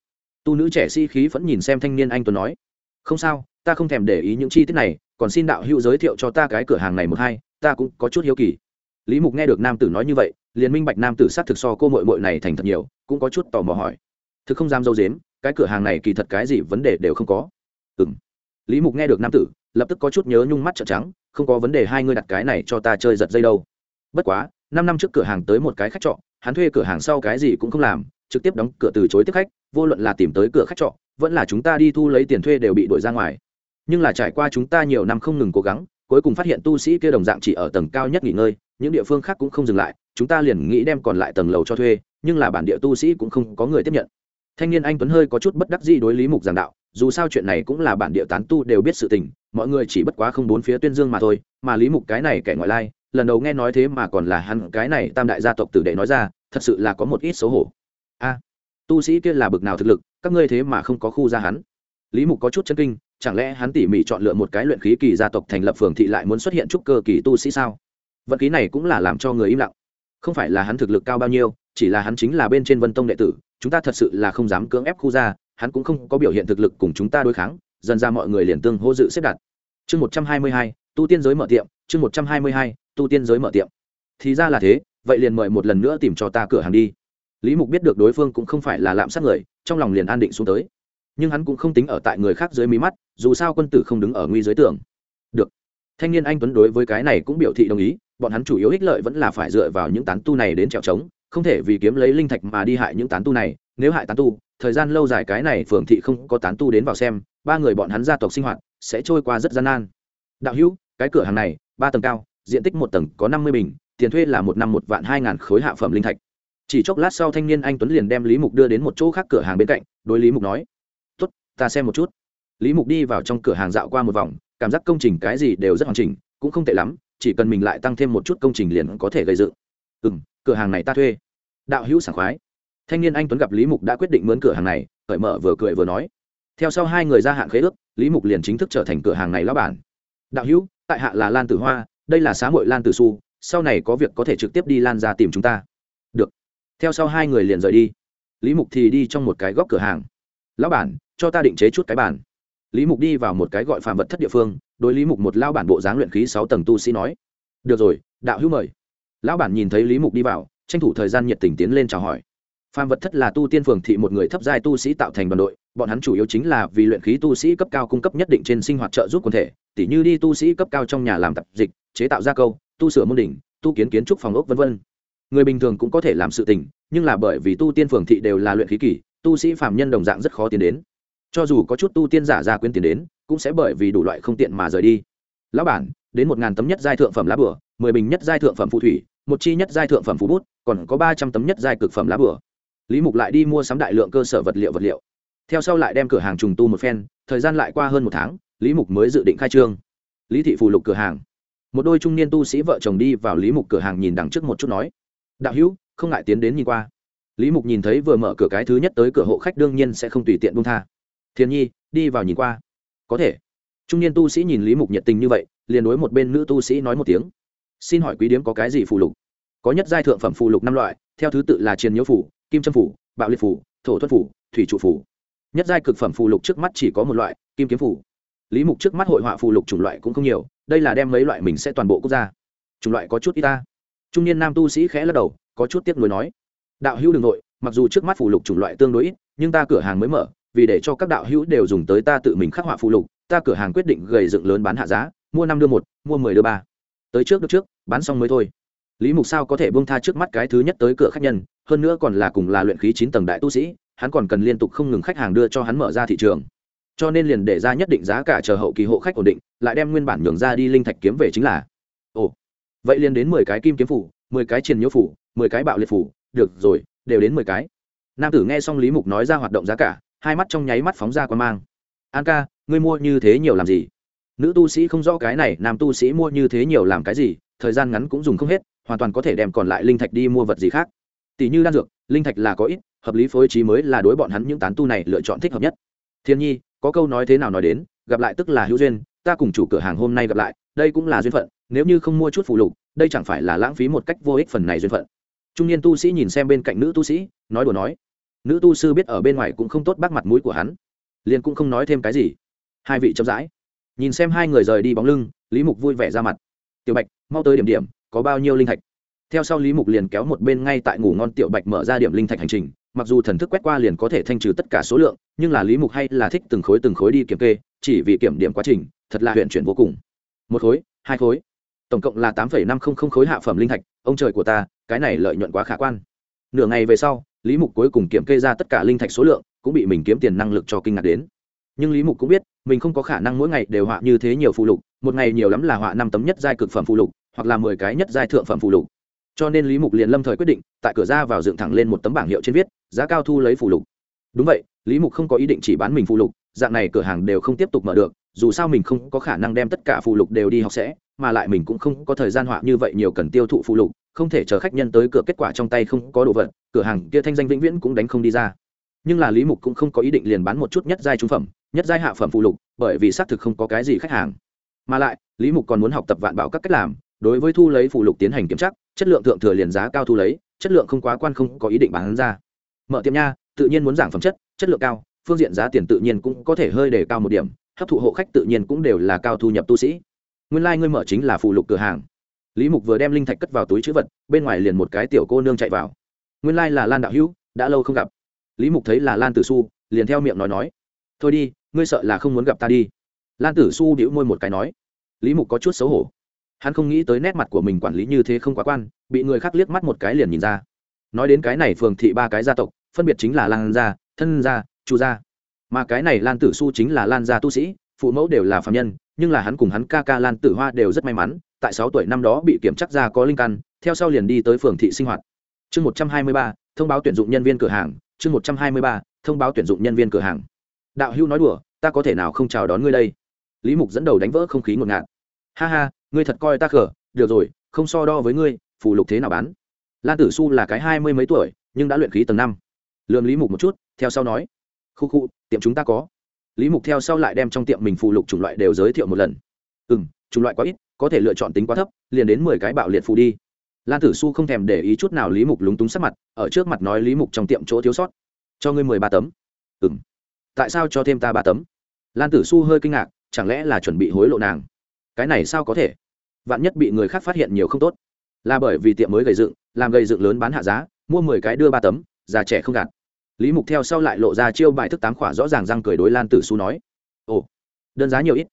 Tu nữ trẻ si-khí vẫn nhìn xem thanh niên anh tuấn nói. Không sao, ta không thèm để ý những chi tiết này, còn xin đạo hữu giới thiệu cho ta cái cửa hàng này một hai, ta cũng có chút hiếu kỳ. Lý mục nghe được nam tử nói như vậy, liền minh bạch nam tử sát thực so cô mội mội này thành thật nhiều, cũng có chút tò mò hỏi. Thực không dám dâu dếm cái cửa hàng này kỳ thật cái gì vấn đề đều không có. Ừ m lý mục nghe được nam tử, lập tức có chút nhớ nhung mắt trợn trắng, không có vấn đề, hai ngươi đặt cái này cho ta chơi giật dây đâu. Bất quá, năm năm trước cửa hàng tới một cái khách trọ, hắn thuê cửa hàng sau cái gì cũng không làm, trực tiếp đóng cửa từ chối tiếp khách, vô luận là tìm tới cửa khách trọ, vẫn là chúng ta đi thu lấy tiền thuê đều bị đuổi ra ngoài. Nhưng là trải qua chúng ta nhiều năm không ngừng cố gắng, cuối cùng phát hiện tu sĩ kia đồng dạng chỉ ở tầng cao nhất nghỉ ngơi, những địa phương khác cũng không dừng lại, chúng ta liền nghĩ đem còn lại tầng lầu cho thuê, nhưng là bản địa tu sĩ cũng không có người tiếp nhận thanh niên anh tuấn hơi có chút bất đắc dĩ đối lý mục giảng đạo, dù sao chuyện này cũng là bản địa tán tu đều biết sự tình, mọi người chỉ bất quá không bốn phía tuyên dương mà thôi, mà lý mục cái này kẻ ngoại lai, lần đầu nghe nói thế mà còn là hắn, cái này tam đại gia tộc tử đệ nói ra, thật sự là có một ít xấu hổ. A, tu sĩ kia là bực nào thực lực, các ngươi thế mà không có khu ra hắn. Lý mục có chút chân kinh, chẳng lẽ hắn tỉ mỉ chọn lựa một cái luyện khí kỳ gia tộc thành lập phường thị lại muốn xuất hiện trúc cơ kỳ tu sĩ sao? Vận khí này cũng là làm cho người im lặng. Không phải là hắn thực lực cao bao nhiêu, chỉ là hắn chính là bên trên vân tông đệ tử chúng ta thật sự là không dám cưỡng ép khu ra, hắn cũng không có biểu hiện thực lực cùng chúng ta đối kháng, dần ra mọi người liền tương hô dự xếp đặt. Chương một trăm hai mươi hai, tu tiên giới mở tiệm, chương một trăm hai mươi hai, tu tiên giới mở tiệm. Thì ra là thế, vậy liền mời một lần nữa tìm cho ta cửa hàng đi. Lý mục biết được đối phương cũng không phải là lạm sát người, trong lòng liền an định xuống tới. Nhưng hắn cũng không tính ở tại người khác dưới mí mắt, dù sao quân tử không đứng ở nguy dưới tường. Được. Thanh niên anh tuấn đối với cái này cũng biểu thị đồng ý, bọn hắn chủ yếu ích lợi vẫn là phải dựa vào những tán tu này đến trèo trống không thể vì kiếm lấy linh thạch mà đi hại những tán tu này, nếu hại tán tu, thời gian lâu dài cái này phường thị không có tán tu đến vào xem, ba người bọn hắn gia tộc sinh hoạt sẽ trôi qua rất gian nan. Đạo hữu, cái cửa hàng này, ba tầng cao, diện tích một tầng có năm mươi bình, tiền thuê là một năm một vạn hai ngàn khối hạ phẩm linh thạch. Chỉ chốc lát sau thanh niên anh tuấn liền đem lý mục đưa đến một chỗ khác cửa hàng bên cạnh, đối lý mục nói, tốt, ta xem một chút. Lý mục đi vào trong cửa hàng dạo qua một vòng, cảm giác công trình cái gì đều rất hoàn chỉnh, cũng không tệ lắm, chỉ cần mình lại tăng thêm một chút công trình liền có thể gây dựng. Ừ m cửa hàng này ta thuê đạo hữu sảng khoái. Thanh niên anh tuấn gặp lý mục đã quyết định mướn cửa hàng này, cởi mở vừa cười vừa nói, theo sau hai người ra hạn khế ước, lý mục liền chính thức trở thành cửa hàng này lão bản. Đạo hữu, tại hạ là lan tử hoa, đây là xã hội lan tử su sau này có việc có thể trực tiếp đi lan ra tìm chúng ta. Được. Theo sau hai người liền rời đi. Lý mục thì đi trong một cái góc cửa hàng. Lão bản, cho ta định chế chút cái bản lý mục đi vào một cái gọi phạm vật thất địa phương, đối lý mục một lao bản bộ dáng luyện khí sáu tầng tu sĩ nói. Được rồi, đạo hữu mời. Lão bản nhìn thấy lý mục đi vào tranh thủ thời gian nhiệt tình tiến lên chào hỏi. Phàm vật thất là tu tiên phường thị một người thấp giai tu sĩ tạo thành đoàn đội, bọn hắn chủ yếu chính là vì luyện khí tu sĩ cấp cao cung cấp nhất định trên sinh hoạt trợ giúp quần thể, tỉ như đi tu sĩ cấp cao trong nhà làm tập dịch, chế tạo gia câu, tu sửa môn đỉnh, tu kiến kiến trúc phòng ốc v v người bình thường cũng có thể làm sự tình, nhưng là bởi vì tu tiên phường thị đều là luyện khí kỳ, tu sĩ phạm nhân đồng dạng rất khó tiến đến. Cho dù có chút tu tiên giả ra quyên tiền đến, cũng sẽ bởi vì đủ loại không tiện mà rời đi. Lão bản, đến một ngàn tấm nhất giai thượng phẩm lá bửa mười bình nhất giai thượng phẩm phù thủy một chi nhất giai thượng phẩm phú bút, còn có ba trăm tấm nhất giai cực phẩm lá bửa lý mục lại đi mua sắm đại lượng cơ sở vật liệu vật liệu. Theo sau lại đem cửa hàng trùng tu một phen, thời gian lại qua hơn một tháng, lý mục mới dự định khai trương. Lý thị phù lục cửa hàng. Một đôi trung niên tu sĩ vợ chồng đi vào lý mục cửa hàng nhìn đằng trước một chút nói, đạo hữu, không ngại tiến đến nhìn qua. Lý mục nhìn thấy vừa mở cửa cái thứ nhất tới cửa hộ khách đương nhiên sẽ không tùy tiện buông tha. Thiên nhi, đi vào nhìn qua. Có thể. Trung niên tu sĩ nhìn lý mục nhiệt tình như vậy, liền đối một bên nữ tu sĩ nói một tiếng xin hỏi quý điếm có cái gì phù lục? Có nhất giai thượng phẩm phù lục năm loại, theo thứ tự là triền nhiễu phủ, kim trâm phủ, bạo liệt phủ, thổ thuật phủ, thủy trụ phủ. Nhất giai cực phẩm phù lục trước mắt chỉ có một loại, kim kiếm phủ. Lý mục trước mắt hội họa phù lục chủng loại cũng không nhiều, đây là đem mấy loại mình sẽ toàn bộ quốc gia chủng loại có chút ít ta. Trung niên nam tu sĩ khẽ lắc đầu, có chút tiếc nuối nói. Đạo hữu đ ừ n g nội mặc dù trước mắt phù lục chủng loại tương đối ít, nhưng ta cửa hàng mới mở, vì để cho các đạo hữu đều dùng tới ta tự mình khắc họa phù lục, ta cửa hàng quyết định gầy dựng lớn bán hạ giá, mua năm đưa một, mua mười đưa ba tới trước được trước, bán xong mới thôi. Lý mục sao có thể bông tha trước mắt cái thứ nhất tới cửa khách nhân, hơn nữa còn là cùng là luyện khí chín tầng đại tu sĩ, hắn còn cần liên tục không ngừng khách hàng đưa cho hắn mở ra thị trường. Cho nên liền để ra nhất định giá cả chờ hậu kỳ hộ khách ổn định, lại đem nguyên bản nhường ra đi linh thạch kiếm về chính là, ồ, vậy liền đến mười cái kim kiếm phủ, mười cái triền nhiễu phủ, mười cái bạo liệt phủ, được rồi, đều đến mười cái. Nam tử nghe xong lý mục nói ra hoạt động giá cả, hai mắt trong nháy mắt phóng ra quan mang. An ca, ngươi mua như thế nhiều làm gì? Nữ tu sĩ không rõ cái này, nam tu sĩ mua như thế nhiều làm cái gì, thời gian ngắn cũng dùng không hết, hoàn toàn có thể đem còn lại linh thạch đi mua vật gì khác. Tỷ như đan dược, linh thạch là có ít, hợp lý phối trí mới là đối bọn hắn những tán tu này lựa chọn thích hợp nhất. Thiên nhi, có câu nói thế nào nói đến, gặp lại tức là hữu duyên, ta cùng chủ cửa hàng hôm nay gặp lại, đây cũng là duyên phận, nếu như không mua chút phụ lục, đây chẳng phải là lãng phí một cách vô ích phần này duyên phận. Trung niên tu sĩ nhìn xem bên cạnh nữ tu sĩ, nói đùa nói. Nữ tu sư biết ở bên ngoài cũng không tốt bác mặt mũi của hắn, liền cũng không nói thêm cái gì. Hai vị chậm rãi nhìn xem hai người rời đi bóng lưng, lý mục vui vẻ ra mặt. Tiểu bạch, mau tới điểm điểm, có bao nhiêu linh thạch? Theo sau lý mục liền kéo một bên ngay tại ngủ ngon tiểu bạch mở ra điểm linh thạch hành trình, mặc dù thần thức quét qua liền có thể thanh trừ tất cả số lượng, nhưng là lý mục hay là thích từng khối từng khối đi kiểm kê, chỉ vì kiểm điểm quá trình, thật là huyện chuyển vô cùng. Một khối, hai khối, tổng cộng là tám năm không không khối hạ phẩm linh thạch, ông trời của ta, cái này lợi nhuận quá khả quan. Nửa ngày về sau, lý mục cuối cùng kiểm kê ra tất cả linh thạch số lượng, cũng bị mình kiếm tiền năng lực cho kinh ngạc đến. Nhưng lý mục cũng biết mình không có khả năng mỗi ngày đều họa như thế nhiều phụ lục, một ngày nhiều lắm là họa năm tấm nhất giai cực phẩm phụ lục, hoặc là mười cái nhất giai thượng phẩm phụ lục. Cho nên lý mục liền lâm thời quyết định, tại cửa ra vào dựng thẳng lên một tấm bảng hiệu trên viết, giá cao thu lấy phụ lục. Đúng vậy, lý mục không có ý định chỉ bán mình phụ lục, dạng này cửa hàng đều không tiếp tục mở được, dù sao mình không có khả năng đem tất cả phụ lục đều đi học sẽ, mà lại mình cũng không có thời gian họa như vậy nhiều cần tiêu thụ phụ lục, không thể chờ khách nhân tới cửa kết quả trong tay không có đồ vật, cửa hàng kia thanh danh vĩnh viễn cũng đánh không đi ra nhưng là lý mục cũng không có ý định liền bán một chút nhất giai trung phẩm, nhất giai hạ phẩm phụ lục, bởi vì xác thực không có cái gì khách hàng. Mà lại, lý mục còn muốn học tập vạn bảo các cách làm, đối với thu lấy phụ lục tiến hành kiểm tra, chất lượng thượng thừa liền giá cao thu lấy, chất lượng không quá quan không có ý định bán ra. Mở tiệm nha, tự nhiên muốn giảm phẩm chất chất lượng cao, phương diện giá tiền tự nhiên cũng có thể hơi đề cao một điểm, hấp thụ hộ khách tự nhiên cũng đều là cao thu nhập tu sĩ. Nguyên lai、like、ngươi mở chính là phụ lục cửa hàng. Lý mục vừa đem linh thạch cất vào túi chữ vật, bên ngoài liền một cái tiểu cô nương chạy vào. Nguyên lai、like、là lan đạo hữu, đã lâu không gặp lý mục thấy là lan tử su, liền theo miệng nói nói, thôi đi, ngươi sợ là không muốn gặp ta đi. Lan tử su đĩu môi một cái nói, lý mục có chút xấu hổ. Hắn không nghĩ tới nét mặt của mình quản lý như thế không quá quan, bị người khác liếc mắt một cái liền nhìn ra. Nói đến cái này phường thị ba cái gia tộc, phân biệt chính là lan gia, thân gia, chu gia. Mà cái này lan tử su chính là lan gia tu sĩ, phụ mẫu đều là phạm nhân, nhưng là hắn cùng hắn ca ca lan tử hoa đều rất may mắn, tại sáu tuổi năm đó bị kiểm chắc ra có linh căn, theo sau liền đi tới phường thị sinh hoạt. Chương một trăm hai mươi ba, thông báo tuyển dụng nhân viên cửa hàng chương một trăm hai mươi ba, thông báo tuyển dụng nhân viên cửa hàng. Đạo hưu nói đùa, ta có thể nào không chào đón ngươi đây? Lý mục dẫn đầu đánh vỡ không khí ngột ngạt. Ha ha, ngươi thật coi ta khở được rồi, không so đo với ngươi, phù lục thế nào bán? Lan tử su là cái hai mươi mấy tuổi, nhưng đã luyện khí tầng năm. Lượm lý mục một chút, theo sau nói. Khu khu, tiệm chúng ta có. Lý mục theo sau lại đem trong tiệm mình phù lục chủng loại đều giới thiệu một lần. Ừ m chủng loại quá ít, có thể lựa chọn tính quá thấp, liền đến mười cái bạo liệt phù đi lan tử su không thèm để ý chút nào lý mục lúng túng sắc mặt, ở trước mặt nói lý mục trong tiệm chỗ thiếu sót. Cho ngươi mười ba tấm. Ừ m tại sao cho thêm ta ba tấm? Lan tử su hơi kinh ngạc, chẳng lẽ là chuẩn bị hối lộ nàng? Cái này sao có thể? Vạn nhất bị người khác phát hiện nhiều không tốt. Là bởi vì tiệm mới gầy dựng, làm gầy dựng lớn bán hạ giá, mua mười cái đưa ba tấm, già trẻ không gạt. Lý mục theo sau lại lộ ra chiêu bài thức tám khỏa rõ ràng răng cười đối lan tử su nói. Ồ, đơn giá nhiều ít.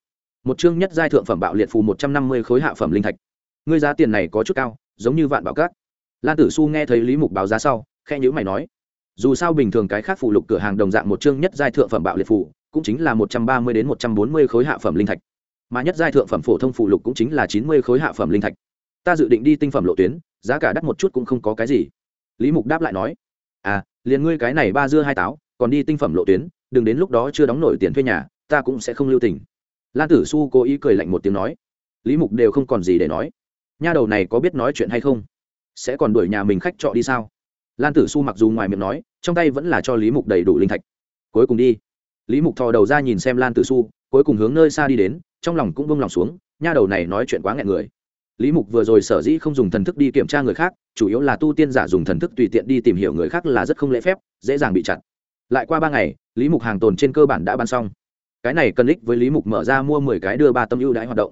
Một chương nhất giai thượng phẩm bạo liệt phù một trăm năm mươi khối hạ phẩm linh thạch. Ngươi giá tiền này có chút cao giống như vạn bảo cát. Lan tử su nghe thấy lý mục báo giá sau khe nhữ mày nói, dù sao bình thường cái khác phụ lục cửa hàng đồng dạng một chương nhất giai thượng phẩm bạo liệt phụ cũng chính là một trăm ba mươi đến một trăm bốn mươi khối hạ phẩm linh thạch. Mà nhất giai thượng phẩm phổ thông phụ lục cũng chính là chín mươi khối hạ phẩm linh thạch. Ta dự định đi tinh phẩm lộ tuyến, giá cả đắt một chút cũng không có cái gì. Lý mục đáp lại nói à liền ngươi cái này ba dưa hai táo, còn đi tinh phẩm lộ tuyến, đừng đến lúc đó chưa đóng nổi tiền thuê nhà, ta cũng sẽ không lưu tình. Lan tử su cố ý cười lạnh một tiếng nói. Lý mục đều không còn gì để nói nha đầu này có biết nói chuyện hay không? Sẽ còn đuổi nhà mình khách trọ đi sao? Lan tử su mặc dù ngoài miệng nói, trong tay vẫn là cho lý mục đầy đủ linh thạch. Cuối cùng đi. Lý mục thò đầu ra nhìn xem lan tử su cuối cùng hướng nơi xa đi đến, trong lòng cũng bông lòng xuống, nha đầu này nói chuyện quá nghẹn người. Lý mục vừa rồi sở dĩ không dùng thần thức đi kiểm tra người khác, chủ yếu là tu tiên giả dùng thần thức tùy tiện đi tìm hiểu người khác là rất không lễ phép, dễ dàng bị chặn lại qua ba ngày, lý mục hàng tồn trên cơ bản đã bán xong. Cái này cần ích với lý mục mở ra mua mười cái đưa ba tâm ưu đãi hoạt động.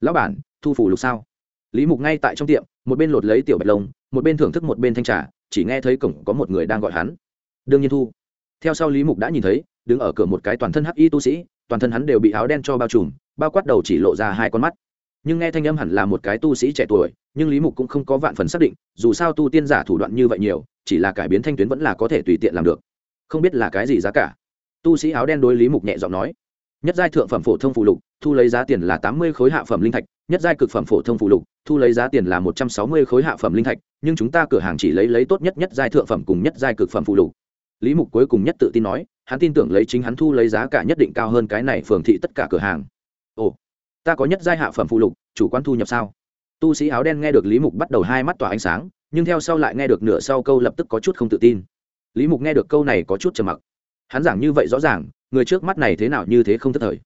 Lão bản, thu phủ lục sao? Lý mục ngay tại trong tiệm, một bên lột lấy tiểu bạch lông, một bên thưởng thức một bên thanh trà, chỉ nghe thấy cổng có một người đang gọi hắn. Đương nhiên thu. Theo sau lý mục đã nhìn thấy, đứng ở cửa một cái toàn thân hắc y tu sĩ, toàn thân hắn đều bị áo đen cho bao trùm, bao quát đầu chỉ lộ ra hai con mắt. Nhưng nghe thanh âm hẳn là một cái tu sĩ trẻ tuổi, nhưng lý mục cũng không có vạn phần xác định, dù sao tu tiên giả thủ đoạn như vậy nhiều, chỉ là cải biến thanh tuyến vẫn là có thể tùy tiện làm được. Không biết là cái gì giá cả. Tu sĩ áo đen đối lý mục nhẹ giọng nói, nhất giai thượng phẩm phổ thông phụ lục, thu lấy giá tiền là tám mươi khối hạ phẩm linh thạch nhất giai cực phẩm phổ thông phụ lục, thu lấy giá tiền là một trăm sáu mươi khối hạ phẩm linh thạch, nhưng chúng ta cửa hàng chỉ lấy lấy tốt nhất nhất giai thượng phẩm cùng nhất giai cực phẩm phụ lục. Lý mục cuối cùng nhất tự tin nói, hắn tin tưởng lấy chính hắn thu lấy giá cả nhất định cao hơn cái này phường thị tất cả cửa hàng. Ồ, ta có nhất giai hạ phẩm phụ lục, chủ quan thu nhập sao? Tu sĩ áo đen nghe được lý mục bắt đầu hai mắt tỏa ánh sáng, nhưng theo sau lại nghe được nửa sau câu lập tức có chút không tự tin. Lý mục nghe được câu này có chút trầm mặc. Hắn giảng như vậy rõ ràng, người trước mắt này thế nào như thế không thất thời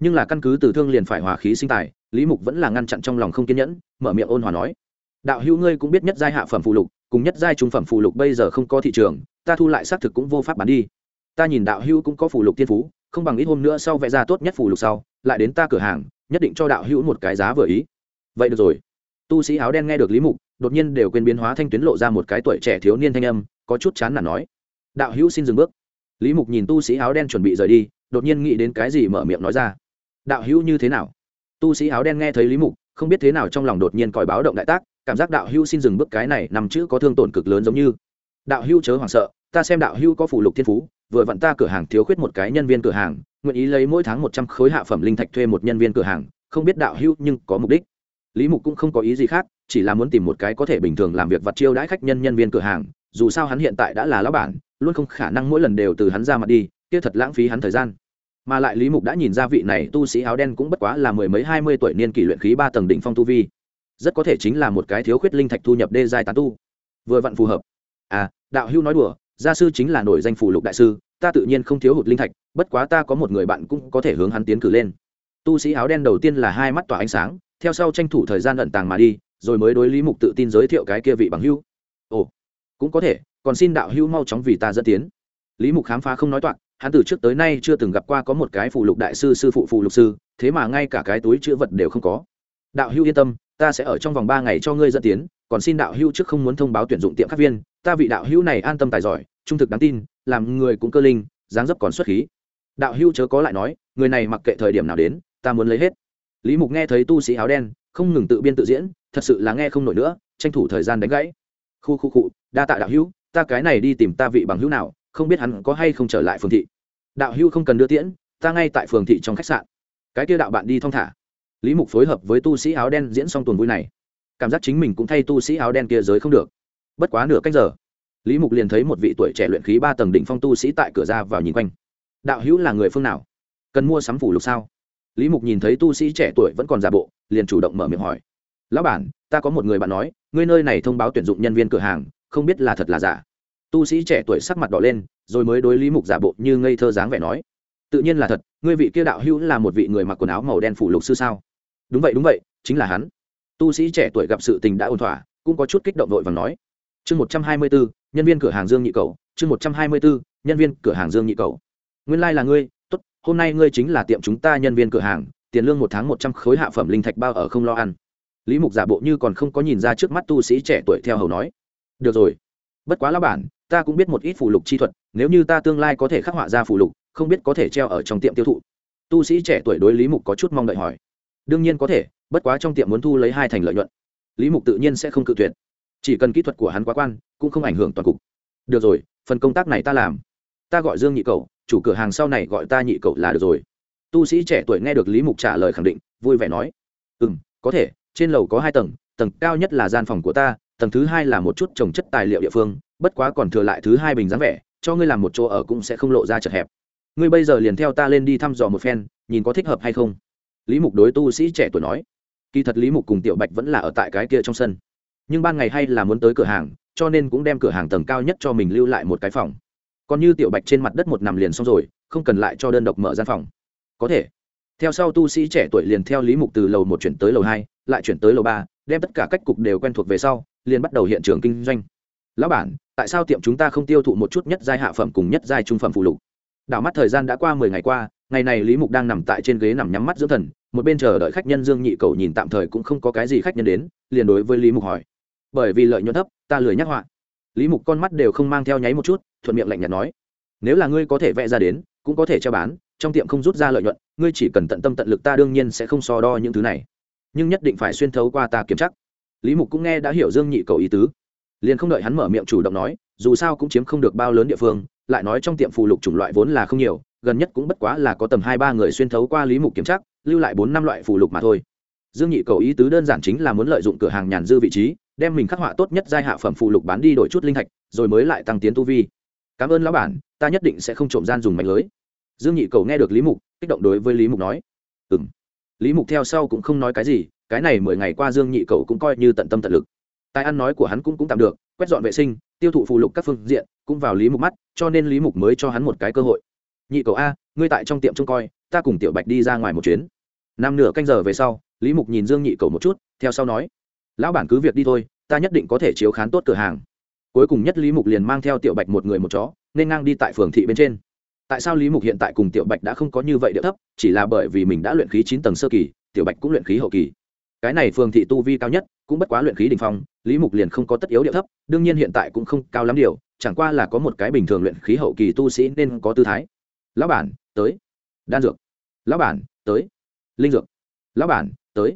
nhưng là căn cứ từ thương liền phải hòa khí sinh tài, lý mục vẫn là ngăn chặn trong lòng không kiên nhẫn, mở miệng ôn hòa nói, đạo hữu ngươi cũng biết nhất giai hạ phẩm phụ lục, cùng nhất giai trung phẩm phụ lục bây giờ không có thị trường, ta thu lại xác thực cũng vô pháp bán đi. Ta nhìn đạo hữu cũng có phụ lục tiên phú, không bằng ít hôm nữa sau vẽ ra tốt nhất phụ lục sau, lại đến ta cửa hàng, nhất định cho đạo hữu một cái giá vừa ý. Vậy được rồi. Tu sĩ áo đen nghe được lý mục, đột nhiên đều quên biến hóa thanh tuyến lộ ra một cái tuổi trẻ thiếu niên thanh âm, có chút chán nản nói, đạo hữu xin dừng bước. Lý mục nhìn tu sĩ áo đen chuẩn bị rời đi, đột nhiên nghĩ đến cái gì mở miệng nói ra đạo hữu như thế nào? Tu sĩ áo đen nghe thấy lý mục, không biết thế nào trong lòng đột nhiên còi báo động đại tác, cảm giác đạo hữu xin dừng bước cái này nằm chữ có thương tổn cực lớn giống như. Đạo hữu chớ hoảng sợ, ta xem đạo hữu có phủ lục thiên phú, vừa vặn ta cửa hàng thiếu khuyết một cái nhân viên cửa hàng, nguyện ý lấy mỗi tháng một trăm khối hạ phẩm linh thạch thuê một nhân viên cửa hàng, không biết đạo hữu nhưng có mục đích. Lý mục cũng không có ý gì khác, chỉ là muốn tìm một cái có thể bình thường làm việc vặt chiêu đãi khách nhân nhân viên cửa hàng, dù sao hắn hiện tại đã là lão bản, luôn không khả năng mỗi lần đều từ hắn ra mặt đi, kia thật lãng phí hắn thời gian mà lại lý mục đã nhìn ra vị này tu sĩ áo đen cũng bất quá là mười mấy hai mươi tuổi niên kỷ luyện khí ba tầng đỉnh phong tu vi. Rất có thể chính là một cái thiếu khuyết linh thạch thu nhập đê giai tán tu. Vừa vặn phù hợp. À đạo hưu nói đùa, gia sư chính là nổi danh phủ lục đại sư, ta tự nhiên không thiếu hụt linh thạch, bất quá ta có một người bạn cũng có thể hướng hắn tiến cử lên. Tu sĩ áo đen đầu tiên là hai mắt tỏa ánh sáng, theo sau tranh thủ thời gian ẩn tàng mà đi, rồi mới đối lý mục tự tin giới thiệu cái kia vị bằng hưu ồ, cũng có thể, còn xin đạo hưu mau chóng vì ta dẫn tiến. Lý mục khám phá không nói toạc hắn từ trước tới nay chưa từng gặp qua có một cái phụ lục đại sư sư phụ phụ lục sư, thế mà ngay cả cái túi chữ vật đều không có. Đạo hưu yên tâm, ta sẽ ở trong vòng ba ngày cho ngươi dẫn tiến, còn xin đạo hưu trước không muốn thông báo tuyển dụng tiệm khắc viên, ta vị đạo hưu này an tâm tài giỏi, trung thực đáng tin, làm người cũng cơ linh, dáng dấp còn xuất khí. Đạo hưu chớ có lại nói, người này mặc kệ thời điểm nào đến, ta muốn lấy hết. Lý mục nghe thấy tu sĩ áo đen, không ngừng tự biên tự diễn, thật sự là nghe không nổi nữa, tranh thủ thời gian đánh gãy. Khu khu cụ đa tạ đạo hữu, ta cái này đi tìm ta vị bằng hữu nào không biết hắn có hay không trở lại phường thị. Đạo Hưu không cần đưa tiễn, ta ngay tại phường thị trong khách sạn. Cái kia đạo bạn đi thong thả. Lý mục phối hợp với tu sĩ áo đen diễn xong tuần vui này. Cảm giác chính mình cũng thay tu sĩ áo đen kia giới không được. Bất quá nửa cách giờ, lý mục liền thấy một vị tuổi trẻ luyện khí ba tầng đỉnh phong tu sĩ tại cửa ra vào nhìn quanh. Đạo hữu là người phương nào? Cần mua sắm phủ lục sao? Lý mục nhìn thấy tu sĩ trẻ tuổi vẫn còn giả bộ, liền chủ động mở miệng hỏi. Lão bản, ta có một người bạn nói, ngươi nơi này thông báo tuyển dụng nhân viên cửa hàng, không biết là thật là giả tu sĩ trẻ tuổi sắc mặt đỏ lên, rồi mới đối lý mục giả bộ như ngây thơ dáng vẻ nói, tự nhiên là thật, ngươi vị kia đạo hữu là một vị người mặc quần áo màu đen phủ lục sư sao? Đúng vậy đúng vậy, chính là hắn. Tu sĩ trẻ tuổi gặp sự tình đã ôn thỏa, cũng có chút kích động vội và nói, chương một trăm hai mươi bốn nhân viên cửa hàng dương nhị cầu, chương một trăm hai mươi bốn nhân viên cửa hàng dương nhị cầu. Nguyên lai、like、là ngươi t ố t hôm nay ngươi chính là tiệm chúng ta nhân viên cửa hàng, tiền lương một tháng một trăm khối hạ phẩm linh thạch bao ở không lo ăn. Lý mục giả bộ như còn không có nhìn ra trước mắt tu sĩ trẻ tuổi theo hầu nói, được rồi, bất quá lao bản ta cũng biết một ít phụ lục chi thuật, nếu như ta tương lai có thể khắc họa ra phụ lục, không biết có thể treo ở trong tiệm tiêu thụ. Tu sĩ trẻ tuổi đối lý mục có chút mong đợi hỏi. Đương nhiên có thể, bất quá trong tiệm muốn thu lấy hai thành lợi nhuận, lý mục tự nhiên sẽ không cự tuyệt. Chỉ cần kỹ thuật của hắn quá quan, cũng không ảnh hưởng toàn cục. Được rồi, phần công tác này ta làm. Ta gọi dương nhị cậu chủ cửa hàng sau này gọi ta nhị cậu là được rồi. Tu sĩ trẻ tuổi nghe được lý mục trả lời khẳng định, vui vẻ nói. Ừ m có thể, trên lầu có hai tầng tầng cao nhất là gian phòng của ta, tầng thứ hai là một chút trồng chất tài liệu địa phương bất quá còn thừa lại thứ hai bình dáng vẻ, cho ngươi làm một chỗ ở cũng sẽ không lộ ra chật hẹp. Ngươi bây giờ liền theo ta lên đi thăm dò một phen, nhìn có thích hợp hay không. Lý mục đối tu sĩ trẻ tuổi nói. Kỳ thật lý mục cùng tiểu bạch vẫn là ở tại cái kia trong sân. Nhưng ban ngày hay là muốn tới cửa hàng, cho nên cũng đem cửa hàng tầng cao nhất cho mình lưu lại một cái phòng. Còn như tiểu bạch trên mặt đất một nằm liền xong rồi, không cần lại cho đơn độc mở gian phòng. Có thể. Theo sau tu sĩ trẻ tuổi liền theo lý mục từ lầu một chuyển tới lầu hai, lại chuyển tới lầu ba, đem tất cả cách cục đều quen thuộc về sau, liền bắt đầu hiện trường kinh doanh lão bản, tại sao tiệm chúng ta không tiêu thụ một chút nhất giai hạ phẩm cùng nhất giai trung phẩm phụ lục? Đảo mắt thời gian đã qua mười ngày qua, ngày này lý mục đang nằm tại trên ghế nằm nhắm mắt dưỡng thần, một bên chờ đợi khách nhân dương nhị cầu nhìn tạm thời cũng không có cái gì khách nhân đến, liền đối với lý mục hỏi. Bởi vì lợi nhuận thấp, ta lười nhắc họa. Lý mục con mắt đều không mang theo nháy một chút, thuận miệng lạnh nhạt nói. Nếu là ngươi có thể vẽ ra đến, cũng có thể cho bán, trong tiệm không rút ra lợi nhuận, ngươi chỉ cần tận tâm tận lực ta đương nhiên sẽ không so đo những thứ này. Nhưng nhất định phải xuyên thấu qua ta kiểm chắc lý mục cũng nghe đã hiểu dương nhị cầu ý tứ liền không đợi hắn mở miệng chủ động nói, dù sao cũng chiếm không được bao lớn địa phương, lại nói trong tiệm phù lục chủng loại vốn là không nhiều, gần nhất cũng bất quá là có tầm hai ba người xuyên thấu qua lý mục kiểm tra, lưu lại bốn năm loại phù lục mà thôi. Dương nhị cầu ý tứ đơn giản chính là muốn lợi dụng cửa hàng nhàn dư vị trí, đem mình khắc họa tốt nhất giai hạ phẩm phù lục bán đi đổi chút linh thạch, rồi mới lại tăng tiến tu vi. Cảm ơn lão bản, ta nhất định sẽ không trộm gian dùng mạch lưới. Dương nhị cầu nghe được lý mục, kích động đối với lý mục nói. Ừ m lý mục theo sau cũng không nói cái gì, cái này mười ngày qua dương nhị cầu cũng coi như tận tâm tận lực tài ăn nói của hắn cũng cũng tạm được, quét dọn vệ sinh, tiêu thụ phụ lục các phương diện, cũng vào lý mục mắt, cho nên lý mục mới cho hắn một cái cơ hội. Nhị cầu a, ngươi tại trong tiệm trông coi, ta cùng tiểu bạch đi ra ngoài một chuyến. Năm nửa canh giờ về sau, lý mục nhìn dương nhị cầu một chút, theo sau nói, lão bản cứ việc đi thôi, ta nhất định có thể chiếu khán tốt cửa hàng. Cuối cùng nhất lý mục liền mang theo tiểu bạch một người một chó, nên ngang đi tại phường thị bên trên. Tại sao lý mục hiện tại cùng tiểu bạch đã không có như vậy địa thấp, chỉ là bởi vì mình đã luyện khí chín tầng sơ kỳ, tiểu bạch cũng luyện khí hậu kỳ cái này phường thị tu vi cao nhất, cũng bất quá luyện khí đ ỉ n h phong, lý mục liền không có tất yếu điệu thấp, đương nhiên hiện tại cũng không cao lắm điều, chẳng qua là có một cái bình thường luyện khí hậu kỳ tu sĩ nên có tư thái. Lão bản, tới. Đan dược. Lão bản, tới. Linh dược. Lão bản, tới.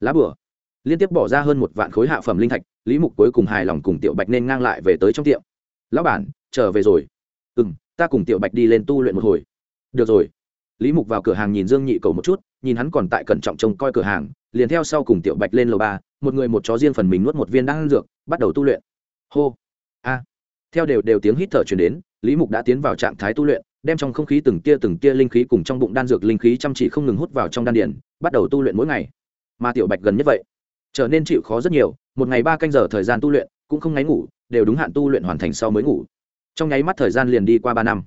Lá bửa liên tiếp bỏ ra hơn một vạn khối hạ phẩm linh thạch, lý mục cuối cùng hài lòng cùng tiểu bạch nên ngang lại về tới trong tiệm. Lão bản, trở về rồi. Ừ m ta cùng tiểu bạch đi lên tu luyện một hồi. Được rồi. Lý mục vào cửa hàng nhìn dương nhị cầu một chút nhìn hắn còn tại cẩn trọng trông coi cửa hàng, liền theo sau cùng tiểu bạch lên lầu ba, một người một chó riêng phần mình nuốt một viên đan dược, bắt đầu tu luyện. Hô! A! Theo đều đều tiếng hít thở chuyển đến, lý mục đã tiến vào trạng thái tu luyện, đem trong không khí từng tia từng tia linh khí cùng trong bụng đan dược linh khí chăm chỉ không ngừng hút vào trong đan điển bắt đầu tu luyện mỗi ngày. Mà tiểu bạch gần nhất vậy, trở nên chịu khó rất nhiều, một ngày ba canh giờ thời gian tu luyện, cũng không ngáy ngủ, đều đúng hạn tu luyện hoàn thành sau mới ngủ. Trong nháy mắt thời gian liền đi qua ba năm,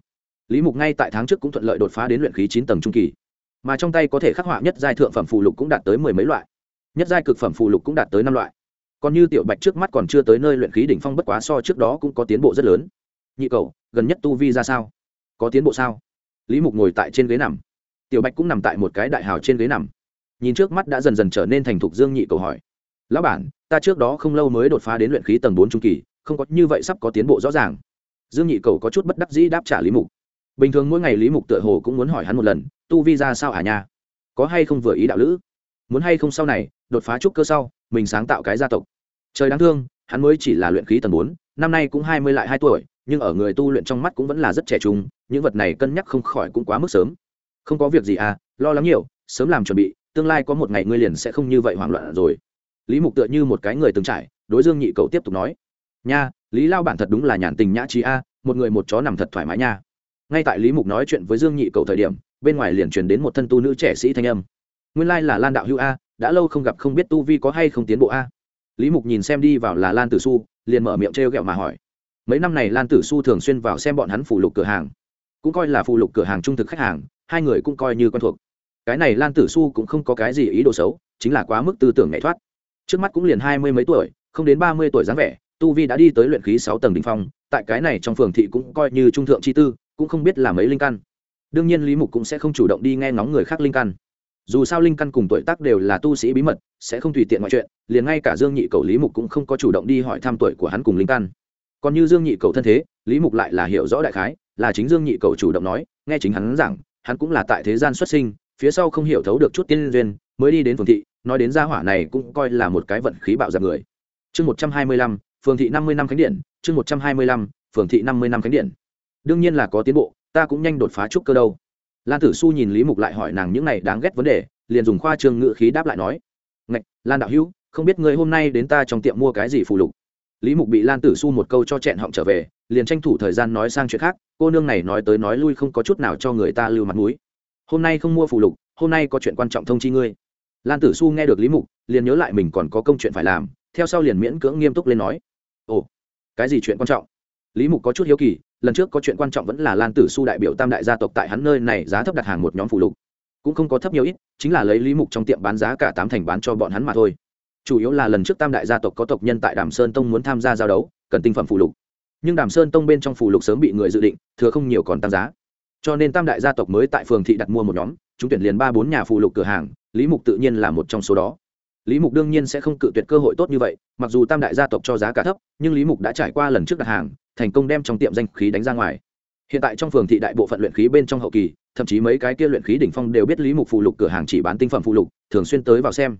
lý mục ngay tại tháng trước cũng thuận lợi đột phá đến luyện khí chín tầng trung kỳ mà trong tay có thể khắc họa nhất giai thượng phẩm phù lục cũng đạt tới mười mấy loại. Nhất giai cực phẩm phù lục cũng đạt tới năm loại. Còn như tiểu bạch trước mắt còn chưa tới nơi luyện khí đỉnh phong bất quá so trước đó cũng có tiến bộ rất lớn. Nhị cầu gần nhất tu vi ra sao? Có tiến bộ sao? Lý mục ngồi tại trên ghế nằm. Tiểu bạch cũng nằm tại một cái đại hào trên ghế nằm. Nhìn trước mắt đã dần dần trở nên thành thục dương nhị cầu hỏi. Lão bản, ta trước đó không lâu mới đột phá đến luyện khí tầng bốn trung kỳ, không có như vậy sắp có tiến bộ rõ ràng. Dương nhị cầu có chút bất đắc dĩ đáp trả lý mục bình thường mỗi ngày lý mục tựa hồ cũng muốn hỏi hắn một lần, tu vi ra sao à nha? Có hay không vừa ý đạo lữ? Muốn hay không sau này, đột phá trúc cơ sau, mình sáng tạo cái gia tộc? Trời đáng thương, hắn mới chỉ là luyện khí tầng bốn, năm nay cũng hai mươi lại hai tuổi, nhưng ở người tu luyện trong mắt cũng vẫn là rất trẻ trung, những vật này cân nhắc không khỏi cũng quá mức sớm. Không có việc gì à lo lắng nhiều, sớm làm chuẩn bị, tương lai có một ngày ngươi liền sẽ không như vậy hoảng loạn rồi. Lý mục tựa như một cái người từng trải, đối dương nhị cầu tiếp tục nói, nha, lý lao bản thật đúng là nhàn tình nhã trí a, một người một chó nằm thật thoải mái nha ngay tại lý mục nói chuyện với dương nhị cầu thời điểm, bên ngoài liền truyền đến một thân tu nữ trẻ sĩ thanh âm. Nguyên lai là lan đạo hữu a, đã lâu không gặp không biết tu vi có hay không tiến bộ a. Lý mục nhìn xem đi vào là lan tử su, liền mở miệng t r g ẹ o mà hỏi. Mấy năm này lan tử su thường xuyên vào xem bọn hắn phủ lục cửa hàng. Cũng coi là phụ lục cửa hàng trung thực khách hàng, hai người cũng coi như quen thuộc. Cái này lan tử su cũng không có cái gì ý đồ xấu, chính là quá mức tư tưởng nhảy thoát. Trước mắt cũng liền hai mươi mấy tuổi, không đến ba mươi tuổi dáng vẻ, tu vi đã đi tới luyện khí sáu tầng đ ỉ n h phong, tại cái này trong phường thị cũng coi như trung thượng chi tư cũng không biết là mấy linh căn. Đương nhiên lý mục cũng sẽ không chủ động đi nghe ngóng người khác linh căn. Dù sao linh căn cùng tuổi tác đều là tu sĩ bí mật, sẽ không tùy tiện mọi chuyện, liền ngay cả dương nhị cầu lý mục cũng không có chủ động đi hỏi thăm tuổi của hắn cùng linh căn. Còn như dương nhị cầu thân thế, lý mục lại là hiểu rõ đại khái, là chính dương nhị cầu chủ động nói, nghe chính hắn rằng hắn cũng là tại thế gian xuất sinh, phía sau không hiểu thấu được chút tiên duyên, mới đi đến phường thị, nói đến gia hỏa này cũng coi là một cái vận khí bạo dạn người. Chương một trăm hai mươi lăm, phường thị năm mươi năm khánh điện, chương một trăm hai mươi lăm, phường thị năm mươi năm khánh điện đương nhiên là có tiến bộ, ta cũng nhanh đột phá trúc cơ đâu. Lan tử su nhìn lý mục lại hỏi nàng những này đáng ghét vấn đề, liền dùng khoa trương ngự khí đáp lại nói, ngạch, lan đạo hữu, không biết người hôm nay đến ta trong tiệm mua cái gì phù lục? Lý mục bị lan tử su một câu cho chẹn họng trở về, liền tranh thủ thời gian nói sang chuyện khác, cô nương này nói tới nói lui không có chút nào cho người ta lưu mặt mũi. Hôm nay không mua phù lục, hôm nay có chuyện quan trọng thông chi ngươi. Lan tử su nghe được lý mục, liền nhớ lại mình còn có công chuyện phải làm, theo sau liền miễn cưỡng nghiêm túc lên nói, ồ, cái gì chuyện quan trọng? Lý mục có chút hiếu kỳ lần trước có chuyện quan trọng vẫn là lan tử su đại biểu tam đại gia tộc tại hắn nơi này giá thấp đặt hàng một nhóm phụ lục. Cũng không có thấp nhiều ít, chính là lấy lý mục trong tiệm bán giá cả tám thành bán cho bọn hắn mà thôi. Chủ yếu là lần trước tam đại gia tộc có tộc nhân tại đàm sơn tông muốn tham gia giao đấu, cần tinh phẩm phụ lục. Nhưng đàm sơn tông bên trong phụ lục sớm bị người dự định, thừa không nhiều còn tăng giá. Cho nên tam đại gia tộc mới tại phường thị đặt mua một nhóm, chúng tuyển liền ba bốn nhà phụ lục cửa hàng, lý mục tự nhiên là một trong số đó. Lý mục đương nhiên sẽ không cự tuyệt cơ hội tốt như vậy, mặc dù tam đại gia tộc cho giá cả thấp, nhưng lý mục đã trải qua lần trước đặt hàng thành công đem trong tiệm danh khí đánh ra ngoài. Hiện tại trong phường thị đại bộ phận luyện khí bên trong hậu kỳ, thậm chí mấy cái kia luyện khí đỉnh phong đều biết lý mục phụ lục cửa hàng chỉ bán tinh phẩm phụ lục, thường xuyên tới vào xem.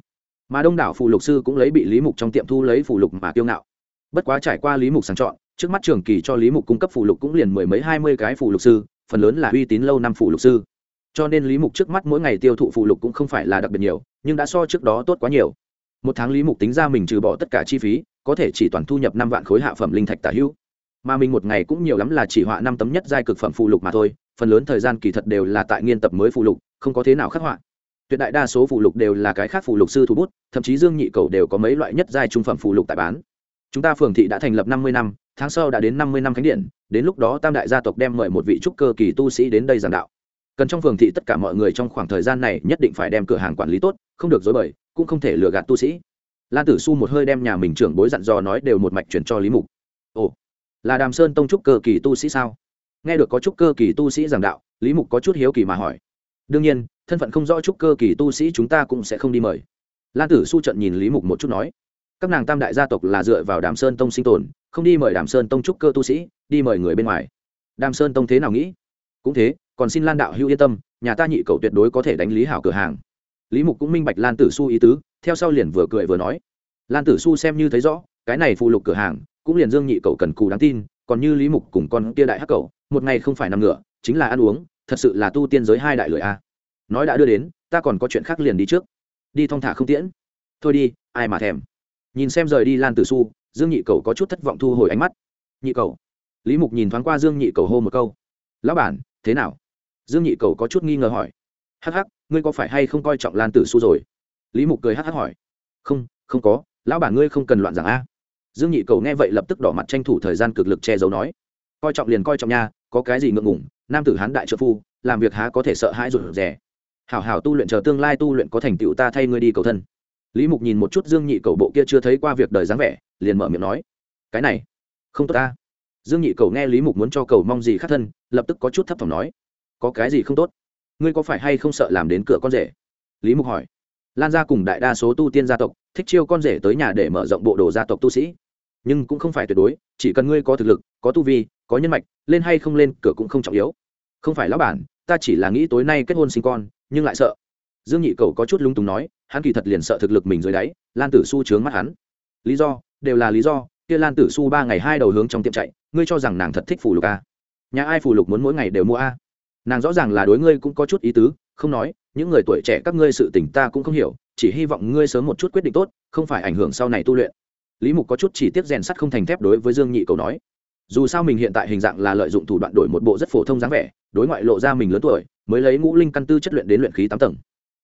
Mà đông đảo phụ lục sư cũng lấy bị lý mục trong tiệm thu lấy phụ lục mà kiêu ngạo. Bất quá trải qua lý mục sàng chọn, trước mắt trường kỳ cho lý mục cung cấp phụ lục cũng liền mười mấy hai mươi cái phụ lục sư, phần lớn là uy tín lâu năm phụ lục sư. Cho nên lý mục trước mắt mỗi ngày tiêu thụ phụ lục cũng không phải là đặc biệt nhiều, nhưng đã so trước đó tốt quá nhiều. Một tháng lý mục tính ra mình trừ bỏ tất cả chi phí, có thể chỉ toàn thu nhập năm vạn khối hạ phẩm linh thạch tả hữu mà mình một ngày cũng nhiều lắm là chỉ họa năm tấm nhất giai cực phẩm phụ lục mà thôi, phần lớn thời gian kỳ thật đều là tại nghiên tập mới phụ lục, không có thế nào khắc họa. Tuyệt đại đa số phụ lục đều là cái khác phụ lục sư thủ bút, thậm chí dương nhị cầu đều có mấy loại nhất giai trung phẩm phụ lục tại bán. Chúng ta phường thị đã thành lập năm mươi năm, tháng sau đã đến năm mươi năm khánh điện, đến lúc đó tam đại gia tộc đem mời một vị trúc cơ kỳ tu sĩ đến đây giảng đạo. Cần trong phường thị tất cả mọi người trong khoảng thời gian này nhất định phải đem cửa hàng quản lý tốt, không được dối bời, cũng không thể lừa gạt tu sĩ. Lan tử su một hơi đem nhà mình trưởng bối dặn dò nói đều một mạch chuyển cho lý mục. Ồ là đàm sơn tông trúc cơ kỳ tu sĩ sao? Nghe được có trúc cơ kỳ tu sĩ giảng đạo, lý mục có chút hiếu kỳ mà hỏi. Đương nhiên, thân phận không rõ trúc cơ kỳ tu sĩ chúng ta cũng sẽ không đi mời. Lan tử su trận nhìn lý mục một chút nói. Các nàng tam đại gia tộc là dựa vào đàm sơn tông sinh tồn, không đi mời đàm sơn tông trúc cơ tu sĩ, đi mời người bên ngoài. Đàm sơn tông thế nào nghĩ? Cũng thế, còn xin lan đạo hữu yên tâm, nhà ta nhị cầu tuyệt đối có thể đánh lý hảo cửa hàng. Lý mục cũng minh bạch lan tử su ý tứ, theo sau liền vừa cười vừa nói. Lan tử su xem như thấy rõ, cái này phụ lục cửa hàng cũng liền dương nhị cậu cần cù đáng tin, còn như lý mục cùng con kia đại hắc cậu một ngày không phải nằm ngửa chính là ăn uống, thật sự là tu tiên giới hai đại lưỡi a. Nói đã đưa đến, ta còn có chuyện khác liền đi trước. Đi thong thả không tiễn. Thôi đi, ai mà thèm. Nhìn xem rời đi lan tử su dương nhị cầu có chút thất vọng thu hồi ánh mắt. Nhị cầu lý mục nhìn thoáng qua dương nhị cầu hô một câu. Lão bản, thế nào? Dương nhị cầu có chút nghi ngờ hỏi. Hắc hắc, ngươi có phải hay không coi trọng lan tử su rồi? Lý mục cười hắc hắc hỏi. Không không có, lão bản ngươi không cần loạn giảng a dương nhị cầu nghe vậy lập tức đỏ mặt tranh thủ thời gian cực lực che giấu nói, coi trọng liền coi trọng nha, có cái gì ngượng ngủng nam tử hán đại trợ phu, làm việc há có thể sợ hãi rụt rè. Hảo hảo tu luyện chờ tương lai tu luyện có thành tựu ta thay ngươi đi cầu thân. Lý mục nhìn một chút dương nhị cầu bộ kia chưa thấy qua việc đời dáng vẻ, liền mở miệng nói, cái này, không tốt ta. Dương nhị cầu nghe lý mục muốn cho cầu mong gì khác thân, lập tức có chút thấp thỏm nói, có cái gì không tốt? Ngươi có phải hay không sợ làm đến cửa con rể? Lý mục hỏi. Lan gia cùng đại đa số tu tiên gia tộc, thích chiêu con rể tới nhà để mở rộng bộ đồ gia tộc tu sĩ nhưng cũng không phải tuyệt đối, chỉ cần ngươi có thực lực, có tu vi, có nhân mạch, lên hay không lên, cửa cũng không trọng yếu. Không phải lão bản, ta chỉ là nghĩ tối nay kết hôn sinh con, nhưng lại sợ. Dương nhị cầu có chút lung túng nói, hắn kỳ thật liền sợ thực lực mình dưới đáy, lan tử su trướng mắt hắn. Lý do, đều là lý do, kia lan tử su ba ngày hai đầu hướng trong tiệm chạy, ngươi cho rằng nàng thật thích phù lục a nhà ai phù lục muốn mỗi ngày đều mua a nàng rõ ràng là đối ngươi cũng có chút ý tứ, không nói, những người tuổi trẻ các ngươi sự tình ta cũng không hiểu, chỉ hy vọng ngươi sớm một chút quyết định tốt, không phải ảnh hưởng sau này tu luyện lý mục có chút chỉ tiết rèn sắt không thành thép đối với dương nhị cầu nói. Dù sao mình hiện tại hình dạng là lợi dụng thủ đoạn đổi một bộ rất phổ thông dáng vẻ, đối ngoại lộ ra mình lớn tuổi, mới lấy ngũ linh căn tư chất luyện đến luyện khí tám tầng.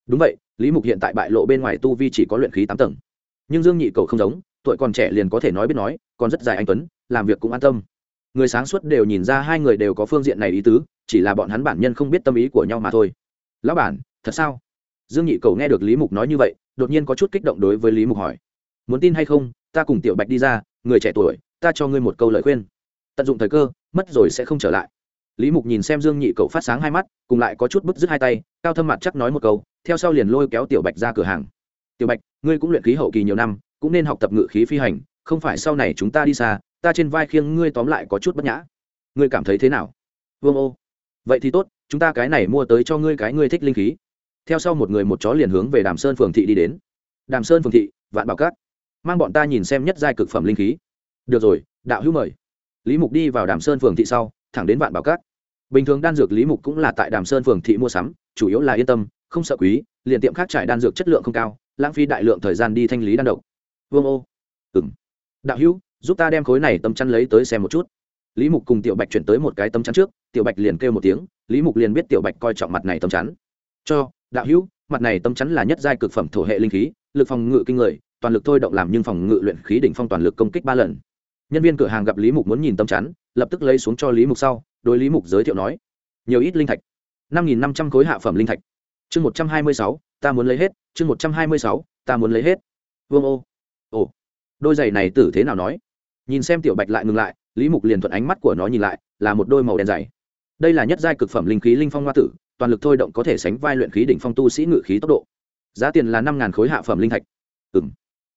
Đúng vậy, lý mục hiện tại bại lộ bên ngoài tu vi chỉ có luyện khí tám tầng. Nhưng dương nhị cầu không giống, tuổi còn trẻ liền có thể nói biết nói, còn rất dài anh tuấn, làm việc cũng an tâm. Người sáng suốt đều nhìn ra hai người đều có phương diện này ý tứ, chỉ là bọn hắn bản nhân không biết tâm ý của nhau mà thôi. Lão bản, thật sao? Dương nhị cầu nghe được lý mục nói như vậy, đột nhiên có chút kích động đối với lý mục hỏi. Muốn tin hay không ta cùng tiểu bạch đi ra, người trẻ tuổi, ta cho ngươi một câu lời khuyên. Tận dụng thời cơ, mất rồi sẽ không trở lại. Lý mục nhìn xem dương nhị cậu phát sáng hai mắt, cùng lại có chút bứt dứt hai tay, cao thâm mặt chắc nói một câu, theo sau liền lôi kéo tiểu bạch ra cửa hàng. Tiểu bạch, ngươi cũng luyện khí hậu kỳ nhiều năm, cũng nên học tập ngự khí phi hành, không phải sau này chúng ta đi xa, ta trên vai khiêng ngươi tóm lại có chút bất nhã. Ngươi cảm thấy thế nào? Vương ô. Vậy thì tốt, chúng ta cái này mua tới cho ngươi cái ngươi thích linh khí. Theo sau một người một chó liền hướng về đàm sơn phường thị đi đến. Đàm sơn phường thị, vạn bảo cát mang bọn ta nhìn xem nhất giai cực phẩm linh khí. Được rồi, đạo hữu mời. Lý mục đi vào đàm sơn phường thị sau, thẳng đến vạn bảo cát bình thường đan dược lý mục cũng là tại đàm sơn phường thị mua sắm, chủ yếu là yên tâm, không sợ quý, liền tiệm khác trải đan dược chất lượng không cao, lãng phí đại lượng thời gian đi thanh lý đan độc. Vương ô. Ừng đạo hữu, giúp ta đem khối này tâm chăn lấy tới xem một chút. Lý mục cùng tiểu bạch chuyển tới một cái tấm chắn trước, tiểu bạch liền kêu một tiếng, lý mục liền biết tiểu bạch coi trọng mặt này tấm chắn. Cho, đạo hữu, mặt này tấm chắn là nhất giai cực phẩm thổ hệ linh khí, lực phòng ngự kinh người toàn lực thôi động làm nhưng phòng ngự luyện khí đỉnh phong toàn lực công kích ba lần. Nhân viên cửa hàng gặp lý mục muốn nhìn tâm chắn, lập tức lấy xuống cho lý mục sau, đối lý mục giới thiệu nói, nhiều ít linh thạch. Năm nghìn năm trăm khối hạ phẩm linh thạch. Chương một trăm hai mươi sáu, ta muốn lấy hết. Chương một trăm hai mươi sáu, ta muốn lấy hết. Vương ô. Ồ. Đôi giày này tử thế nào nói? Nhìn xem tiểu bạch lại ngừng lại, lý mục liền thuận ánh mắt của nó nhìn lại, là một đôi màu đen dày đây là nhất giai cực phẩm linh khí linh phong hoa tử, toàn lực thôi động có thể sánh vai luyện khí đỉnh phong tu sĩ ngự khí tốc độ. Giá tiền là năm khối hạ phẩm linh thạch. Ừm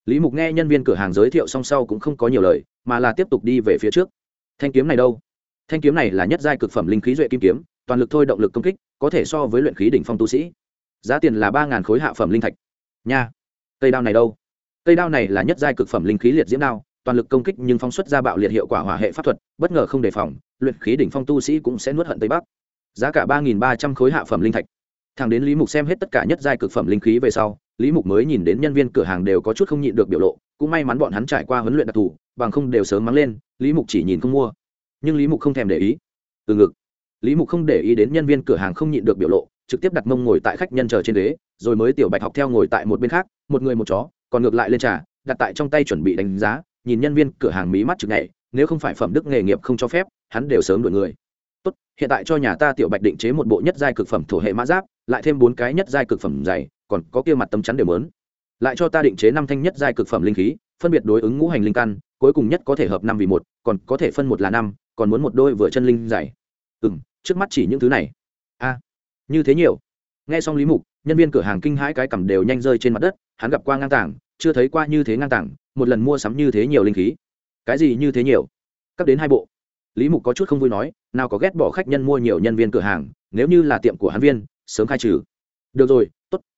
lý mục nghe nhân viên cửa hàng giới thiệu song sau cũng không có nhiều lời, mà là tiếp tục đi về phía trước. Thanh kiếm này đâu? Thanh kiếm này là nhất giai cực phẩm linh khí duệ kim kiếm, toàn lực thôi động lực công kích, có thể so với luyện khí đỉnh phong tu sĩ. Giá tiền là ba khối hạ phẩm linh thạch. Nha! Cây đao này đâu? Cây đao này là nhất giai cực phẩm linh khí liệt diễm đao, toàn lực công kích nhưng phóng xuất ra bạo liệt hiệu quả hỏa hệ pháp thuật, bất ngờ không đề phòng, luyện khí đỉnh phong tu sĩ cũng sẽ nuốt hận tây bắc. Giá cả ba nghìn ba trăm khối hạ phẩm linh thạch. Thằng đến lý mục xem hết tất cả nhất giai cực phẩm linh khí về sau lý mục mới nhìn đến nhân viên cửa hàng đều có chút không nhịn được biểu lộ, cũng may mắn bọn hắn trải qua huấn luyện đặc thù, bằng không đều sớm mắng lên, lý mục chỉ nhìn không mua. Nhưng lý mục không thèm để ý. Từ ngực. Lý mục không để ý đến nhân viên cửa hàng không nhịn được biểu lộ, trực tiếp đặt mông ngồi tại khách nhân chờ trên ghế, rồi mới tiểu bạch học theo ngồi tại một bên khác, một người một chó, còn ngược lại lên trà, đặt tại trong tay chuẩn bị đánh giá, nhìn nhân viên cửa hàng mí mắt chực nhảy, nếu không phải phẩm đức nghề nghiệp không cho phép, hắn đều sớm đổi người. Tốt, hiện tại cho nhà ta tiểu bạch định chế một bộ nhất giai cực phẩm thổ hệ mã giáp, lại thêm bốn cái nhất giai cực phẩm dày còn có kia mặt tấm chắn đều lớn lại cho ta định chế năm thanh nhất giai cực phẩm linh khí, phân biệt đối ứng ngũ hành linh căn, cuối cùng nhất có thể hợp năm vì một, còn có thể phân một là năm, còn muốn một đôi vừa chân linh dày ừ m trước mắt chỉ những thứ này. A, như thế nhiều. Nghe xong lý mục, nhân viên cửa hàng kinh hãi cái cầm đều nhanh rơi trên mặt đất, hắn gặp qua ngang tảng, chưa thấy qua như thế ngang tảng, một lần mua sắm như thế nhiều linh khí. Cái gì như thế nhiều? Cấp đến hai bộ. Lý mục có chút không vui nói, nào có ghét bỏ khách nhân mua nhiều nhân viên cửa hàng, nếu như là tiệm của hắn viên, sớm khai trừ. Được rồi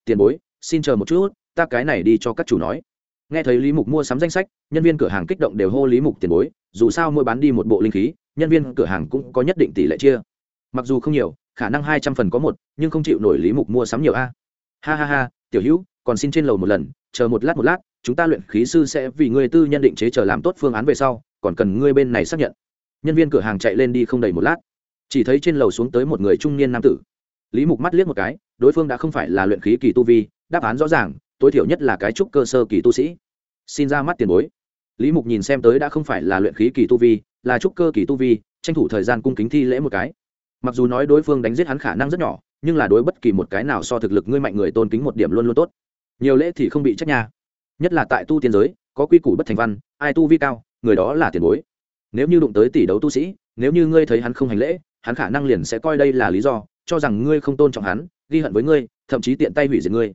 tiền bối, xin chờ một chút, ta cái này đi cho các chủ nói. Nghe thấy lý mục mua sắm danh sách, nhân viên cửa hàng kích động đều hô lý mục tiền bối, dù sao mua bán đi một bộ linh khí, nhân viên cửa hàng cũng có nhất định tỷ lệ chia. Mặc dù không nhiều, khả năng hai trăm phần có một, nhưng không chịu nổi lý mục mua sắm nhiều a. Ha ha ha, tiểu hữu, còn xin trên lầu một lần, chờ một lát một lát, chúng ta luyện khí sư sẽ vì người tư nhân định chế chờ làm tốt phương án về sau, còn cần ngươi bên này xác nhận. Nhân viên cửa hàng chạy lên đi không đầy một lát. Chỉ thấy trên lầu xuống tới một người trung niên nam tử. Lý mục mắt liếc một cái đối phương đã không phải là luyện khí kỳ tu vi, đáp án rõ ràng, tối thiểu nhất là cái trúc cơ sơ kỳ tu sĩ. Xin ra mắt tiền bối. Lý mục nhìn xem tới đã không phải là luyện khí kỳ tu vi, là trúc cơ kỳ tu vi, tranh thủ thời gian cung kính thi lễ một cái. Mặc dù nói đối phương đánh giết hắn khả năng rất nhỏ, nhưng là đối bất kỳ một cái nào so thực lực ngươi mạnh người tôn kính một điểm luôn luôn tốt. Nhiều lễ thì không bị trách nha. Nhất là tại tu tiên giới, có quy củ bất thành văn, ai tu vi cao, người đó là tiền bối. Nếu như đụng tới tỷ đấu tu sĩ, nếu như ngươi thấy hắn không hành lễ, hắn khả năng liền sẽ coi đây là lý do, cho rằng ngươi không tôn trọng hắn ghi hận với ngươi, thậm chí tiện tay hủy diệt ngươi.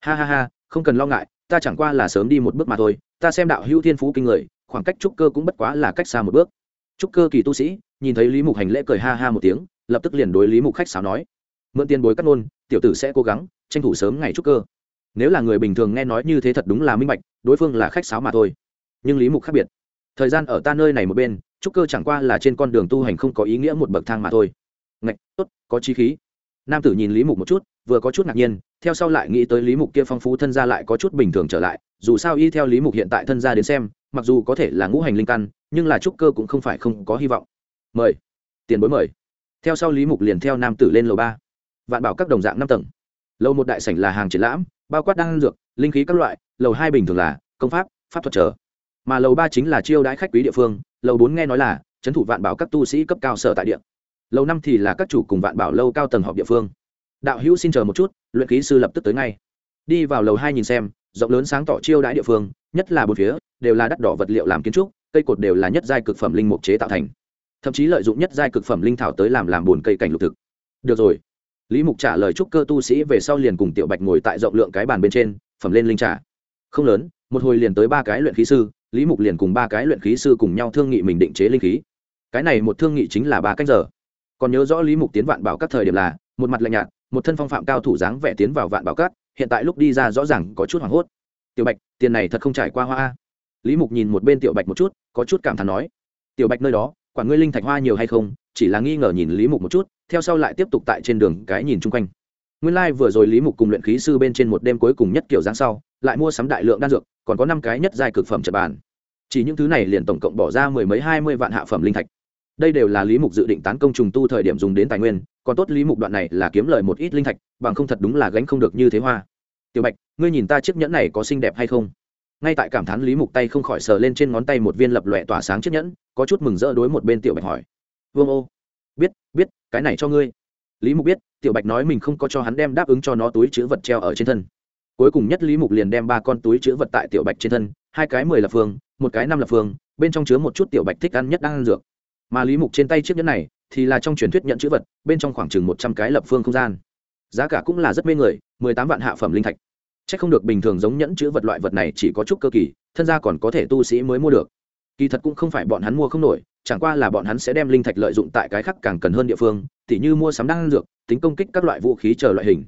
Ha ha ha, không cần lo ngại, ta chẳng qua là sớm đi một bước mà thôi, ta xem đạo hữu thiên phú kinh người, khoảng cách trúc cơ cũng bất quá là cách xa một bước. Trúc cơ kỳ tu sĩ, nhìn thấy lý mục hành lễ cười ha ha một tiếng, lập tức liền đối lý mục khách sáo nói, mượn tiền bối cắt nôn tiểu tử sẽ cố gắng tranh thủ sớm ngày trúc cơ. Nếu là người bình thường nghe nói như thế thật đúng là minh bạch, đối phương là khách sáo mà thôi. Nhưng lý mục khác biệt. Thời gian ở ta nơi này một bên, trúc cơ chẳng qua là trên con đường tu hành không có ý nghĩa một bậc thang mà thôi. Ngạch, tốt, có chi khí nam tử nhìn lý mục một chút, vừa có chút ngạc nhiên, theo sau lại nghĩ tới lý mục kia phong phú thân gia lại có chút bình thường trở lại, dù sao y theo lý mục hiện tại thân gia đến xem, mặc dù có thể là ngũ hành linh căn, nhưng là trúc cơ cũng không phải không có hy vọng. Mời. Tiền bối mời. Theo sau lý mục liền theo nam tử lên lầu ba. Vạn bảo các đồng dạng năm tầng. Lầu một đại sảnh là hàng triển lãm, bao quát đan dược, linh khí các loại, lầu hai bình thường là công pháp pháp thuật trở. Mà lầu ba chính là chiêu đãi khách quý địa phương, lầu bốn nghe nói là trấn thủ vạn bảo các tu sĩ cấp cao sở tại địa lầu năm thì là các chủ cùng vạn bảo lâu cao tầng họp địa phương. Đạo hữu xin chờ một chút, luyện khí sư lập tức tới ngay. Đi vào lầu hai nhìn xem, rộng lớn sáng tỏ chiêu đãi địa phương, nhất là bốn phía, đều là đắt đỏ vật liệu làm kiến trúc, cây cột đều là nhất giai cực phẩm linh mục chế tạo thành. Thậm chí lợi dụng nhất giai cực phẩm linh thảo tới làm làm bồn cây cảnh lục thực. Được rồi. Lý mục trả lời chúc cơ tu sĩ về sau liền cùng tiểu bạch ngồi tại rộng lượng cái bàn bên trên, phẩm lên linh trả không lớn, một hồi liền tới ba cái luyện khí sư, lý mục liền cùng ba cái luyện khí sư cùng nhau thương nghị mình định chế linh khí. Cái này một thương nghị chính là ba cách giờ còn nhớ rõ lý mục tiến vạn bảo các thời điểm là, một mặt lạnh nhạt, một thân phong phạm cao thủ dáng vẻ tiến vào vạn bảo các, hiện tại lúc đi ra rõ ràng có chút hoảng hốt. Tiểu bạch, tiền này thật không trải qua hoa lý mục nhìn một bên tiểu bạch một chút, có chút cảm thán nói, tiểu bạch nơi đó, quản ngươi linh thạch hoa nhiều hay không? Chỉ là nghi ngờ nhìn lý mục một chút, theo sau lại tiếp tục tại trên đường cái nhìn chung quanh. Nguyên lai、like、vừa rồi lý mục cùng luyện khí sư bên trên một đêm cuối cùng nhất kiểu dáng sau, lại mua sắm đại lượng đan dược, còn có năm cái nhất giai cực phẩm trật bàn. Chỉ những thứ này liền tổng cộng bỏ ra mười mấy hai mươi vạn hạ phẩm linh thạch đây đều là lý mục dự định tán công trùng tu thời điểm dùng đến tài nguyên, còn tốt lý mục đoạn này là kiếm lời một ít linh thạch, bằng không thật đúng là gánh không được như thế hoa. Tiểu bạch, ngươi nhìn ta chiếc nhẫn này có xinh đẹp hay không? Ngay tại cảm thán lý mục tay không khỏi sờ lên trên ngón tay một viên lập lòe tỏa sáng chiếc nhẫn, có chút mừng rỡ đối một bên tiểu bạch hỏi. Vương ô, biết biết, cái này cho ngươi. Lý mục biết, tiểu bạch nói mình không có cho hắn đem đáp ứng cho nó túi chữ vật treo ở trên thân. Cuối cùng nhất lý mục liền đem ba con túi chữ vật tại tiểu bạch trên thân, hai cái mười là phương, một cái năm là phương, bên trong chứa một chút tiểu bạch thích ăn nhất đang ăn dược mà lý mục trên tay chiếc nhẫn này thì là trong truyền thuyết nhận chữ vật, bên trong khoảng chừng một trăm cái lập phương không gian. Giá cả cũng là rất mê người, mười tám vạn hạ phẩm linh thạch. C h ắ c không được bình thường giống nhẫn chữ vật loại vật này chỉ có chút cơ kỳ, thân gia còn có thể tu sĩ mới mua được. Kỳ thật cũng không phải bọn hắn mua không nổi, chẳng qua là bọn hắn sẽ đem linh thạch lợi dụng tại cái khác càng cần hơn địa phương, tỉ như mua sắm đan dược, tính công kích các loại vũ khí chờ loại hình.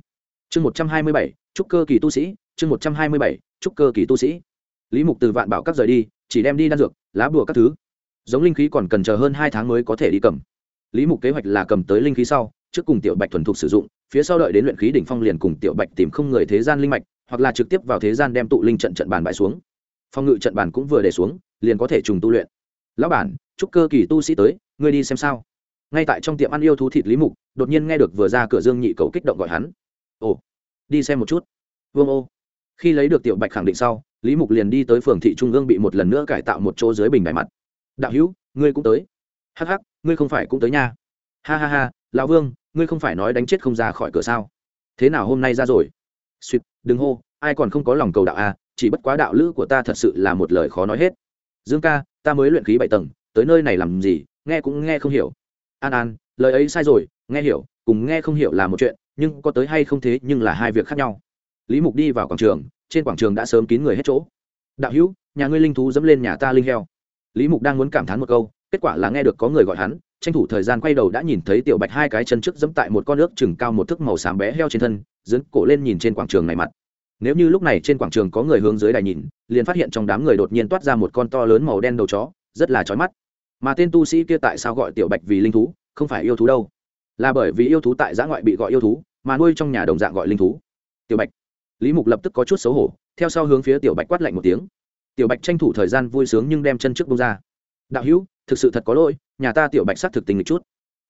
Chương một trăm hai mươi bảy trúc cơ kỳ tu sĩ, chương một trăm hai mươi bảy trúc cơ kỳ tu sĩ. Lý mục từ vạn bảo các rời đi, chỉ đem đi đan dược, lá bùa các thứ giống linh khí còn cần chờ hơn hai tháng mới có thể đi cầm. Lý mục kế hoạch là cầm tới linh khí sau, trước cùng tiểu bạch thuần thục sử dụng, phía sau đợi đến luyện khí đỉnh phong liền cùng tiểu bạch tìm không người thế gian linh mạch, hoặc là trực tiếp vào thế gian đem tụ linh trận trận bàn bại xuống. Phong ngự trận bàn cũng vừa để xuống, liền có thể trùng tu luyện. Lão bản, chúc cơ kỳ tu sĩ tới, ngươi đi xem sao. Ngay tại trong tiệm ăn yêu thú thịt lý mục, đột nhiên nghe được vừa ra cửa dương nhị cầu kích động gọi hắn. Ồ, đi xem một chút. Vương ô. Khi lấy được tiểu bạch khẳng định sau, lý mục liền đi tới phường thị trung ương bị một lần nữa cải tạo một chỗ dưới bình đại mặt đạo hữu ngươi cũng tới. Hắc hắc ngươi không phải cũng tới nha. Ha ha ha lão vương ngươi không phải nói đánh chết không ra khỏi cửa sao? Thế nào hôm nay ra rồi? Suýt đừng hô ai còn không có lòng cầu đạo a à, chỉ bất quá đạo lữ của ta thật sự là một lời khó nói hết. Dương ca ta mới luyện khí bảy tầng tới nơi này làm gì nghe cũng nghe không hiểu. An an lời ấy sai rồi nghe hiểu cùng nghe không hiểu là một chuyện nhưng có tới hay không thế nhưng là hai việc khác nhau. Lý mục đi vào quảng trường trên quảng trường đã sớm kín người hết chỗ. Đạo hữu nhà ngươi linh thú dẫm lên nhà ta linh heo lý mục đang muốn cảm thán một câu, kết quả là nghe được có người gọi hắn, tranh thủ thời gian quay đầu đã nhìn thấy tiểu bạch hai cái chân trước dẫm tại một con nước chừng cao một thước màu xám bé heo trên thân dưỡng cổ lên nhìn trên quảng trường này mặt. Nếu như lúc này trên quảng trường có người hướng dưới đài nhìn, liền phát hiện trong đám người đột nhiên toát ra một con to lớn màu đen đầu chó, rất là chói mắt. Mà tên tu sĩ kia tại sao gọi tiểu bạch vì linh thú, không phải yêu thú đâu. Là bởi vì yêu thú tại giã ngoại bị gọi yêu thú, mà nuôi trong nhà đồng dạng gọi linh thú. Tiểu bạch. Lý mục lập tức có chút xấu hổ, theo sau hướng phía tiểu bạch quát lạnh một tiếng tiểu bạch tranh thủ thời gian vui sướng nhưng đem chân trước bông ra. Đạo hữu, thực sự thật có lỗi, nhà ta tiểu bạch xác thực tình một chút.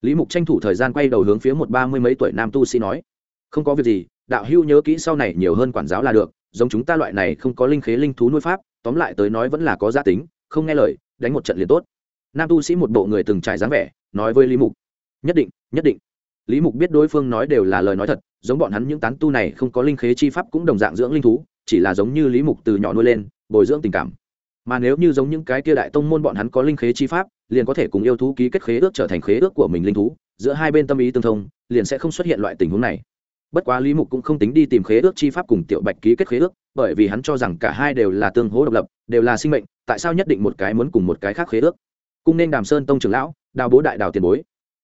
Lý mục tranh thủ thời gian quay đầu hướng phía một ba mươi mấy tuổi nam tu sĩ nói, không có việc gì, đạo hữu nhớ kỹ sau này nhiều hơn quản giáo là được, giống chúng ta loại này không có linh khế linh thú nuôi pháp, tóm lại tới nói vẫn là có gia tính, không nghe lời, đánh một trận liền tốt. Nam tu sĩ một bộ người từng trải dáng vẻ, nói với lý mục, nhất định nhất định. Lý mục biết đối phương nói đều là lời nói thật, giống bọn hắn những tán tu này không có linh khế chi pháp cũng đồng dạng dưỡng linh thú, chỉ là giống như lý mục từ nhỏ nuôi lên bồi dưỡng tình cảm. Mà nếu như giống những cái kia đại tông môn bọn hắn có linh khế chi pháp, liền có thể cùng yêu thú ký kết khế ước trở thành khế ước của mình linh thú, giữa hai bên tâm ý tương thông, liền sẽ không xuất hiện loại tình huống này. Bất quá lý mục cũng không tính đi tìm khế ước chi pháp cùng tiểu bạch ký kết khế ước, bởi vì hắn cho rằng cả hai đều là tương hố độc lập, đều là sinh mệnh, tại sao nhất định một cái muốn cùng một cái khác khế ước? Cung nên đàm sơn tông trưởng lão, đào bố đại đào tiền bối.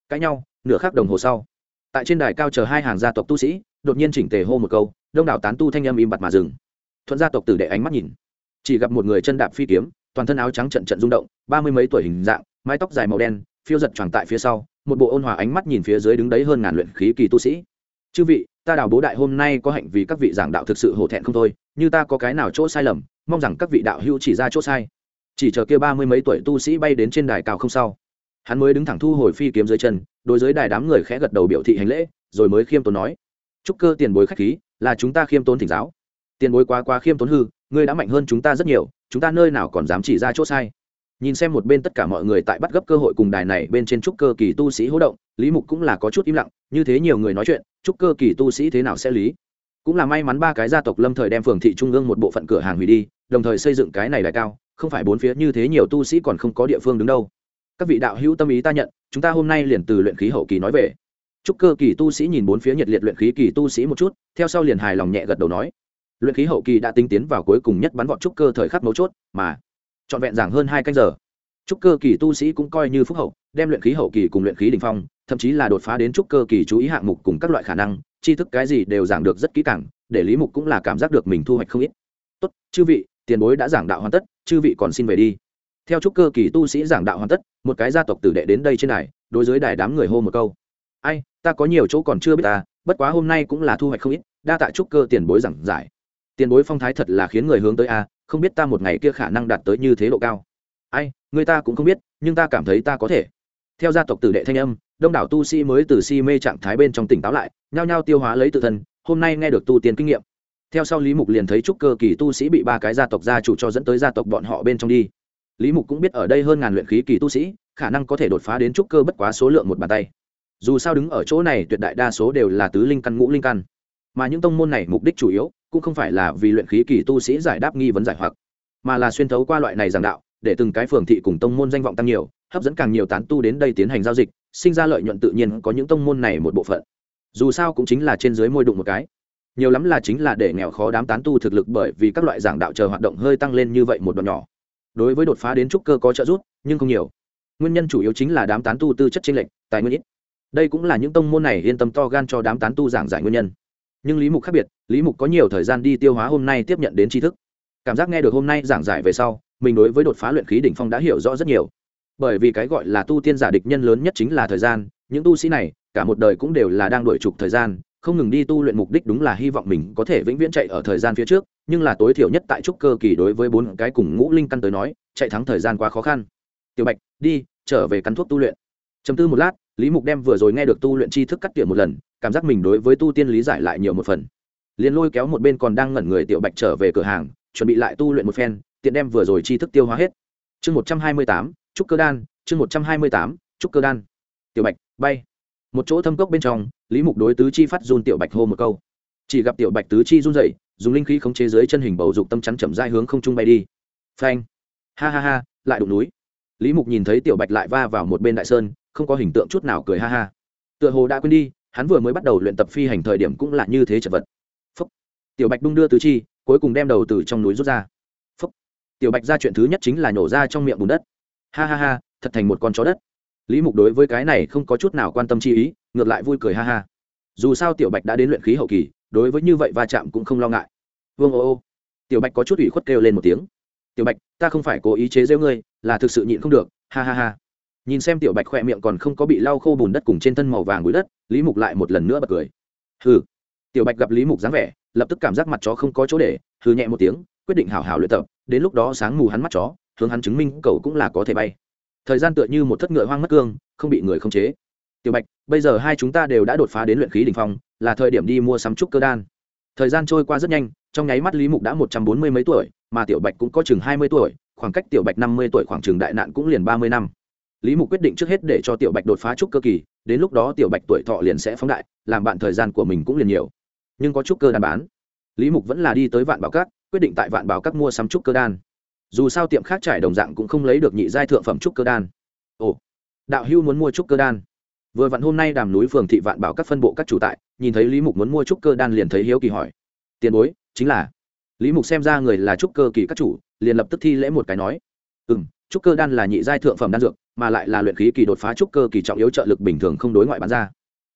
Cãi nhau, nửa khắc đồng hồ sau, tại trên đài cao chờ hai hàng gia tộc tu sĩ, đột nhiên chỉnh tề hô một câu, đông đảo tán tu thanh âm im bặt mà dừng. Thuận gia tộc tử đệ ánh mắt nhìn chỉ gặp một người chân đạp phi kiếm, toàn thân áo trắng trận trận rung động, ba mươi mấy tuổi hình dạng, mái tóc dài màu đen, phiêu giật tròn tại phía sau, một bộ ôn hòa ánh mắt nhìn phía dưới đứng đấy hơn ngàn luyện khí kỳ tu sĩ. Chư vị, ta đào bố đại hôm nay có hạnh vì các vị giảng đạo thực sự hổ thẹn không thôi, như ta có cái nào chỗ sai lầm, mong rằng các vị đạo hữu chỉ ra chỗ sai. Chỉ chờ kia ba mươi mấy tuổi tu sĩ bay đến trên đài cao không sau, hắn mới đứng thẳng thu hồi phi kiếm dưới chân, đối với đài đám người khẽ gật đầu biểu thị hành lễ, rồi mới khiêm tốn nói, chúc cơ tiền bối khách khí, là chúng ta khiêm tốn thỉnh giáo tiền bối quá quá khiêm tốn hư, ngươi đã mạnh hơn chúng ta rất nhiều, chúng ta nơi nào còn dám chỉ ra chỗ sai. Nhìn xem một bên tất cả mọi người tại bắt gấp cơ hội cùng đài này bên trên trúc cơ kỳ tu sĩ hỗ động, lý mục cũng là có chút im lặng, như thế nhiều người nói chuyện, trúc cơ kỳ tu sĩ thế nào sẽ lý? Cũng là may mắn ba cái gia tộc lâm thời đem phường thị trung ương một bộ phận cửa hàng hủy đi, đồng thời xây dựng cái này đại cao, không phải bốn phía như thế nhiều tu sĩ còn không có địa phương đứng đâu. Các vị đạo hữu tâm ý ta nhận, chúng ta hôm nay liền từ luyện khí hậu kỳ nói về. Trúc cơ kỳ tu sĩ nhìn bốn phía nhiệt liệt luyện khí kỳ tu sĩ một chút, theo sau liền hài lòng nhẹ gật đầu nói luyện khí hậu kỳ đã tinh tiến vào cuối cùng nhất bắn vọt trúc cơ thời khắc mấu chốt, mà trọn vẹn giảng hơn hai canh giờ, trúc cơ kỳ tu sĩ cũng coi như phúc hậu, đem luyện khí hậu kỳ cùng luyện khí đ ỉ n h phong, thậm chí là đột phá đến trúc cơ kỳ chú ý hạng mục cùng các loại khả năng, tri thức cái gì đều giảng được rất kỹ càng, để lý mục cũng là cảm giác được mình thu hoạch không ít. Tốt, chư vị, tiền bối đã giảng đạo hoàn tất, chư vị còn xin về đi. Theo trúc cơ kỳ tu sĩ giảng đạo hoàn tất, một cái gia tộc tử đệ đến đây trên đài, đối với đài đám người hô một câu. Ai, ta có nhiều chỗ còn chưa biết ta, bất quá hôm nay cũng là thu hoạch không ít, đa tạ trúc cơ tiền bối giảng giải tiền bối phong thái thật là khiến người hướng tới a, không biết ta một ngày kia khả năng đạt tới như thế độ cao. Ai, người ta cũng không biết, nhưng ta cảm thấy ta có thể. Theo gia tộc tử đệ thanh âm, đông đảo tu sĩ mới từ si mê trạng thái bên trong tỉnh táo lại, nhao nhao tiêu hóa lấy tự thân, hôm nay nghe được tu tiên kinh nghiệm. Theo sau lý mục liền thấy trúc cơ kỳ tu sĩ bị ba cái gia tộc gia chủ cho dẫn tới gia tộc bọn họ bên trong đi. Lý mục cũng biết ở đây hơn ngàn luyện khí kỳ tu sĩ, khả năng có thể đột phá đến trúc cơ bất quá số lượng một bàn tay. Dù sao đứng ở chỗ này tuyệt đại đa số đều là tứ linh căn, ngũ linh căn mà những tông môn này mục đích chủ yếu cũng không phải là vì luyện khí kỳ tu sĩ giải đáp nghi vấn giải hoặc, mà là xuyên thấu qua loại này giảng đạo, để từng cái phường thị cùng tông môn danh vọng tăng nhiều, hấp dẫn càng nhiều tán tu đến đây tiến hành giao dịch, sinh ra lợi nhuận tự nhiên có những tông môn này một bộ phận. Dù sao cũng chính là trên dưới môi đụng một cái. Nhiều lắm là chính là để nghèo khó đám tán tu thực lực bởi vì các loại giảng đạo chờ hoạt động hơi tăng lên như vậy một đoạn nhỏ. Đối với đột phá đến trúc cơ có trợ giúp, nhưng không nhiều. Nguyên nhân chủ yếu chính là đám tán tu tư chất chênh lệch, tài nguyên ít. Đây cũng là những tông môn này yên tâm to gan cho đám tán tu giảng giải nguyên nhân nhưng lý mục khác biệt, lý mục có nhiều thời gian đi tiêu hóa hôm nay tiếp nhận đến tri thức. Cảm giác nghe được hôm nay giảng giải về sau, mình đối với đột phá luyện khí đỉnh phong đã hiểu rõ rất nhiều. Bởi vì cái gọi là tu tiên giả địch nhân lớn nhất chính là thời gian, những tu sĩ này, cả một đời cũng đều là đang đổi trục thời gian, không ngừng đi tu luyện mục đích đúng là hy vọng mình có thể vĩnh viễn chạy ở thời gian phía trước, nhưng là tối thiểu nhất tại trúc cơ kỳ đối với bốn cái cùng ngũ linh căn tới nói, chạy thắng thời gian quá khó khăn. Tiểu bạch, đi, trở về cắn thuốc tu luyện. Chấm tư một lát, lý mục đem vừa rồi nghe được tu luyện tri thức cắt tỉa một lần cảm giác mình đối với tu tiên lý giải lại nhiều một phần. Liền lôi kéo một bên còn đang ngẩn người tiểu bạch trở về cửa hàng, chuẩn bị lại tu luyện một phen, tiện đem vừa rồi chi thức tiêu hóa hết. Chương một trăm hai mươi tám, trúc cơ đan, chương một trăm hai mươi tám, trúc cơ đan. Tiểu bạch, bay. Một chỗ thâm cốc bên trong, lý mục đối tứ chi phát run tiểu bạch hô một câu. Chỉ gặp tiểu bạch tứ chi run dậy dùng linh khí khống chế dưới chân hình bầu dục tâm chắn chậm dai hướng không trung bay đi. Phanh. Ha ha ha, lại đụng núi. Lý mục nhìn thấy tiểu bạch lại va vào một bên đại sơn, không có hình tượng chút nào cười ha ha. Tựa hồ đã quên đi hắn vừa mới bắt đầu luyện tập phi hành thời điểm cũng là như thế chật vật. Phúc. tiểu bạch đung đưa tứ chi, cuối cùng đem đầu từ trong núi rút ra. Phúc. tiểu bạch ra chuyện thứ nhất chính là nhổ ra trong miệng bùn đất. Ha ha ha, thật thành một con chó đất. Lý mục đối với cái này không có chút nào quan tâm chi ý, ngược lại vui cười ha ha. Dù sao tiểu bạch đã đến luyện khí hậu kỳ, đối với như vậy va chạm cũng không lo ngại. Vương ô ô. Tiểu bạch có chút ủy khuất kêu lên một tiếng. Tiểu bạch, ta không phải cố ý chế giễu ngươi, là thực sự nhịn không được. Ha ha ha nhìn xem tiểu bạch khoe miệng còn không có bị lau khô bùn đất cùng trên thân màu vàng bụi đất, lý mục lại một lần nữa bật cười. Hừ. Tiểu bạch gặp lý mục dáng vẻ, lập tức cảm giác mặt chó không có chỗ để, hừ nhẹ một tiếng, quyết định hảo hảo luyện tập, đến lúc đó sáng mù hắn mắt chó, hướng hắn chứng minh cậu cũng là có thể bay. Thời gian tựa như một thất ngựa hoang mất cương, không bị người khống chế. Tiểu bạch, bây giờ hai chúng ta đều đã đột phá đến luyện khí đ ỉ n h phong, là thời điểm đi mua sắm trúc cơ đan. Thời gian trôi qua rất nhanh, trong nháy mắt lý mục đã một trăm bốn mươi mấy tuổi, mà tiểu bạch cũng có chừng hai mươi tuổi, khoảng cách tiểu bạch năm mươi tuổi khoảng chừng đại nạn cũng liền ba mươi năm lý mục quyết định trước hết để cho tiểu bạch đột phá trúc cơ kỳ, đến lúc đó tiểu bạch tuổi thọ liền sẽ phóng đại, làm bạn thời gian của mình cũng liền nhiều. Nhưng có trúc cơ đan bán. Lý mục vẫn là đi tới vạn bảo các, quyết định tại vạn bảo các mua sắm trúc cơ đan. Dù sao tiệm khác trải đồng dạng cũng không lấy được nhị giai thượng phẩm trúc cơ đan. Ồ, đạo hưu muốn mua trúc cơ đan. Vừa vặn hôm nay đàm núi phường thị vạn bảo các phân bộ các chủ tại, nhìn thấy lý mục muốn mua trúc cơ đan liền thấy hiếu kỳ hỏi. Tiền bối, chính là. Lý mục xem ra người là trúc cơ kỳ các chủ, liền lập tức thi lễ một cái nói. Ừ m trúc cơ đan là nhị giai thượng phẩm đan dược mà lại là luyện khí kỳ đột phá trúc cơ kỳ trọng yếu trợ lực bình thường không đối ngoại bán ra.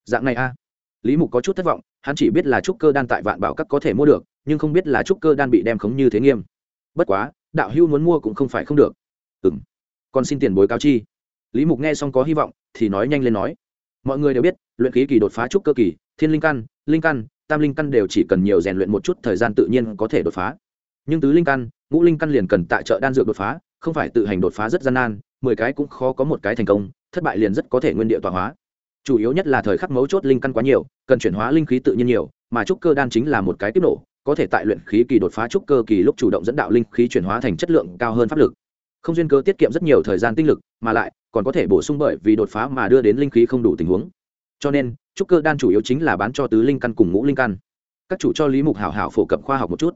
Dạng này a. Lý mục có chút thất vọng, hắn chỉ biết là trúc cơ đan tại vạn bảo các có thể mua được, nhưng không biết là trúc cơ đan bị đem khống như thế nghiêm. Bất quá, đạo hưu muốn mua cũng không phải không được. Ừ m còn xin tiền bối cao chi. Lý mục nghe xong có hy vọng, thì nói nhanh lên nói. Mọi người đều biết, luyện khí kỳ đột phá trúc cơ kỳ, thiên linh căn linh căn, tam linh căn đều chỉ cần nhiều rèn luyện một chút thời gian tự nhiên có thể đột phá. Nhưng tứ linh căn, ngũ linh căn liền cần tại trợ đan dược đột phá, không phải tự hành đột phá rất gian nan mười cái cũng khó có một cái thành công, thất bại liền rất có thể nguyên địa tọa hóa. Chủ yếu nhất là thời khắc mấu chốt linh căn quá nhiều, cần chuyển hóa linh khí tự nhiên nhiều, mà trúc cơ đan chính là một cái tiếp nổ, có thể tại luyện khí kỳ đột phá trúc cơ kỳ lúc chủ động dẫn đạo linh khí chuyển hóa thành chất lượng cao hơn pháp lực. Không duyên cơ tiết kiệm rất nhiều thời gian tinh lực, mà lại, còn có thể bổ sung bởi vì đột phá mà đưa đến linh khí không đủ tình huống. Cho nên, trúc cơ đan chủ yếu chính là bán cho tứ linh căn cùng ngũ linh căn. Các chủ cho lý mục hảo hảo phổ cập khoa học một chút.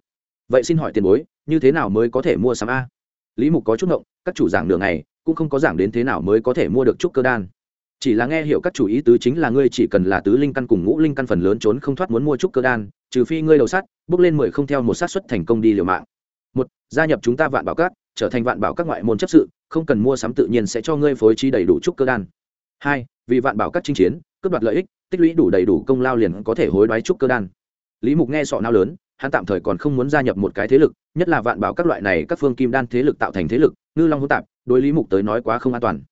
Vậy xin hỏi tiền bối, như thế nào mới có thể mua sắm a? Lý mục có chút ngộng, các chủ giảng đường này cũng không có giảng đến thế nào mới có thể mua được trúc cơ đan. Chỉ là nghe hiểu các chủ ý tứ chính là ngươi chỉ cần là tứ linh căn cùng ngũ linh căn phần lớn trốn không thoát muốn mua trúc cơ đan, trừ phi ngươi đầu sắt, bước lên mười không theo một sát xuất thành công đi liều mạng. Một, gia nhập chúng ta vạn bảo các, trở thành vạn bảo các ngoại môn chấp sự, không cần mua sắm tự nhiên sẽ cho ngươi phối trí đầy đủ trúc cơ đan. Hai, vì vạn bảo các chinh chiến, cướp đoạt lợi ích, tích lũy đủ đầy đủ công lao liền có thể hối đoái trúc cơ đan. Lý mục nghe sọ nao lớn, hắn tạm thời còn không muốn gia nhập một cái thế lực, nhất là vạn bảo các loại này các phương kim đan thế lực tạo thành thế lực, ngư long hỗn tạp đối lý mục tới nói quá không an toàn.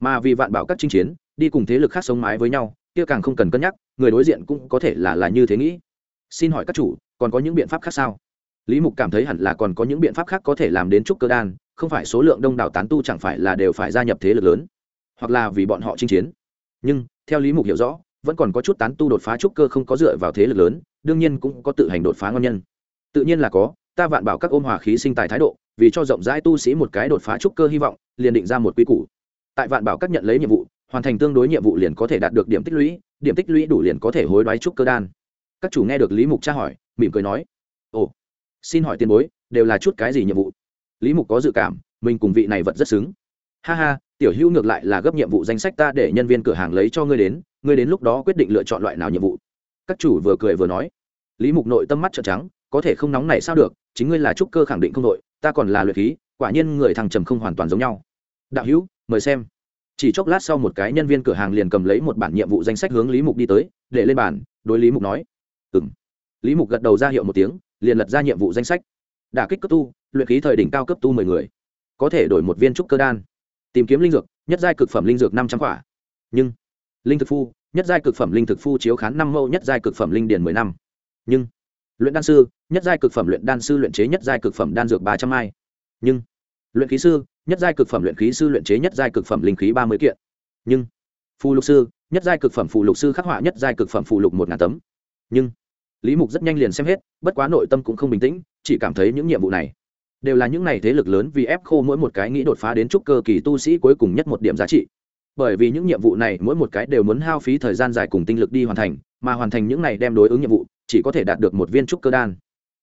Mà vì vạn bảo các chinh chiến, đi cùng thế lực khác sống mái với nhau, kia càng không cần cân nhắc, người đối diện cũng có thể là là như thế nghĩ. Xin hỏi các chủ, còn có những biện pháp khác sao? Lý mục cảm thấy hẳn là còn có những biện pháp khác có thể làm đến trúc cơ đan, không phải số lượng đông đảo tán tu chẳng phải là đều phải gia nhập thế lực lớn, hoặc là vì bọn họ chinh chiến. Nhưng, theo lý mục hiểu rõ, vẫn còn có chút tán tu đột phá trúc cơ không có dựa vào thế lực lớn, đương nhiên cũng có tự hành đột phá ngon nhân. Tự nhiên là có, ta vạn bảo các ôm hòa khí sinh tài thái độ vì cho rộng rãi tu sĩ một cái đột phá trúc cơ hy vọng, liền định ra một quy củ. Tại vạn bảo các nhận lấy nhiệm vụ, hoàn thành tương đối nhiệm vụ liền có thể đạt được điểm tích lũy, điểm tích lũy đủ liền có thể hối đoái trúc cơ đan. Các chủ nghe được lý mục tra hỏi, mỉm cười nói, ồ, xin hỏi tiền bối, đều là chút cái gì nhiệm vụ? Lý mục có dự cảm, mình cùng vị này vật rất xứng. Ha ha, tiểu hữu ngược lại là gấp nhiệm vụ danh sách ta để nhân viên cửa hàng lấy cho ngươi đến ngươi đến lúc đó quyết định lựa chọn loại nào nhiệm vụ. Các chủ vừa cười vừa nói. Lý mục nội tâm mắt trợn trắng, có thể không nóng này sao được, chính ngươi là trúc cơ khẳng định không đội ta còn là luyện khí, quả nhiên người thằng trầm không hoàn toàn giống nhau. Đạo hữu, mời xem. Chỉ chốc lát sau một cái nhân viên cửa hàng liền cầm lấy một bản nhiệm vụ danh sách hướng lý mục đi tới, để lên bản đối lý mục nói. Ừ m lý mục gật đầu ra hiệu một tiếng, liền lật ra nhiệm vụ danh sách. Đả kích cấp tu, luyện khí thời đỉnh cao cấp tu mười người. Có thể đổi một viên trúc cơ đan. Tìm kiếm linh dược, nhất giai cực phẩm linh dược năm trăm quả. Nhưng, linh thực phu, nhất giai cực phẩm linh thực phu chiếu khán năm mẫu nhất giai cực phẩm linh điền mười năm. Nhưng, luyện đan sư nhất giai cực phẩm luyện đan sư luyện chế nhất giai cực phẩm đan dược ba trăm hai nhưng, luyện khí sư, nhất giai cực phẩm luyện khí sư luyện chế nhất giai cực phẩm linh khí ba mươi kiện. Nhưng, phù lục sư, nhất giai cực phẩm phù lục sư khắc họa nhất giai cực phẩm phù lục một ngàn tấm. Nhưng, lý mục rất nhanh liền xem hết, bất quá nội tâm cũng không bình tĩnh, chỉ cảm thấy những nhiệm vụ này đều là những này thế lực lớn vì ép khô mỗi một cái nghĩ đột phá đến trúc cơ kỳ tu sĩ cuối cùng nhất một điểm giá trị. Bởi vì những nhiệm vụ này mỗi một cái đều muốn hao phí thời gian dài cùng tinh lực đi hoàn thành, mà hoàn thành những này đem đối ứng nhiệm vụ, chỉ có thể đạt được một viên trúc cơ đan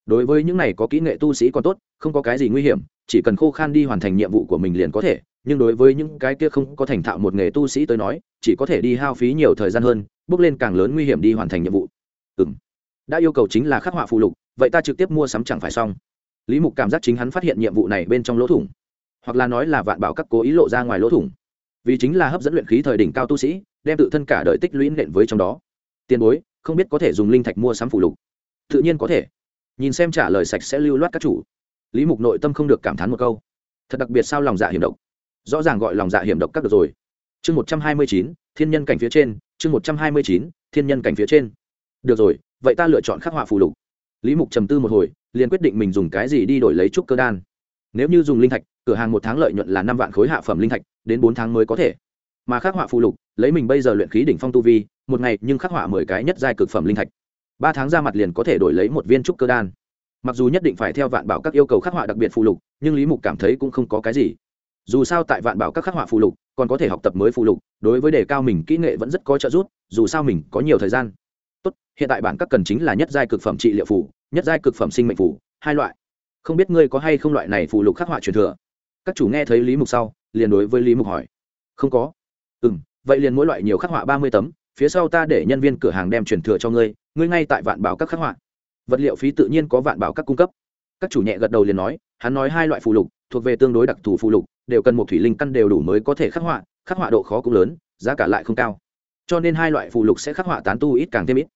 đối với những này có kỹ nghệ tu sĩ còn tốt, không có cái gì nguy hiểm, chỉ cần khô khan đi hoàn thành nhiệm vụ của mình liền có thể. Nhưng đối với những cái kia không có thành thạo một nghề tu sĩ tới nói, chỉ có thể đi hao phí nhiều thời gian hơn, bước lên càng lớn nguy hiểm đi hoàn thành nhiệm vụ. Ừ m đã yêu cầu chính là khắc họa phụ lục, vậy ta trực tiếp mua sắm chẳng phải xong. Lý mục cảm giác chính hắn phát hiện nhiệm vụ này bên trong lỗ thủng. Hoặc là nói là vạn bảo các cố ý lộ ra ngoài lỗ thủng. Vì chính là hấp dẫn luyện khí thời đỉnh cao tu sĩ, đem tự thân cả đời tích lũy nện với trong đó. Tiền bối, không biết có thể dùng linh thạch mua sắm phụ lục. Tự nhiên có thể nhìn xem trả lời sạch sẽ lưu loát các chủ. Lý mục nội tâm không được cảm thán một câu. Thật đặc biệt sao lòng dạ hiểm độc. Rõ ràng gọi lòng dạ hiểm độc các được rồi. Chương một trăm hai mươi chín, thiên nhân cảnh phía trên, chương một trăm hai mươi chín, thiên nhân cảnh phía trên. Được rồi, vậy ta lựa chọn khắc họa phù lục. Lý mục trầm tư một hồi, liền quyết định mình dùng cái gì đi đổi lấy trúc cơ đan. Nếu như dùng linh thạch, cửa hàng một tháng lợi nhuận là năm vạn khối hạ phẩm linh thạch, đến bốn tháng mới có thể. Mà khắc họa phù lục, lấy mình bây giờ luyện khí đỉnh phong tu vi, một ngày nhưng khắc họa mười cái nhất giai cực phẩm linh thạch ba tháng ra mặt liền có thể đổi lấy một viên trúc cơ đan. Mặc dù nhất định phải theo vạn bảo các yêu cầu khắc họa đặc biệt phụ lục, nhưng lý mục cảm thấy cũng không có cái gì. Dù sao tại vạn bảo các khắc họa phụ lục, còn có thể học tập mới phụ lục, đối với đề cao mình kỹ nghệ vẫn rất có trợ giúp, dù sao mình có nhiều thời gian. Tốt, hiện tại bản các cần chính là nhất giai cực phẩm trị liệu phủ nhất giai cực phẩm sinh mệnh phủ hai loại. Không biết ngươi có hay không loại này phụ lục khắc họa truyền thừa? Các chủ nghe thấy lý mục sau, liền đối với lý mục hỏi. Không có. Ừ vậy liền mỗi loại nhiều khắc họa ba mươi tấm, phía sau ta để nhân viên cửa hàng đem truyền thừa cho ngươi ngươi ngay tại vạn bảo các khắc họa. Vật liệu phí tự nhiên có vạn bảo các cung cấp. Các chủ nhẹ gật đầu liền nói, hắn nói hai loại phù lục, thuộc về tương đối đặc thù phù lục, đều cần một thủy linh căn đều đủ mới có thể khắc họa khắc họa độ khó cũng lớn, giá cả lại không cao. Cho nên hai loại phù lục sẽ khắc họa tán tu ít càng thêm ít.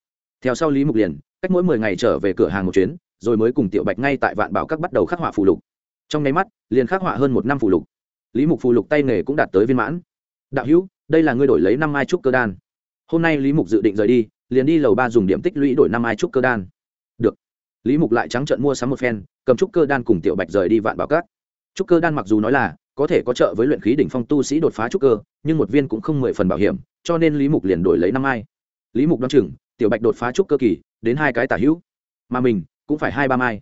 Theo sau lý mục liền, cách mỗi mười ngày trở về cửa hàng một chuyến, rồi mới cùng tiểu bạch ngay tại vạn bảo các bắt đầu khắc họa phù lục. Trong nháy mắt, liền khắc họa hơn một năm phù lục. Lý mục phù lục tay nghề cũng đạt tới viên mãn. Đạo hữu, đây là ngươi đổi lấy năm mai trúc cơ đan. Hôm nay lý mục dự định rời đi liền đi lầu ba dùng điểm tích lũy đổi năm ai trúc cơ đan. Được. Lý mục lại trắng trợn mua sắm một phen, cầm trúc cơ đan cùng tiểu bạch rời đi vạn bảo cát. Trúc cơ đan mặc dù nói là có thể có trợ với luyện khí đỉnh phong tu sĩ đột phá trúc cơ, nhưng một viên cũng không mười phần bảo hiểm, cho nên lý mục liền đổi lấy năm ai. Lý mục đoán chừng, tiểu bạch đột phá trúc cơ kỳ, đến hai cái tả hữu. Mà mình, cũng phải hai ba mai.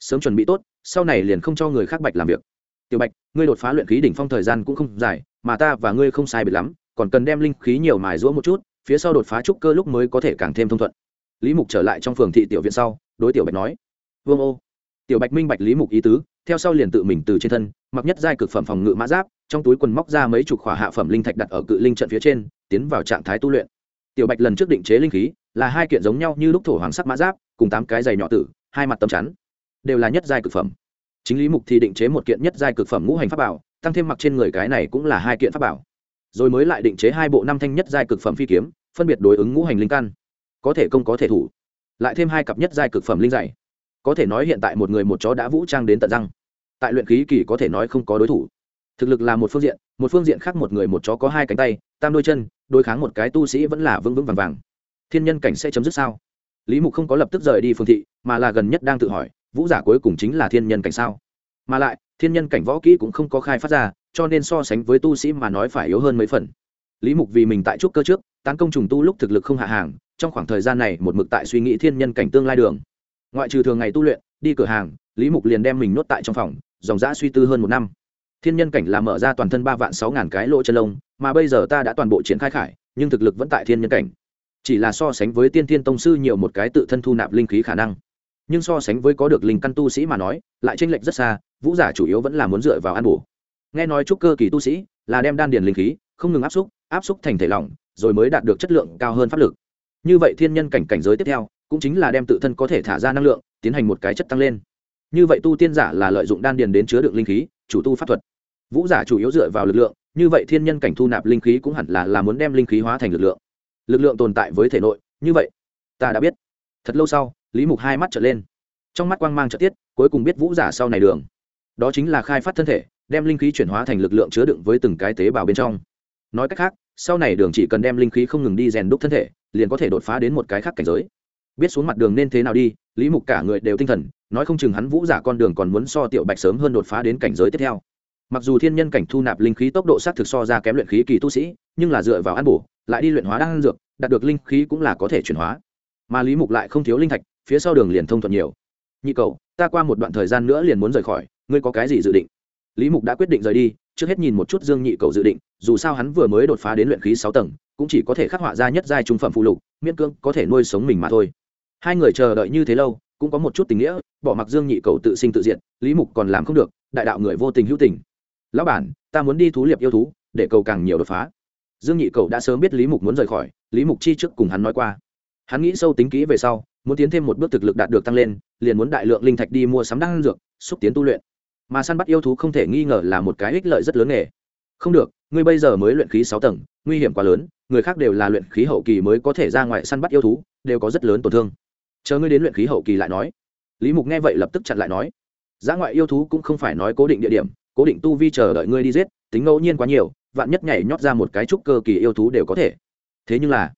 Sớm chuẩn bị tốt, sau này liền không cho người khác bạch làm việc. Tiểu bạch, ngươi đột phá luyện khí đỉnh phong thời gian cũng không dài, mà ta và ngươi không sai biệt lắm, còn cần đem linh khí nhiều mài rũa một chút phía sau đột phá trúc cơ lúc mới có thể càng thêm thông thuận. Lý mục trở lại trong phường thị tiểu viện sau, đối tiểu bạch nói, vương ô. Tiểu bạch minh bạch lý mục ý tứ, theo sau liền tự mình từ trên thân, mặc nhất giai cực phẩm phòng ngự mã giáp, trong túi quần móc ra mấy chục khỏa hạ phẩm linh thạch đặt ở cự linh trận phía trên, tiến vào trạng thái tu luyện. Tiểu bạch lần trước định chế linh khí, là hai kiện giống nhau như lúc thổ hoàng sắc mã giáp, cùng tám cái giày nhỏ tử, hai mặt tấm chắn, đều là nhất giai cực phẩm. Chính lý mục thì định chế một kiện nhất giai cực phẩm ngũ hành pháp bảo, tăng thêm mặc trên người cái này cũng là hai kiện pháp bảo rồi mới lại định chế hai bộ năm thanh nhất giai cực phẩm phi kiếm, phân biệt đối ứng ngũ hành linh căn. Có thể công có thể thủ. Lại thêm hai cặp nhất giai cực phẩm linh dày có thể nói hiện tại một người một chó đã vũ trang đến tận răng. Tại luyện khí kỳ có thể nói không có đối thủ. Thực lực là một phương diện, một phương diện khác một người một chó có hai cánh tay, tam đôi chân, đối kháng một cái tu sĩ vẫn là vững vững vàng vàng. Thiên nhân cảnh sẽ chấm dứt sao? Lý mục không có lập tức rời đi phương thị, mà là gần nhất đang tự hỏi, vũ giả cuối cùng chính là thiên nhân cảnh sao? Mà lại, thiên nhân cảnh võ kỹ cũng không có khai phát ra cho nên so sánh với tu sĩ mà nói phải yếu hơn mấy phần. Lý mục vì mình tại trúc cơ trước, tán công trùng tu lúc thực lực không hạ hàng, trong khoảng thời gian này một mực tại suy nghĩ thiên nhân cảnh tương lai đường. Ngoại trừ thường ngày tu luyện, đi cửa hàng, lý mục liền đem mình nốt tại trong phòng, dòng dã suy tư hơn một năm. Thiên nhân cảnh là mở ra toàn thân ba vạn sáu ngàn cái lỗ chân lông, mà bây giờ ta đã toàn bộ triển khai khải, nhưng thực lực vẫn tại thiên nhân cảnh. Chỉ là so sánh với tiên thiên tông sư nhiều một cái tự thân thu nạp linh khí khả năng. Nhưng so sánh với có được linh căn tu sĩ mà nói, lại tranh lệch rất xa, vũ giả chủ yếu vẫn là muốn dựa vào ăn bổ nghe nói trúc cơ kỳ tu sĩ là đem đan điền linh khí không ngừng áp xúc áp xúc thành thể lỏng, rồi mới đạt được chất lượng cao hơn pháp lực. Như vậy thiên nhân cảnh cảnh giới tiếp theo cũng chính là đem tự thân có thể thả ra năng lượng tiến hành một cái chất tăng lên. Như vậy tu tiên giả là lợi dụng đan điền đến chứa đựng linh khí, chủ tu pháp thuật. Vũ giả chủ yếu dựa vào lực lượng, như vậy thiên nhân cảnh thu nạp linh khí cũng hẳn là là muốn đem linh khí hóa thành lực lượng. Lực lượng tồn tại với thể nội, như vậy, ta đã biết. Thật lâu sau, lý mục hai mắt trở lên. Trong mắt quang mang trợ tiết, cuối cùng biết vũ giả sau này đường. Đó chính là khai phát thân thể đem linh khí chuyển hóa thành lực lượng chứa đựng với từng cái tế bào bên trong. Nói cách khác, sau này đường chỉ cần đem linh khí không ngừng đi rèn đúc thân thể, liền có thể đột phá đến một cái khác cảnh giới. Biết xuống mặt đường nên thế nào đi, lý mục cả người đều tinh thần, nói không chừng hắn vũ giả con đường còn muốn so tiểu bạch sớm hơn đột phá đến cảnh giới tiếp theo. Mặc dù thiên nhân cảnh thu nạp linh khí tốc độ sát thực so ra kém luyện khí kỳ tu sĩ, nhưng là dựa vào ăn bổ, lại đi luyện hóa đan dược, đạt được linh khí cũng là có thể chuyển hóa. Mà lý mục lại không thiếu linh thạch, phía sau đường liền thông thuận nhiều. Nhị cầu ta qua một đoạn thời gian nữa liền muốn rời khỏi, ngươi có cái gì dự định? Lý mục đã quyết định rời đi, trước hết nhìn một chút dương nhị cầu dự định, dù sao hắn vừa mới đột phá đến luyện khí sáu tầng, cũng chỉ có thể khắc họa ra nhất giai trung phẩm phụ lục, miễn cưỡng có thể nuôi sống mình mà thôi. Hai người chờ đợi như thế lâu, cũng có một chút tình nghĩa, bỏ mặc dương nhị cầu tự sinh tự diện lý mục còn làm không được, đại đạo người vô tình hữu tình. Lão bản, ta muốn đi thú liệp yêu thú, để cầu càng nhiều đột phá. Dương nhị cầu đã sớm biết lý mục muốn rời khỏi, lý mục chi trước cùng hắn nói qua. Hắn nghĩ sâu tính kỹ về sau, muốn tiến thêm một bước thực lực đạt được tăng lên, liền muốn đại lượng linh thạch đi mua sắm đan dược, xúc tiến tu luyện mà săn bắt yêu thú không thể nghi ngờ là một cái ích lợi rất lớn nghề. Không được, ngươi bây giờ mới luyện khí sáu tầng, nguy hiểm quá lớn, người khác đều là luyện khí hậu kỳ mới có thể ra ngoài săn bắt yêu thú, đều có rất lớn tổn thương. Chờ ngươi đến luyện khí hậu kỳ lại nói. Lý mục nghe vậy lập tức chặn lại nói giá ngoại yêu thú cũng không phải nói cố định địa điểm, cố định tu vi chờ đợi ngươi đi giết, tính ngẫu nhiên quá nhiều, vạn nhất nhảy nhót ra một cái trúc cơ kỳ yêu thú đều có thể. Thế nhưng là,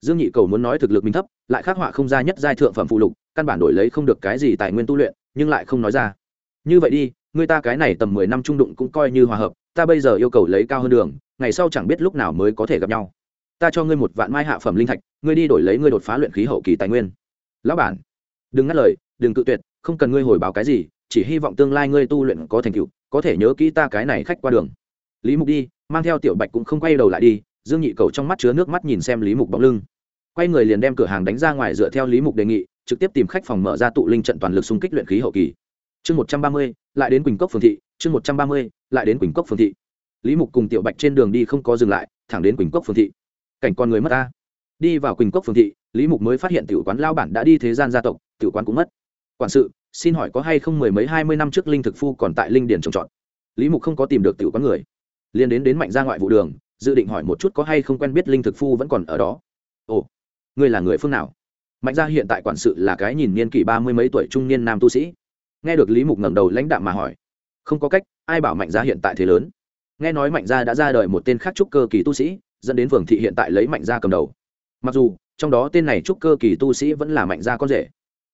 dương nhị cầu muốn nói thực lực mình thấp, lại khắc họa không ra nhất giai thượng phẩm phụ lục, căn bản đổi lấy không được cái gì tài nguyên tu luyện, nhưng lại không nói ra. Như vậy đi người ta cái này tầm mười năm trung đụng cũng coi như hòa hợp, ta bây giờ yêu cầu lấy cao hơn đường, ngày sau chẳng biết lúc nào mới có thể gặp nhau. Ta cho ngươi một vạn mai hạ phẩm linh thạch, ngươi đi đổi lấy ngươi đột phá luyện khí hậu kỳ tài nguyên. Lão bản, đừng ngắt lời, đừng cự tuyệt, không cần ngươi hồi báo cái gì, chỉ hy vọng tương lai ngươi tu luyện có thành tựu, có thể nhớ kỹ ta cái này khách qua đường. Lý mục đi, mang theo tiểu bạch cũng không quay đầu lại đi, dương nhị cầu trong mắt chứa nước mắt nhìn xem lý mục bóng lưng. Quay người liền đem cửa hàng đánh ra ngoài dựa theo lý mục đề nghị, trực tiếp tìm khách phòng mở ra tụ linh trận toàn lực xung kích luyện khí hậu kỳ chương một trăm ba mươi, lại đến quỳnh cốc phường thị, chương một trăm ba mươi, lại đến quỳnh cốc phường thị. Lý mục cùng tiểu bạch trên đường đi không có dừng lại, thẳng đến quỳnh cốc phường thị. Cảnh con người mất ta. Đi vào quỳnh cốc phường thị, lý mục mới phát hiện tiểu quán lao bản đã đi thế gian gia tộc, tiểu quán cũng mất. Quản sự, xin hỏi có hay không mười mấy hai mươi năm trước linh thực phu còn tại linh điền trồng trọt? Lý mục không có tìm được tiểu quán người. Liên đến đến mạnh ra ngoại vụ đường, dự định hỏi một chút có hay không quen biết linh thực phu vẫn còn ở đó. Ồ, ngươi là người phương nào? Mạnh gia hiện tại quản sự là cái nhìn niên kỷ ba mươi mấy tuổi trung niên nam tu sĩ nghe được lý mục ngẩng đầu lãnh đạm mà hỏi không có cách ai bảo mạnh gia hiện tại thế lớn? Nghe nói mạnh gia đã ra đời một tên khác trúc cơ kỳ tu sĩ dẫn đến phường thị hiện tại lấy mạnh gia cầm đầu. Mặc dù trong đó tên này trúc cơ kỳ tu sĩ vẫn là mạnh gia con rể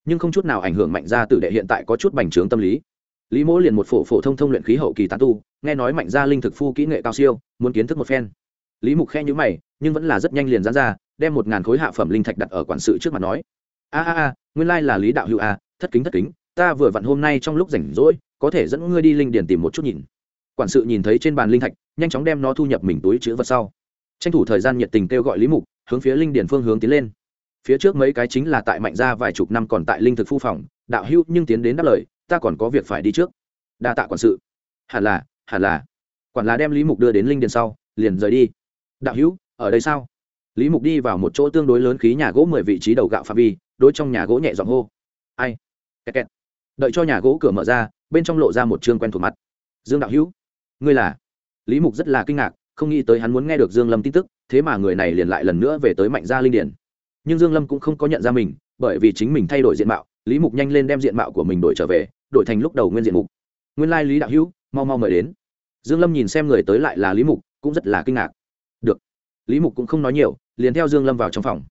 nhưng không chút nào ảnh hưởng mạnh gia tử đệ hiện tại có chút bành trướng tâm lý. Lý mỗ liền một phổ phổ thông thông luyện khí hậu kỳ tán tu nghe nói mạnh gia linh thực phu kỹ nghệ cao siêu muốn kiến thức một phen. Lý mục khe nhữ mày nhưng vẫn là rất nhanh liền dán ra đem một ngàn khối hạ phẩm linh thạch đặt ở quản sự trước mặt nói a a a nguyên lai là lý đạo hữu a à, thất kính thất kính ta vừa vặn hôm nay trong lúc rảnh rỗi, có thể dẫn ngươi đi linh điền tìm một chút nhìn. Quản sự nhìn thấy trên bàn linh thạch, nhanh chóng đem nó thu nhập mình túi chữ vật sau. Tranh thủ thời gian nhiệt tình kêu gọi lý mục, hướng phía linh điền phương hướng tiến lên. Phía trước mấy cái chính là tại mạnh gia vài chục năm còn tại linh thực phu phòng, đạo hữu nhưng tiến đến đáp lời, ta còn có việc phải đi trước. Đa tạ quản sự. Hẳn là hẳn là. Quản là đem lý mục đưa đến linh điền sau, liền rời đi. Đạo hữu, ở đây sao? Lý mục đi vào một chỗ tương đối lớn khí nhà gỗ mười vị trí đầu gạo phạm vi, đối trong nhà gỗ nhẹ giọng hô. Ai? Kẹt kẹt đợi cho nhà gỗ cửa mở ra, bên trong lộ ra một chương quen thuộc mặt. Dương đạo hữu, ngươi là? Lý mục rất là kinh ngạc, không nghĩ tới hắn muốn nghe được dương lâm tin tức, thế mà người này liền lại lần nữa về tới mạnh gia linh điển nhưng dương lâm cũng không có nhận ra mình, bởi vì chính mình thay đổi diện mạo, lý mục nhanh lên đem diện mạo của mình đổi trở về, đổi thành lúc đầu nguyên diện mục. Nguyên lai lý đạo hữu, mau mau mời đến. Dương lâm nhìn xem người tới lại là lý mục, cũng rất là kinh ngạc. Được. Lý mục cũng không nói nhiều, liền theo dương lâm vào trong phòng.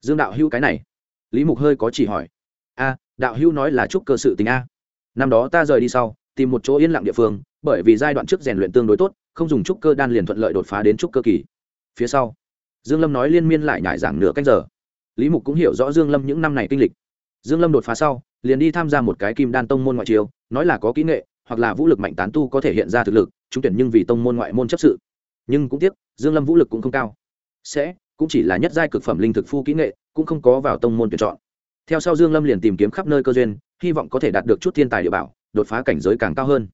Dương đạo hữu cái này. Lý mục hơi có chỉ hỏi. A đạo hữu nói là chúc cơ sự tình a. Năm đó ta rời đi sau, tìm một chỗ yên lặng địa phương, bởi vì giai đoạn trước rèn luyện tương đối tốt, không dùng trúc cơ đan liền thuận lợi đột phá đến trúc cơ kỳ. Phía sau, dương lâm nói liên miên lại nhải giảng nửa canh giờ. Lý mục cũng hiểu rõ dương lâm những năm này kinh lịch. Dương lâm đột phá sau, liền đi tham gia một cái kim đan tông môn ngoại chiêu, nói là có kỹ nghệ, hoặc là vũ lực mạnh tán tu có thể hiện ra thực lực, chúng tuyển nhưng vì tông môn ngoại môn chấp sự. Nhưng cũng tiếc, dương lâm vũ lực cũng không cao. Sẽ, cũng chỉ là nhất giai cực phẩm linh thực phu kỹ nghệ, cũng không có vào tông môn tuyển chọn theo sau dương lâm liền tìm kiếm khắp nơi cơ duyên, hy vọng có thể đạt được chút thiên tài địa bảo, đột phá cảnh giới càng cao hơn.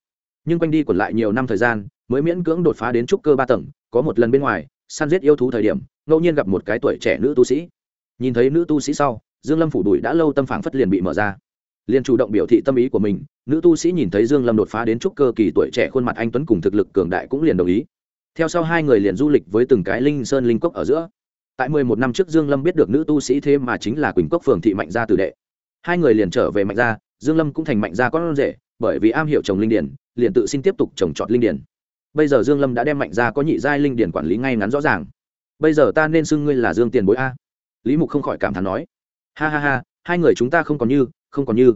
Nhưng quanh đi còn lại nhiều năm thời gian, mới miễn cưỡng đột phá đến trúc cơ ba tầng, có một lần bên ngoài, săn giết yêu thú thời điểm, ngẫu nhiên gặp một cái tuổi trẻ nữ tu sĩ. Nhìn thấy nữ tu sĩ sau, dương lâm phủ đuổi đã lâu tâm phảng phất liền bị mở ra. Liền chủ động biểu thị tâm ý của mình, nữ tu sĩ nhìn thấy dương lâm đột phá đến trúc cơ kỳ tuổi trẻ khuôn mặt anh tuấn cùng thực lực cường đại cũng liền đồng ý. Theo sau hai người liền du lịch với từng cái linh sơn linh cốc ở giữa tại mười một năm trước dương lâm biết được nữ tu sĩ thế mà chính là quỳnh cốc phường thị mạnh gia tử đệ. Hai người liền trở về mạnh gia, dương lâm cũng thành mạnh gia con rể, bởi vì am hiểu trồng linh điển liền tự xin tiếp tục trồng trọt linh điển bây giờ dương lâm đã đem mạnh gia có nhị giai linh điển quản lý ngay ngắn rõ ràng. Bây giờ ta nên xưng ngươi là dương tiền bối a. Lý mục không khỏi cảm thán nói. Ha ha ha, hai người chúng ta không còn như, không còn như.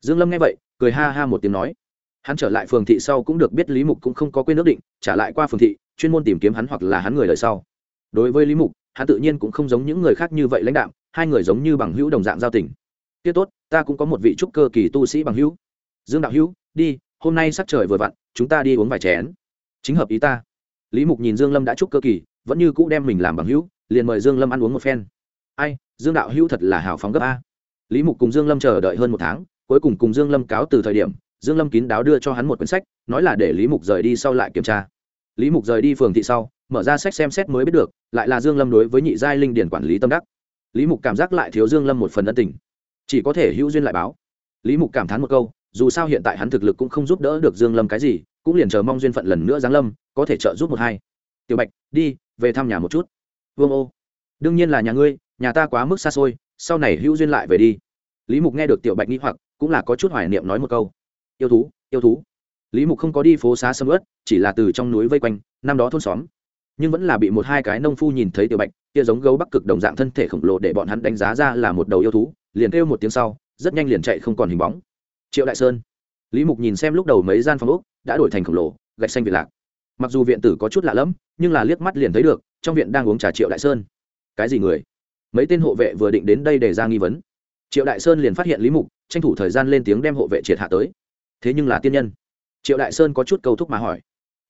Dương lâm nghe vậy, cười ha ha một tiếng nói. Hắn trở lại phường thị sau cũng được biết lý mục cũng không có quên ước định, trả lại qua phường thị, chuyên môn tìm kiếm hắn hoặc là hắn người đời sau. Đối với lý mục hắn tự nhiên cũng không giống những người khác như vậy lãnh đạo hai người giống như bằng hữu đồng dạng giao tình. Tiết tốt, ta cũng có một vị trúc cơ kỳ tu sĩ bằng hữu. Dương đạo hữu, đi, hôm nay sắc trời vừa vặn, chúng ta đi uống vài chén. Chính hợp ý ta. Lý mục nhìn dương lâm đã trúc cơ kỳ, vẫn như cũ đem mình làm bằng hữu, liền mời dương lâm ăn uống một phen. Ai, dương đạo hữu thật là hào phóng gấp a. Lý mục cùng dương lâm chờ đợi hơn một tháng, cuối cùng cùng dương lâm cáo từ thời điểm, dương lâm kín đáo đưa cho hắn một quyển sách, nói là để lý mục rời đi sau lại kiểm tra lý mục rời đi phường thị sau, mở ra sách xem xét mới biết được, lại là dương lâm đối với nhị giai linh điển quản lý tâm đắc. Lý mục cảm giác lại thiếu dương lâm một phần ân tình. Chỉ có thể hữu duyên lại báo. Lý mục cảm thán một câu, dù sao hiện tại hắn thực lực cũng không giúp đỡ được dương lâm cái gì, cũng liền chờ mong duyên phận lần nữa giáng lâm, có thể trợ giúp một hai. Tiểu bạch, đi, về thăm nhà một chút. Vương ô, đương nhiên là nhà ngươi, nhà ta quá mức xa xôi, sau này hữu duyên lại về đi. Lý mục nghe được tiểu bạch nghĩ hoặc, cũng là có chút hoài niệm nói một câu. Yêu thú yêu thú lý mục không có đi phố xá sầm ớt chỉ là từ trong núi vây quanh, năm đó thôn xóm. Nhưng vẫn là bị một hai cái nông phu nhìn thấy tiểu bạch, kia giống gấu bắc cực đồng dạng thân thể khổng lồ để bọn hắn đánh giá ra là một đầu yêu thú, liền kêu một tiếng sau, rất nhanh liền chạy không còn hình bóng. Triệu đại sơn. Lý mục nhìn xem lúc đầu mấy gian phòng úc đã đổi thành khổng lồ, gạch xanh việt lạc. Mặc dù viện tử có chút lạ lẫm, nhưng là liếc mắt liền thấy được, trong viện đang uống trà triệu đại sơn. Cái gì người? Mấy tên hộ vệ vừa định đến đây để ra nghi vấn. Triệu đại sơn liền phát hiện lý mục, tranh thủ thời gian lên tiếng đem hộ vệ triệt hạ tới. Thế nhưng là tiên nhân triệu đại sơn có chút câu thúc mà hỏi.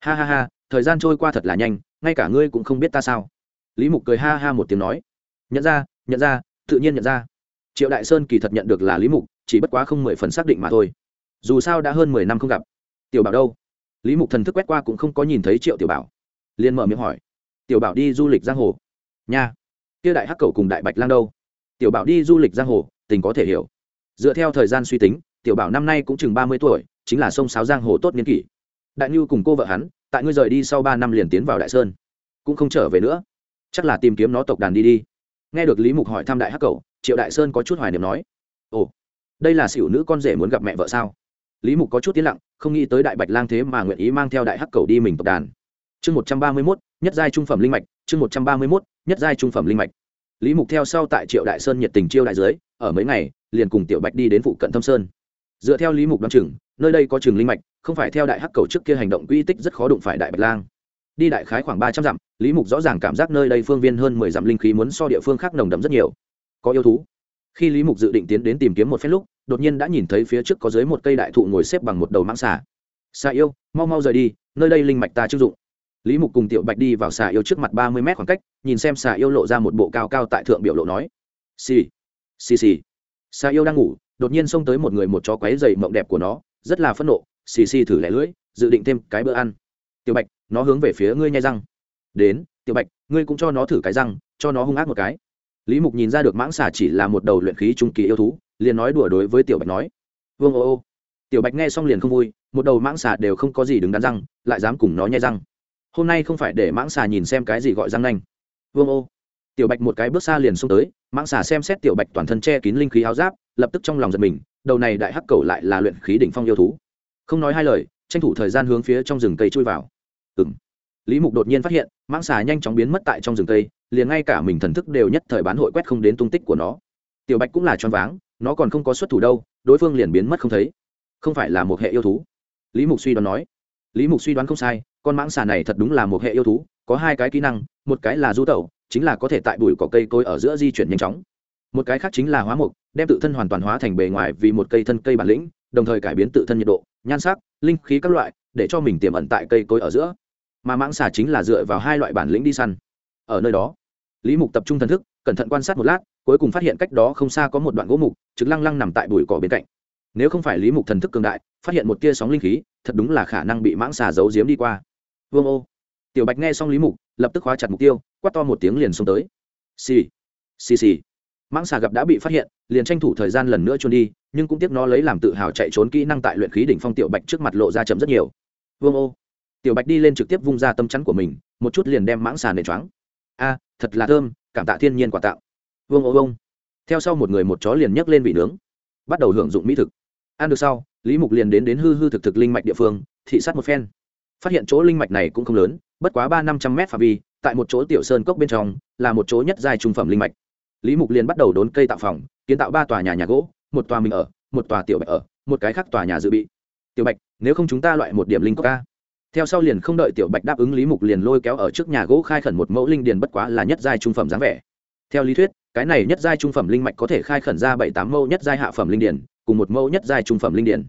Ha ha ha, thời gian trôi qua thật là nhanh, ngay cả ngươi cũng không biết ta sao. Lý mục cười ha ha một tiếng nói. Nhận ra nhận ra, tự nhiên nhận ra. Triệu đại sơn kỳ thật nhận được là lý mục, chỉ bất quá không mười phần xác định mà thôi. Dù sao đã hơn mười năm không gặp. Tiểu bảo đâu? Lý mục thần thức quét qua cũng không có nhìn thấy triệu tiểu bảo. Liền mở miệng hỏi. Tiểu bảo đi du lịch giang hồ. Nha. Kia đại hắc cầu cùng đại bạch lang đâu? Tiểu bảo đi du lịch giang hồ, tình có thể hiểu. Dựa theo thời gian suy tính, tiểu bảo năm nay cũng chừng ba mươi tuổi chính là sông sáo giang hồ tốt niên kỷ. Đại nhu cùng cô vợ hắn, tại ngươi rời đi sau ba năm liền tiến vào đại sơn. Cũng không trở về nữa. Chắc là tìm kiếm nó tộc đàn đi đi. Nghe được lý mục hỏi thăm đại hắc cầu triệu đại sơn có chút hoài niệm nói, ồ, đây là xỉu nữ con rể muốn gặp mẹ vợ sao? Lý mục có chút tiến lặng, không nghĩ tới đại bạch lang thế mà nguyện ý mang theo đại hắc cầu đi mình tộc đàn. Chương một trăm ba mươi mốt, nhất giai trung phẩm linh mạch, chương một trăm ba mươi mốt, nhất giai trung phẩm linh mạch. Lý mục theo sau tại triệu đại sơn nhiệt tình chiêu đại dưới ở mấy ngày, liền cùng tiểu bạch đi đến phụ cận thâm sơn. Dựa theo lý mục đ o á n chừng nơi đây có trường linh mạch, không phải theo đại hắc cầu trước kia hành động quy tích rất khó đụng phải đại bạch lang. Đi đại khái khoảng ba trăm dặm, lý mục rõ ràng cảm giác nơi đây phương viên hơn mười dặm linh khí muốn so địa phương khác nồng đậm rất nhiều. Có yêu thú. Khi lý mục dự định tiến đến tìm kiếm một phép lúc, đột nhiên đã nhìn thấy phía trước có dưới một cây đại thụ ngồi xếp bằng một đầu mãng xà. Xà yêu, mau mau rời đi, nơi đây linh mạch ta chưng dụng. Lý mục cùng tiểu bạch đi vào xà yêu trước mặt ba mươi mét khoảng cách, nhìn xem xà yêu lộ ra một bộ cao cao tại thượng biểu lộ nói, xì xì xì. Xà yêu đang ngủ, đột nhiên xông tới một người một chó quáy dày mộng đẹp của nó rất là phẫn nộ, xì xì thử lẻ lưỡi, dự định thêm cái bữa ăn. Tiểu bạch, nó hướng về phía ngươi nhai răng. Đến, tiểu bạch, ngươi cũng cho nó thử cái răng, cho nó hung ác một cái. Lý mục nhìn ra được mãng xà chỉ là một đầu luyện khí trung kỳ yêu thú, liền nói đùa đối với tiểu bạch nói. Vương ô ô. Tiểu bạch nghe xong liền không vui, một đầu mãng xà đều không có gì đứng đắn răng, lại dám cùng nó nhai răng. Hôm nay không phải để mãng xà nhìn xem cái gì gọi răng nanh. Vương ô. Tiểu bạch một cái bước xa liền xông tới, mãng xà xem xét tiểu bạch toàn thân che kín linh khí áo giáp, lập tức trong lòng giật mình đầu này đại hắc cầu lại là luyện khí đỉnh phong yêu thú. Không nói hai lời, tranh thủ thời gian hướng phía trong rừng cây chui vào. Ừng lý mục đột nhiên phát hiện, mãng xà nhanh chóng biến mất tại trong rừng cây, liền ngay cả mình thần thức đều nhất thời bán hội quét không đến tung tích của nó. Tiểu bạch cũng là choáng váng, nó còn không có xuất thủ đâu, đối phương liền biến mất không thấy. Không phải là một hệ yêu thú. Lý mục suy đoán nói. Lý mục suy đoán không sai, con mãng xà này thật đúng là một hệ yêu thú, có hai cái kỹ năng, một cái là du tẩu, chính là có thể tại bụi cỏ cây cối ở giữa di chuyển nhanh chóng một cái khác chính là hóa mục, đem tự thân hoàn toàn hóa thành bề ngoài vì một cây thân cây bản lĩnh, đồng thời cải biến tự thân nhiệt độ, nhan sắc, linh khí các loại, để cho mình tiềm ẩn tại cây cối ở giữa. Mà mãng xà chính là dựa vào hai loại bản lĩnh đi săn. Ở nơi đó, lý mục tập trung thần thức, cẩn thận quan sát một lát, cuối cùng phát hiện cách đó không xa có một đoạn gỗ mục, trực lăng lăng nằm tại bụi cỏ bên cạnh. Nếu không phải lý mục thần thức cường đại, phát hiện một tia sóng linh khí, thật đúng là khả năng bị mãng xà giấu giếm đi qua. Vương ô. Tiểu bạch nghe xong lý mục, lập tức khóa chặt mục tiêu, quát to một tiếng liền xông tới. Xì. Xì xì mãng xà gặp đã bị phát hiện, liền tranh thủ thời gian lần nữa trốn đi, nhưng cũng tiếc nó lấy làm tự hào chạy trốn kỹ năng tại luyện khí đỉnh phong tiểu bạch trước mặt lộ ra chậm rất nhiều. Vương ô, tiểu bạch đi lên trực tiếp vung ra tâm chắn của mình, một chút liền đem mãng xà nền choáng. A, thật là thơm, cảm tạ thiên nhiên quà tạo. Vương ô vông theo sau một người một chó liền nhấc lên vị nướng, bắt đầu hưởng dụng mỹ thực. Ăn được sau, lý mục liền đến đến hư hư thực thực linh mạch địa phương, thị sát một phen. Phát hiện chỗ linh mạch này cũng không lớn, bất quá ba năm trăm m phạm vi, tại một chỗ tiểu sơn cốc bên trong, là một chỗ nhất dài trung phẩm linh mạch lý mục liền bắt đầu đốn cây tạo phòng, kiến tạo ba tòa nhà nhà gỗ, một tòa mình ở, một tòa tiểu bạch ở, một cái khác tòa nhà dự bị. Tiểu bạch, nếu không chúng ta loại một điểm linh cốc ca. Theo sau liền không đợi tiểu bạch đáp ứng, lý mục liền lôi kéo ở trước nhà gỗ khai khẩn một mẫu linh điền bất quá là nhất giai trung phẩm dáng vẻ. Theo lý thuyết, cái này nhất giai trung phẩm linh mạch có thể khai khẩn ra bảy tám mẫu nhất giai hạ phẩm linh điền, cùng một mẫu nhất giai trung phẩm linh điền.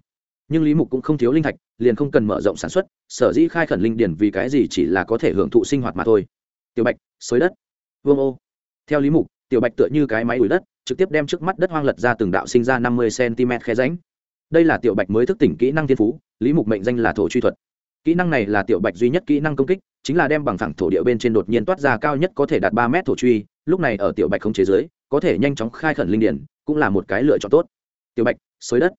Nhưng lý mục cũng không thiếu linh thạch, liền không cần mở rộng sản xuất, sở dĩ khai khẩn linh điền vì cái gì chỉ là có thể hưởng thụ sinh hoạt mà thôi. Tiểu bạch, xới đất. Vương ô. Theo lý mục tiểu bạch tựa như cái máy ủi đất, trực tiếp đem trước mắt đất hoang lật ra từng đạo sinh ra năm mươi cm khe ránh đây là tiểu bạch mới thức tỉnh kỹ năng thiên phú, lý mục mệnh danh là thổ truy thuật. Kỹ năng này là tiểu bạch duy nhất kỹ năng công kích, chính là đem bằng thẳng thổ địa bên trên đột nhiên toát ra cao nhất có thể đạt ba mét thổ truy, lúc này ở tiểu bạch không chế giới có thể nhanh chóng khai khẩn linh điển, cũng là một cái lựa chọn tốt. Tiểu bạch, xới đất.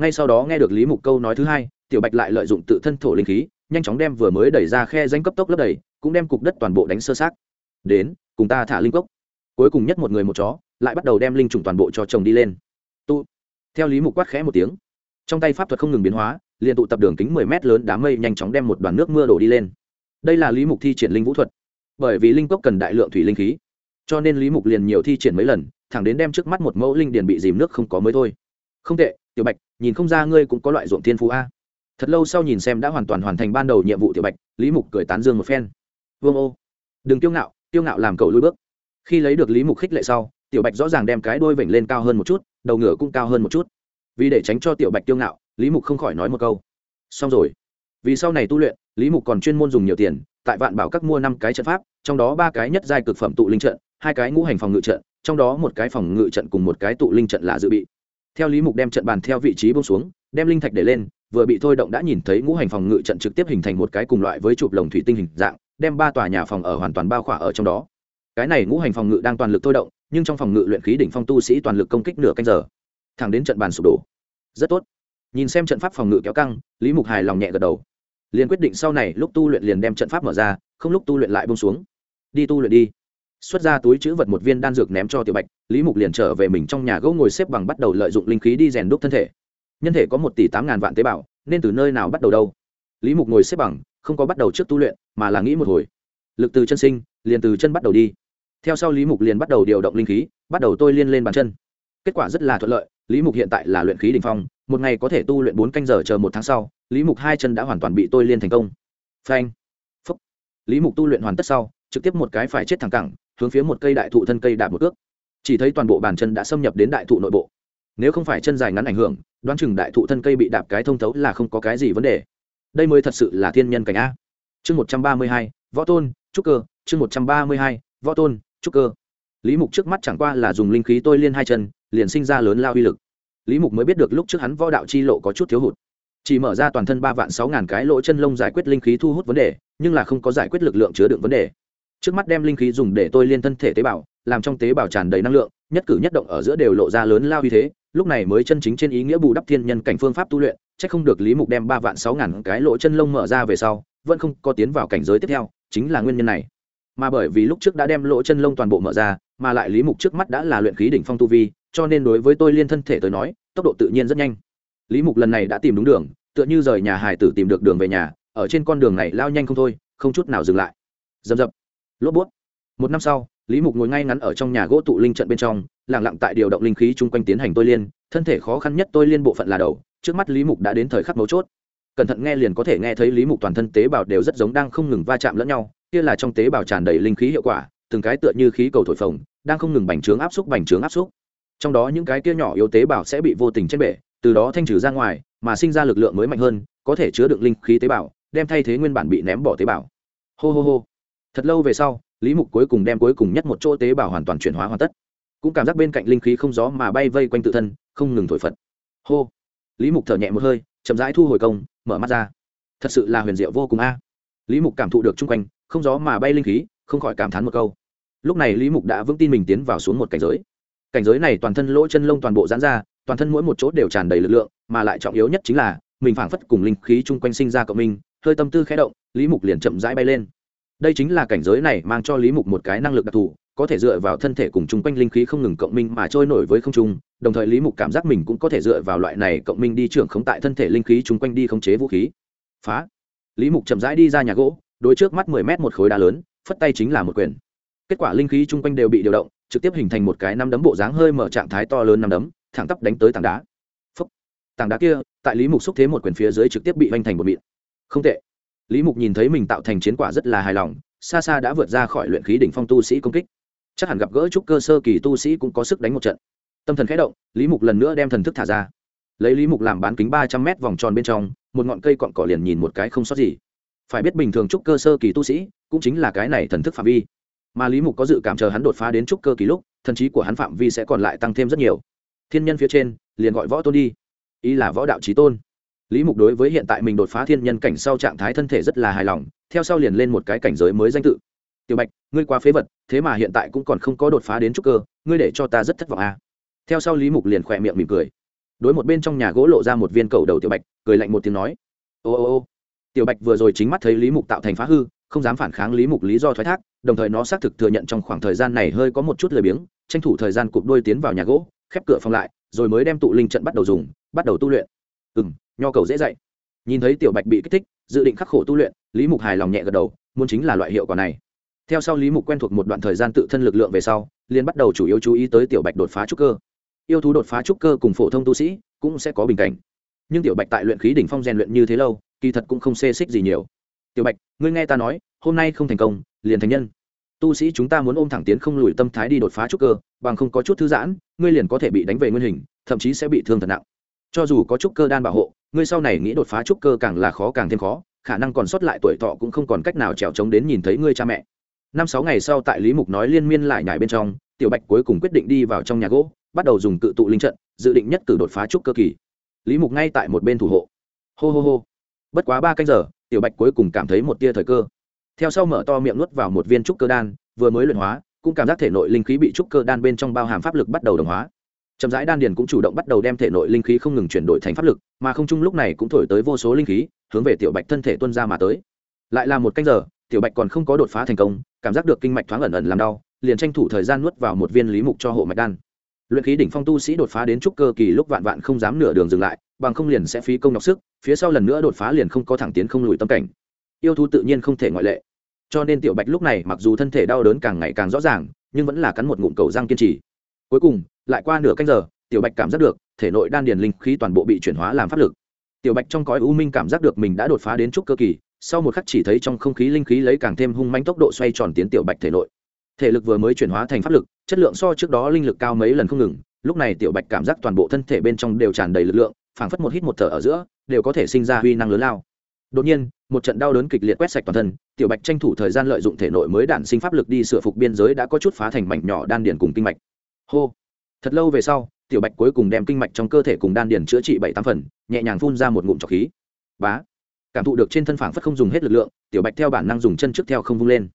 Ngay sau đó nghe được lý mục câu nói thứ hai, tiểu bạch lại lợi dụng tự thân thổ linh khí, nhanh chóng đem vừa mới đẩy ra khe danh cấp tốc lấp đầy, cũng đem cục đất toàn bộ đánh sơ sát đến, cùng ta thả linh cốc cuối cùng nhất một người một chó, lại bắt đầu đem linh trùng toàn bộ cho chồng đi lên. Tụ theo lý mục quát khẽ một tiếng. Trong tay pháp thuật không ngừng biến hóa, liền tụ tập đường kính mười mét lớn đám mây nhanh chóng đem một đoàn nước mưa đổ đi lên. Đây là lý mục thi triển linh vũ thuật. Bởi vì linh cốc cần đại lượng thủy linh khí, cho nên lý mục liền nhiều thi triển mấy lần, thẳng đến đem trước mắt một mẫu linh điền bị dìm nước không có mới thôi. Không tệ, tiểu bạch, nhìn không ra ngươi cũng có loại ruộng thiên phú a. Thật lâu sau nhìn xem đã hoàn toàn hoàn thành ban đầu nhiệm vụ tiểu bạch, lý mục cười tán dương một phen. Vương ô, đừng kiêu ngạo kiêu ngạo làm cậu lui bước khi lấy được lý mục khích lệ sau, tiểu bạch rõ ràng đem cái đôi vểnh lên cao hơn một chút, đầu ngựa cũng cao hơn một chút. Vì để tránh cho tiểu bạch tiêu ngạo, lý mục không khỏi nói một câu. Xong rồi. Vì sau này tu luyện, lý mục còn chuyên môn dùng nhiều tiền, tại vạn bảo các mua năm cái trận pháp, trong đó ba cái nhất giai cực phẩm tụ linh trận, hai cái ngũ hành phòng ngự trận, trong đó một cái phòng ngự trận cùng một cái tụ linh trận là dự bị. Theo lý mục đem trận bàn theo vị trí bông xuống, đem linh thạch để lên, vừa bị thôi động đã nhìn thấy ngũ hành phòng ngự trận trực tiếp hình thành một cái cùng loại với chụp lồng thủy tinh hình dạng, đem ba tòa nhà phòng ở hoàn toàn bao khỏa ở trong đó cái này ngũ hành phòng ngự đang toàn lực thôi động, nhưng trong phòng ngự luyện khí đỉnh phong tu sĩ toàn lực công kích nửa canh giờ. Thẳng đến trận bàn sụp đổ. Rất tốt. Nhìn xem trận pháp phòng ngự kéo căng, lý mục hài lòng nhẹ gật đầu. Liền quyết định sau này lúc tu luyện liền đem trận pháp mở ra, không lúc tu luyện lại bông xuống. Đi tu luyện đi. Xuất ra túi chữ vật một viên đan dược ném cho tiểu bạch, lý mục liền trở về mình trong nhà gỗ ngồi xếp bằng bắt đầu lợi dụng linh khí đi rèn đúc thân thể. Nhân thể có một tỷ tám ngàn vạn tế bào, nên từ nơi nào bắt đầu đâu? Lý mục ngồi xếp bằng, không có bắt đầu trước tu luyện, mà là nghĩ một hồi. Lực từ chân sinh, liền từ chân bắt đầu đi theo sau lý mục liền bắt đầu điều động linh khí, bắt đầu tôi liên lên bàn chân. Kết quả rất là thuận lợi, lý mục hiện tại là luyện khí đ ỉ n h phong, một ngày có thể tu luyện bốn canh giờ chờ một tháng sau, lý mục hai chân đã hoàn toàn bị tôi liên thành công. Phanh, phúc. Lý mục tu luyện hoàn tất sau, trực tiếp một cái phải chết thẳng cẳng, hướng phía một cây đại thụ thân cây đạp một ước chỉ thấy toàn bộ bàn chân đã xâm nhập đến đại thụ nội bộ. Nếu không phải chân dài ngắn ảnh hưởng, đoán chừng đại thụ thân cây bị đạp cái thông thấu là không có cái gì vấn đề. Đây mới thật sự là thiên nhân cảnh a. Chương một trăm ba mươi hai, võ tôn, trúc cơ. Chương một trăm ba mươi hai, võ tôn trúc cơ. Lý mục trước mắt chẳng qua là dùng linh khí tôi liên hai chân, liền sinh ra lớn lao uy lực. Lý mục mới biết được lúc trước hắn võ đạo chi lộ có chút thiếu hụt. Chỉ mở ra toàn thân ba vạn sáu ngàn cái lỗ chân lông giải quyết linh khí thu hút vấn đề, nhưng là không có giải quyết lực lượng chứa đựng vấn đề. Trước mắt đem linh khí dùng để tôi liên thân thể tế bào, làm trong tế bào tràn đầy năng lượng, nhất cử nhất động ở giữa đều lộ ra lớn lao uy thế. Lúc này mới chân chính trên ý nghĩa bù đắp thiên nhân cảnh phương pháp tu luyện c h ắ c không được lý mục đem ba vạn sáu ngàn cái lỗ chân lông mở ra về sau, vẫn không có tiến vào cảnh giới tiếp theo, chính là nguyên nhân này mà bởi vì lúc trước đã đem lỗ chân lông toàn bộ mở ra, mà lại lý mục trước mắt đã là luyện khí đỉnh phong tu vi, cho nên đối với tôi liên thân thể tới nói, tốc độ tự nhiên rất nhanh. Lý mục lần này đã tìm đúng đường, tựa như rời nhà hải tử tìm được đường về nhà, ở trên con đường này lao nhanh không thôi, không chút nào dừng lại. Dầm dập. Lốp bút. Một năm sau, lý mục ngồi ngay ngắn ở trong nhà gỗ tụ linh trận bên trong lẳng lặng tại điều động linh khí chung quanh tiến hành tôi liên, thân thể khó khăn nhất tôi liên bộ phận là đầu, trước mắt lý mục đã đến thời khắc mấu chốt. Cẩn thận nghe liền có thể nghe thấy lý mục toàn thân tế bào đều rất giống đang không ngừng va chạm lẫn nhau kia là trong tế bào tràn đầy linh khí hiệu quả, từng cái tựa như khí cầu thổi phồng, đang không ngừng bành trướng áp xúc, bành trướng áp xúc. Trong đó những cái kia nhỏ yếu tế bào sẽ bị vô tình trên bể, từ đó thanh trừ ra ngoài, mà sinh ra lực lượng mới mạnh hơn, có thể chứa đựng linh khí tế bào, đem thay thế nguyên bản bị ném bỏ tế bào. Hô hô hô. Thật lâu về sau, lý mục cuối cùng đem cuối cùng nhất một chỗ tế bào hoàn toàn chuyển hóa hoàn tất. Cũng cảm giác bên cạnh linh khí không gió mà bay vây quanh tự thân, không ngừng thổi phật. Hô. Lý mục thở nhẹ một hơi, chậm rãi thu hồi công, mở mắt ra. Thật sự là huyền diệu vô cùng a. Lý mục cảm thụ được chung quanh không gió mà bay linh khí, không khỏi cảm thán một câu. Lúc này lý mục đã vững tin mình tiến vào xuống một cảnh giới. Cảnh giới này toàn thân lỗ chân lông toàn bộ giãn ra, toàn thân mỗi một chỗ đều tràn đầy lực lượng, mà lại trọng yếu nhất chính là, mình phảng phất cùng linh khí chung quanh sinh ra cộng minh, hơi tâm tư khẽ động, lý mục liền chậm rãi bay lên. Đây chính là cảnh giới này mang cho lý mục một cái năng lực đặc thù, có thể dựa vào thân thể cùng chung quanh linh khí không ngừng cộng minh mà trôi nổi với không trung, đồng thời lý mục cảm giác mình cũng có thể dựa vào loại này cộng minh đi trưởng khống tại thân thể linh khí chung quanh đi khống chế vũ khí. Phá! Lý mục chậm rãi đi ra nhà gỗ đối trước mắt mười mét một khối đá lớn, phất tay chính là một quyền. Kết quả linh khí chung quanh đều bị điều động, trực tiếp hình thành một cái năm đấm bộ dáng hơi mở trạng thái to lớn năm đấm, thẳng tắp đánh tới tảng đá. Phúc. tảng đá kia, tại lý mục xúc thế một quyền phía dưới trực tiếp bị vanh thành một mịn. Không tệ. Lý mục nhìn thấy mình tạo thành chiến quả rất là hài lòng, xa xa đã vượt ra khỏi luyện khí đỉnh phong tu sĩ công kích. Chắc hẳn gặp gỡ trúc cơ sơ kỳ tu sĩ cũng có sức đánh một trận. Tâm thần khẽ động, lý mục lần nữa đem thần thức thả ra. Lấy lý mục làm bán kính ba trăm m vòng tròn bên trong, một ngọn cây cọn cỏ liền nhìn một cái không sót gì phải biết bình thường trúc cơ sơ kỳ tu sĩ cũng chính là cái này thần thức phạm vi. Mà lý mục có dự cảm chờ hắn đột phá đến trúc cơ kỳ lúc, thần trí của hắn phạm vi sẽ còn lại tăng thêm rất nhiều. Thiên nhân phía trên, liền gọi võ tôn đi. Ý là võ đạo trí tôn. Lý mục đối với hiện tại mình đột phá thiên nhân cảnh sau trạng thái thân thể rất là hài lòng, theo sau liền lên một cái cảnh giới mới danh tự. Tiểu bạch, ngươi quá phế vật, thế mà hiện tại cũng còn không có đột phá đến trúc cơ, ngươi để cho ta rất thất vọng à. theo sau lý mục liền khỏe miệng mỉm cười. Đối một bên trong nhà gỗ lộ ra một viên cầu đầu tiểu bạch, cười lạnh một tiếng nói, ô ô ô tiểu bạch vừa rồi chính mắt thấy lý mục tạo thành phá hư, không dám phản kháng lý mục lý do thoái thác, đồng thời nó xác thực thừa nhận trong khoảng thời gian này hơi có một chút lười biếng, tranh thủ thời gian cụp đôi tiến vào nhà gỗ, khép cửa phòng lại, rồi mới đem tụ linh trận bắt đầu dùng, bắt đầu tu luyện. Ừ m nho cầu dễ dạy. Nhìn thấy tiểu bạch bị kích thích, dự định khắc khổ tu luyện, lý mục hài lòng nhẹ gật đầu, muốn chính là loại hiệu quả này. Theo sau lý mục quen thuộc một đoạn thời gian tự thân lực lượng về sau, liền bắt đầu chủ yếu chú ý tới tiểu bạch đột phá trúc cơ. Yêu thú đột phá trúc cơ cùng phổ thông tu sĩ cũng sẽ có bình cảnh. Nhưng tiểu bạch tại luyện khí đỉnh phong rèn luyện như thế lâu kỳ thật cũng không xê xích gì nhiều. Tiểu bạch, ngươi nghe ta nói, hôm nay không thành công, liền thành nhân. Tu sĩ chúng ta muốn ôm thẳng tiến không lùi tâm thái đi đột phá trúc cơ, bằng không có chút thư giãn, ngươi liền có thể bị đánh về nguyên hình, thậm chí sẽ bị thương thật nặng. Cho dù có trúc cơ đan bảo hộ, ngươi sau này nghĩ đột phá trúc cơ càng là khó càng thêm khó, khả năng còn sót lại tuổi thọ cũng không còn cách nào trèo trống đến nhìn thấy ngươi cha mẹ. Năm sáu ngày sau tại lý mục nói liên miên lại nhải bên trong, tiểu bạch cuối cùng quyết định đi vào trong nhà gỗ, bắt đầu dùng cự tụ linh trận, dự định nhất cử đột phá trúc cơ kỳ. Lý mục ngay tại một bên thủ hộ. Hô hô hô bất quá ba canh giờ, tiểu bạch cuối cùng cảm thấy một tia thời cơ. Theo sau mở to miệng nuốt vào một viên trúc cơ đan, vừa mới luyện hóa, cũng cảm giác thể nội linh khí bị trúc cơ đan bên trong bao hàm pháp lực bắt đầu đồng hóa. Chậm rãi đan điền cũng chủ động bắt đầu đem thể nội linh khí không ngừng chuyển đổi thành pháp lực, mà không chung lúc này cũng thổi tới vô số linh khí, hướng về tiểu bạch thân thể tuân ra mà tới. Lại là một canh giờ, tiểu bạch còn không có đột phá thành công, cảm giác được kinh mạch thoáng ẩn ẩn làm đau, liền tranh thủ thời gian nuốt vào một viên lý mục cho hộ mạch đan luyện khí đỉnh phong tu sĩ đột phá đến trúc cơ kỳ lúc vạn vạn không dám nửa đường dừng lại, bằng không liền sẽ phí công nhọc sức, phía sau lần nữa đột phá liền không có thẳng tiến không lùi tâm cảnh. Yêu thú tự nhiên không thể ngoại lệ. Cho nên tiểu bạch lúc này mặc dù thân thể đau đớn càng ngày càng rõ ràng, nhưng vẫn là cắn một ngụm cầu răng kiên trì. Cuối cùng, lại qua nửa canh giờ, tiểu bạch cảm giác được, thể nội đan điền linh khí toàn bộ bị chuyển hóa làm pháp lực. Tiểu bạch trong cõi u minh cảm giác được mình đã đột phá đến trúc cơ kỳ, sau một khắc chỉ thấy trong không khí linh khí lấy càng thêm hung manh tốc độ xoay tròn tiến tiểu bạch thể nội. Thể lực vừa mới chuyển hóa thành pháp lực chất lượng so trước đó linh lực cao mấy lần không ngừng, lúc này tiểu bạch cảm giác toàn bộ thân thể bên trong đều tràn đầy lực lượng, phảng phất một hít một thở ở giữa, đều có thể sinh ra huy năng lớn lao. Đột nhiên, một trận đau đớn kịch liệt quét sạch toàn thân, tiểu bạch tranh thủ thời gian lợi dụng thể nội mới đạn sinh pháp lực đi sửa phục biên giới đã có chút phá thành mảnh nhỏ đan điền cùng kinh mạch. Hô! Thật lâu về sau, tiểu bạch cuối cùng đem kinh mạch trong cơ thể cùng đan điền chữa trị bảy tám phần, nhẹ nhàng phun ra một ngụm trọc khí. Bá! Cảm thụ được trên thân phảng phất không dùng hết lực lượng, tiểu bạch theo bản năng dùng chân trước theo không vung lên.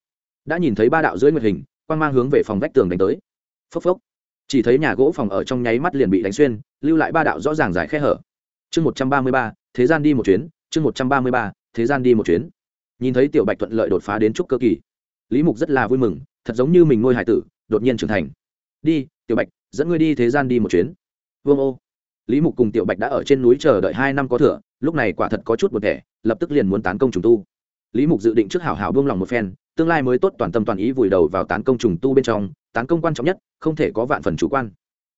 Đã nhìn thấy ba đạo dưới nguyệt hình quang mang hướng về phòng vách tường đánh tới. Phốc phốc. Chỉ thấy nhà gỗ phòng ở trong nháy mắt liền bị đánh xuyên, lưu lại ba đạo rõ ràng dài khe hở. Chương một trăm ba mươi ba, thế gian đi một chuyến, chương một trăm ba mươi ba, thế gian đi một chuyến. Nhìn thấy tiểu bạch thuận lợi đột phá đến trúc cơ kỳ. Lý mục rất là vui mừng, thật giống như mình ngôi hải tử, đột nhiên trưởng thành. Đi, tiểu bạch, dẫn ngươi đi thế gian đi một chuyến. Vương ô. Lý mục cùng tiểu bạch đã ở trên núi chờ đợi hai năm có thừa, lúc này quả thật có chút một thẻ, lập tức liền muốn tán công trùng tu lý mục dự định trước hảo hảo buông lòng một phen, tương lai mới tốt toàn tâm toàn ý vùi đầu vào tán công trùng tu bên trong, tán công quan trọng nhất, không thể có vạn phần chủ quan.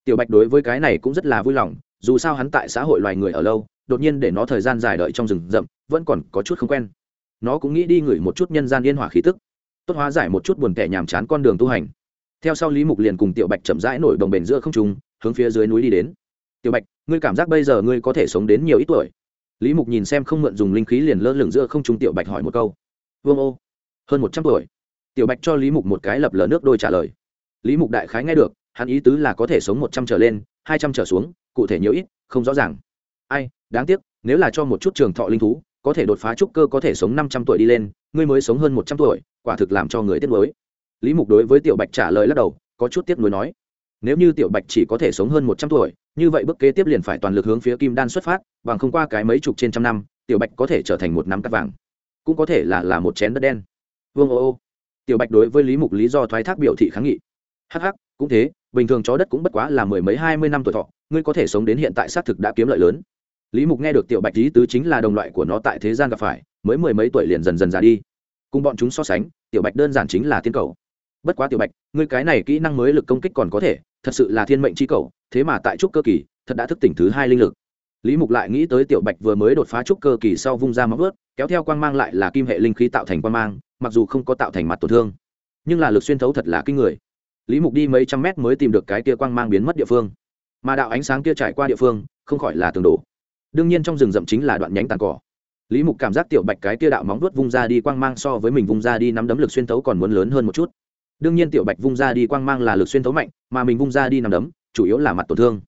Tiểu bạch đối với cái này cũng rất là vui lòng, dù sao hắn tại xã hội loài người ở lâu, đột nhiên để nó thời gian dài đợi trong rừng rậm, vẫn còn có chút không quen. Nó cũng nghĩ đi ngửi một chút nhân gian yên hòa khí tức. Tốt hóa giải một chút buồn tẻ nhàm chán con đường tu hành. Theo sau lý mục liền cùng tiểu bạch chậm rãi nổi đồng bền giữa không trung, hướng phía dưới núi đi đến. Tiểu bạch, ngươi cảm giác bây giờ ngươi có thể sống đến nhiều ít tuổi? Lý mục nhìn xem không mượn dùng linh khí liền lơ lửng giữa không trung tiểu bạch hỏi một câu. Vương ô, hơn một trăm tuổi. Tiểu bạch cho lý mục một cái lập lờ nước đôi trả lời. Lý mục đại khái nghe được, hắn ý tứ là có thể sống một trăm trở lên, hai trăm trở xuống, cụ thể nhiều ít, không rõ ràng. Ai, đáng tiếc, nếu là cho một chút trường thọ linh thú, có thể đột phá trúc cơ có thể sống năm trăm tuổi đi lên, ngươi mới sống hơn một trăm tuổi, quả thực làm cho người tiếc nuối. Lý mục đối với tiểu bạch trả lời lắc đầu, có chút tiếc nuối nói nếu như tiểu bạch chỉ có thể sống hơn một trăm tuổi, như vậy bước kế tiếp liền phải toàn lực hướng phía kim đan xuất phát, bằng không qua cái mấy chục trên trăm năm, tiểu bạch có thể trở thành một nắm cắt vàng. Cũng có thể là là một chén đất đen. Vương ô ô. Tiểu bạch đối với lý mục lý do thoái thác biểu thị kháng nghị. Hh cũng thế, bình thường chó đất cũng bất quá là mười mấy hai mươi năm tuổi thọ, ngươi có thể sống đến hiện tại xác thực đã kiếm lợi lớn. Lý mục nghe được tiểu bạch lý tứ chính là đồng loại của nó tại thế gian gặp phải, mới mười mấy tuổi liền dần dần già đi. Cùng bọn chúng so sánh, tiểu bạch đơn giản chính là tiên cầu. Bất quá tiểu bạch, ngươi cái này kỹ năng mới lực công kích còn có thể thật sự là thiên mệnh chi cầu, thế mà tại trúc cơ kỳ, thật đã thức tỉnh thứ hai linh lực. Lý mục lại nghĩ tới tiểu bạch vừa mới đột phá trúc cơ kỳ sau vung ra móng vớt kéo theo quang mang lại là kim hệ linh khí tạo thành quang mang, mặc dù không có tạo thành mặt tổn thương, nhưng là lực xuyên thấu thật là kinh người. Lý mục đi mấy trăm mét mới tìm được cái kia quang mang biến mất địa phương. Mà đạo ánh sáng kia trải qua địa phương, không khỏi là tường đổ. Đương nhiên trong rừng rậm chính là đoạn nhánh tàn cỏ. Lý mục cảm giác tiểu bạch cái kia đạo móng vuốt vung ra đi, quang mang so với mình vung ra đi nắm đấm lực xuyên thấu còn muốn lớn hơn một chút đương nhiên tiểu bạch vung ra đi quang mang là lực xuyên thấu mạnh, mà mình vung ra đi nằm đấm, chủ yếu là mặt tổn thương.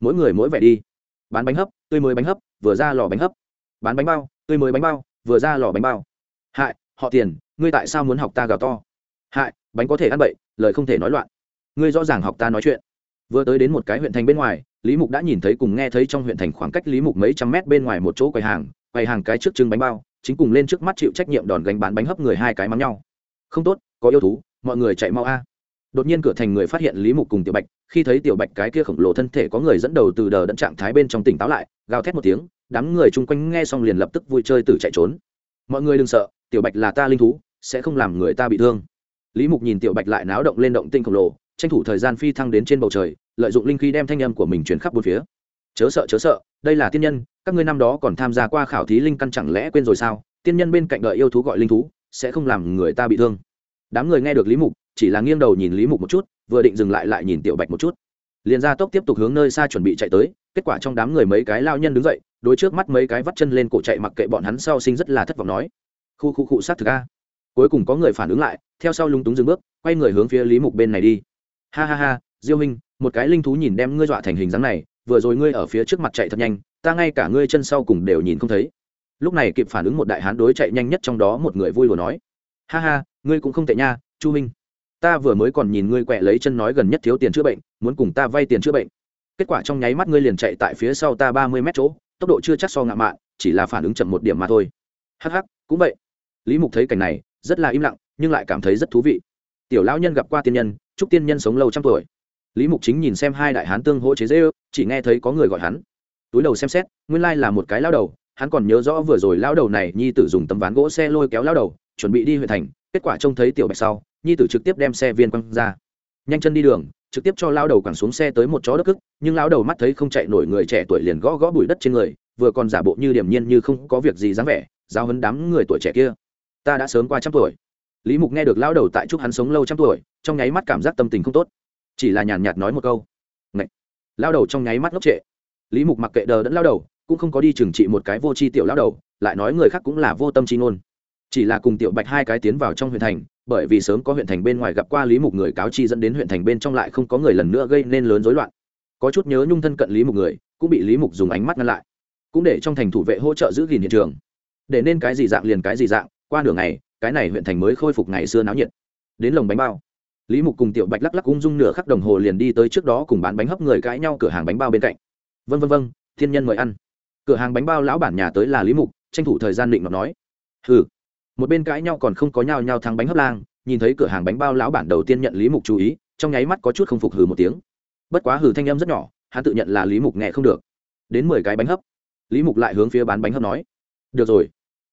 Mỗi người mỗi vẻ đi. Bán bánh hấp, tươi mới bánh hấp, vừa ra lò bánh hấp. Bán bánh bao, tươi mới bánh bao, vừa ra lò bánh bao. Hại, họ tiền, ngươi tại sao muốn học ta gào to? Hại, bánh có thể ăn bậy, lời không thể nói loạn. Ngươi rõ ràng học ta nói chuyện. Vừa tới đến một cái huyện thành bên ngoài, lý mục đã nhìn thấy cùng nghe thấy trong huyện thành khoảng cách lý mục mấy trăm mét bên ngoài một chỗ quầy hàng quầy hàng cái trước trưng bánh bao, chính cùng lên trước mắt chịu trách nhiệm đòn gánh bán bánh hấp người hai cái mắng nhau. Không tốt, có yêu thú mọi người chạy mau a. Đột nhiên cửa thành người phát hiện lý mục cùng tiểu bạch, khi thấy tiểu bạch cái kia khổng lồ thân thể có người dẫn đầu từ đờ đẫn trạng thái bên trong tỉnh táo lại, gào thét một tiếng, đám người chung quanh nghe xong liền lập tức vui chơi từ chạy trốn. Mọi người đừng sợ, tiểu bạch là ta linh thú, sẽ không làm người ta bị thương. Lý mục nhìn tiểu bạch lại náo động lên động tinh khổng lồ, tranh thủ thời gian phi thăng đến trên bầu trời, lợi dụng linh khí đem thanh âm của mình chuyển khắp bốn phía. Chớ sợ chớ sợ, đây là tiên nhân, các ngươi năm đó còn tham gia qua khảo thí linh căn chẳng lẽ quên rồi sao? Tiên nhân bên cạnh đợi yêu thú gọi linh thú, sẽ không làm người ta bị thương đám người nghe được lý mục, chỉ là nghiêng đầu nhìn lý mục một chút, vừa định dừng lại lại nhìn tiểu bạch một chút. Liền ra tốc tiếp tục hướng nơi xa chuẩn bị chạy tới, kết quả trong đám người mấy cái lao nhân đứng dậy, đối trước mắt mấy cái vắt chân lên cổ chạy mặc kệ bọn hắn sau sinh rất là thất vọng nói, khu khu khu, sát thực a. Cuối cùng có người phản ứng lại, theo sau lúng túng dừng bước, quay người hướng phía lý mục bên này đi. Ha ha ha, diêu minh một cái linh thú nhìn đem ngươi dọa thành hình dáng này, vừa rồi ngươi ở phía trước mặt chạy thật nhanh, ta ngay cả ngươi chân sau cùng đều nhìn không thấy. Lúc này kịp phản ứng một đại hán đối chạy nhanh nhất trong đó một người vui lùa nói ha ha, ngươi cũng không tệ nha, chu minh. Ta vừa mới còn nhìn ngươi quẹ lấy chân nói gần nhất thiếu tiền chữa bệnh, muốn cùng ta vay tiền chữa bệnh. Kết quả trong nháy mắt ngươi liền chạy tại phía sau ta ba mươi mét chỗ, tốc độ chưa chắc so ngạ mạn, chỉ là phản ứng chậm một điểm mà thôi. Hh cũng vậy. Lý mục thấy cảnh này, rất là im lặng, nhưng lại cảm thấy rất thú vị. Tiểu lão nhân gặp qua tiên nhân, chúc tiên nhân sống lâu trăm tuổi. Lý mục chính nhìn xem hai đại hán tương hỗ chế dễ ư chỉ nghe thấy có người gọi hắn. Túi đầu xem xét, nguyên lai là một cái lao đầu, hắn còn nhớ rõ vừa rồi lao đầu này nhi tử dùng tấm ván gỗ xe lôi kéo lao đầu chuẩn bị đi huyện thành, kết quả trông thấy tiểu bạch sau, nhi tử trực tiếp đem xe viên quăng ra. Nhanh chân đi đường, trực tiếp cho lao đầu quẳng xuống xe tới một chó đất cức, nhưng lao đầu mắt thấy không chạy nổi người trẻ tuổi liền gõ gõ bụi đất trên người, vừa còn giả bộ như điểm nhiên như không có việc gì dáng vẻ, giao hấn đám người tuổi trẻ kia. Ta đã sớm qua trăm tuổi. Lý mục nghe được lao đầu tại chúc hắn sống lâu trăm tuổi, trong nháy mắt cảm giác tâm tình không tốt. Chỉ là nhàn nhạt nói một câu. Ngậy! lao đầu trong nháy mắt ngốc trệ. Lý mục mặc kệ đờ đẫn lao đầu, cũng không có đi trừng trị một cái vô tri tiểu lao đầu, lại nói người khác cũng là vô tâm chi ngôn chỉ là cùng tiểu bạch hai cái tiến vào trong huyện thành, bởi vì sớm có huyện thành bên ngoài gặp qua lý mục người cáo chi dẫn đến huyện thành bên trong lại không có người lần nữa gây nên lớn rối loạn. Có chút nhớ nhung thân cận lý mục người, cũng bị lý mục dùng ánh mắt ngăn lại. Cũng để trong thành thủ vệ hỗ trợ giữ gìn hiện trường. Để nên cái gì dạng liền cái gì dạng, qua nửa ngày, cái này huyện thành mới khôi phục ngày xưa náo nhiệt. Đến lồng bánh bao, lý mục cùng tiểu bạch lắc lắc ung dung nửa khắc đồng hồ liền đi tới trước đó cùng bán bánh hấp người cãi nhau cửa hàng bánh bao bên cạnh. Vân vân vân thiên nhân mời ăn. Cửa hàng bánh bao lão bản nhà tới là lý mục, tranh thủ thời gian định nó nói. Ừ một bên cãi nhau còn không có nhau nhau thắng bánh hấp lang, nhìn thấy cửa hàng bánh bao lão bản đầu tiên nhận lý mục chú ý, trong nháy mắt có chút không phục hừ một tiếng. Bất quá hừ thanh âm rất nhỏ, hắn tự nhận là lý mục nghe không được. Đến mười cái bánh hấp, lý mục lại hướng phía bán bánh hấp nói, được rồi.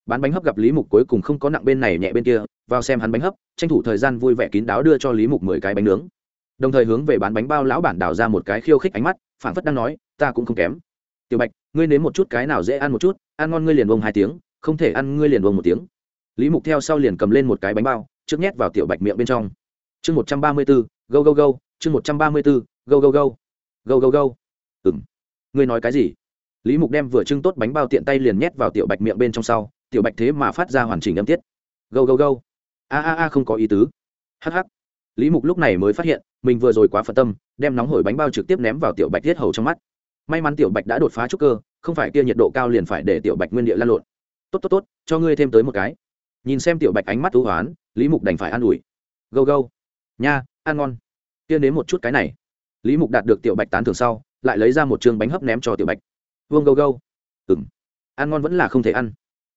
Bán bánh hấp gặp lý mục cuối cùng không có nặng bên này nhẹ bên kia, vào xem hắn bánh hấp, tranh thủ thời gian vui vẻ kín đáo đưa cho lý mục mười cái bánh nướng. Đồng thời hướng về bán bánh bao lão bản đào ra một cái khiêu khích ánh mắt phản phất đang nói, ta cũng không kém. Tiểu bạch, ngươi nếm một chút cái nào dễ ăn một chút, ăn ngon ngươi liền bông hai tiếng, không thể ăn ngươi liền bông một tiếng lý mục theo sau liền cầm lên một cái bánh bao, trước nhét vào tiểu bạch miệng bên trong. Chương một trăm ba mươi bốn go go go, chương một trăm ba mươi bốn go go go go go go. Ừng ngươi nói cái gì? Lý mục đem vừa trưng tốt bánh bao tiện tay liền nhét vào tiểu bạch miệng bên trong sau, tiểu bạch thế mà phát ra hoàn chỉnh âm tiết. Go go go. A a a, không có ý tứ. Hh lý mục lúc này mới phát hiện, mình vừa rồi quá phân tâm, đem nóng hổi bánh bao trực tiếp ném vào tiểu bạch thiết hầu trong mắt. May mắn tiểu bạch đã đột phá trúc cơ, không phải kia nhiệt độ cao liền phải để tiểu bạch nguyên địa lan lộn. Tốt tốt tốt, cho ngươi thêm tới một cái nhìn xem tiểu bạch ánh mắt thú hoán, lý mục đành phải an ủi. Gâu gâu. Nha, ăn ngon. Tiên đến một chút cái này. Lý mục đạt được tiểu bạch tán thường sau, lại lấy ra một chương bánh hấp ném cho tiểu bạch. Vương gâu gâu. Ừng ăn ngon vẫn là không thể ăn.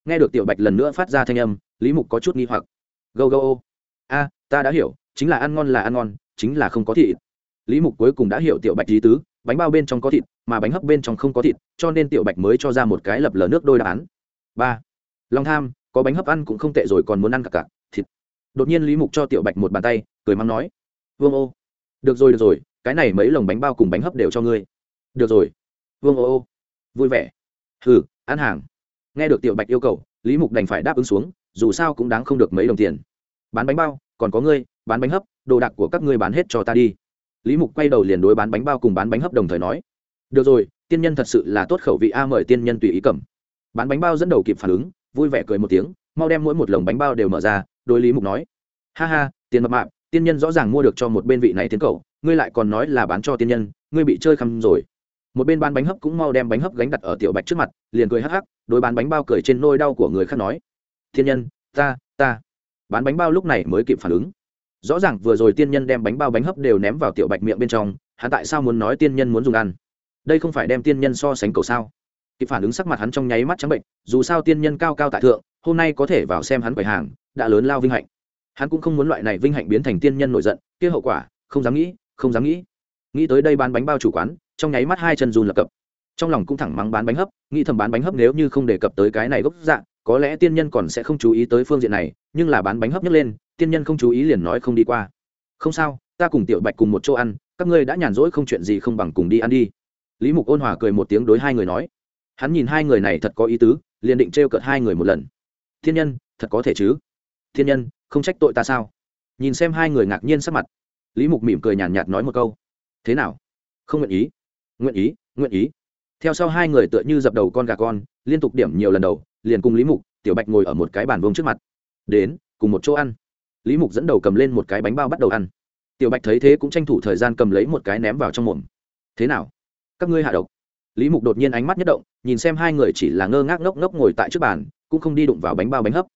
Nghe được tiểu bạch lần nữa phát ra thanh âm, lý mục có chút nghi hoặc. Gâu gâu ô. A, ta đã hiểu, chính là ăn ngon là ăn ngon, chính là không có thịt. Lý mục cuối cùng đã hiểu tiểu bạch lý tứ, bánh bao bên trong có thịt, mà bánh hấp bên trong không có thịt, cho nên tiểu bạch mới cho ra một cái lập lờ nước đôi đáp án. Ba. Long tham có bánh hấp ăn cũng không tệ rồi còn muốn ăn cả cả, thịt. Đột nhiên lý mục cho tiểu bạch một bàn tay, cười mắng nói, vương ô, được rồi được rồi, cái này mấy lồng bánh bao cùng bánh hấp đều cho ngươi. Được rồi. Vương ô ô, vui vẻ. Hừ, ăn hàng. Nghe được tiểu bạch yêu cầu, lý mục đành phải đáp ứng xuống, dù sao cũng đáng không được mấy đồng tiền. Bán bánh bao, còn có ngươi, bán bánh hấp, đồ đạc của các ngươi bán hết cho ta đi. Lý mục quay đầu liền đối bán bánh bao cùng bán bánh hấp đồng thời nói, được rồi, tiên nhân thật sự là tốt khẩu vị a, mời tiên nhân tùy ý cầm. Bán bánh bao dẫn đầu kịp phản ứng vui vẻ cười một tiếng, mau đem mỗi một lồng bánh bao đều mở ra, đối lý mục nói. Ha ha, tiền mập mạp, tiên nhân rõ ràng mua được cho một bên vị này tiến cầu ngươi lại còn nói là bán cho tiên nhân, ngươi bị chơi khăm rồi. Một bên bán bánh hấp cũng mau đem bánh hấp gánh đặt ở tiểu bạch trước mặt, liền cười hắc hắc, đối bán bánh bao cười trên nôi đau của người khác nói. Thiên nhân, ta ta. Bán bánh bao lúc này mới kịp phản ứng. Rõ ràng vừa rồi tiên nhân đem bánh bao bánh hấp đều ném vào tiểu bạch miệng bên trong, hắn tại sao muốn nói tiên nhân muốn dùng ăn? Đây không phải đem tiên nhân so sánh cầu sao? Kịp phản ứng sắc mặt hắn trong nháy mắt trắng bệnh, dù sao tiên nhân cao cao tại thượng, hôm nay có thể vào xem hắn quầy hàng, đã lớn lao vinh hạnh. Hắn cũng không muốn loại này vinh hạnh biến thành tiên nhân nổi giận, kia hậu quả, không dám nghĩ, không dám nghĩ. Nghĩ tới đây bán bánh bao chủ quán, trong nháy mắt hai chân run lập cập. Trong lòng cũng thẳng mắng bán bánh hấp, nghĩ thầm bán bánh hấp nếu như không đề cập tới cái này gốc dạng, có lẽ tiên nhân còn sẽ không chú ý tới phương diện này, nhưng là bán bánh hấp nhấc lên, tiên nhân không chú ý liền nói không đi qua. Không sao, ta cùng tiểu bạch cùng một chỗ ăn, các ngươi đã nhàn rỗi không chuyện gì không bằng cùng đi ăn đi. Lý mục ôn hòa cười một tiếng đối hai người nói hắn nhìn hai người này thật có ý tứ, liền định t r e o cợt hai người một lần. Thiên nhân, thật có thể chứ? Thiên nhân, không trách tội ta sao? Nhìn xem hai người ngạc nhiên sắc mặt, lý mục mỉm cười nhàn nhạt nói một câu. Thế nào? Không nguyện ý. Nguyện ý nguyện ý. Theo sau hai người tựa như dập đầu con gà con, liên tục điểm nhiều lần đầu, liền cùng lý mục, tiểu bạch ngồi ở một cái bàn vông trước mặt. Đến, cùng một chỗ ăn. Lý mục dẫn đầu cầm lên một cái bánh bao bắt đầu ăn. Tiểu bạch thấy thế cũng tranh thủ thời gian cầm lấy một cái ném vào trong mồm thế nào? Các ngươi hạ độc lý mục đột nhiên ánh mắt nhất động, nhìn xem hai người chỉ là ngơ ngác ngốc ngốc ngồi tại trước bàn, cũng không đi đụng vào bánh bao bánh hấp.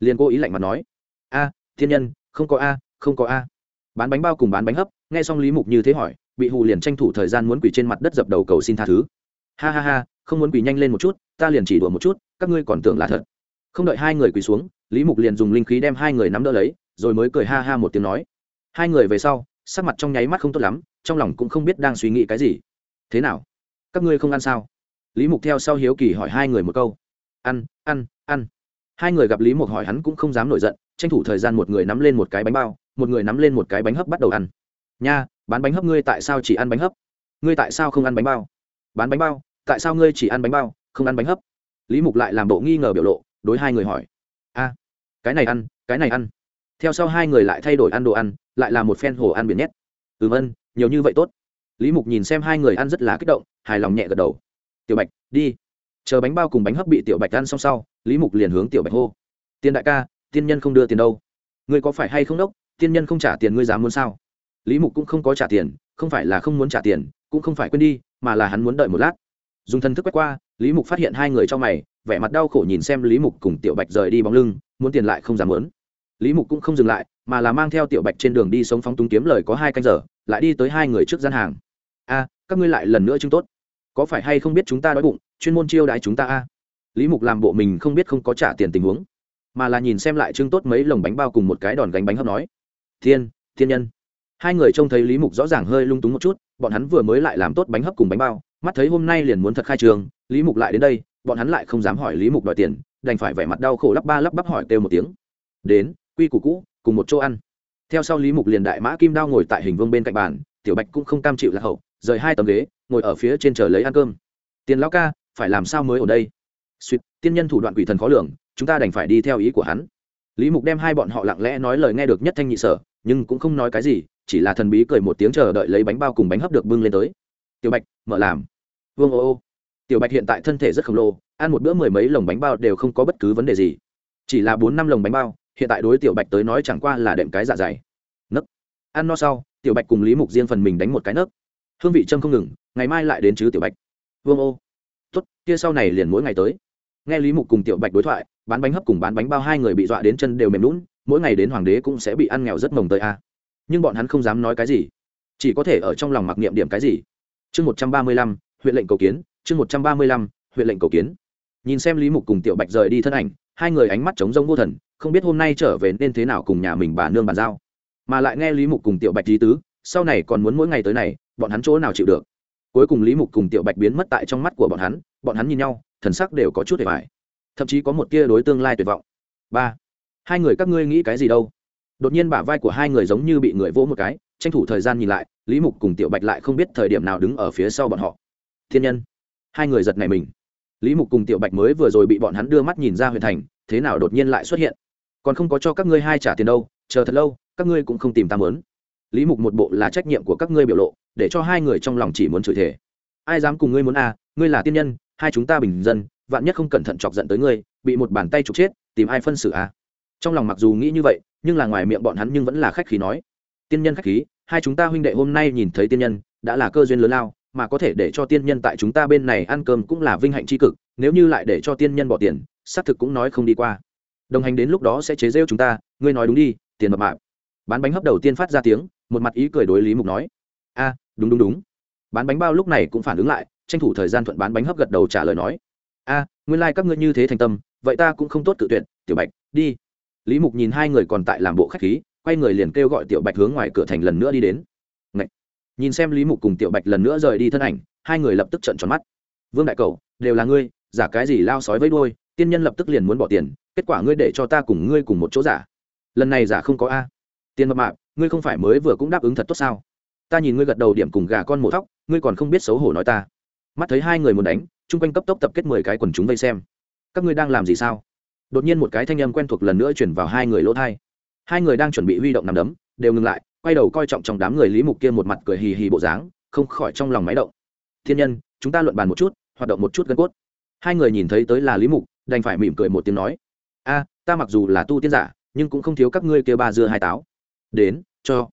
Liền cố ý lạnh mặt nói, a, thiên nhân, không có a, không có a. Bán bánh bao cùng bán bánh hấp, nghe xong lý mục như thế hỏi, bị hù liền tranh thủ thời gian muốn quỳ trên mặt đất dập đầu cầu xin tha thứ. Ha ha ha, không muốn quỳ nhanh lên một chút, ta liền chỉ đùa một chút, các ngươi còn tưởng là thật. Không đợi hai người quỳ xuống, lý mục liền dùng linh khí đem hai người nắm đỡ lấy, rồi mới cười ha ha một tiếng nói, hai người về sau, sắc mặt trong nháy mắt không tốt lắm, trong lòng cũng không biết đang suy nghĩ cái gì. Thế nào? Các ngươi không ăn sao? Lý mục theo sau hiếu kỳ hỏi hai người một câu. Ăn ăn ăn. Hai người gặp lý mục hỏi hắn cũng không dám nổi giận, tranh thủ thời gian một người nắm lên một cái bánh bao, một người nắm lên một cái bánh hấp bắt đầu ăn. Nha, bán bánh hấp ngươi tại sao chỉ ăn bánh hấp? Ngươi tại sao không ăn bánh bao? Bán bánh bao, tại sao ngươi chỉ ăn bánh bao, không ăn bánh hấp? Lý mục lại làm bộ nghi ngờ biểu lộ, đối hai người hỏi. A, cái này ăn, cái này ăn. Theo sau hai người lại thay đổi ăn đồ ăn, lại là một phen hồ ăn biển nhét. Ừ vân nhiều như vậy tốt lý mục nhìn xem hai người ăn rất là kích động, hài lòng nhẹ gật đầu. Tiểu bạch, đi. Chờ bánh bao cùng bánh hấp bị tiểu bạch ăn xong sau, lý mục liền hướng tiểu bạch hô. Tiền đại ca, tiên nhân không đưa tiền đâu. Ngươi có phải hay không đốc? Tiên nhân không trả tiền ngươi dám muốn sao? Lý mục cũng không có trả tiền, không phải là không muốn trả tiền, cũng không phải quên đi, mà là hắn muốn đợi một lát. Dùng thân thức quét qua, lý mục phát hiện hai người trong mày, vẻ mặt đau khổ nhìn xem lý mục cùng tiểu bạch rời đi bóng lưng, muốn tiền lại không dám muốn. Lý mục cũng không dừng lại, mà là mang theo tiểu bạch trên đường đi sống phóng túng kiếm lời có hai canh giờ, lại đi tới hai người trước gian hàng a, các ngươi lại lần nữa chứng tốt. Có phải hay không biết chúng ta đói bụng, chuyên môn chiêu đãi chúng ta a? Lý mục làm bộ mình không biết không có trả tiền tình huống, mà là nhìn xem lại trưng tốt mấy lồng bánh bao cùng một cái đòn gánh bánh hấp nói. Thiên thiên nhân. Hai người trông thấy lý mục rõ ràng hơi lung túng một chút, bọn hắn vừa mới lại làm tốt bánh hấp cùng bánh bao, mắt thấy hôm nay liền muốn thật khai trường, lý mục lại đến đây, bọn hắn lại không dám hỏi lý mục đòi tiền, đành phải vẻ mặt đau khổ lắp ba lắp bắp hỏi kêu một tiếng. Đến, quy củ cũ, cùng một chỗ ăn. Theo sau lý mục liền đại mã kim đao ngồi tại hình vương bên cạnh bàn, tiểu bạch cũng không cam chịu lạc hậu rời hai tấm ghế, ngồi ở phía trên chờ lấy ăn cơm. Tiền lão ca, phải làm sao mới ở đây? Suýt, tiên nhân thủ đoạn quỷ thần khó lường, chúng ta đành phải đi theo ý của hắn. Lý mục đem hai bọn họ lặng lẽ nói lời nghe được nhất thanh nhị sở, nhưng cũng không nói cái gì, chỉ là thần bí cười một tiếng chờ đợi lấy bánh bao cùng bánh hấp được bưng lên tới. Tiểu bạch, mở làm. Vương ô ô. Tiểu bạch hiện tại thân thể rất khổng lồ, ăn một bữa mười mấy lồng bánh bao đều không có bất cứ vấn đề gì. Chỉ là bốn năm lồng bánh bao, hiện tại đối tiểu bạch tới nói chẳng qua là đệm cái dạ dày. Nấc. Ăn no sau, tiểu bạch cùng lý mục riêng phần mình đánh một cái nấc hương vị châm không ngừng, ngày mai lại đến chứ tiểu bạch. Vương ô. Tốt, kia sau này liền mỗi ngày tới. Nghe lý mục cùng tiểu bạch đối thoại, bán bánh hấp cùng bán bánh bao hai người bị dọa đến chân đều mềm lún mỗi ngày đến hoàng đế cũng sẽ bị ăn nghèo rất mồng tới a. Nhưng bọn hắn không dám nói cái gì, chỉ có thể ở trong lòng mặc niệm điểm cái gì. Chương một trăm ba mươi lăm, huyện lệnh cầu kiến, chương một trăm ba mươi lăm, huyện lệnh cầu kiến. Nhìn xem lý mục cùng tiểu bạch rời đi thân ảnh, hai người ánh mắt trống rông vô thần, không biết hôm nay trở về nên thế nào cùng nhà mình bà nương bàn giao. Mà lại nghe lý mục cùng tiểu bạch lý tứ, sau này còn muốn mỗi ngày tới này bọn hắn chỗ nào chịu được. Cuối cùng lý mục cùng tiểu bạch biến mất tại trong mắt của bọn hắn bọn hắn nhìn nhau, thần sắc đều có chút để bài thậm chí có một tia đối tương lai tuyệt vọng. Ba, hai người các ngươi nghĩ cái gì đâu? Đột nhiên bả vai của hai người giống như bị người vỗ một cái, tranh thủ thời gian nhìn lại, lý mục cùng tiểu bạch lại không biết thời điểm nào đứng ở phía sau bọn họ. Thiên nhân, hai người giật này mình. Lý mục cùng tiểu bạch mới vừa rồi bị bọn hắn đưa mắt nhìn ra huyện thành, thế nào đột nhiên lại xuất hiện? Còn không có cho các ngươi hai trả tiền đâu, chờ thật lâu, các ngươi cũng không tìm ta mớn lý mục một bộ là trách nhiệm của các ngươi biểu lộ, để cho hai người trong lòng chỉ muốn chửi thể ai dám cùng ngươi muốn à ngươi là tiên nhân, hai chúng ta bình dân, vạn nhất không cẩn thận chọc giận tới ngươi, bị một bàn tay trục chết, tìm ai phân xử à? Trong lòng mặc dù nghĩ như vậy, nhưng là ngoài miệng bọn hắn nhưng vẫn là khách khí nói. Tiên nhân khách khí, hai chúng ta huynh đệ hôm nay nhìn thấy tiên nhân, đã là cơ duyên lớn lao, mà có thể để cho tiên nhân tại chúng ta bên này ăn cơm cũng là vinh hạnh tri cực, nếu như lại để cho tiên nhân bỏ tiền, xác thực cũng nói không đi qua. Đồng hành đến lúc đó sẽ chế rêu chúng ta, ngươi nói đúng đi, tiền mập mạp bán bánh hấp đầu tiên phát ra tiếng một mặt ý cười đối lý mục nói. A đúng đúng đúng. Bán bánh bao lúc này cũng phản ứng lại tranh thủ thời gian thuận bán bánh hấp gật đầu trả lời nói. A nguyên lai、like、các ngươi như thế thành tâm vậy ta cũng không tốt tự tuyển, tiểu bạch đi. Lý mục nhìn hai người còn tại làm bộ k h á c h khí quay người liền kêu gọi tiểu bạch hướng ngoài cửa thành lần nữa đi đến. Ngậy! nhìn xem lý mục cùng tiểu bạch lần nữa rời đi thân ảnh hai người lập tức trận tròn mắt. Vương đại cầu đều là ngươi giả cái gì lao sói với đôi tiên nhân lập tức liền muốn bỏ tiền kết quả ngươi để cho ta cùng ngươi cùng một chỗ giả. Lần này giả không có a tiền mập mạp, ngươi không phải mới vừa cũng đáp ứng thật tốt sao? Ta nhìn ngươi gật đầu điểm cùng gà con mổ thóc ngươi còn không biết xấu hổ nói ta. Mắt thấy hai người muốn đánh, chung quanh cấp tốc tập kết mười cái quần chúng vây xem. Các ngươi đang làm gì sao? Đột nhiên một cái thanh âm quen thuộc lần nữa chuyển vào hai người lỗ thai. Hai người đang chuẩn bị huy động nằm đấm, đều ngừng lại, quay đầu coi trọng trong đám người lý mục kia một mặt cười hì hì bộ dáng, không khỏi trong lòng máy động. Thiên nhân, chúng ta luận bàn một chút, hoạt động một chút gân cốt. Hai người nhìn thấy tới là lý mục, đành phải mỉm cười một tiếng nói, a, ta mặc dù là tu tiên giả, nhưng cũng không thiếu các ngươi kia ba dưa hai táo đến, cho.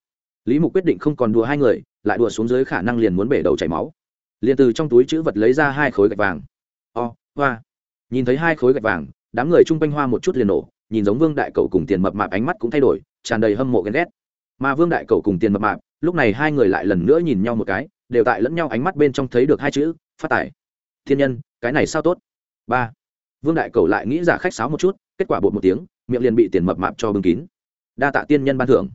Lý mục quyết định không còn đùa hai người, lại đùa xuống dưới khả năng liền muốn bể đầu chảy máu. Liền từ trong túi chữ vật lấy ra hai khối gạch vàng. O, hoa. Nhìn thấy hai khối gạch vàng, đám người chung quanh hoa một chút liền nổ, nhìn giống vương đại cầu cùng tiền mập mạp ánh mắt cũng thay đổi, tràn đầy hâm mộ ghen ghét. Mà vương đại cầu cùng tiền mập mạp, lúc này hai người lại lần nữa nhìn nhau một cái, đều tại lẫn nhau ánh mắt bên trong thấy được hai chữ, phát tải thiên nhân, cái này sao tốt? Ba. Vương đại cầu lại nghĩ giả khách sáo một chút, kết quả bột một tiếng, miệng liền bị tiền mập mạp cho bưng kín. Đa tạ tiên nhân ban thưởng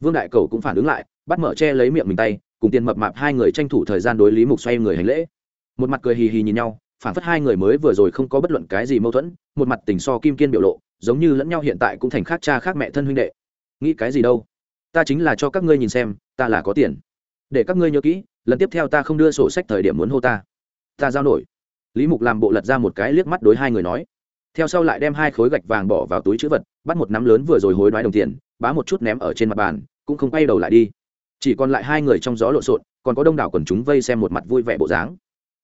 vương đại cầu cũng phản ứng lại, bắt mở che lấy miệng mình tay, cùng tiền mập mạp hai người tranh thủ thời gian đối lý mục xoay người hành lễ. Một mặt cười hì hì nhìn nhau, phản phất hai người mới vừa rồi không có bất luận cái gì mâu thuẫn, một mặt tình so kim kiên biểu lộ, giống như lẫn nhau hiện tại cũng thành khác cha khác mẹ thân huynh đệ. Nghĩ cái gì đâu? Ta chính là cho các ngươi nhìn xem, ta là có tiền. Để các ngươi nhớ kỹ, lần tiếp theo ta không đưa sổ sách thời điểm muốn hô ta. Ta giao nổi. Lý mục làm bộ lật ra một cái liếc mắt đối hai người nói. Theo sau lại đem hai khối gạch vàng bỏ vào túi chữ vật, bắt một nắm lớn vừa rồi hối đoái đồng tiền bá một chút ném ở trên mặt bàn, cũng không quay đầu lại đi. Chỉ còn lại hai người trong gió lộn xộn, còn có đông đảo quần chúng vây xem một mặt vui vẻ bộ dáng.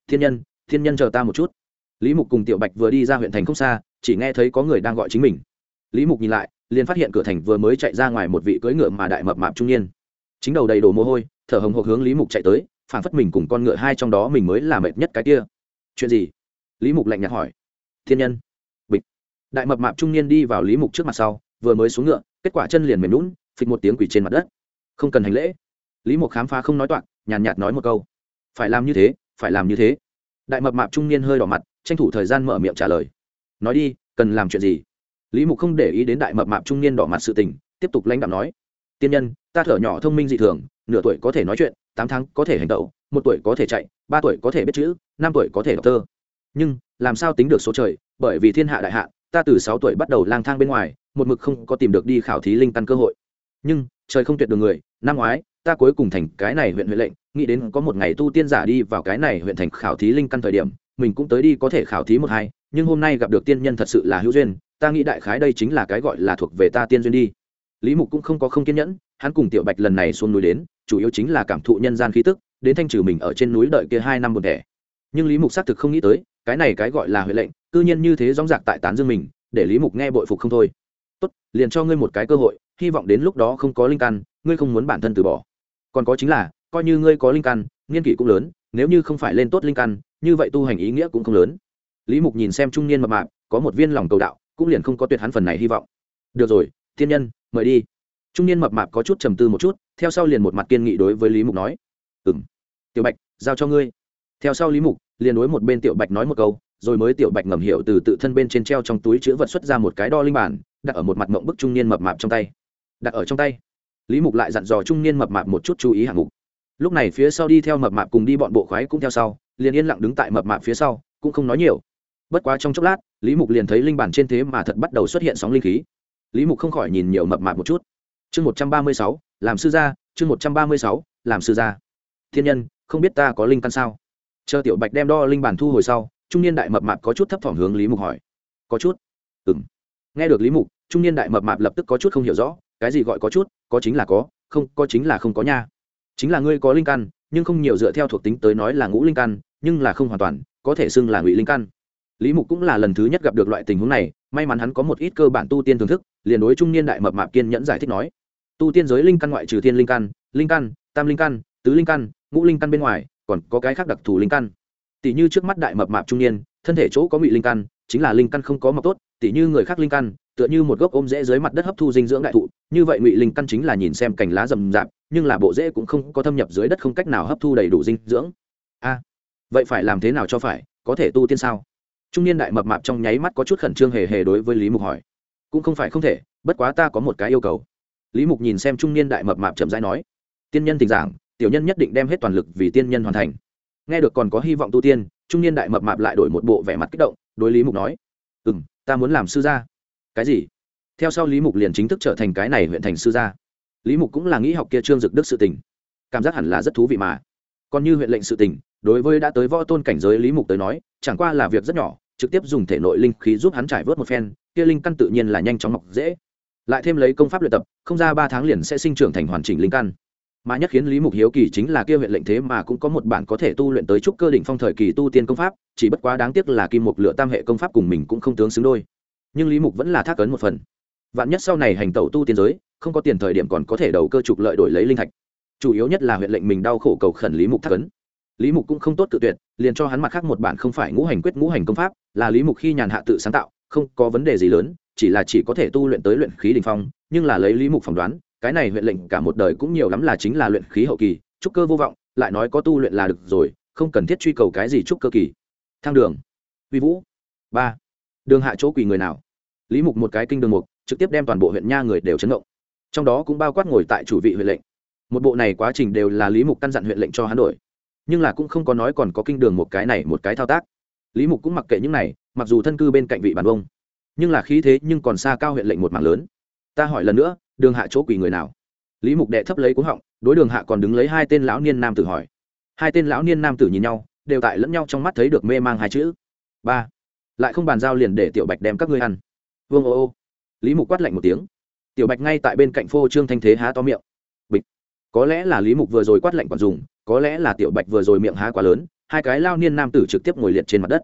Thiên nhân thiên nhân chờ ta một chút. Lý mục cùng tiểu bạch vừa đi ra huyện thành không xa, chỉ nghe thấy có người đang gọi chính mình. Lý mục nhìn lại, liền phát hiện cửa thành vừa mới chạy ra ngoài một vị cưỡi ngựa mà đại mập mạp trung niên. Chính đầu đầy đồ mồ hôi, thở hồng hộc hướng lý mục chạy tới phản phất mình cùng con ngựa hai trong đó mình mới là mệt nhất cái kia. Chuyện gì? Lý mục lạnh nhạt hỏi. Thiên nhân. Bịch. Đại mập mạp trung niên đi vào lý mục trước mặt sau vừa mới xuống ngựa, kết quả chân liền mềm lún phịch một tiếng quỷ trên mặt đất. Không cần hành lễ. Lý mục khám phá không nói toạc, nhàn nhạt nói một câu. Phải làm như thế, phải làm như thế. Đại mập mạp trung niên hơi đỏ mặt, tranh thủ thời gian mở miệng trả lời. Nói đi, cần làm chuyện gì? Lý mục không để ý đến đại mập mạp trung niên đỏ mặt sự tình, tiếp tục lãnh đạo nói. Tiên nhân, ta thở nhỏ thông minh dị thường, nửa tuổi có thể nói chuyện, tám tháng có thể hành tẩu, một tuổi có thể chạy, ba tuổi có thể biết chữ, năm tuổi có thể đọc thơ nhưng, làm sao tính được số trời? Bởi vì thiên hạ đại hạ, ta từ sáu tuổi bắt đầu lang thang bên ngoài một mực không có tìm được đi khảo thí linh căn cơ hội. Nhưng, trời không tuyệt đường người, năm ngoái, ta cuối cùng thành cái này huyện huệ lệnh, nghĩ đến có một ngày tu tiên giả đi vào cái này huyện thành khảo thí linh căn thời điểm, mình cũng tới đi có thể khảo thí một hai, nhưng hôm nay gặp được tiên nhân thật sự là hữu duyên, ta nghĩ đại khái đây chính là cái gọi là thuộc về ta tiên duyên đi. Lý mục cũng không có không kiên nhẫn, hắn cùng tiểu bạch lần này xuống núi đến, chủ yếu chính là cảm thụ nhân gian khí tức, đến thanh trừ mình ở trên núi đợi kia hai năm một đẻ nhưng lý mục xác thực không nghĩ tới, cái này cái gọi là huệ lệnh, cư nhiên như thế dóng dạc tại tán dương mình, để lý mục nghe bội phục không thôi tốt, liền cho ngươi một cái cơ hội, hy vọng đến lúc đó không có linh căn, ngươi không muốn bản thân từ bỏ. Còn có chính là, coi như ngươi có linh căn, nghiên kỷ cũng lớn, nếu như không phải lên tốt linh căn, như vậy tu hành ý nghĩa cũng không lớn. Lý mục nhìn xem trung niên mập mạp, có một viên lòng cầu đạo, cũng liền không có tuyệt hắn phần này hy vọng. Được rồi, thiên nhân, mời đi. Trung niên mập mạp có chút trầm tư một chút, theo sau liền một mặt kiên nghị đối với lý mục nói. Ừ m tiểu bạch, giao cho ngươi. Theo sau lý mục, liền đối một bên tiểu bạch nói một câu, rồi mới tiểu bạch ngầm hiểu từ tự thân bên trên treo trong túi chữ vật xuất ra một cái đo linh bản đặt ở một mặt mộng bức trung niên mập mạp trong tay. Đặt ở trong tay. Lý mục lại dặn dò trung niên mập mạp một chút chú ý hạng mục. Lúc này phía sau đi theo mập mạp cùng đi bọn bộ khoái cũng theo sau, liền yên lặng đứng tại mập mạp phía sau, cũng không nói nhiều. Bất quá trong chốc lát, lý mục liền thấy linh bản trên thế mà thật bắt đầu xuất hiện sóng linh khí. Lý mục không khỏi nhìn nhiều mập mạp một chút. Chương một trăm ba mươi sáu, làm sư gia, chương một trăm ba mươi sáu, làm sư gia. Thiên nhân, không biết ta có linh căn sao? Chờ tiểu bạch đem đo linh bản thu hồi sau, trung niên đại mập mạp có chút thấp thỏm hướng lý mục hỏi. Có chút. Ừ m nghe được lý mục, trung niên đại mập mạp lập tức có chút không hiểu rõ, cái gì gọi có chút, có chính là có, không, có chính là không có nha. Chính là ngươi có linh căn, nhưng không nhiều dựa theo thuộc tính tới nói là ngũ linh căn, nhưng là không hoàn toàn, có thể xưng là ngụy linh căn. Lý mục cũng là lần thứ nhất gặp được loại tình huống này, may mắn hắn có một ít cơ bản tu tiên thưởng thức, liền đối trung niên đại mập mạp kiên nhẫn giải thích nói. Tu tiên giới linh căn ngoại trừ thiên linh căn linh căn, tam linh căn, tứ linh căn, ngũ linh căn bên ngoài, còn có cái khác đặc thù linh căn. Tỷ như trước mắt đại mập mạp trung niên, thân thể chỗ có ngụy linh căn, chính là linh căn không có mọc tốt tỉ như người khác linh căn, tựa như một gốc ôm rễ dưới mặt đất hấp thu dinh dưỡng đại thụ, như vậy ngụy linh căn chính là nhìn xem cành lá rầm rạp, nhưng là bộ rễ cũng không có thâm nhập dưới đất không cách nào hấp thu đầy đủ dinh dưỡng. A, vậy phải làm thế nào cho phải, có thể tu tiên sao? Trung niên đại mập mạp trong nháy mắt có chút khẩn trương hề hề đối với lý mục hỏi. Cũng không phải không thể, bất quá ta có một cái yêu cầu. Lý mục nhìn xem trung niên đại mập mạp chậm rãi nói. Tiên nhân tình giảng, tiểu nhân nhất định đem hết toàn lực vì tiên nhân hoàn thành. Nghe được còn có hy vọng tu tiên, trung niên đại mập mạp lại đổi một bộ vẻ mặt kích động, đối lý mục nói. Ừ m ta muốn làm sư gia. Cái gì? Theo sau lý mục liền chính thức trở thành cái này huyện thành sư gia. Lý mục cũng là nghĩ học kia trương dực đức sự tình. Cảm giác hẳn là rất thú vị mà. Còn như huyện lệnh sự tình, đối với đã tới võ tôn cảnh giới lý mục tới nói, chẳng qua là việc rất nhỏ, trực tiếp dùng thể nội linh khí giúp hắn trải vớt một phen, kia linh căn tự nhiên là nhanh chóng mọc dễ. Lại thêm lấy công pháp luyện tập, không ra ba tháng liền sẽ sinh trưởng thành hoàn chỉnh linh căn mà nhất khiến lý mục hiếu kỳ chính là kia huyện lệnh thế mà cũng có một bản có thể tu luyện tới trúc cơ đỉnh phong thời kỳ tu tiên công pháp, chỉ bất quá đáng tiếc là kim mục lựa tam hệ công pháp cùng mình cũng không tướng xứng đôi. Nhưng lý mục vẫn là thác ấn một phần. Vạn nhất sau này hành tẩu tu tiên giới, không có tiền thời điểm còn có thể đầu cơ trục lợi đổi lấy linh thạch. Chủ yếu nhất là huyện lệnh mình đau khổ cầu khẩn lý mục thác ấn. Lý mục cũng không tốt tự tuyệt, liền cho hắn mặt khác một bản không phải ngũ hành quyết ngũ hành công pháp, là lý mục khi nhàn hạ tự sáng tạo, không có vấn đề gì lớn, chỉ là chỉ có thể tu luyện tới luyện khí đình phong, nhưng là lấy lý mục phỏng đoán cái này huyện lệnh cả một đời cũng nhiều lắm là chính là luyện khí hậu kỳ, trúc cơ vô vọng, lại nói có tu luyện là được rồi, không cần thiết truy cầu cái gì trúc cơ kỳ. Thang đường. Uy vũ. Ba. Đường hạ chỗ quỳ người nào? Lý mục một cái kinh đường mục, trực tiếp đem toàn bộ huyện nha người đều chấn động. Trong đó cũng bao quát ngồi tại chủ vị huyện lệnh. Một bộ này quá trình đều là lý mục căn dặn huyện lệnh cho hắn đổi. Nhưng là cũng không có nói còn có kinh đường một cái này một cái thao tác. Lý mục cũng mặc kệ những này, mặc dù thân cư bên cạnh vị bản vông, nhưng là khí thế nhưng còn xa cao huyện lệnh một mảng lớn. Ta hỏi lần nữa đường hạ chỗ quỷ người nào? Lý mục đệ thấp lấy cúng họng, đối đường hạ còn đứng lấy hai tên lão niên nam tử hỏi. Hai tên lão niên nam tử nhìn nhau, đều tại lẫn nhau trong mắt thấy được mê mang hai chữ. Ba. Lại không bàn giao liền để tiểu bạch đem các ngươi ăn. Vương ô ô. Lý mục quát lạnh một tiếng. Tiểu bạch ngay tại bên cạnh phô trương thanh thế há to miệng. Bịch. Có lẽ là lý mục vừa rồi quát lạnh còn dùng, có lẽ là tiểu bạch vừa rồi miệng há quá lớn, hai cái lao niên nam tử trực tiếp ngồi liệt trên mặt đất.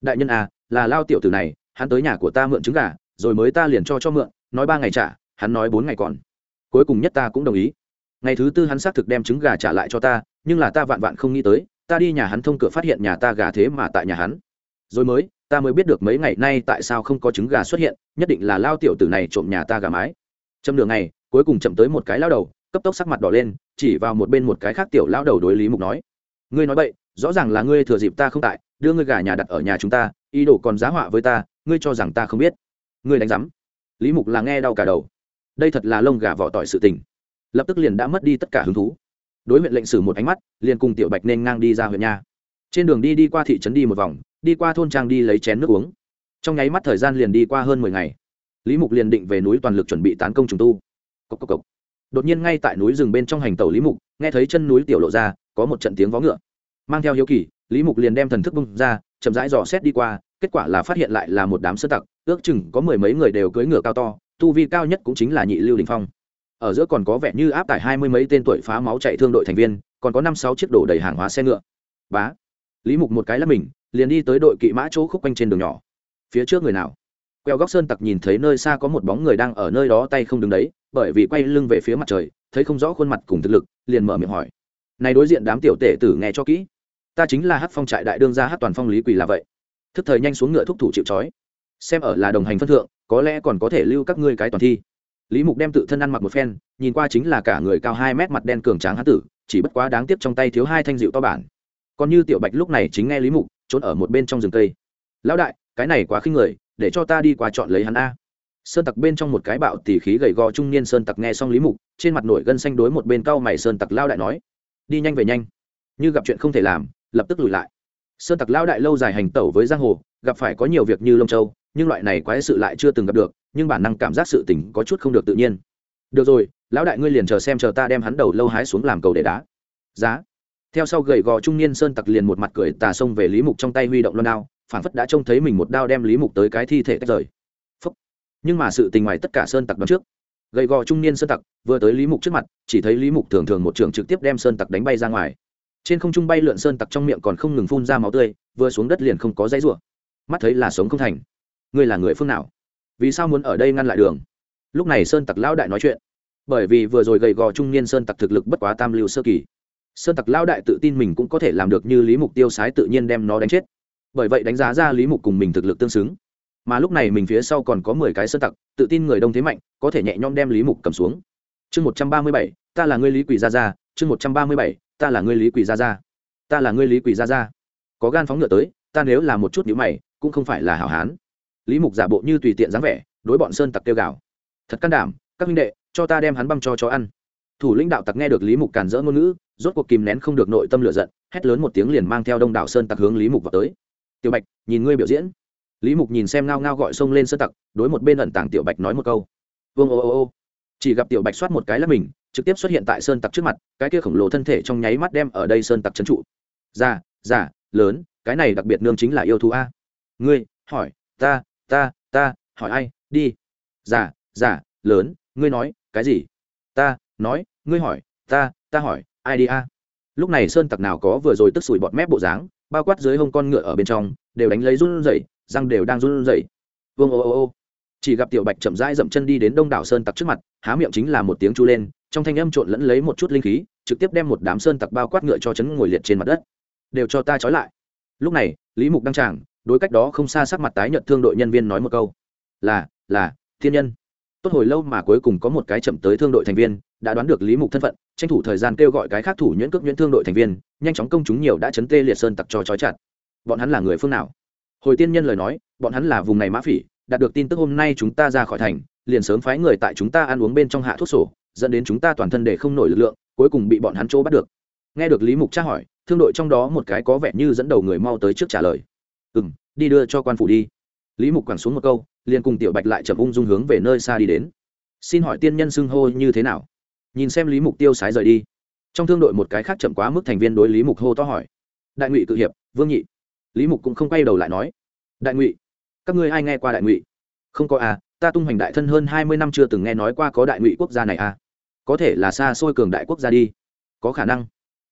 Đại nhân à là lao tiểu tử này, hắn tới nhà của ta mượn trứng gà, rồi mới ta liền cho cho mượn, nói ba ngày trả hắn nói bốn ngày còn. Cuối cùng nhất ta cũng đồng ý. Ngày thứ tư hắn xác thực đem trứng gà trả lại cho ta, nhưng là ta vạn vạn không nghĩ tới, ta đi nhà hắn thông cửa phát hiện nhà ta gà thế mà tại nhà hắn. Rồi mới, ta mới biết được mấy ngày nay tại sao không có trứng gà xuất hiện, nhất định là lao tiểu tử này trộm nhà ta gà mái. Châm đường này cuối cùng chậm tới một cái lao đầu, cấp tốc sắc mặt đỏ lên, chỉ vào một bên một cái khác tiểu lao đầu đối lý mục nói. Ngươi nói vậy rõ ràng là ngươi thừa dịp ta không tại, đưa ngươi gà nhà đặt ở nhà chúng ta, ý đồ còn giá họa với ta, ngươi cho rằng ta không biết. Ngươi đánh giám. Lý mục là nghe đau cả đầu đây thật là lông gà vỏ tỏi sự tình. Lập tức liền đã mất đi tất cả hứng thú. Đối huyện lệnh sử một ánh mắt, liền cùng tiểu bạch nên ngang đi ra huyện nha. Trên đường đi đi qua thị trấn đi một vòng, đi qua thôn trang đi lấy chén nước uống. Trong nháy mắt thời gian liền đi qua hơn mười ngày. Lý mục liền định về núi toàn lực chuẩn bị tán công trùng tu. Cốc cốc cốc. đột nhiên ngay tại núi rừng bên trong hành tàu lý mục, nghe thấy chân núi tiểu lộ ra, có một trận tiếng vó ngựa. Mang theo hiếu kỳ, lý mục liền đem thần thức bung ra, chậm rãi dò xét đi qua, kết quả là phát hiện lại là một đám sơ tặc, ước chừng có mười mấy người đều cưỡi ngựa cao to tu vi cao nhất cũng chính là nhị lưu đình phong. Ở giữa còn có vẻ như áp tải hai mươi mấy tên tuổi phá máu chạy thương đội thành viên, còn có năm sáu chiếc đổ đầy hàng hóa xe ngựa. Bá. Lý mục một cái là mình, liền đi tới đội kỵ mã chỗ khúc quanh trên đường nhỏ. Phía trước người nào? Queo góc sơn tặc nhìn thấy nơi xa có một bóng người đang ở nơi đó tay không đứng đấy, bởi vì quay lưng về phía mặt trời, thấy không rõ khuôn mặt cùng thực lực, liền mở miệng hỏi. Này đối diện đám tiểu tể tử nghe cho kỹ. Ta chính là hát phong trại đại đương gia hát toàn phong lý quỳ là vậy. Thức thời nhanh xuống ngựa thúc thủ chịu trói. Xem ở là đồng hành phân thượng có lẽ còn có thể lưu các ngươi cái toàn thi. Lý mục đem tự thân ăn mặc một phen, nhìn qua chính là cả người cao hai mét mặt đen cường tráng hán tử, chỉ bất quá đáng tiếc trong tay thiếu hai thanh dịu to bản. Còn như tiểu bạch lúc này chính nghe lý mục, trốn ở một bên trong rừng cây. Lão đại, cái này quá khinh người, để cho ta đi qua chọn lấy hắn a. Sơn tặc bên trong một cái bạo tỉ khí gầy gò trung niên sơn tặc nghe xong lý mục, trên mặt nổi gân xanh đối một bên cau mày sơn tặc lao đại nói, đi nhanh về nhanh. Như gặp chuyện không thể làm, lập tức lùi lại. Sơn tặc lao đại lâu dài hành tẩu với giang hồ, gặp phải có nhiều việc như lông châu nhưng loại này quái sự lại chưa từng gặp được, nhưng bản năng cảm giác sự tình có chút không được tự nhiên. Được rồi, lão đại ngươi liền chờ xem chờ ta đem hắn đầu lâu hái xuống làm cầu để đá. Giá. Theo sau gầy gò trung niên sơn tặc liền một mặt cười tà xông về lý mục trong tay huy động loan đao, phản phất đã trông thấy mình một đao đem lý mục tới cái thi thể tách rời. Phúc. nhưng mà sự tình ngoài tất cả sơn tặc đón trước. Gầy gò trung niên sơn tặc vừa tới lý mục trước mặt, chỉ thấy lý mục thường thường một trường trực tiếp đem sơn tặc đánh bay ra ngoài. Trên không trung bay lượn sơn tặc trong miệng còn không ngừng phun ra máu tươi, vừa xuống đất liền không có dãy rủa. Mắt thấy là sống không thành ngươi là người phương nào? Vì sao muốn ở đây ngăn lại đường? Lúc này sơn tặc lão đại nói chuyện. Bởi vì vừa rồi gầy gò trung niên sơn tặc thực lực bất quá tam lưu sơ kỳ. Sơn tặc lão đại tự tin mình cũng có thể làm được như lý mục tiêu sái tự nhiên đem nó đánh chết. Bởi vậy đánh giá ra lý mục cùng mình thực lực tương xứng. Mà lúc này mình phía sau còn có mười cái sơn tặc, tự tin người đông thế mạnh, có thể nhẹ nhõm đem lý mục cầm xuống. Chương một trăm ba mươi bảy, ta là ngươi lý quỷ gia gia. Chương một trăm ba mươi bảy, ta là ngươi lý quỷ gia gia. Ta là ngươi lý quỷ gia gia. Có gan phóng ngựa tới, ta nếu là một chút nhữ mày, cũng không phải là hảo hán lý mục giả bộ như tùy tiện dáng vẻ, đối bọn sơn tặc kêu gào. Thật can đảm, các huynh đệ, cho ta đem hắn băng cho chó ăn. Thủ lĩnh đạo tặc nghe được lý mục càn rỡ ngôn ngữ, rốt cuộc kìm nén không được nội tâm lửa giận, hét lớn một tiếng liền mang theo đông đảo sơn tặc hướng lý mục vào tới. Tiểu bạch, nhìn ngươi biểu diễn. Lý mục nhìn xem ngao ngao gọi xông lên sơn tặc, đối một bên ẩn tàng tiểu bạch nói một câu. Vương ô ô ô. Chỉ gặp tiểu bạch soát một cái là mình, trực tiếp xuất hiện tại sơn tặc trước mặt, cái kia khổng lồ thân thể trong nháy mắt đem ở đây sơn tặc trấn trụ. Già già, lớn, cái này đặc biệt nương chính là yêu thú a. Ngươi, hỏi, ta ta ta hỏi ai đi. Giả, giả, lớn ngươi nói cái gì? Ta nói ngươi hỏi ta ta hỏi ai đi a? Lúc này sơn tặc nào có vừa rồi tức sủi bọt mép bộ dáng bao quát dưới hông con ngựa ở bên trong đều đánh lấy run rẩy răng đều đang run rẩy. Vương ô ô ô. Chỉ gặp tiểu bạch chậm rãi dậm chân đi đến đông đảo sơn tặc trước mặt há miệng chính là một tiếng chu lên trong thanh âm trộn lẫn lấy một chút linh khí trực tiếp đem một đám sơn tặc bao quát ngựa cho chấn ngồi liệt trên mặt đất. Đều cho ta trói lại. Lúc này lý mục đăng tràng đối cách đó không xa sắc mặt tái nhợt thương đội nhân viên nói một câu. Là là, thiên nhân. Tốt hồi lâu mà cuối cùng có một cái chậm tới thương đội thành viên, đã đoán được lý mục thân phận, tranh thủ thời gian kêu gọi cái khác thủ nhuyễn cước nhuyễn thương đội thành viên, nhanh chóng công chúng nhiều đã chấn tê liệt sơn tặc cho trói chặt. Bọn hắn là người phương nào? Hồi tiên nhân lời nói, bọn hắn là vùng này mã phỉ, đạt được tin tức hôm nay chúng ta ra khỏi thành, liền sớm phái người tại chúng ta ăn uống bên trong hạ thuốc sổ, dẫn đến chúng ta toàn thân để không nổi lực lượng, cuối cùng bị bọn hắn chỗ bắt được. Nghe được lý mục tra hỏi, thương đội trong đó một cái có vẻ như dẫn đầu người mau tới trước trả lời ừ m đi đưa cho quan phủ đi. Lý mục quẳng xuống một câu, liền cùng tiểu bạch lại chậm ung dung hướng về nơi xa đi đến. Xin hỏi tiên nhân xưng hô như thế nào? Nhìn xem lý mục tiêu sái rời đi. Trong thương đội một cái khác chậm quá mức thành viên đối lý mục hô to hỏi. Đại ngụy cự hiệp, vương nhị. Lý mục cũng không quay đầu lại nói. Đại ngụy, các ngươi ai nghe qua đại ngụy? Không có à ta tung hoành đại thân hơn hai mươi năm chưa từng nghe nói qua có đại ngụy quốc gia này à. Có thể là xa xôi cường đại quốc gia đi. Có khả năng.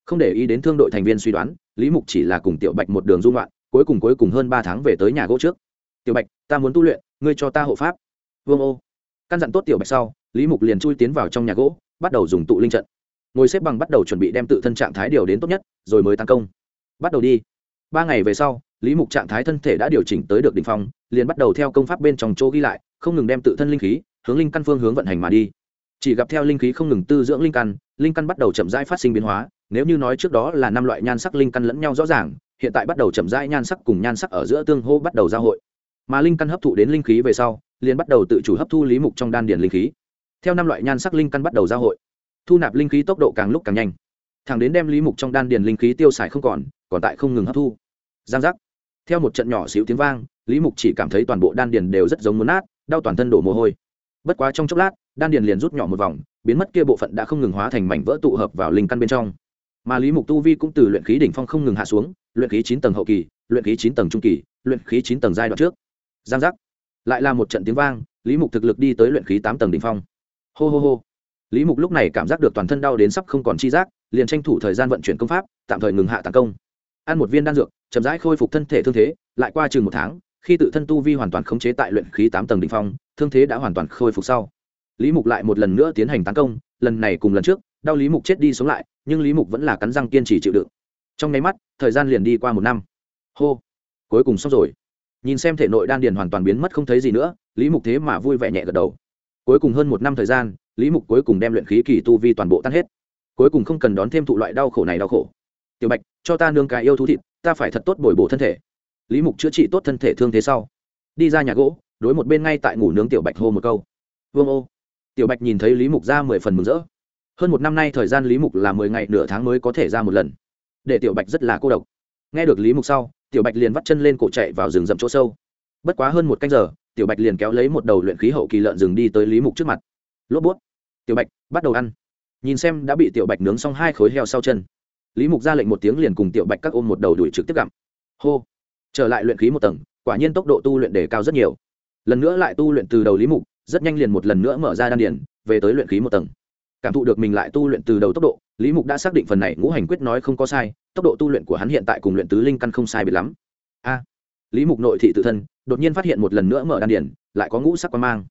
Không để ý đến thương đội thành viên suy đoán, lý mục chỉ là cùng tiểu bạch một đường dung loạn cuối cùng cuối cùng hơn ba tháng về tới nhà gỗ trước. Tiểu bạch, ta muốn tu luyện, ngươi cho ta hộ pháp. Vương ô. Căn dặn tốt tiểu bạch sau, lý mục liền chui tiến vào trong nhà gỗ, bắt đầu dùng tụ linh trận. Ngồi xếp bằng bắt đầu chuẩn bị đem tự thân trạng thái điều đến tốt nhất, rồi mới tấn công. Bắt đầu đi. Ba ngày về sau, lý mục trạng thái thân thể đã điều chỉnh tới được đ ỉ n h phong, liền bắt đầu theo công pháp bên trong chỗ ghi lại, không ngừng đem tự thân linh khí, hướng linh căn phương hướng vận hành mà đi. Chỉ gặp theo linh khí không ngừng tư dưỡng linh căn linh căn bắt đầu chậm rãi phát sinh biến hóa, nếu như nói trước đó là năm loại nhan sắc linh căn lẫn nhau rõ ràng hiện tại bắt đầu chậm rãi nhan sắc cùng nhan sắc ở giữa tương hô bắt đầu giao hội. Mà linh căn hấp thụ đến linh khí về sau, liền bắt đầu tự chủ hấp thu lý mục trong đan điền linh khí. Theo năm loại nhan sắc linh căn bắt đầu giao hội, thu nạp linh khí tốc độ càng lúc càng nhanh. Thẳng đến đem lý mục trong đan điền linh khí tiêu xài không còn còn tại không ngừng hấp thu. Giang giác. Theo một trận nhỏ xíu tiếng vang, lý mục chỉ cảm thấy toàn bộ đan điền đều rất giống muốn nát, đau toàn thân đổ mồ hôi. Bất quá trong chốc lát, đan điền liền rút nhỏ một vòng, biến mất kia bộ phận đã không ngừng hóa thành mảnh vỡ tụ hợp vào linh căn bên trong mà lý mục tu vi cũng từ luyện khí đỉnh phong không ngừng hạ xuống, luyện khí chín tầng hậu kỳ, luyện khí chín tầng trung kỳ, luyện khí chín tầng giai đoạn trước. Giang giác. Lại là một trận tiếng vang, lý mục thực lực đi tới luyện khí tám tầng đỉnh phong. Hô hô hô. Lý mục lúc này cảm giác được toàn thân đau đến sắp không còn chi giác, liền tranh thủ thời gian vận chuyển công pháp, tạm thời ngừng hạ tấn công. Ăn một viên đan dược, chậm rãi khôi phục thân thể thương thế, lại qua chừng một tháng, khi tự thân tu vi hoàn toàn khống chế tại luyện khí tám tầng đỉnh phong, thương thế đã hoàn toàn khôi phục sau. Lý mục lại một lần nữa tiến hành tấn công, lần này cùng lần trước đau lý mục chết đi sống lại, nhưng lý mục vẫn là cắn răng kiên trì chịu đựng. Trong nháy mắt, thời gian liền đi qua một năm. Hô, cuối cùng xong rồi. Nhìn xem thể nội đan điền hoàn toàn biến mất không thấy gì nữa, lý mục thế mà vui vẻ nhẹ gật đầu. Cuối cùng hơn một năm thời gian, lý mục cuối cùng đem luyện khí kỳ tu vi toàn bộ tan hết. Cuối cùng không cần đón thêm thụ loại đau khổ này đau khổ. Tiểu bạch, cho ta nương cái yêu thú thịt, ta phải thật tốt bồi bổ thân thể. Lý mục chữa trị tốt thân thể thương thế sau, đi ra nhà gỗ, đối một bên ngay tại ngủ nướng tiểu bạch hô một câu. Vương ô. Tiểu bạch nhìn thấy lý mục ra mười phần mừng rỡ hơn một năm nay thời gian lý mục là mười ngày, nửa tháng mới có thể ra một lần. Để tiểu bạch rất là cô độc. Nghe được lý mục sau, tiểu bạch liền vắt chân lên cổ chạy vào rừng rậm chỗ sâu. Bất quá hơn một canh giờ, tiểu bạch liền kéo lấy một đầu luyện khí hậu kỳ lợn rừng đi tới lý mục trước mặt. Lốp bút. Tiểu bạch, bắt đầu ăn. Nhìn xem đã bị tiểu bạch nướng xong hai khối heo sau chân, lý mục ra lệnh một tiếng liền cùng tiểu bạch các ôm một đầu đuổi trực tiếp gặm. Hô. Trở lại luyện khí một tầng, quả nhiên tốc độ tu luyện đề cao rất nhiều. Lần nữa lại tu luyện từ đầu lý mục, rất nhanh liền một lần nữa mở ra đan điển về tới luyện khí một tầng cảm thụ được mình lại tu luyện từ đầu tốc độ, lý mục đã xác định phần này ngũ hành quyết nói không có sai, tốc độ tu luyện của hắn hiện tại cùng luyện tứ linh căn không sai biệt lắm. A, lý mục nội thị tự thân, đột nhiên phát hiện một lần nữa mở đan điển, lại có ngũ sắc quan mang.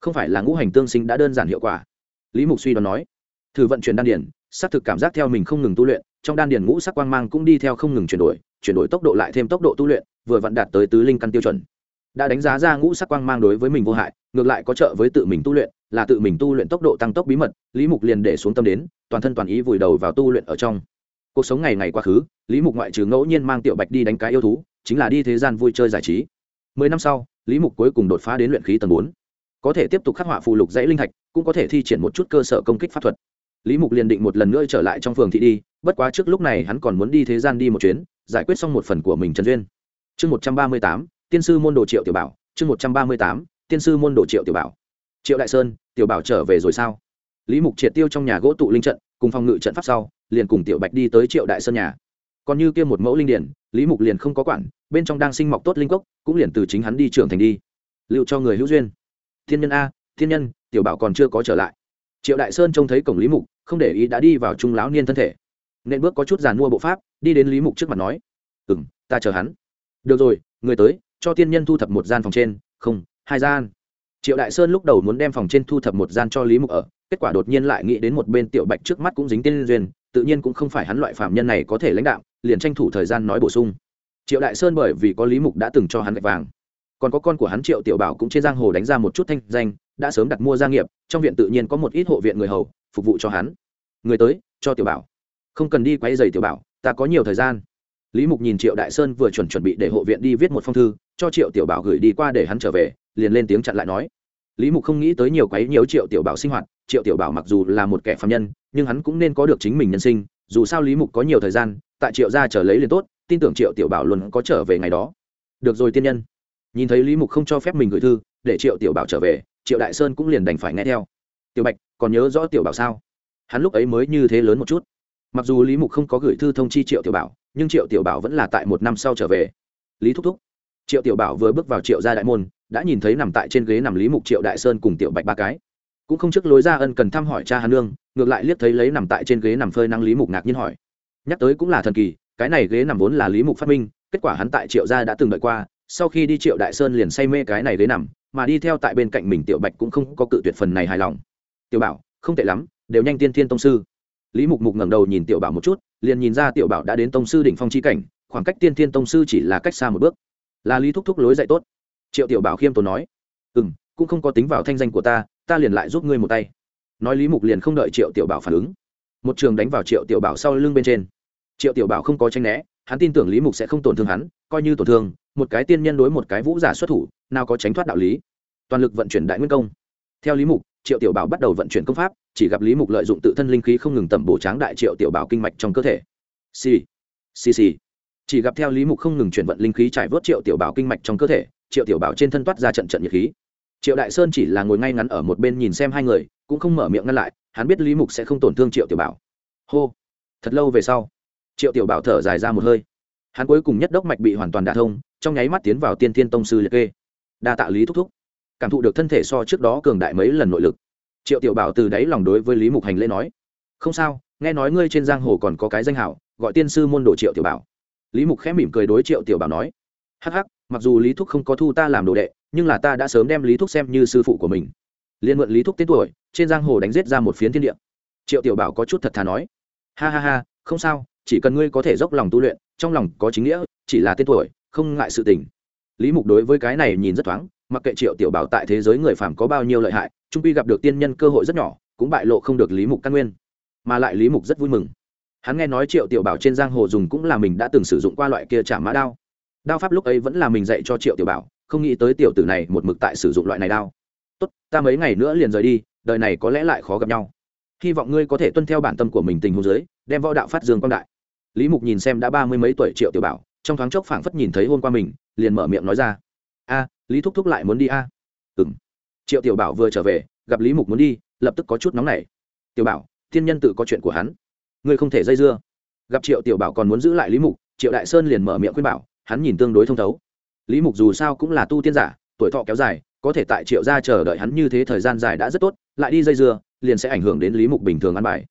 Không phải là ngũ hành tương sinh đã đơn giản hiệu quả. Lý mục suy đoán nói, thử vận chuyển đan điển, xác thực cảm giác theo mình không ngừng tu luyện, trong đan điển ngũ sắc quang mang cũng đi theo không ngừng chuyển đổi chuyển đổi tốc độ lại thêm tốc độ tu luyện, vừa vặn đạt tới tứ linh căn tiêu chuẩn đã đánh giá ra ngũ sắc quang mang đối với mình vô hại, ngược lại có trợ với tự mình tu luyện, là tự mình tu luyện tốc độ tăng tốc bí mật, lý mục liền để xuống tâm đến, toàn thân toàn ý vùi đầu vào tu luyện ở trong. Cuộc sống ngày ngày quá khứ, lý mục ngoại trừ ngẫu nhiên mang tiểu bạch đi đánh cái yêu thú, chính là đi thế gian vui chơi giải trí. Mười năm sau, lý mục cuối cùng đột phá đến luyện khí tầng bốn. Có thể tiếp tục khắc họa phù lục dãy linh thạch, cũng có thể thi triển một chút cơ sở công kích pháp thuật. Lý mục liền định một lần nữa trở lại trong phường thị đi, bất quá trước lúc này hắn còn muốn đi thế gian đi một chuyến, giải quyết xong một phần của mình trần duyên. Chương một trăm ba mươi tám tiên sư môn đồ triệu tiểu bảo, chương một trăm ba mươi tám, tiên sư môn đồ triệu tiểu bảo. Triệu đại sơn, tiểu bảo trở về rồi sao? Lý mục triệt tiêu trong nhà gỗ tụ linh trận, cùng phòng ngự trận pháp sau, liền cùng tiểu bạch đi tới triệu đại sơn nhà. Còn như kia một mẫu linh điển, lý mục liền không có quản, bên trong đang sinh mọc tốt linh cốc, cũng liền từ chính hắn đi trưởng thành đi. Liệu cho người hữu duyên. Thiên nhân a, thiên nhân, tiểu bảo còn chưa có trở lại. Triệu đại sơn trông thấy cổng lý mục, không để ý đã đi vào trung lão niên thân thể. Nên bước có chút giàn mua bộ pháp, đi đến lý mục trước mặt nói ừ m ta chờ hắn. Được rồi, người tới cho tiên nhân thu thập một gian phòng trên, không, hai gian. Triệu đại sơn lúc đầu muốn đem phòng trên thu thập một gian cho lý mục ở, kết quả đột nhiên lại nghĩ đến một bên tiểu bạch trước mắt cũng dính tiên duyên, tự nhiên cũng không phải hắn loại phạm nhân này có thể lãnh đạo, liền tranh thủ thời gian nói bổ sung. Triệu đại sơn bởi vì có lý mục đã từng cho hắn gạch vàng, còn có con của hắn triệu tiểu bảo cũng trên giang hồ đánh ra một chút thanh danh, đã sớm đặt mua gia nghiệp, trong viện tự nhiên có một ít hộ viện người hầu, phục vụ cho hắn. Người tới, cho tiểu bảo. Không cần đi quay giày tiểu bảo, ta có nhiều thời gian. Lý mục nhìn triệu đại sơn vừa chuẩn chuẩn bị để hộ viện đi viết một phong thư cho triệu tiểu bảo gửi đi qua để hắn trở về, liền lên tiếng chặn lại nói. Lý mục không nghĩ tới nhiều quấy nhiều triệu tiểu bảo sinh hoạt, triệu tiểu bảo mặc dù là một kẻ phạm nhân, nhưng hắn cũng nên có được chính mình nhân sinh, dù sao lý mục có nhiều thời gian, tại triệu gia trở lấy liền tốt, tin tưởng triệu tiểu bảo luôn có trở về ngày đó. Được rồi tiên nhân. Nhìn thấy lý mục không cho phép mình gửi thư, để triệu tiểu bảo trở về, triệu đại sơn cũng liền đành phải nghe theo. Tiểu bạch, còn nhớ rõ tiểu bảo sao? Hắn lúc ấy mới như thế lớn một chút. Mặc dù lý mục không có gửi thư thông chi triệu tiểu bảo, nhưng triệu tiểu bảo vẫn là tại một năm sau trở về. Lý thúc thúc triệu tiểu bảo vừa bước vào triệu gia đại môn, đã nhìn thấy nằm tại trên ghế nằm lý mục triệu đại sơn cùng tiểu bạch ba cái. Cũng không trước lối ra ân cần thăm hỏi cha Hà nương, ngược lại liếc thấy lấy nằm tại trên ghế nằm phơi năng lý mục ngạc nhiên hỏi. Nhắc tới cũng là thần kỳ, cái này ghế nằm vốn là lý mục phát minh, kết quả hắn tại triệu gia đã từng đợi qua, sau khi đi triệu đại sơn liền say mê cái này ghế nằm, mà đi theo tại bên cạnh mình tiểu bạch cũng không có cự tuyệt phần này hài lòng. Tiểu bảo, không tệ lắm, đều nhanh tiên thiên tông sư. Lý mục mục ngẩng đầu nhìn tiểu bảo một chút, liền nhìn ra tiểu bảo đã đến tông sư đỉnh phong chi cảnh, khoảng cách tiên thiên tông sư chỉ là cách xa một bước là lý thúc thúc lối dạy tốt triệu tiểu bảo khiêm tốn nói ừ m cũng không có tính vào thanh danh của ta ta liền lại giúp ngươi một tay nói lý mục liền không đợi triệu tiểu bảo phản ứng một trường đánh vào triệu tiểu bảo sau lưng bên trên triệu tiểu bảo không có tranh né hắn tin tưởng lý mục sẽ không tổn thương hắn coi như tổn thương một cái tiên nhân đối một cái vũ giả xuất thủ nào có tránh thoát đạo lý toàn lực vận chuyển đại nguyên công theo lý mục triệu tiểu bảo bắt đầu vận chuyển công pháp chỉ gặp lý mục lợi dụng tự thân linh khí không ngừng tẩm bổ tráng đại triệu tiểu bảo kinh mạch trong cơ thể xì xì xì chỉ gặp theo lý mục không ngừng chuyển vận linh khí trải vớt triệu tiểu bảo kinh mạch trong cơ thể, triệu tiểu bảo trên thân toát ra trận trận nhiệt khí. Triệu đại sơn chỉ là ngồi ngay ngắn ở một bên nhìn xem hai người, cũng không mở miệng ngăn lại, hắn biết lý mục sẽ không tổn thương triệu tiểu bảo. Hô! Thật lâu về sau, triệu tiểu bảo thở dài ra một hơi. Hắn cuối cùng nhất đốc mạch bị hoàn toàn đả thông, trong nháy mắt tiến vào tiên thiên tông sư liệt kê. Đa tạ lý thúc thúc. Cảm thụ được thân thể so trước đó cường đại mấy lần nội lực. Triệu tiểu bảo từ đáy lòng đối với lý mục hành lễ nói, không sao, nghe nói ngươi trên giang hồ còn có cái danh hảo, gọi tiên sư môn đồ triệu tiểu bảo lý mục khẽ mỉm cười đối triệu tiểu bảo nói, hắc hắc, mặc dù lý thúc không có thu ta làm đồ đệ, nhưng là ta đã sớm đem lý thúc xem như sư phụ của mình. Liên mượn lý thúc tên tuổi, trên giang hồ đánh giết ra một phiến thiên địa. Triệu tiểu bảo có chút thật thà nói, ha ha ha, không sao, chỉ cần ngươi có thể dốc lòng tu luyện, trong lòng có chính nghĩa, chỉ là tên tuổi, không ngại sự tình. Lý mục đối với cái này nhìn rất thoáng, mặc kệ triệu tiểu bảo tại thế giới người phàm có bao nhiêu lợi hại trung quy gặp được tiên nhân cơ hội rất nhỏ, cũng bại lộ không được lý mục căn nguyên. Mà lại lý mục rất vui mừng hắn nghe nói triệu tiểu bảo trên giang hồ dùng cũng là mình đã từng sử dụng qua loại kia trả mã đao. Đao pháp lúc ấy vẫn là mình dạy cho triệu tiểu bảo, không nghĩ tới tiểu tử này một mực tại sử dụng loại này đao. Tốt, ta mấy ngày nữa liền rời đi, đời này có lẽ lại khó gặp nhau. Hy vọng ngươi có thể tuân theo bản tâm của mình tình huống giới đem võ đạo phát dương quang đại. Lý mục nhìn xem đã ba mươi mấy tuổi triệu tiểu bảo, trong thoáng chốc phảng phất nhìn thấy hôn qua mình, liền mở miệng nói ra. A, lý thúc thúc lại muốn đi a? À? ừ m triệu tiểu bảo vừa trở về, gặp lý mục muốn đi, lập tức có chút nóng nảy. Tiểu bảo, thiên nhân tự có chuyện của hắn ngươi không thể dây dưa. Gặp triệu tiểu bảo còn muốn giữ lại lý mục, triệu đại sơn liền mở miệng khuyên bảo, hắn nhìn tương đối thông thấu. Lý mục dù sao cũng là tu tiên giả, tuổi thọ kéo dài, có thể tại triệu gia chờ đợi hắn như thế thời gian dài đã rất tốt, lại đi dây dưa, liền sẽ ảnh hưởng đến lý mục bình thường ăn bài.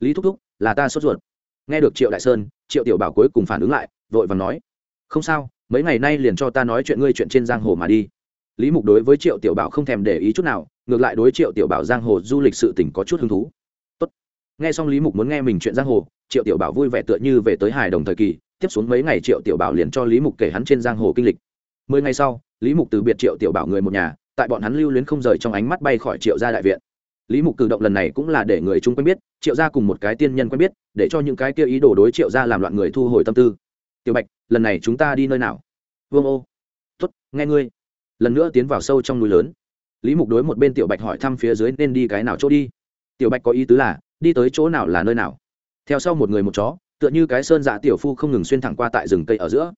Lý thúc thúc, là ta sốt ruột. Nghe được triệu đại sơn, triệu tiểu bảo cuối cùng phản ứng lại, vội và nói, không sao, mấy ngày nay liền cho ta nói chuyện ngươi chuyện trên giang hồ mà đi. Lý mục đối với triệu tiểu bảo không thèm để ý chút nào, ngược lại đối triệu tiểu bảo giang hồ du lịch sự tỉnh có chút hứng thú nghe xong lý mục muốn nghe mình chuyện giang hồ, triệu tiểu bảo vui vẻ tựa như về tới hài đồng thời kỳ, tiếp xuống mấy ngày triệu tiểu bảo liền cho lý mục kể hắn trên giang hồ kinh lịch. Mười ngày sau, lý mục từ biệt triệu tiểu bảo người một nhà, tại bọn hắn lưu luyến không rời trong ánh mắt bay khỏi triệu gia đại viện. Lý mục cử động lần này cũng là để người chung quen biết, triệu gia cùng một cái tiên nhân quen biết, để cho những cái kia ý đồ đối triệu gia làm loạn người thu hồi tâm tư. Tiểu bạch, lần này chúng ta đi nơi nào? Vương ô. T nghe ngươi. Lần nữa tiến vào sâu trong núi lớn. Lý mục đối một bên tiểu bạch hỏi thăm phía dưới nên đi cái nào chỗ đi. Tiểu bạch có ý tứ là đi tới chỗ nào là nơi nào. Theo sau một người một chó, tựa như cái sơn dạ tiểu phu không ngừng xuyên thẳng qua tại rừng cây ở giữa.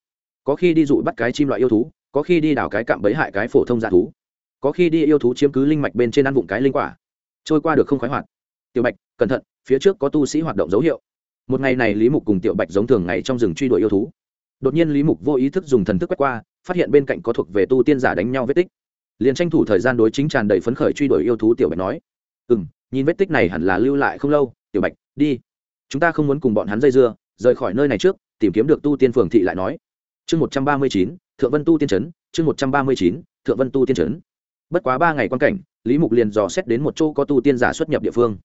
Có khi đi dụ bắt cái chim loại yêu thú, có khi đi đào cái cạm bẫy hại cái phổ thông dạ thú. Có khi đi yêu thú chiếm cứ linh mạch bên trên ăn vụng cái linh quả. Trôi qua được không khoái hoạt. Tiểu bạch, cẩn thận, phía trước có tu sĩ hoạt động dấu hiệu. Một ngày này lý mục cùng tiểu bạch giống thường ngày trong rừng truy đuổi yêu thú. Đột nhiên lý mục vô ý thức dùng thần thức quét qua, phát hiện bên cạnh có thuộc về tu tiên giả đánh nhau vết tích. Liền tranh thủ thời gian đối chính tràn đầy phấn khởi truy đuổi yêu thú tiểu bạch nói ừ m nhìn vết tích này hẳn là lưu lại không lâu, tiểu bạch, đi. Chúng ta không muốn cùng bọn hắn dây dưa, rời khỏi nơi này trước, tìm kiếm được tu tiên phường thị lại nói. Chương một trăm ba mươi chín, thượng vân tu tiên trấn, chương một trăm ba mươi chín, thượng vân tu tiên trấn. Bất quá ba ngày quan cảnh, lý mục liền dò xét đến một chỗ có tu tiên giả xuất nhập địa phương.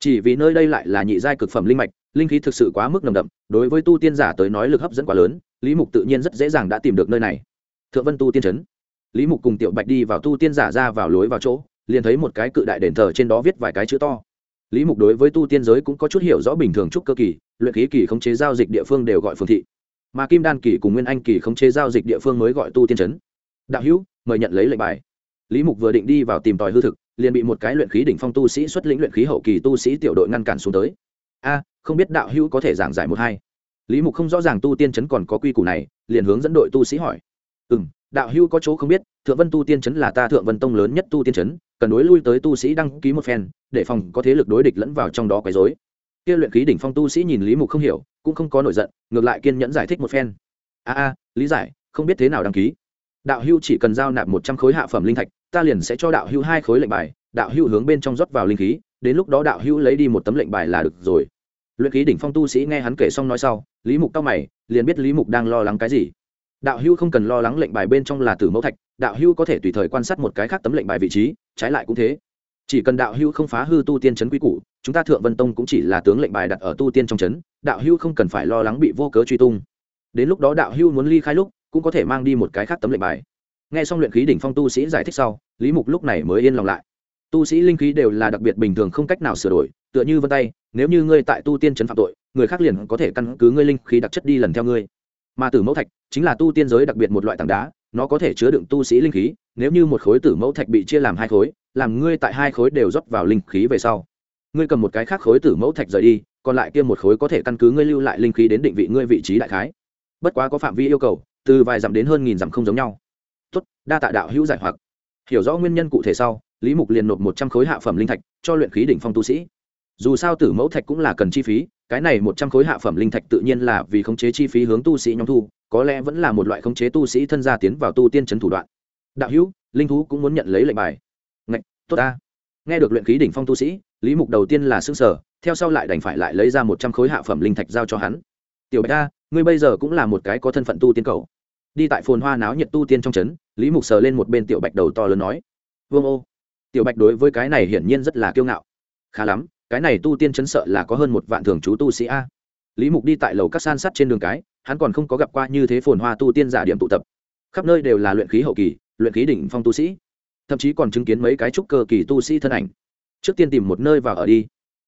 Chỉ vì nơi đây lại là nhị giai cực phẩm linh mạch, linh khí thực sự quá mức nồng đậm, đối với tu tiên giả tới nói lực hấp dẫn quá lớn, lý mục tự nhiên rất dễ dàng đã tìm được nơi này. Thượng vân tu tiên trấn. Lý mục cùng tiểu bạch đi vào tu tiên giả ra vào lối vào chỗ liền thấy một cái cự đại đền thờ trên đó viết vài cái chữ to. Lý mục đối với tu tiên giới cũng có chút hiểu rõ bình thường trúc cơ kỳ, luyện khí kỳ khống chế giao dịch địa phương đều gọi phương thị. Mà kim đan kỳ cùng nguyên anh kỳ khống chế giao dịch địa phương mới gọi tu tiên trấn. Đạo hữu, mời nhận lấy lệnh bài. Lý mục vừa định đi vào tìm tòi hư thực, liền bị một cái luyện khí đỉnh phong tu sĩ xuất lĩnh luyện khí hậu kỳ tu sĩ tiểu đội ngăn cản xuống tới. A, không biết đạo hữu có thể giảng giải một hai. Lý mục không rõ ràng tu tiên chấn còn có quy củ này, liền hướng dẫn đội tu sĩ hỏi. Ừ m đạo hữu có chỗ không biết, thượng vân tu tiên chấn là ta thượng vân tông lớn nhất tu tiên chấn cần đối lui tới tu sĩ đăng ký một phen, để phòng có thế lực đối địch lẫn vào trong đó quấy dối kia luyện khí đỉnh phong tu sĩ nhìn lý mục không hiểu, cũng không có nổi giận, ngược lại kiên nhẫn giải thích một phen. A a, lý giải, không biết thế nào đăng ký. Đạo hưu chỉ cần giao nạp một trăm khối hạ phẩm linh thạch, ta liền sẽ cho đạo hưu hai khối lệnh bài, đạo hưu hướng bên trong rót vào linh khí, đến lúc đó đạo hưu lấy đi một tấm lệnh bài là được rồi. Luyện khí đỉnh phong tu sĩ nghe hắn kể xong nói sau, lý mục tao mày, liền biết lý mục đang lo lắng cái gì đạo Hưu không cần lo lắng lệnh bài bên trong là tử mẫu thạch đạo Hưu có thể tùy thời quan sát một cái khác tấm lệnh bài vị trí trái lại cũng thế. Chỉ cần đạo Hưu không phá hư tu tiên chấn quy củ chúng ta thượng vân tông cũng chỉ là tướng lệnh bài đặt ở tu tiên trong chấn, đạo Hưu không cần phải lo lắng bị vô cớ truy tung. Đến lúc đó đạo Hưu muốn ly khai lúc cũng có thể mang đi một cái khác tấm lệnh bài. Nghe xong luyện khí đỉnh phong tu sĩ giải thích sau lý mục lúc này mới yên lòng lại. Tu sĩ linh khí đều là đặc biệt bình thường không cách nào sửa đổi tựa như vân tay nếu như ngươi tại tu tiên trấn phạm tội người khác liền có thể căn cứ ngươi linh khí đặc chất đi lần theo ngươi mà tử mẫu thạch chính là tu tiên giới đặc biệt một loại tảng đá, nó có thể chứa đựng tu sĩ linh khí, nếu như một khối tử mẫu thạch bị chia làm hai khối, làm ngươi tại hai khối đều rót vào linh khí về sau. Ngươi cầm một cái khác khối tử mẫu thạch rời đi, còn lại kia một khối có thể căn cứ ngươi lưu lại linh khí đến định vị ngươi vị trí đại khái. Bất quá có phạm vi yêu cầu, từ vài dặm đến hơn nghìn dặm không giống nhau. Tốt, đa tạ đạo hữu giải hoặc. Hiểu rõ nguyên nhân cụ thể sau, lý mục liền nộp một trăm khối hạ phẩm linh thạch cho luyện khí đỉnh phong tu sĩ. Dù sao tử mẫu thạch cũng là cần chi phí cái này một trăm khối hạ phẩm linh thạch tự nhiên là vì khống chế chi phí hướng tu sĩ nhóm thu, có lẽ vẫn là một loại khống chế tu sĩ thân gia tiến vào tu tiên trấn thủ đoạn. Đạo hữu, linh thú cũng muốn nhận lấy lệnh bài. Ngạch, tốt ta. Nghe được luyện khí đỉnh phong tu sĩ, lý mục đầu tiên là xương sở theo sau lại đành phải lại lấy ra một trăm khối hạ phẩm linh thạch giao cho hắn. Tiểu bạch ta ngươi bây giờ cũng là một cái có thân phận tu tiên cầu đi tại phồn hoa náo nhiệt tu tiên trong trấn lý mục sờ lên một bên tiểu bạch đầu to lớn nói. Vương ô. Tiểu bạch đối với cái này hiển nhiên rất là kiêu ngạo. Khá lắm cái này tu tiên chấn sợ là có hơn một vạn thường chú tu sĩ a. Lý mục đi tại lầu các san sắt trên đường cái, hắn còn không có gặp qua như thế phồn hoa tu tiên giả điểm tụ tập. Khắp nơi đều là luyện khí hậu kỳ, luyện khí đỉnh phong tu sĩ. Thậm chí còn chứng kiến mấy cái trúc cơ kỳ tu sĩ thân ảnh. Trước tiên tìm một nơi vào ở đi.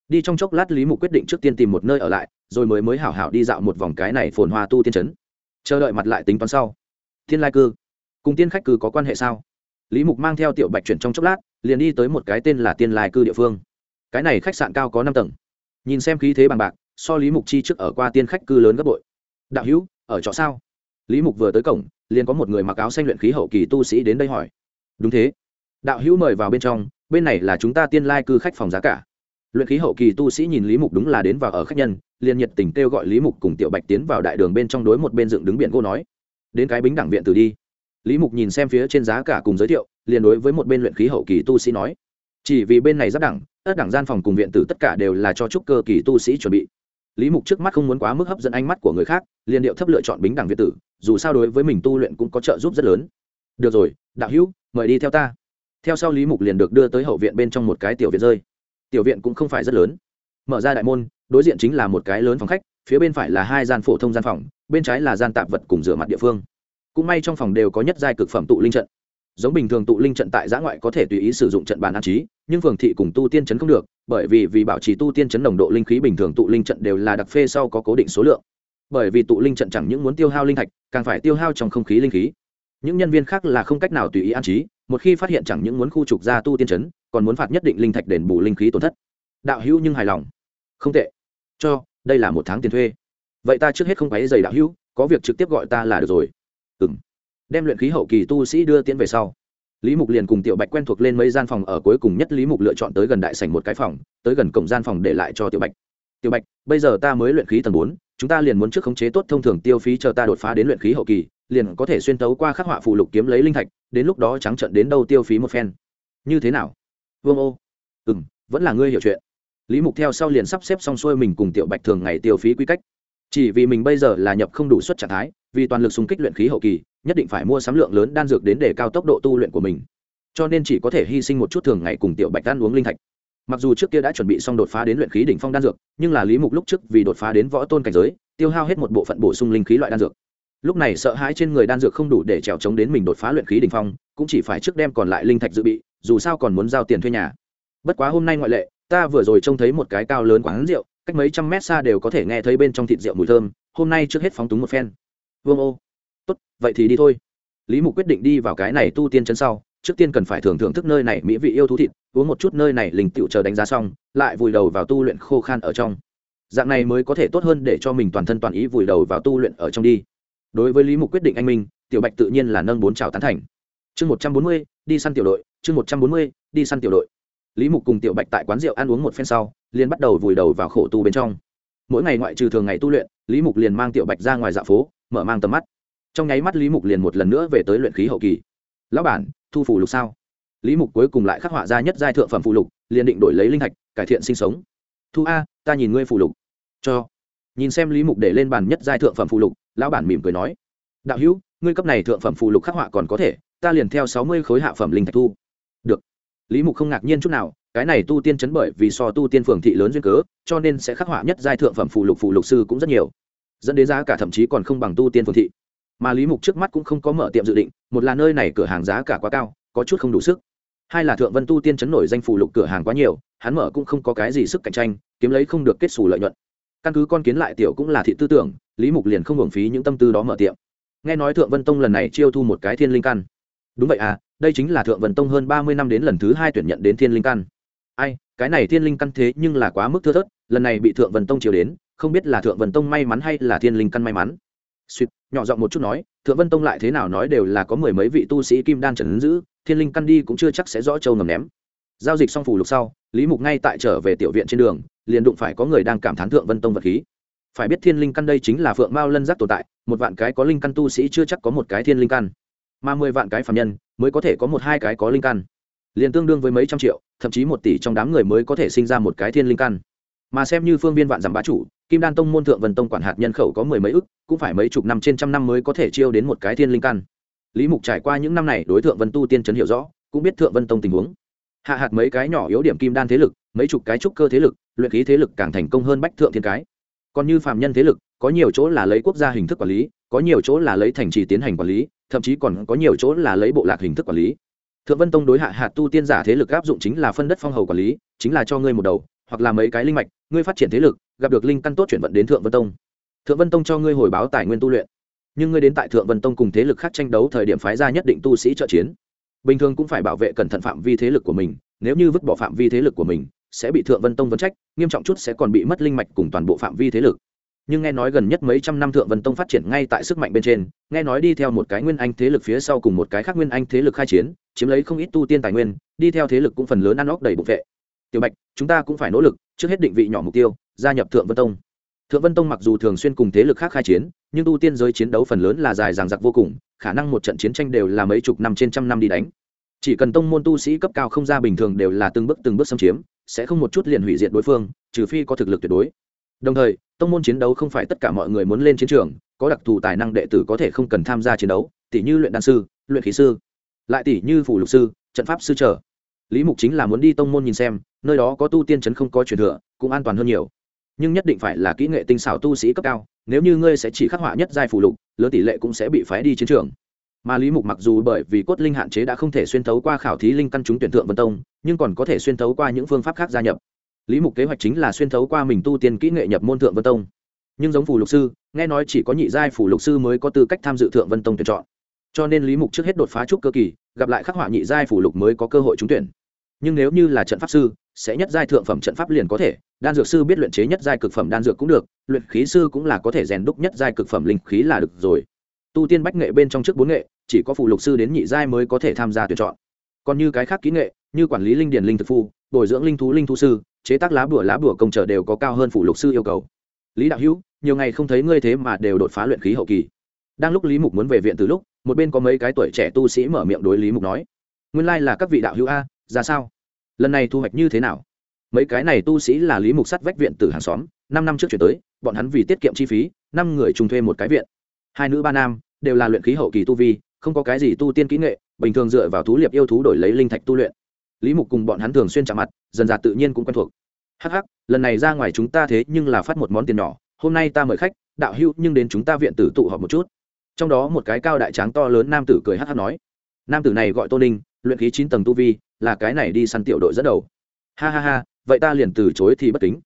Đi trong chốc lát lý mục quyết định trước tiên tìm một nơi ở lại, rồi mới mới hảo hảo đi dạo một vòng cái này phồn hoa tu tiên chấn. Chờ đợi mặt lại tính toán sau. Thiên lai cư. Cùng tiên khách cư có quan hệ sao? Lý mục mang theo tiểu bạch chuyển trong chốc lát, liền đi tới một cái tên là tiên lai cư địa phương cái này khách sạn cao có năm tầng. Nhìn xem khí thế bằng bạc, so lý mục chi trước ở qua tiên khách cư lớn gấp bội. Đạo hữu, ở chỗ sao? Lý mục vừa tới cổng, liền có một người mặc áo xanh luyện khí hậu kỳ tu sĩ đến đây hỏi. Đúng thế. Đạo hữu mời vào bên trong, bên này là chúng ta tiên lai cư khách phòng giá cả. Luyện khí hậu kỳ tu sĩ nhìn lý mục đúng là đến vào ở khách nhân, liền nhiệt tình kêu gọi lý mục cùng tiểu bạch tiến vào đại đường bên trong đối một bên dựng đứng biển gỗ nói. Đến cái bính đẳng viện từ đi. Lý mục nhìn xem phía trên giá cả cùng giới thiệu, liền đối với một bên luyện khí hậu kỳ tu sĩ nói. Chỉ vì bên này giáp đẳng tất đẳng gian phòng cùng viện tử tất cả đều là cho trúc cơ kỳ tu sĩ chuẩn bị. Lý mục trước mắt không muốn quá mức hấp dẫn ánh mắt của người khác, liền điệu thấp lựa chọn bính đẳng viện tử, dù sao đối với mình tu luyện cũng có trợ giúp rất lớn. Được rồi, đạo hữu, mời đi theo ta. Theo sau lý mục liền được đưa tới hậu viện bên trong một cái tiểu viện rơi. Tiểu viện cũng không phải rất lớn. Mở ra đại môn, đối diện chính là một cái lớn phòng khách, phía bên phải là hai gian phổ thông gian phòng, bên trái là gian tạp vật cùng rửa mặt địa phương. Cũng may trong phòng đều có nhất giai cực phẩm tụ linh trận giống bình thường tụ linh trận tại giã ngoại có thể tùy ý sử dụng trận bàn an trí, nhưng phường thị cùng tu tiên chấn không được, bởi vì vì bảo trì tu tiên chấn nồng độ linh khí bình thường tụ linh trận đều là đặc phê sau có cố định số lượng. Bởi vì tụ linh trận chẳng những muốn tiêu hao linh thạch, càng phải tiêu hao trong không khí linh khí. Những nhân viên khác là không cách nào tùy ý an trí, một khi phát hiện chẳng những muốn khu trục ra tu tiên chấn, còn muốn phạt nhất định linh thạch đền bù linh khí tổn thất. Đạo hữu nhưng hài lòng. Không tệ. Cho, đây là một tháng tiền thuê. Vậy ta trước hết không quấy giày đạo hữu, có việc trực tiếp gọi ta là được rồi. Ừ đem luyện khí hậu kỳ tu sĩ đưa tiến về sau. Lý mục liền cùng tiểu bạch quen thuộc lên mấy gian phòng ở cuối cùng nhất lý mục lựa chọn tới gần đại sảnh một cái phòng, tới gần cổng gian phòng để lại cho tiểu bạch. Tiểu bạch, bây giờ ta mới luyện khí tầng bốn, chúng ta liền muốn trước khống chế tốt thông thường tiêu phí chờ ta đột phá đến luyện khí hậu kỳ, liền có thể xuyên tấu qua khắc họa phụ lục kiếm lấy linh thạch, đến lúc đó trắng trận đến đâu tiêu phí một phen. Như thế nào? Vương ô. Ừ m vẫn là ngươi hiểu chuyện. Lý mục theo sau liền sắp xếp xong xuôi mình cùng tiểu bạch thường ngày tiêu phí quy cách chỉ vì mình bây giờ là nhập không đủ suất trạng thái, vì toàn lực xung kích luyện khí hậu kỳ, nhất định phải mua sắm lượng lớn đan dược đến để cao tốc độ tu luyện của mình. Cho nên chỉ có thể hy sinh một chút thường ngày cùng tiểu bạch đan uống linh thạch. Mặc dù trước kia đã chuẩn bị xong đột phá đến luyện khí đỉnh phong đan dược, nhưng là lý mục lúc trước vì đột phá đến võ tôn cảnh giới, tiêu hao hết một bộ phận bổ sung linh khí loại đan dược. Lúc này sợ hãi trên người đan dược không đủ để trèo chống đến mình đột phá luyện khí đỉnh phong, cũng chỉ phải trước đem còn lại linh thạch dự bị, dù sao còn muốn giao tiền thuê nhà. Bất quá hôm nay ngoại lệ, ta vừa rồi trông thấy một cái cao lớn quán rượu cách mấy trăm mét xa đều có thể nghe thấy bên trong thịt rượu mùi thơm, hôm nay trước hết phóng túng một phen. Vương ô, tốt, vậy thì đi thôi. Lý mục quyết định đi vào cái này tu tiên chân sau, trước tiên cần phải thường thưởng thức nơi này mỹ vị yêu thú thịt, uống một chút nơi này lình tựu chờ đánh giá xong, lại vùi đầu vào tu luyện khô khan ở trong. Dạng này mới có thể tốt hơn để cho mình toàn thân toàn ý vùi đầu vào tu luyện ở trong đi. Đối với lý mục quyết định anh minh, tiểu bạch tự nhiên là nâng bốn trào tán thành. Chương một trăm bốn mươi, đi săn tiểu đội, chương một trăm bốn mươi, đi săn tiểu đội. Lý mục cùng tiểu bạch tại quán rượu ăn uống một phen sau liền bắt đầu vùi đầu vào khổ tu bên trong. Mỗi ngày ngoại trừ thường ngày tu luyện, lý mục liền mang tiểu bạch ra ngoài dạ phố, mở mang tầm mắt. Trong nháy mắt lý mục liền một lần nữa về tới luyện khí hậu kỳ. Lão bản, thu phủ lục sao? Lý mục cuối cùng lại khắc họa ra nhất giai thượng phẩm phụ lục, liền định đổi lấy linh thạch, cải thiện sinh sống. Thu a, ta nhìn ngươi phụ lục. Cho. Nhìn xem lý mục để lên bàn nhất giai thượng phẩm phụ lục, lão bản mỉm cười nói, đạo hữu, ngươi cấp này thượng phẩm phụ lục khắc họa còn có thể, ta liền theo sáu mươi khối hạ phẩm linh thạch thu. Được lý mục không ngạc nhiên chút nào, cái này tu tiên chấn bởi vì so tu tiên phường thị lớn duyên cớ, cho nên sẽ khắc họa nhất giai thượng phẩm phụ lục phụ lục sư cũng rất nhiều, dẫn đến giá cả thậm chí còn không bằng tu tiên phường thị. Mà lý mục trước mắt cũng không có mở tiệm dự định, một là nơi này cửa hàng giá cả quá cao, có chút không đủ sức. Hai là thượng vân tu tiên chấn nổi danh phụ lục cửa hàng quá nhiều, hắn mở cũng không có cái gì sức cạnh tranh, kiếm lấy không được kết xù lợi nhuận. Căn cứ con kiến lại tiểu cũng là thị tư tưởng, lý mục liền không hưởng phí những tâm tư đó mở tiệm. Nghe nói thượng vân tông lần này chiêu thu một cái thiên linh căn đúng vậy à đây chính là thượng vân tông hơn ba mươi năm đến lần thứ hai tuyển nhận đến thiên linh căn. Ai, cái này thiên linh căn thế nhưng là quá mức thưa thớt, lần này bị thượng vân tông chiều đến, không biết là thượng vân tông may mắn hay là thiên linh căn may mắn. Suýt, nhỏ giọng một chút nói, thượng vân tông lại thế nào nói đều là có mười mấy vị tu sĩ kim đan trần ứng giữ, thiên linh căn đi cũng chưa chắc sẽ rõ châu ngầm ném. Giao dịch xong phủ lục sau, lý mục ngay tại trở về tiểu viện trên đường, liền đụng phải có người đang cảm thán thượng vân tông vật khí. Phải biết thiên linh căn đây chính là phượng mao lân giác tồn tại, một vạn cái có linh căn tu sĩ chưa chắc có một cái thiên linh căn mà mười vạn cái phạm nhân mới có thể có một hai cái có linh căn. Liền tương đương với mấy trăm triệu, thậm chí một tỷ trong đám người mới có thể sinh ra một cái thiên linh căn. Mà xem như phương viên vạn giảm bá chủ, kim đan tông môn thượng vân tông quản hạt nhân khẩu có mười mấy ức, cũng phải mấy chục năm trên trăm năm mới có thể chiêu đến một cái thiên linh căn. Lý mục trải qua những năm này đối tượng vân tu tiên trấn hiểu rõ, cũng biết thượng vân tông tình huống. Hạ hạt mấy cái nhỏ yếu điểm kim đan thế lực, mấy chục cái trúc cơ thế lực, luyện khí thế lực càng thành công hơn bách thượng thiên cái. Còn như phạm nhân thế lực có nhiều chỗ là lấy quốc gia hình thức quản lý, có nhiều chỗ là lấy thành trì tiến hành quản lý, thậm chí còn có nhiều chỗ là lấy bộ lạc hình thức quản lý. Thượng vân tông đối hạ hạt tu tiên giả thế lực áp dụng chính là phân đất phong hầu quản lý, chính là cho ngươi một đầu, hoặc là mấy cái linh mạch, ngươi phát triển thế lực, gặp được linh căn tốt chuyển vận đến thượng vân tông. Thượng vân tông cho ngươi hồi báo tài nguyên tu luyện. Nhưng ngươi đến tại thượng vân tông cùng thế lực khác tranh đấu thời điểm phái ra nhất định tu sĩ trợ chiến. Bình thường cũng phải bảo vệ cẩn thận phạm vi thế lực của mình, nếu như vứt bỏ phạm vi thế lực của mình, sẽ bị thượng vân tông vấn trách, nghiêm trọng chút sẽ còn bị mất linh mạch cùng toàn bộ phạm vi thế lực nhưng nghe nói gần nhất mấy trăm năm thượng vân tông phát triển ngay tại sức mạnh bên trên, nghe nói đi theo một cái nguyên anh thế lực phía sau cùng một cái khác nguyên anh thế lực khai chiến, chiếm lấy không ít tu tiên tài nguyên, đi theo thế lực cũng phần lớn ăn óc đầy bục vệ. Tiểu bạch, chúng ta cũng phải nỗ lực, trước hết định vị nhỏ mục tiêu, gia nhập thượng vân tông. Thượng vân tông mặc dù thường xuyên cùng thế lực khác khai chiến, nhưng tu tiên giới chiến đấu phần lớn là dài dằng dặc vô cùng, khả năng một trận chiến tranh đều là mấy chục năm trên trăm năm đi đánh. Chỉ cần tông môn tu sĩ cấp cao không ra bình thường đều là từng bước từng bước xâm chiếm, sẽ không một chút liền hủy diệt đối phương, trừ phi có thực lực tuyệt đối. Đồng thời tông môn chiến đấu không phải tất cả mọi người muốn lên chiến trường, có đặc thù tài năng đệ tử có thể không cần tham gia chiến đấu tỷ như luyện đan sư, luyện khí sư, lại tỷ như phủ lục sư, trận pháp sư trở lý mục chính là muốn đi tông môn nhìn xem, nơi đó có tu tiên chấn không có truyền thừa, cũng an toàn hơn nhiều. Nhưng nhất định phải là kỹ nghệ tinh xảo tu sĩ cấp cao, nếu như ngươi sẽ chỉ khắc họa nhất giai phủ lục, lớn tỷ lệ cũng sẽ bị phái đi chiến trường. Mà lý mục mặc dù bởi vì cốt linh hạn chế đã không thể xuyên thấu qua khảo thí linh căn chúng tuyển thượng vân tông, nhưng còn có thể xuyên thấu qua những phương pháp khác gia nhập lý mục kế hoạch chính là xuyên thấu qua mình tu tiên kỹ nghệ nhập môn thượng vân tông. Nhưng giống phủ lục sư, nghe nói chỉ có nhị giai phủ lục sư mới có tư cách tham dự thượng vân tông tuyển chọn. Cho nên lý mục trước hết đột phá trúc cơ kỳ, gặp lại khắc họa nhị giai phủ lục mới có cơ hội trúng tuyển. Nhưng nếu như là trận pháp sư, sẽ nhất giai thượng phẩm trận pháp liền có thể, đan dược sư biết luyện chế nhất giai cực phẩm đan dược cũng được, luyện khí sư cũng là có thể rèn đúc nhất giai cực phẩm linh khí là được rồi. Tu tiên bách nghệ bên trong trước bốn nghệ, chỉ có phụ lục sư đến nhị giai mới có thể tham gia tuyển chọn. Còn như cái khác kỹ nghệ, như quản lý linh điền linh thực phu bồi dưỡng linh thú linh thú sư, chế tác lá bùa lá bùa công trở đều có cao hơn phụ lục sư yêu cầu. Lý đạo hữu, nhiều ngày không thấy ngươi thế mà đều đột phá luyện khí hậu kỳ. Đang lúc lý mục muốn về viện từ lúc, một bên có mấy cái tuổi trẻ tu sĩ mở miệng đối lý mục nói, nguyên lai là các vị đạo hữu a, ra sao? Lần này thu hoạch như thế nào? Mấy cái này tu sĩ là lý mục sắt vách viện từ hàng xóm, năm năm trước chuyển tới, bọn hắn vì tiết kiệm chi phí, năm người trùng thuê một cái viện. Hai nữ ba nam, đều là luyện khí hậu kỳ tu vi, không có cái gì tu tiên kỹ nghệ, bình thường dựa vào thú liệp yêu thú đổi lấy linh thạch tu luyện lý mục cùng bọn hắn thường xuyên chạm mặt, dần dà tự nhiên cũng quen thuộc. Hh lần này ra ngoài chúng ta thế nhưng là phát một món tiền nhỏ, hôm nay ta mời khách, đạo hữu nhưng đến chúng ta viện tử tụ họp một chút. Trong đó một cái cao đại tráng to lớn nam tử cười hh nói, nam tử này gọi tô ninh, luyện khí chín tầng tu vi, là cái này đi săn tiểu đội dẫn đầu. Ha ha ha, vậy ta liền từ chối thì bất kính.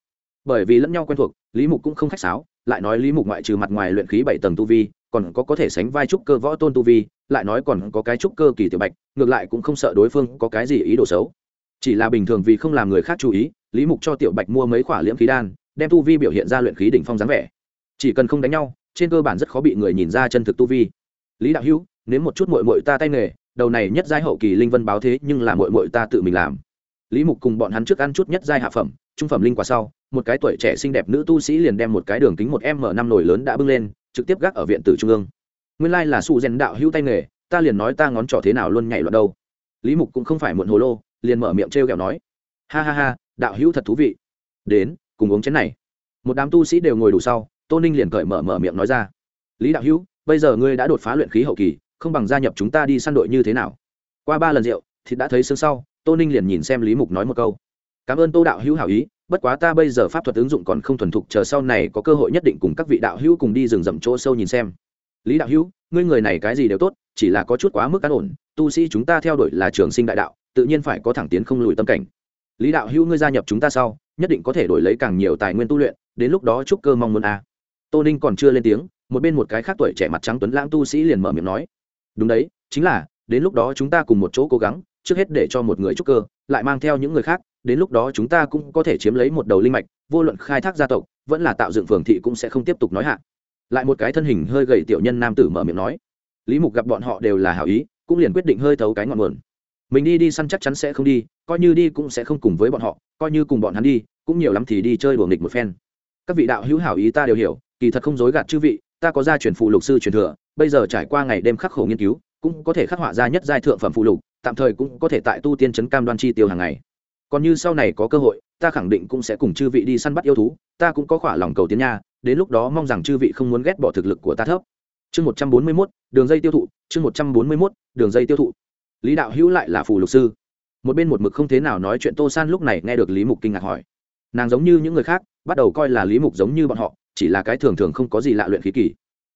Bởi vì lẫn nhau quen thuộc, lý mục cũng không khách sáo, lại nói lý mục ngoại trừ mặt ngoài luyện khí bảy tầng tu vi còn có có thể sánh vai trúc cơ võ tôn tu vi, lại nói còn có cái trúc cơ kỳ tiểu bạch, ngược lại cũng không sợ đối phương có cái gì ý đồ xấu. Chỉ là bình thường vì không làm người khác chú ý, lý mục cho tiểu bạch mua mấy khoả liễm khí đan, đem tu vi biểu hiện ra luyện khí đỉnh phong dáng vẻ. Chỉ cần không đánh nhau, trên cơ bản rất khó bị người nhìn ra chân thực tu vi. Lý đạo hữu nếu một chút mội mội ta tay nghề, đầu này nhất giai hậu kỳ linh vân báo thế nhưng là mội mội ta tự mình làm. Lý mục cùng bọn hắn trước ăn chút nhất giai hạ phẩm, trung phẩm linh quả sau một cái tuổi trẻ xinh đẹp nữ tu sĩ liền đem một cái đường kính một m năm nổi lớn đã bưng lên, trực tiếp gác ở viện tử trung ương. Nguyên lai là su rèn đạo hữu tay nghề, ta liền nói ta ngón trỏ thế nào luôn nhảy loạn đâu. Lý mục cũng không phải muộn hồ lô, liền mở miệng t r kẹo nói. Ha ha ha, đạo hữu thật thú vị. Đến, cùng uống chén này. Một đám tu sĩ đều ngồi đủ sau, tô ninh liền cởi mở mở miệng nói ra. Lý đạo hữu, bây giờ ngươi đã đột phá luyện khí hậu kỳ, không bằng gia nhập chúng ta đi săn đội như thế nào? Qua ba lần rượu thì đã thấy sương sau, tô ninh liền nhìn xem lý mục nói một câu cảm ơn tô đạo hữu hảo ý, bất quá ta bây giờ pháp thuật ứng dụng còn không thuần thục, chờ sau này có cơ hội nhất định cùng các vị đạo hữu cùng đi rừng rậm chỗ sâu nhìn xem. Lý đạo hữu, ngươi người này cái gì đều tốt, chỉ là có chút quá mức cán ổn, tu sĩ chúng ta theo đuổi là trường sinh đại đạo, tự nhiên phải có thẳng tiến không lùi tâm cảnh. Lý đạo hữu ngươi gia nhập chúng ta sau, nhất định có thể đổi lấy càng nhiều tài nguyên tu luyện, đến lúc đó chúc cơ mong muốn a. À. tô ninh còn chưa lên tiếng, một bên một cái khác tuổi trẻ mặt trắng tuấn lãng tu sĩ liền mở miệng nói. Đúng đấy, chính là, đến lúc đó chúng ta cùng một chỗ cố gắng trước hết để cho một người trúc cơ, lại mang theo những người khác, đến lúc đó chúng ta cũng có thể chiếm lấy một đầu linh mạch, vô luận khai thác gia tộc, vẫn là tạo dựng phường thị cũng sẽ không tiếp tục nói hạ. Lại một cái thân hình hơi gầy tiểu nhân nam tử mở miệng nói, lý mục gặp bọn họ đều là hảo ý, cũng liền quyết định hơi thấu cái ngọn nguồn. Mình đi đi săn chắc chắn sẽ không đi, coi như đi cũng sẽ không cùng với bọn họ, coi như cùng bọn hắn đi, cũng nhiều lắm thì đi chơi đùa nghịch một phen. Các vị đạo hữu hảo ý ta đều hiểu, kỳ thật không dối gạt chư vị, ta có gia truyền phụ lục sư truyền thừa, bây giờ trải qua ngày đêm khắc khổ nghiên cứu, cũng có thể khắc họa ra nhất giai thượng phẩm phụ lục tạm thời cũng có thể tại tu tiên trấn cam đoan chi tiêu hàng ngày. Còn như sau này có cơ hội, ta khẳng định cũng sẽ cùng chư vị đi săn bắt yêu thú, ta cũng có khỏa lòng cầu tiến nha, đến lúc đó mong rằng chư vị không muốn ghét bỏ thực lực của ta thấp. Chương một trăm bốn mươi mốt, đường dây tiêu thụ, chương một trăm bốn mươi mốt, đường dây tiêu thụ. Lý đạo hữu lại là phù lục sư. Một bên một mực không thế nào nói chuyện tô san lúc này nghe được lý mục kinh ngạc hỏi. Nàng giống như những người khác, bắt đầu coi là lý mục giống như bọn họ, chỉ là cái thường thường không có gì lạ luyện khí kỳ.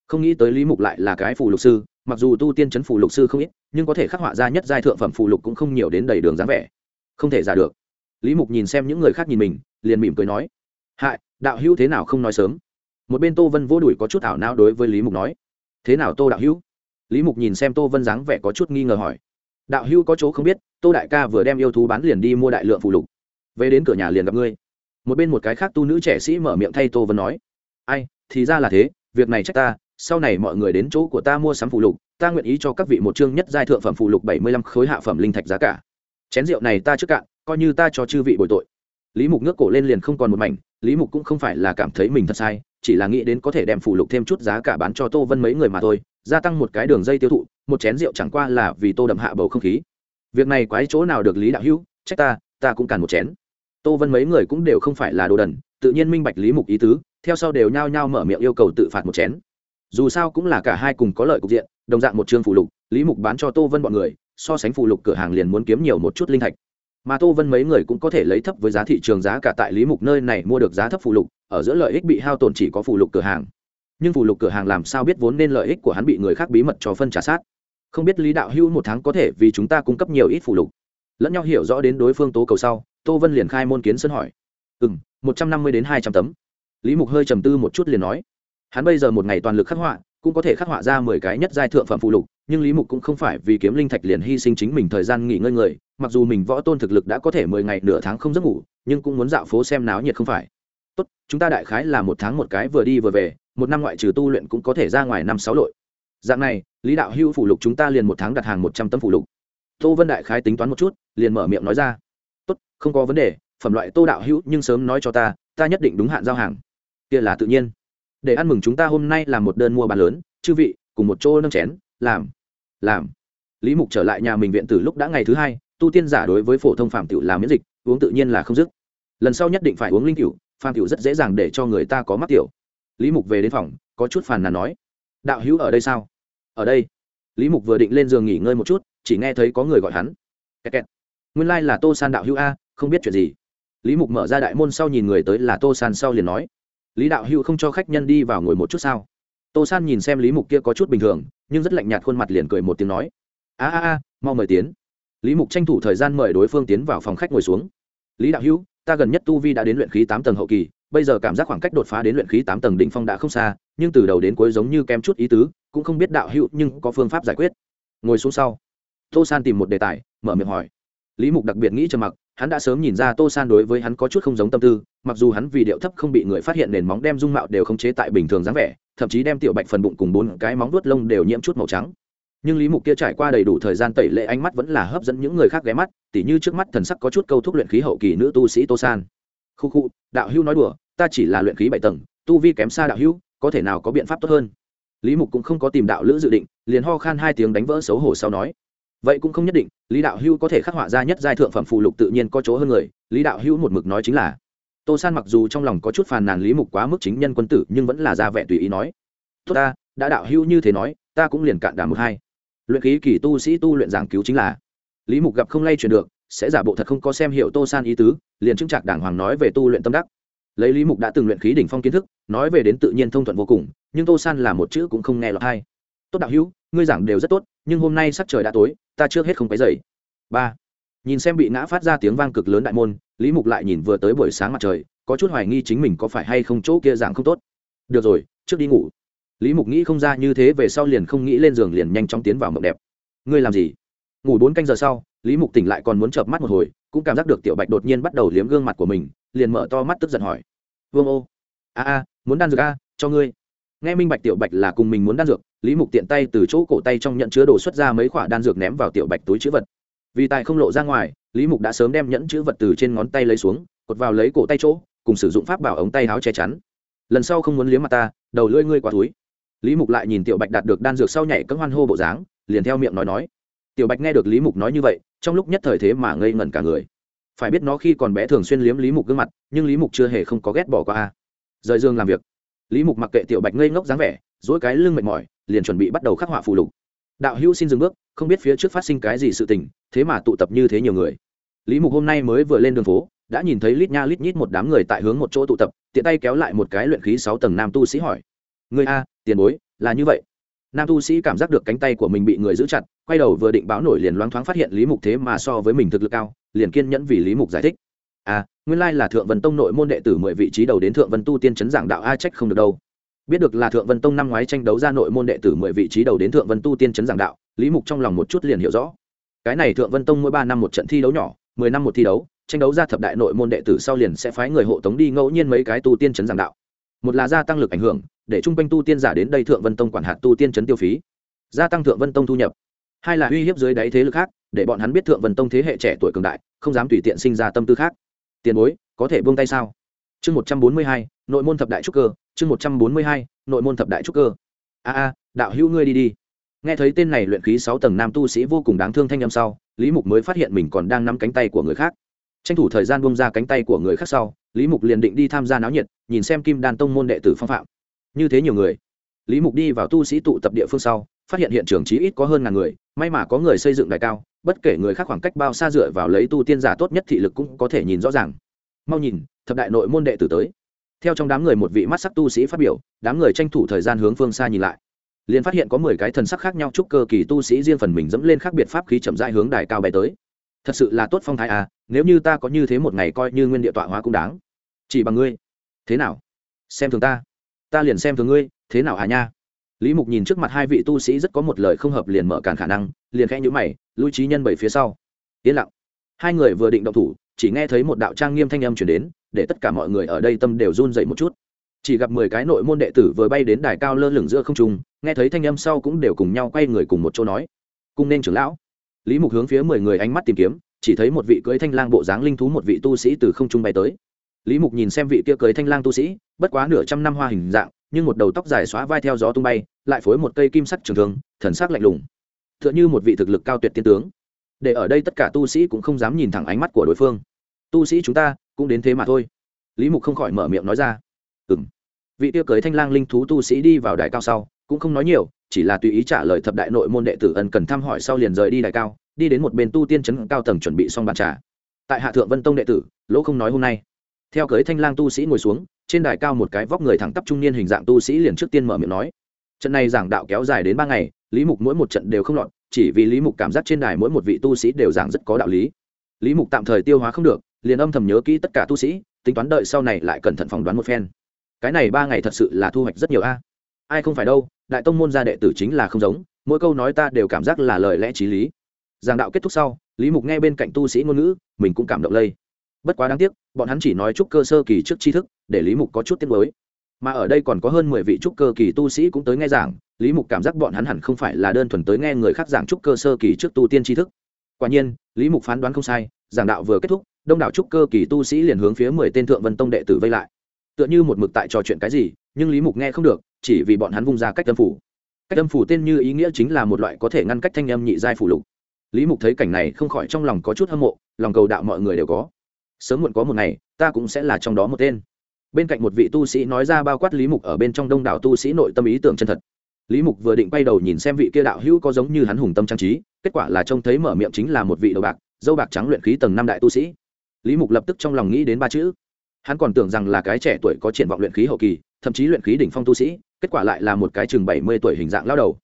Không nghĩ tới lý mục lại là cái phù lục sư, mặc dù tu tiên chấn phù lục sư không ít nhưng có thể khắc họa ra nhất giai thượng phẩm phụ lục cũng không nhiều đến đầy đường dáng vẻ. Không thể giả được. Lý mục nhìn xem những người khác nhìn mình, liền mỉm cười nói, hại, đạo hữu thế nào không nói sớm? Một bên tô vân vô đùi có chút ảo não đối với lý mục nói, thế nào tô đạo hữu? Lý mục nhìn xem tô vân dáng vẻ có chút nghi ngờ hỏi, đạo hữu có chỗ không biết, tô đại ca vừa đem yêu thú bán liền đi mua đại lượng phụ lục. Về đến cửa nhà liền gặp ngươi. Một bên một cái khác tu nữ trẻ sĩ mở miệng thay tô vân nói, ai, thì ra là thế, việc này trách ta sau này mọi người đến chỗ của ta mua sắm phụ lục, ta nguyện ý cho các vị một chương nhất giai thượng phẩm phụ lục bảy mươi lăm khối hạ phẩm linh thạch giá cả. Chén rượu này ta trước cạn, coi như ta cho chư vị bồi tội. Lý mục ngước cổ lên liền không còn một mảnh, lý mục cũng không phải là cảm thấy mình thật sai, chỉ là nghĩ đến có thể đem phụ lục thêm chút giá cả bán cho tô vân mấy người mà thôi, gia tăng một cái đường dây tiêu thụ, một chén rượu chẳng qua là vì tô đậm hạ bầu không khí. Việc này quái chỗ nào được lý đạo hữu, trách ta ta cũng càn một chén. Tô vân mấy người cũng đều không phải là đồ đần, tự nhiên minh bạch lý mục ý tứ, theo sau đều nhao nhao mở miệng yêu cầu tự phạt một chén dù sao cũng là cả hai cùng có lợi cục diện, đồng dạng một chương phụ lục, lý mục bán cho tô vân bọn người, so sánh phụ lục cửa hàng liền muốn kiếm nhiều một chút linh thạch. Mà tô vân mấy người cũng có thể lấy thấp với giá thị trường giá cả tại lý mục nơi này mua được giá thấp phụ lục, ở giữa lợi ích bị hao tổn chỉ có phụ lục cửa hàng. Nhưng phụ lục cửa hàng làm sao biết vốn nên lợi ích của hắn bị người khác bí mật cho phân trả sát? Không biết lý đạo hữu một tháng có thể vì chúng ta cung cấp nhiều ít phụ lục? Lẫn nhau hiểu rõ đến đối phương tố cầu sau, tô vân liền khai môn kiến sân hỏi. Ừ m một trăm năm mươi đến hai trăm tấm. Lý mục hơi trầm tư một chút liền nói hắn bây giờ một ngày toàn lực khắc họa, cũng có thể khắc họa ra mười cái nhất giai thượng phẩm phụ lục, nhưng lý mục cũng không phải vì kiếm linh thạch liền hy sinh chính mình thời gian nghỉ ngơi người, mặc dù mình võ tôn thực lực đã có thể mười ngày nửa tháng không giấc ngủ, nhưng cũng muốn dạo phố xem náo nhiệt không phải. Tốt, chúng ta đại khái là một tháng một cái vừa đi vừa về, một năm ngoại trừ tu luyện cũng có thể ra ngoài năm sáu lội. Dạng này, lý đạo hưu phụ lục chúng ta liền một tháng đặt hàng một trăm tấm phụ lục. Tô vân đại khái tính toán một chút, liền mở miệng nói ra. Tốt, không có vấn đề, phẩm loại tô đạo hữu nhưng sớm nói cho ta ta nhất định đúng hạn giao hàng. Kia là tự nhiên để ăn mừng chúng ta hôm nay làm một đơn mua bán lớn chư vị cùng một chỗ nâng chén làm làm. Lý mục trở lại nhà mình viện từ lúc đã ngày thứ hai tu tiên giả đối với phổ thông phạm tiểu làm miễn dịch uống tự nhiên là không dứt. Lần sau nhất định phải uống linh tiểu, phạm tiểu rất dễ dàng để cho người ta có mắc tiểu. Lý mục về đến phòng có chút phàn nàn nói đạo hữu ở đây sao? Ở đây. Lý mục vừa định lên giường nghỉ ngơi một chút chỉ nghe thấy có người gọi hắn. Kẹt kẹt. nguyên lai là tô san đạo hữu a không biết chuyện gì. Lý mục mở ra đại môn sau nhìn người tới là tô san sau liền nói lý đạo hữu không cho khách nhân đi vào ngồi một chút sao? Tô san nhìn xem lý mục kia có chút bình thường, nhưng rất lạnh nhạt khuôn mặt liền cười một tiếng nói, a a a, mau mời tiến. Lý mục tranh thủ thời gian mời đối phương tiến vào phòng khách ngồi xuống. Lý đạo hữu ta gần nhất tu vi đã đến luyện khí tám tầng hậu kỳ, bây giờ cảm giác khoảng cách đột phá đến luyện khí tám tầng đỉnh phong đã không xa, nhưng từ đầu đến cuối giống như kém chút ý tứ, cũng không biết đạo hữu nhưng có phương pháp giải quyết. Ngồi xuống sau, tô san tìm một đề tài, mở miệng hỏi. Lý mục đặc biệt nghĩ trầm mặc hắn đã sớm nhìn ra tô san đối với hắn có chút không giống tâm tư, mặc dù hắn vì điệu thấp không bị người phát hiện nền móng đem dung mạo đều không chế tại bình thường dáng vẻ, thậm chí đem tiểu bạch phần bụng cùng bốn cái móng vuốt lông đều nhiễm chút màu trắng. Nhưng lý mục kia trải qua đầy đủ thời gian tẩy lệ ánh mắt vẫn là hấp dẫn những người khác ghé mắt, tỉ như trước mắt thần sắc có chút câu thúc luyện khí hậu kỳ nữ tu sĩ tô san. Khu khu, đạo hữu nói đùa, ta chỉ là luyện khí bảy tầng, tu vi kém xa đạo hữu, có thể nào có biện pháp tốt hơn? Lý mục cũng không có tìm đạo lữ dự định, liền ho khan hai tiếng đánh vỡ xấu hổ sau nói vậy cũng không nhất định, lý đạo hữu có thể khắc họa ra nhất giai thượng phẩm phù lục tự nhiên có chỗ hơn người, lý đạo hữu một mực nói chính là, tô san mặc dù trong lòng có chút phàn nàn lý mục quá mức chính nhân quân tử, nhưng vẫn là ra vẻ tùy ý nói, tốt ta, đã đạo hữu như thế nói, ta cũng liền cạn đà một hai. Luyện khí kỳ tu sĩ tu luyện giảng cứu chính là, lý mục gặp không lay chuyển được, sẽ giả bộ thật không có xem hiệu tô san ý tứ, liền chứng trạc đàng hoàng nói về tu luyện tâm đắc. Lấy lý mục đã từng luyện khí đỉnh phong kiến thức, nói về đến tự nhiên thông thuận vô cùng, nhưng tô san là một chữ cũng không nghe lọt hay tốt đạo hữu, ngươi giảng đều rất tốt, nhưng hôm nay sắc trời đã tối ta trước hết không phải dậy ba. Nhìn xem bị ngã phát ra tiếng vang cực lớn đại môn, lý mục lại nhìn vừa tới buổi sáng mặt trời, có chút hoài nghi chính mình có phải hay không chỗ kia dạng không tốt. Được rồi, trước đi ngủ. Lý mục nghĩ không ra như thế về sau liền không nghĩ lên giường liền nhanh chóng tiến vào mộng đẹp. Ngươi làm gì? Ngủ bốn canh giờ sau, lý mục tỉnh lại còn muốn chợp mắt một hồi, cũng cảm giác được tiểu bạch đột nhiên bắt đầu liếm gương mặt của mình, liền mở to mắt tức giận hỏi. Vương ô. A a, muốn đan dược a, cho ngươi. Nghe minh bạch tiểu bạch là cùng mình muốn đan dược lý mục tiện tay từ chỗ cổ tay trong nhận chứa đồ xuất ra mấy khoả đan dược ném vào tiểu bạch túi chữ vật. Vì tài không lộ ra ngoài, lý mục đã sớm đem nhẫn chữ vật từ trên ngón tay lấy xuống, cột vào lấy cổ tay chỗ, cùng sử dụng pháp bảo ống tay áo che chắn. Lần sau không muốn liếm mặt ta, đầu lưỡi ngươi qua túi lý mục lại nhìn tiểu bạch đạt được đan dược sau nhảy cấm hoan hô bộ dáng, liền theo miệng nói nói. Tiểu bạch nghe được lý mục nói như vậy, trong lúc nhất thời thế mà ngây ngẩn cả người. Phải biết nó khi còn bé thường xuyên liếm lý mục gương mặt, nhưng lý mục chưa hề không có ghét bỏ qua a. Rời giường làm việc, lý mục mặc kệ tiểu bạch ngây ngốc dáng vẻ dỗi cái lưng mệt mỏi liền chuẩn bị bắt đầu khắc họa phù lục. Đạo hữu xin dừng bước, không biết phía trước phát sinh cái gì sự tình, thế mà tụ tập như thế nhiều người. Lý mục hôm nay mới vừa lên đường phố, đã nhìn thấy lít nha lít nhít một đám người tại hướng một chỗ tụ tập, tiện tay kéo lại một cái luyện khí sáu tầng nam tu sĩ hỏi. Người a, tiền bối, là như vậy. Nam tu sĩ cảm giác được cánh tay của mình bị người giữ chặt, quay đầu vừa định báo nổi liền loáng thoáng phát hiện lý mục thế mà so với mình thực lực cao, liền kiên nhẫn vì lý mục giải thích. À nguyên lai là thượng vân tông nội môn đệ tử mười vị trí đầu đến thượng vân tu tiên chấn giảng đạo a trách không được đâu biết được là thượng vân tông năm ngoái tranh đấu ra nội môn đệ tử mười vị trí đầu đến thượng vân tu tiên chấn giảng đạo, lý mục trong lòng một chút liền hiểu rõ. Cái này thượng vân tông mỗi ba năm một trận thi đấu nhỏ, mười năm một thi đấu, tranh đấu ra thập đại nội môn đệ tử sau liền sẽ phái người hộ tống đi ngẫu nhiên mấy cái tu tiên chấn giảng đạo. Một là gia tăng lực ảnh hưởng, để chung quanh tu tiên giả đến đây thượng vân tông quản hạt tu tiên chấn tiêu phí. Gia tăng thượng vân tông thu nhập. Hai là uy hiếp dưới đáy thế lực khác, để bọn hắn biết thượng vân tông thế hệ trẻ tuổi cường đại, không dám tùy tiện sinh ra tâm tư khác. Tiền bối, có thể buông tay sao? Chương một trăm bốn mươi hai, nội môn thập đại trúc cơ, chương một trăm bốn mươi hai, nội môn thập đại trúc cơ. A a, đạo hữu ngươi đi đi. Nghe thấy tên này luyện khí sáu tầng nam tu sĩ vô cùng đáng thương thanh âm sau, lý mục mới phát hiện mình còn đang nắm cánh tay của người khác. Tranh thủ thời gian bông ra cánh tay của người khác sau, lý mục liền định đi tham gia náo nhiệt, nhìn xem kim đan tông môn đệ tử phong phạm. Như thế nhiều người. Lý mục đi vào tu sĩ tụ tập địa phương sau, phát hiện hiện trường chí ít có hơn ngàn người, may mà có người xây dựng đài cao, bất kể người khác khoảng cách bao xa dựa vào lấy tu tiên giả tốt nhất thị lực cũng có thể nhìn rõ ràng mau nhìn, thập đại nội môn đệ tử tới. Theo trong đám người một vị mắt sắc tu sĩ phát biểu, đám người tranh thủ thời gian hướng phương xa nhìn lại. Liền phát hiện có mười cái thần sắc khác nhau chúc cơ kỳ tu sĩ riêng phần mình dẫm lên khác biệt pháp khí chậm rãi hướng đài cao bay tới. Thật sự là tốt phong thái à nếu như ta có như thế một ngày coi như nguyên địa tọa hóa cũng đáng. Chỉ bằng ngươi. Thế nào? Xem thường ta. Ta liền xem thường ngươi, thế nào à nha? Lý mục nhìn trước mặt hai vị tu sĩ rất có một lời không hợp liền mở cản khả năng, liền khẽ nhữ mày, lui trí nhân bảy phía sau. Yên lặng. Hai người vừa định động thủ chỉ nghe thấy một đạo trang nghiêm thanh âm chuyển đến, để tất cả mọi người ở đây tâm đều run dậy một chút. Chỉ gặp mười cái nội môn đệ tử vừa bay đến đài cao lơ lửng giữa không trung, nghe thấy thanh âm sau cũng đều cùng nhau quay người cùng một chỗ nói cùng nên trưởng lão. Lý mục hướng phía mười người ánh mắt tìm kiếm, chỉ thấy một vị cưới thanh lang bộ dáng linh thú một vị tu sĩ từ không trung bay tới. Lý mục nhìn xem vị kia cưới thanh lang tu sĩ, bất quá nửa trăm năm hoa hình dạng, nhưng một đầu tóc dài xóa vai theo gió tung bay, lại phối một cây kim sắc trường thương, thần sắc lạnh lùng. T h ư ợ n h ư một vị thực lực cao tuyệt tiên tướng để ở đây tất cả tu sĩ cũng không dám nhìn thẳng ánh mắt của đối phương. Tu sĩ chúng ta cũng đến thế mà thôi. Lý mục không khỏi mở miệng nói ra. Ừ m vị tiêu cưới thanh lang linh thú tu sĩ đi vào đại cao sau, cũng không nói nhiều, chỉ là tùy ý trả lời thập đại nội môn đệ tử ân cần thăm hỏi sau liền rời đi đại cao, đi đến một bên tu tiên chấn cao tầng chuẩn bị xong bàn trà. Tại hạ thượng vân tông đệ tử, lỗ không nói hôm nay. Theo cưới thanh lang tu sĩ ngồi xuống, trên đài cao một cái vóc người thẳng tắp trung niên hình dạng tu sĩ liền trước tiên mở miệng nói. Trận này giảng đạo kéo dài đến ba ngày, lý mục mỗi một trận đều không lọt chỉ vì lý mục cảm giác trên đài mỗi một vị tu sĩ đều giảng rất có đạo lý. Lý mục tạm thời tiêu hóa không được, liền âm thầm nhớ kỹ tất cả tu sĩ, tính toán đợi sau này lại cẩn thận phỏng đoán một phen. Cái này ba ngày thật sự là thu hoạch rất nhiều a. Ai không phải đâu, đại tông môn gia đệ tử chính là không giống, mỗi câu nói ta đều cảm giác là lời lẽ t r í lý. Giảng đạo kết thúc sau, lý mục nghe bên cạnh tu sĩ ngôn ngữ, mình cũng cảm động lây. Bất quá đáng tiếc, bọn hắn chỉ nói chúc cơ sơ kỳ trước tri thức, để lý mục có chút tiết mới mà ở đây còn có hơn mười vị trúc cơ kỳ tu sĩ cũng tới nghe giảng, lý mục cảm giác bọn hắn hẳn không phải là đơn thuần tới nghe người khác giảng trúc cơ sơ kỳ trước tu tiên tri thức. Quả nhiên, lý mục phán đoán không sai, giảng đạo vừa kết thúc, đông đảo trúc cơ kỳ tu sĩ liền hướng phía mười tên thượng vân tông đệ tử vây lại. Tựa như một mực tại trò chuyện cái gì, nhưng lý mục nghe không được, chỉ vì bọn hắn vung ra cách tâm phủ. Cách tâm phủ tên như ý nghĩa chính là một loại có thể ngăn cách thanh âm nhị giai phủ lục. Lý mục thấy cảnh này không khỏi trong lòng có chút hâm mộ, lòng cầu đạo mọi người đều có. Sớm muộn có một ngày, ta cũng sẽ là trong đó một tên bên cạnh một vị tu sĩ nói ra bao quát lý mục ở bên trong đông đảo tu sĩ nội tâm ý tưởng chân thật. Lý mục vừa định quay đầu nhìn xem vị kia đạo hữu có giống như hắn hùng tâm trang trí, kết quả là trông thấy mở miệng chính là một vị đầu bạc, dâu bạc trắng luyện khí tầng năm đại tu sĩ. Lý mục lập tức trong lòng nghĩ đến ba chữ. Hắn còn tưởng rằng là cái trẻ tuổi có triển vọng luyện khí hậu kỳ, thậm chí luyện khí đỉnh phong tu sĩ, kết quả lại là một cái chừng bảy mươi tuổi hình dạng lao đầu.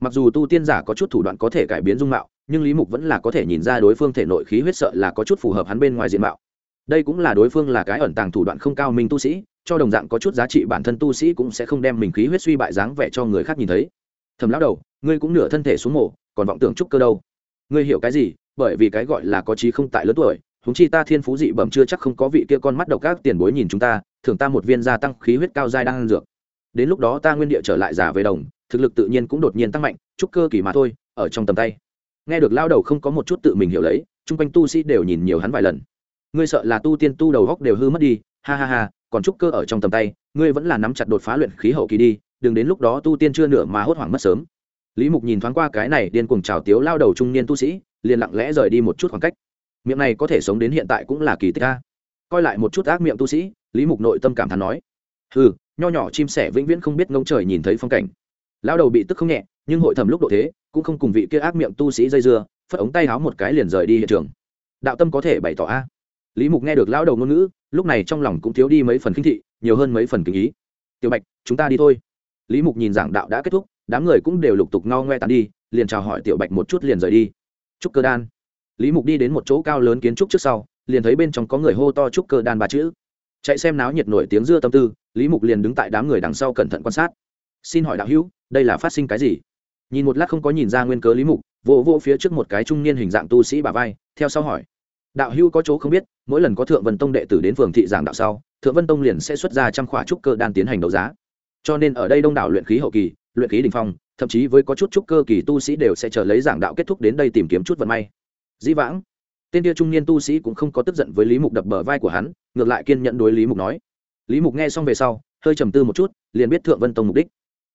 Mặc dù tu tiên giả có chút thủ đoạn có thể cải biến dung mạo, nhưng lý mục vẫn là có thể nhìn ra đối phương thể nội khí huyết sợ là có chút phù hợp hắn bên ngoài diện mạo đây cũng là đối phương là cái ẩn tàng thủ đoạn không cao minh tu sĩ, cho đồng dạng có chút giá trị bản thân tu sĩ cũng sẽ không đem mình khí huyết suy bại dáng vẻ cho người khác nhìn thấy. Thầm lão đầu, ngươi cũng nửa thân thể xuống mổ còn vọng tưởng trúc cơ đâu? Ngươi hiểu cái gì? Bởi vì cái gọi là có trí không tại lớn tuổi húng chi ta thiên phú dị bẩm chưa chắc không có vị kia con mắt độc các tiền bối nhìn chúng ta thường ta một viên gia tăng khí huyết cao dai đang ăn dược. Đến lúc đó ta nguyên địa trở lại giả về đồng, thực lực tự nhiên cũng đột nhiên tăng mạnh chúc cơ kỳ mà thôi, ở trong tầm tay. Nghe được lao đầu không có một chút tự mình hiểu lấy, chung quanh tu sĩ đều nhìn nhiều hắn vài lần ngươi sợ là tu tiên tu đầu góc đều hư mất đi, ha ha ha, còn trúc cơ ở trong tầm tay, ngươi vẫn là nắm chặt đột phá luyện khí hậu kỳ đi, đừng đến lúc đó tu tiên chưa nửa mà hốt hoảng mất sớm. Lý mục nhìn thoáng qua cái này điên cuồng trào tiếu lao đầu trung niên tu sĩ, liền lặng lẽ rời đi một chút khoảng cách. Miệng này có thể sống đến hiện tại cũng là kỳ tích ca coi lại một chút ác miệng tu sĩ, lý mục nội tâm cảm thán nói ừ nho nhỏ chim sẻ vĩnh viễn không biết ngông trời nhìn thấy phong cảnh. Lao đầu bị tức không nhẹ, nhưng hội thẩm lúc độ thế, cũng không cùng vị kia ác miệng tu sĩ dây dưa, phất ống tay háo một cái liền rời đi hiện trường. Đạo tâm có thể bày tỏ a lý mục nghe được lao đầu ngôn ngữ, lúc này trong lòng cũng thiếu đi mấy phần kinh thị, nhiều hơn mấy phần kinh ý. Tiểu bạch, chúng ta đi thôi. Lý mục nhìn giảng đạo đã kết thúc, đám người cũng đều lục tục ngao ngoe tàn đi, liền chào hỏi tiểu bạch một chút liền rời đi. Trúc cơ đan. Lý mục đi đến một chỗ cao lớn kiến trúc trước sau, liền thấy bên trong có người hô to trúc cơ đan ba chữ. Chạy xem náo nhiệt nổi tiếng dưa tâm tư, lý mục liền đứng tại đám người đằng sau cẩn thận quan sát. Xin hỏi đạo hữu, đây là phát sinh cái gì? Nhìn một lát không có nhìn ra nguyên cớ lý mục, vỗ vỗ phía trước một cái trung niên hình dạng tu sĩ bà vai, theo sau hỏi đạo hưu có chỗ không biết, mỗi lần có thượng vân tông đệ tử đến phường thị giảng đạo sau, thượng vân tông liền sẽ xuất ra trăm khỏa trúc cơ đan tiến hành đấu giá. Cho nên ở đây đông đảo luyện khí hậu kỳ, luyện khí đình phong, thậm chí với có chút trúc cơ kỳ tu sĩ đều sẽ chờ lấy giảng đạo kết thúc đến đây tìm kiếm chút vận may. Dĩ vãng, tên kia trung niên tu sĩ cũng không có tức giận với lý mục đập bờ vai của hắn, ngược lại kiên nhận đối lý mục nói. Lý mục nghe xong về sau, hơi trầm tư một chút, liền biết thượng vân tông mục đích.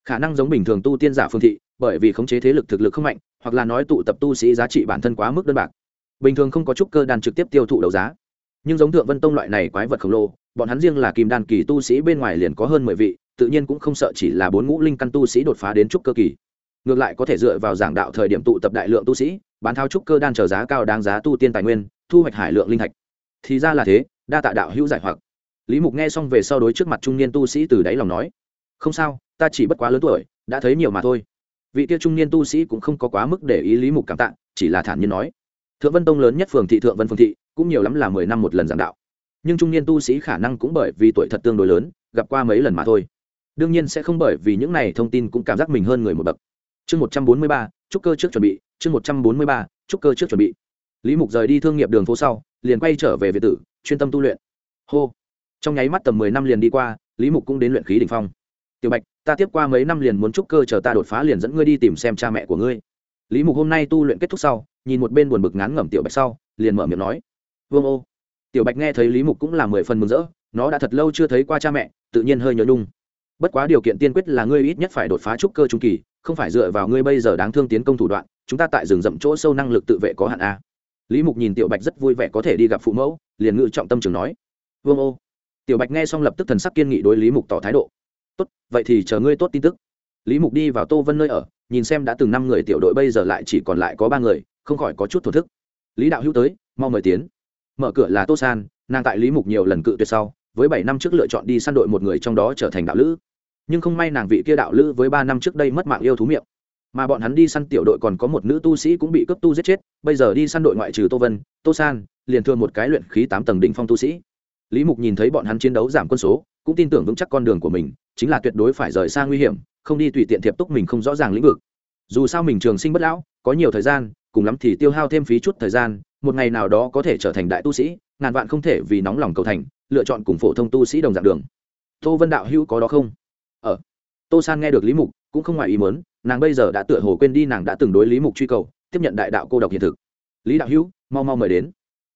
Khả năng giống bình thường tu tiên giả phương thị, bởi vì khống chế thế lực thực lực không mạnh, hoặc là nói tụ tập tu sĩ giá trị bản thân quá mức đơn bạc bình thường không có trúc cơ đan trực tiếp tiêu thụ đấu giá. Nhưng giống thượng vân tông loại này quái vật khổng lồ, bọn hắn riêng là kim đan kỳ tu sĩ bên ngoài liền có hơn mười vị, tự nhiên cũng không sợ chỉ là bốn ngũ linh căn tu sĩ đột phá đến trúc cơ kỳ. Ngược lại có thể dựa vào giảng đạo thời điểm tụ tập đại lượng tu sĩ, bán thao trúc cơ đan trở giá cao đáng giá tu tiên tài nguyên, thu hoạch hải lượng linh thạch. Thì ra là thế, đa tạ đạo hữu giải hoặc. Lý mục nghe xong về sau đối trước mặt trung niên tu sĩ từ đáy lòng nói, không sao, ta chỉ bất quá lớn tuổi, đã thấy nhiều mà thôi. Vị kia trung niên tu sĩ cũng không có quá mức để ý lý mục cảm tạ, chỉ là thản nhiên nói thượng vân tông lớn nhất phường thị thượng vân phương thị cũng nhiều lắm là mười năm một lần giảng đạo. Nhưng trung niên tu sĩ khả năng cũng bởi vì tuổi thật tương đối lớn, gặp qua mấy lần mà thôi. Đương nhiên sẽ không bởi vì những này thông tin cũng cảm giác mình hơn người một bậc. Chương một trăm bốn mươi ba trúc cơ trước chuẩn bị, chương một trăm bốn mươi ba trúc cơ trước chuẩn bị. Lý mục rời đi thương nghiệp đường phố sau, liền quay trở về việt tử, chuyên tâm tu luyện. Hô. Trong nháy mắt tầm mười năm liền đi qua, lý mục cũng đến luyện khí đ ỉ n h phong. Tiểu bạch, ta tiếp qua mấy năm liền muốn trúc cơ chờ ta đột phá liền dẫn ngươi đi tìm xem cha mẹ của ngươi. Lý mục hôm nay tu luyện kết thúc sau nhìn một bên buồn bực ngán ngẩm tiểu bạch sau, liền mở miệng nói, vương ô. Tiểu bạch nghe thấy lý mục cũng là mười phần mừng rỡ, nó đã thật lâu chưa thấy qua cha mẹ, tự nhiên hơi nhớ nhung. Bất quá điều kiện tiên quyết là ngươi ít nhất phải đột phá trúc cơ trung kỳ, không phải dựa vào ngươi bây giờ đáng thương tiến công thủ đoạn, chúng ta tại rừng rậm chỗ sâu năng lực tự vệ có hạn a. Lý mục nhìn tiểu bạch rất vui vẻ có thể đi gặp phụ mẫu, liền ngự trọng tâm trường nói, vương ô. Tiểu bạch nghe xong lập tức thần sắc kiên nghị đối lý mục tỏ thái độ, tốt, vậy thì chờ ngươi tốt tin tức. Lý mục đi vào tô vân nơi ở, nhìn xem đã từng năm người tiểu đội bây giờ lại chỉ còn lại có ba người không khỏi có chút thổ thức. Lý đạo hữu tới, mau mời tiến. Mở cửa là tô san, nàng tại lý mục nhiều lần cự tuyệt sau, với bảy năm trước lựa chọn đi săn đội một người trong đó trở thành đạo lữ. Nhưng không may nàng vị kia đạo lữ với ba năm trước đây mất mạng yêu thú miệng. Mà bọn hắn đi săn tiểu đội còn có một nữ tu sĩ cũng bị cướp tu giết chết, bây giờ đi săn đội ngoại trừ tô vân, tô san, liền thường một cái luyện khí tám tầng đỉnh phong tu sĩ. Lý mục nhìn thấy bọn hắn chiến đấu giảm quân số, cũng tin tưởng vững chắc con đường của mình, chính là tuyệt đối phải rời xa nguy hiểm, không đi tùy tiện thiệp túc mình không rõ ràng lĩnh vực. Dù sao mình trường sinh bất lão, có nhiều thời gian cùng lắm thì tiêu hao thêm phí chút thời gian, một ngày nào đó có thể trở thành đại tu sĩ, ngàn vạn không thể vì nóng lòng cầu thành, lựa chọn cùng phổ thông tu sĩ đồng dạng đường. Tô vân đạo hữu có đó không? Ở ờ. tô san nghe được lý mục, cũng không ngoài ý mớn nàng bây giờ đã tựa hồ quên đi nàng đã từng đối lý mục truy cầu, tiếp nhận đại đạo cô độc hiện thực. Lý đạo hữu, mau mau mời đến.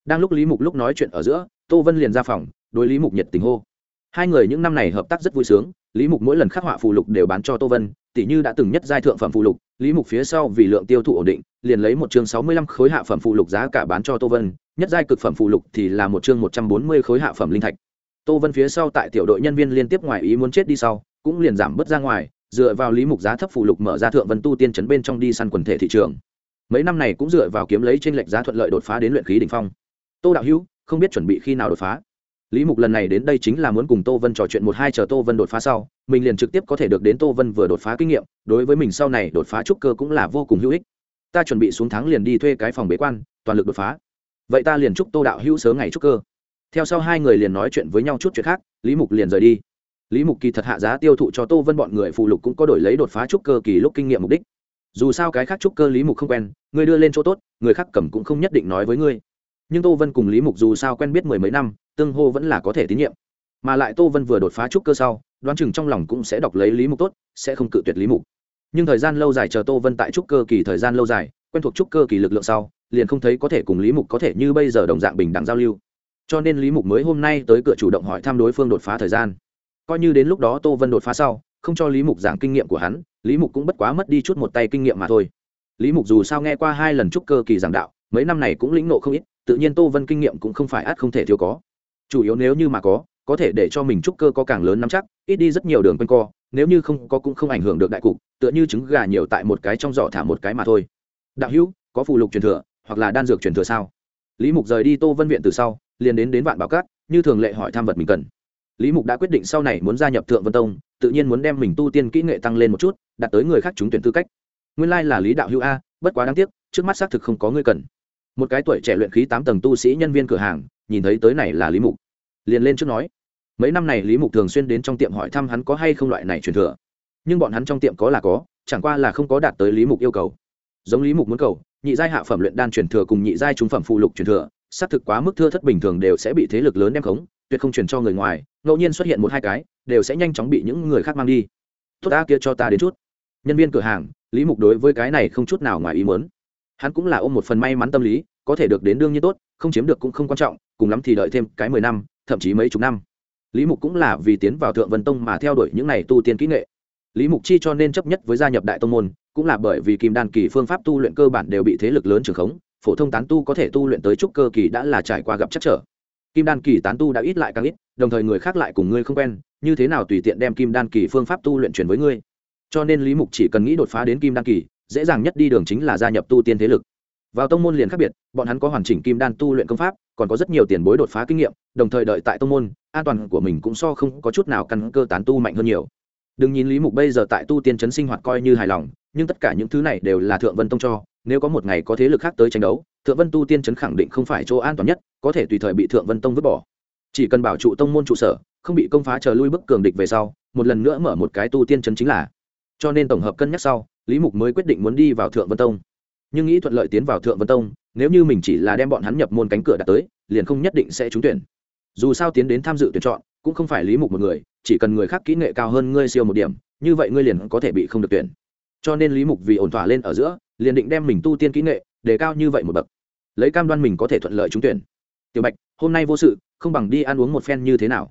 Đang lúc lý mục lúc nói chuyện ở giữa, tô vân liền ra phòng, đối lý mục nhiệt tình hô. Hai người những năm này hợp tác rất vui sướng, lý mục mỗi lần khắc họa phù lục đều bán cho tô vân tỷ như đã từng nhất giai thượng phẩm phụ lục, lý mục phía sau vì lượng tiêu thụ ổn định, liền lấy một chương sáu mươi lăm khối hạ phẩm phụ lục giá cả bán cho tô vân, nhất giai cực phẩm phụ lục thì là một chương một trăm bốn mươi khối hạ phẩm linh thạch. Tô vân phía sau tại tiểu đội nhân viên liên tiếp ngoài ý muốn chết đi sau, cũng liền giảm bớt ra ngoài, dựa vào lý mục giá thấp phụ lục mở ra thượng vân tu tiên chấn bên trong đi săn quần thể thị trường. Mấy năm này cũng dựa vào kiếm lấy trên lệch giá thuận lợi đột phá đến luyện khí đỉnh phong. Tô đạo hữu, không biết chuẩn bị khi nào đột phá lý mục lần này đến đây chính là muốn cùng tô vân trò chuyện một hai chờ tô vân đột phá sau, mình liền trực tiếp có thể được đến tô vân vừa đột phá kinh nghiệm, đối với mình sau này đột phá trúc cơ cũng là vô cùng hữu ích. Ta chuẩn bị xuống tháng liền đi thuê cái phòng bế quan, toàn lực đột phá. Vậy ta liền chúc tô đạo hữu sớm ngày trúc cơ. Theo sau hai người liền nói chuyện với nhau chút chuyện khác, lý mục liền rời đi. Lý mục kỳ thật hạ giá tiêu thụ cho tô vân bọn người phụ lục cũng có đổi lấy đột phá trúc cơ kỳ lúc kinh nghiệm mục đích. Dù sao cái khác trúc cơ lý mục không quen, người đưa lên chỗ tốt, người khác cầm cũng không nhất định nói với ngươi. Nhưng tô vân cùng lý mục dù sao quen biết mười mấy năm tương hô vẫn là có thể tín nhiệm. Mà lại tô vân vừa đột phá trúc cơ sau, đoán chừng trong lòng cũng sẽ đọc lấy lý mục tốt, sẽ không cự tuyệt lý mục. Nhưng thời gian lâu dài chờ tô vân tại trúc cơ kỳ thời gian lâu dài, quen thuộc trúc cơ kỳ lực lượng sau, liền không thấy có thể cùng lý mục có thể như bây giờ đồng dạng bình đẳng giao lưu. Cho nên lý mục mới hôm nay tới cửa chủ động hỏi thăm đối phương đột phá thời gian. Coi như đến lúc đó tô vân đột phá sau, không cho lý mục giảng kinh nghiệm của hắn, lý mục cũng bất quá mất đi chút một tay kinh nghiệm mà thôi. Lý mục dù sao nghe qua hai lần trúc cơ kỳ giảng đạo, mấy năm này cũng lĩnh nộ không ít, tự nhiên tô vân kinh nghiệm cũng không phải át không thể thiếu có chủ yếu nếu như mà có có thể để cho mình trúc cơ có càng lớn nắm chắc, ít đi rất nhiều đường quanh co, nếu như không có cũng không ảnh hưởng được đại cục, tựa như trứng gà nhiều tại một cái trong giỏ thả một cái mà thôi. Đạo hữu, có phụ lục truyền thừa, hoặc là đan dược truyền thừa sao? Lý mục rời đi tô vân viện từ sau, liền đến đến vạn bảo cát, như thường lệ hỏi tham vật mình cần. Lý mục đã quyết định sau này muốn gia nhập thượng vân tông, tự nhiên muốn đem mình tu tiên kỹ nghệ tăng lên một chút, đạt tới người khác trúng tuyển tư cách. Nguyên lai là lý đạo hữu a, bất quá đáng tiếc, trước mắt xác thực không có người cần. Một cái tuổi trẻ luyện khí tám tầng tu sĩ nhân viên cửa hàng, nhìn thấy tới này là lý mục liền lên trước nói, mấy năm này lý mục thường xuyên đến trong tiệm hỏi thăm hắn có hay không loại này truyền thừa. Nhưng bọn hắn trong tiệm có là có, chẳng qua là không có đạt tới lý mục yêu cầu. Giống lý mục muốn cầu, nhị giai hạ phẩm luyện đan truyền thừa cùng nhị giai trung phẩm phụ lục truyền thừa, xác thực quá mức thưa thất bình thường đều sẽ bị thế lực lớn đem khống, tuyệt không truyền cho người ngoài, ngẫu nhiên xuất hiện một hai cái, đều sẽ nhanh chóng bị những người khác mang đi. Tốt ta kia cho ta đến chút. Nhân viên cửa hàng, lý mục đối với cái này không chút nào ngoài ý muốn. Hắn cũng là ôm một phần may mắn tâm lý, có thể được đến đương nhiên tốt, không chiếm được cũng không quan trọng, cùng lắm thì đợi thêm cái mười năm thậm chí mấy chục năm. Lý mục cũng là vì tiến vào thượng vân tông mà theo đuổi những này tu tiên kỹ nghệ. Lý mục chi cho nên chấp nhất với gia nhập đại tông môn, cũng là bởi vì kim đan kỳ phương pháp tu luyện cơ bản đều bị thế lực lớn trường khống, phổ thông tán tu có thể tu luyện tới trúc cơ kỳ đã là trải qua gặp chắc trở. Kim đan kỳ tán tu đã ít lại càng ít, đồng thời người khác lại cùng ngươi không quen, như thế nào tùy tiện đem kim đan kỳ phương pháp tu luyện chuyển với ngươi? Cho nên lý mục chỉ cần nghĩ đột phá đến kim đan kỳ, dễ dàng nhất đi đường chính là gia nhập tu tiên thế lực vào tông môn liền khác biệt, bọn hắn có hoàn chỉnh kim đan tu luyện công pháp, còn có rất nhiều tiền bối đột phá kinh nghiệm, đồng thời đợi tại tông môn, an toàn của mình cũng so không có chút nào căn cơ tán tu mạnh hơn nhiều. Đừng nhìn lý mục bây giờ tại tu tiên chấn sinh hoạt coi như hài lòng, nhưng tất cả những thứ này đều là thượng vân tông cho, nếu có một ngày có thế lực khác tới tranh đấu, thượng vân tu tiên chấn khẳng định không phải chỗ an toàn nhất, có thể tùy thời bị thượng vân tông vứt bỏ. Chỉ cần bảo trụ tông môn trụ sở, không bị công phá chờ lui bức cường địch về sau, một lần nữa mở một cái tu tiên chấn chính là. Cho nên tổng hợp cân nhắc sau, lý mục mới quyết định muốn đi vào thượng vân tông nhưng nghĩ thuận lợi tiến vào thượng vân tông, nếu như mình chỉ là đem bọn hắn nhập môn cánh cửa đạt tới, liền không nhất định sẽ trúng tuyển. Dù sao tiến đến tham dự tuyển chọn, cũng không phải lý mục một người, chỉ cần người khác kỹ nghệ cao hơn ngươi siêu một điểm, như vậy ngươi liền có thể bị không được tuyển. Cho nên lý mục vì ổn thỏa lên ở giữa, liền định đem mình tu tiên kỹ nghệ để cao như vậy một bậc. Lấy cam đoan mình có thể thuận lợi trúng tuyển. Tiểu bạch, hôm nay vô sự, không bằng đi ăn uống một phen như thế nào?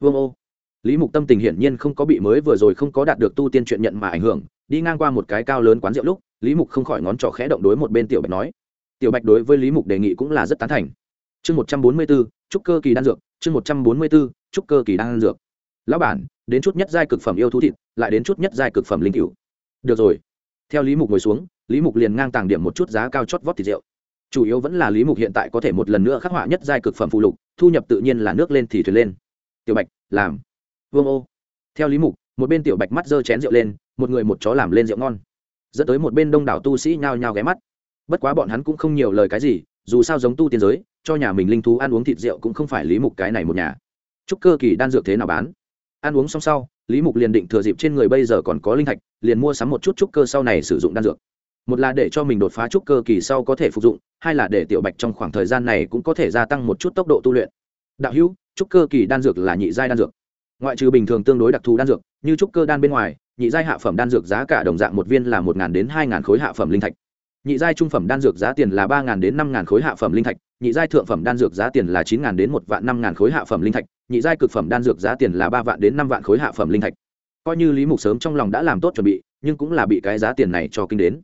Vương ô. Lý mục tâm tình hiển nhiên không có bị mới vừa rồi không có đạt được tu tiên chuyện nhận mà ảnh hưởng đi ngang qua một cái cao lớn quán rượu lúc, lý mục không khỏi ngón trỏ khẽ động đối một bên tiểu bạch nói. Tiểu bạch đối với lý mục đề nghị cũng là rất tán thành. Chương một trăm bốn mươi b ố trúc cơ kỳ đan dược. Chương một trăm bốn mươi b ố trúc cơ kỳ đan dược. Lão bản, đến chút nhất giai cực phẩm yêu thú thịt, lại đến chút nhất giai cực phẩm linh cựu được rồi. Theo lý mục ngồi xuống, lý mục liền ngang tàng điểm một chút giá cao chót vót thịt rượu. Chủ yếu vẫn là lý mục hiện tại có thể một lần nữa khắc họa nhất giai cực phẩm phụ lục, thu nhập tự nhiên là nước lên thì thuyền lên. Tiểu bạch, làm. Vương ô. Theo lý mục, một bên tiểu bạch mắt giơ chén rượu lên một người một chó làm lên rượu ngon. Dẫn tới một bên đông đảo tu sĩ nhao nhao ghé mắt. Bất quá bọn hắn cũng không nhiều lời cái gì, dù sao giống tu tiên giới, cho nhà mình linh thú ăn uống thịt rượu cũng không phải lý mục cái này một nhà. Chúc cơ kỳ đan dược thế nào bán? Ăn uống xong sau, lý mục liền định thừa dịp trên người bây giờ còn có linh thạch, liền mua sắm một chút trúc cơ sau này sử dụng đan dược. Một là để cho mình đột phá trúc cơ kỳ sau có thể phục dụng, hai là để tiểu bạch trong khoảng thời gian này cũng có thể gia tăng một chút tốc độ tu luyện. Đạo hữu trúc cơ kỳ đan dược là nhị giai đan dược. Ngoại trừ bình thường tương đối đặc thù đan dược, như trúc cơ đan bên ngoài nhị giai hạ phẩm đan dược giá cả đồng dạng một viên là một đến hai khối hạ phẩm linh thạch. Nhị giai trung phẩm đan dược giá tiền là ba đến năm khối hạ phẩm linh thạch, nhị giai thượng phẩm đan dược giá tiền là chín đến một vạn năm khối hạ phẩm linh thạch, nhị giai cực phẩm đan dược giá tiền là ba vạn đến năm vạn khối hạ phẩm linh thạch. Coi như lý mục sớm trong lòng đã làm tốt chuẩn bị, nhưng cũng là bị cái giá tiền này cho kinh đến.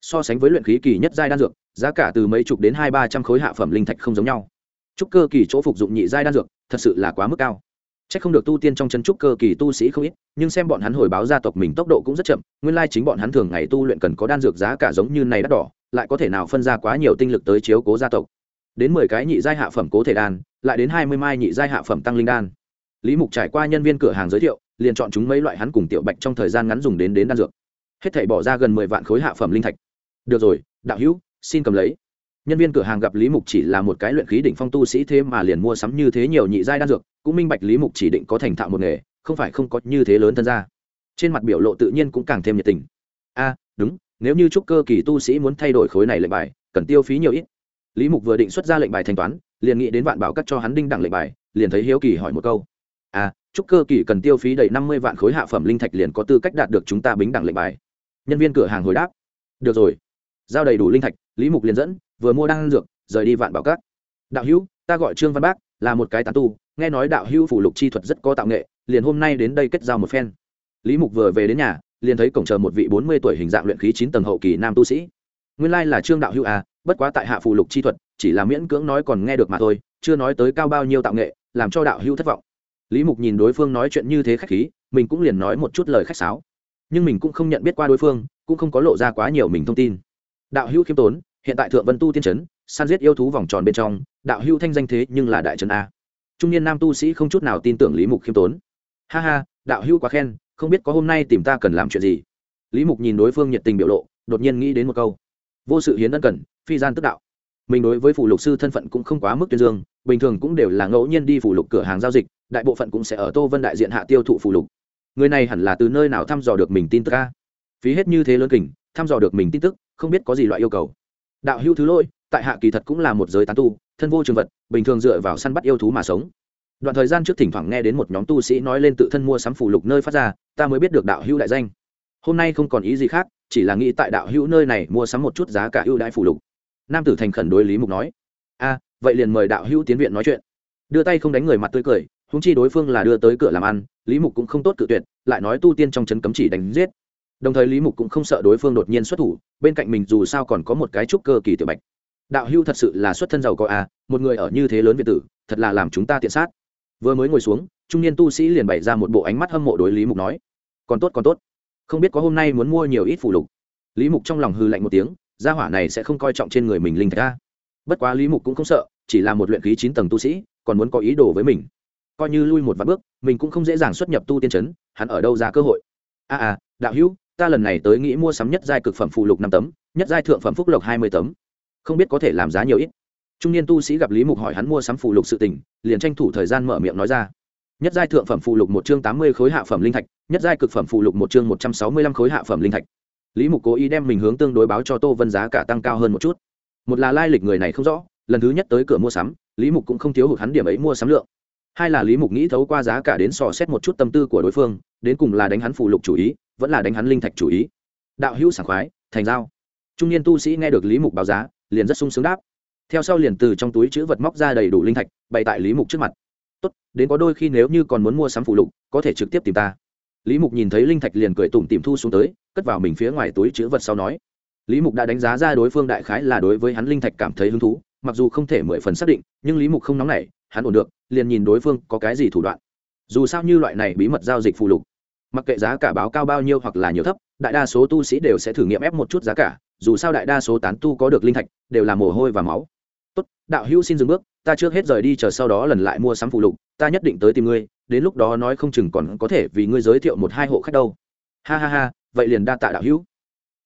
So sánh với luyện khí kỳ nhất giai đan dược, giá cả từ mấy chục đến hai ba trăm khối hạ phẩm linh thạch không giống nhau. Trúc cơ kỳ chỗ phục dụng nhị giai đan dược, thật sự là quá mức cao c h ắ c không được tu tiên trong chân trúc cơ kỳ tu sĩ không ít, nhưng xem bọn hắn hồi báo gia tộc mình tốc độ cũng rất chậm, nguyên lai chính bọn hắn thường ngày tu luyện cần có đan dược giá cả giống như này đắt đỏ, lại có thể nào phân ra quá nhiều tinh lực tới chiếu cố gia tộc. Đến mười cái nhị giai hạ phẩm cố thể đan, lại đến hai mươi mai nhị giai hạ phẩm tăng linh đan. Lý mục trải qua nhân viên cửa hàng giới thiệu, liền chọn chúng mấy loại hắn cùng tiểu bạch trong thời gian ngắn dùng đến đến đan dược. Hết thảy bỏ ra gần mười vạn khối hạ phẩm linh thạch. Được rồi, đạo hữu, xin cầm lấy nhân viên cửa hàng gặp lý mục chỉ là một cái luyện khí đỉnh phong tu sĩ thế mà liền mua sắm như thế nhiều nhị giai đan dược, cũng minh bạch lý mục chỉ định có thành thạo một nghề, không phải không có như thế lớn thân ra trên mặt biểu lộ tự nhiên cũng càng thêm nhiệt tình. A, đúng, nếu như trúc cơ kỳ tu sĩ muốn thay đổi khối này lệnh bài, cần tiêu phí nhiều ít. Lý mục vừa định xuất ra lệnh bài thanh toán, liền nghĩ đến vạn bảo cắt cho hắn đinh đẳng lệnh bài, liền thấy hiếu kỳ hỏi một câu. À trúc cơ kỳ cần tiêu phí đầy năm mươi vạn khối hạ phẩm linh thạch liền có tư cách đạt được chúng ta bính đẳng lệnh bài. Nhân viên cửa hàng hồi đáp. Được rồi. Giao đầy đủ linh thạch, lý mục liền dẫn vừa mua đan dược, rời đi vạn bảo cát đạo hữu, ta gọi trương văn bác, là một cái tán tu, nghe nói đạo hữu phủ lục chi thuật rất có tạo nghệ, liền hôm nay đến đây kết giao một phen. Lý mục vừa về đến nhà, liền thấy cổng chờ một vị bốn mươi tuổi hình dạng luyện khí chín tầng hậu kỳ nam tu sĩ. Nguyên lai là trương đạo hữu à bất quá tại hạ phù lục chi thuật, chỉ là miễn cưỡng nói còn nghe được mà thôi, chưa nói tới cao bao nhiêu tạo nghệ, làm cho đạo hữu thất vọng. Lý mục nhìn đối phương nói chuyện như thế khách khí, mình cũng liền nói một chút lời khách sáo. Nhưng mình cũng không nhận biết qua đối phương, cũng không có lộ ra quá nhiều mình thông tin. Đạo hữu khiêm tốn hiện tại thượng vân tu tiên trấn san giết yêu thú vòng tròn bên trong, đạo hưu thanh danh thế nhưng là đại trấn a. Trung niên nam tu sĩ không chút nào tin tưởng lý mục khiêm tốn. Ha ha, đạo hưu quá khen, không biết có hôm nay tìm ta cần làm chuyện gì. Lý mục nhìn đối phương nhiệt tình biểu lộ, đột nhiên nghĩ đến một câu. Vô sự hiến ân cần, phi gian tức đạo. Mình đối với phủ lục sư thân phận cũng không quá mức tuyên dương, bình thường cũng đều là ngẫu nhiên đi phủ lục cửa hàng giao dịch, đại bộ phận cũng sẽ ở tô vân đại diện hạ tiêu thụ phủ lục. Người này hẳn là từ nơi nào thăm dò được mình tin tức ca phí hết như thế lớn kình, thăm dò được mình tin tức, không biết có gì loại yêu cầu đạo hữu thứ lỗi, tại hạ kỳ thật cũng là một giới tán tu, thân vô trường vật, bình thường dựa vào săn bắt yêu thú mà sống. Đoạn thời gian trước thỉnh thoảng nghe đến một nhóm tu sĩ nói lên tự thân mua sắm phủ lục nơi phát ra, ta mới biết được đạo hữu đại danh. Hôm nay không còn ý gì khác, chỉ là nghĩ tại đạo hữu nơi này mua sắm một chút giá cả ưu đãi phủ lục. Nam tử thành khẩn đối lý mục nói, a, vậy liền mời đạo hữu tiến viện nói chuyện. Đưa tay không đánh người mặt tươi cười húng chi đối phương là đưa tới cửa làm ăn, lý mục cũng không tốt cự tuyệt, lại nói tu tiên trong c cấm chỉ đánh giết đồng thời lý mục cũng không sợ đối phương đột nhiên xuất thủ bên cạnh mình dù sao còn có một cái trúc cơ kỳ tiểu bạch. Đạo hưu thật sự là xuất thân giàu có a một người ở như thế lớn việt tử thật là làm chúng ta tiện sát. Vừa mới ngồi xuống trung niên tu sĩ liền bày ra một bộ ánh mắt hâm mộ đối lý mục nói còn tốt còn tốt. Không biết có hôm nay muốn mua nhiều ít phụ lục. Lý mục trong lòng hư lạnh một tiếng gia hỏa này sẽ không coi trọng trên người mình linh thạch a. Bất quá lý mục cũng không sợ chỉ là một luyện khí chín tầng tu sĩ còn muốn có ý đồ với mình. Coi như lui một vài bước mình cũng không dễ dàng xuất nhập tu tiên chấn hắn ở đâu ra cơ hội? A à, à đạo hữu ta lần này tới nghĩ mua sắm nhất giai cực phẩm phụ lục năm tấm, nhất giai thượng phẩm phúc lộc hai mươi tấm. Không biết có thể làm giá nhiều ít. Trung niên tu sĩ gặp lý mục hỏi hắn mua sắm phụ lục sự tình, liền tranh thủ thời gian mở miệng nói ra. Nhất giai thượng phẩm phụ lục một chương tám mươi khối hạ phẩm linh thạch, nhất giai cực phẩm phụ lục một chương một trăm sáu mươi lăm khối hạ phẩm linh thạch. Lý mục cố ý đem mình hướng tương đối báo cho tô vân giá cả tăng cao hơn một chút. Một là lai lịch người này không rõ, lần thứ nhất tới cửa mua sắm, lý mục cũng không thiếu hụt hắn điểm ấy mua sắm lượng. Hai là lý mục nghĩ thấu qua giá cả đến sò xét một chút tâm tư của đối phương, đến cùng là đánh hắn phụ lục chủ ý vẫn là đánh hắn linh thạch chủ ý. Đạo hữu sảng khoái, thành giao. Trung niên tu sĩ nghe được lý mục báo giá, liền rất sung sướng đáp. Theo sau liền từ trong túi chữ vật móc ra đầy đủ linh thạch, bày tại lý mục trước mặt. Tốt, đến có đôi khi nếu như còn muốn mua sắm phụ lục, có thể trực tiếp tìm ta. Lý mục nhìn thấy linh thạch liền cười tủm tìm thu xuống tới, cất vào mình phía ngoài túi chữ vật sau nói. Lý mục đã đánh giá ra đối phương đại khái là đối với hắn linh thạch cảm thấy hứng thú, mặc dù không thể mười phần xác định, nhưng lý mục không nóng nảy, hắn ổn được, liền nhìn đối phương có cái gì thủ đoạn. Dù sao như loại này bí mật giao dịch phụ lục mặc kệ giá cả báo cao bao nhiêu hoặc là nhiều thấp, đại đa số tu sĩ đều sẽ thử nghiệm ép một chút giá cả, dù sao đại đa số tán tu có được linh thạch, đều là mồ hôi và máu. Tốt, đạo hữu xin dừng bước, ta trước hết rời đi chờ sau đó lần lại mua sắm phụ lục, ta nhất định tới tìm ngươi, đến lúc đó nói không chừng còn có thể vì ngươi giới thiệu một hai hộ khách đâu. Ha ha ha, vậy liền đa tạ đạo hữu.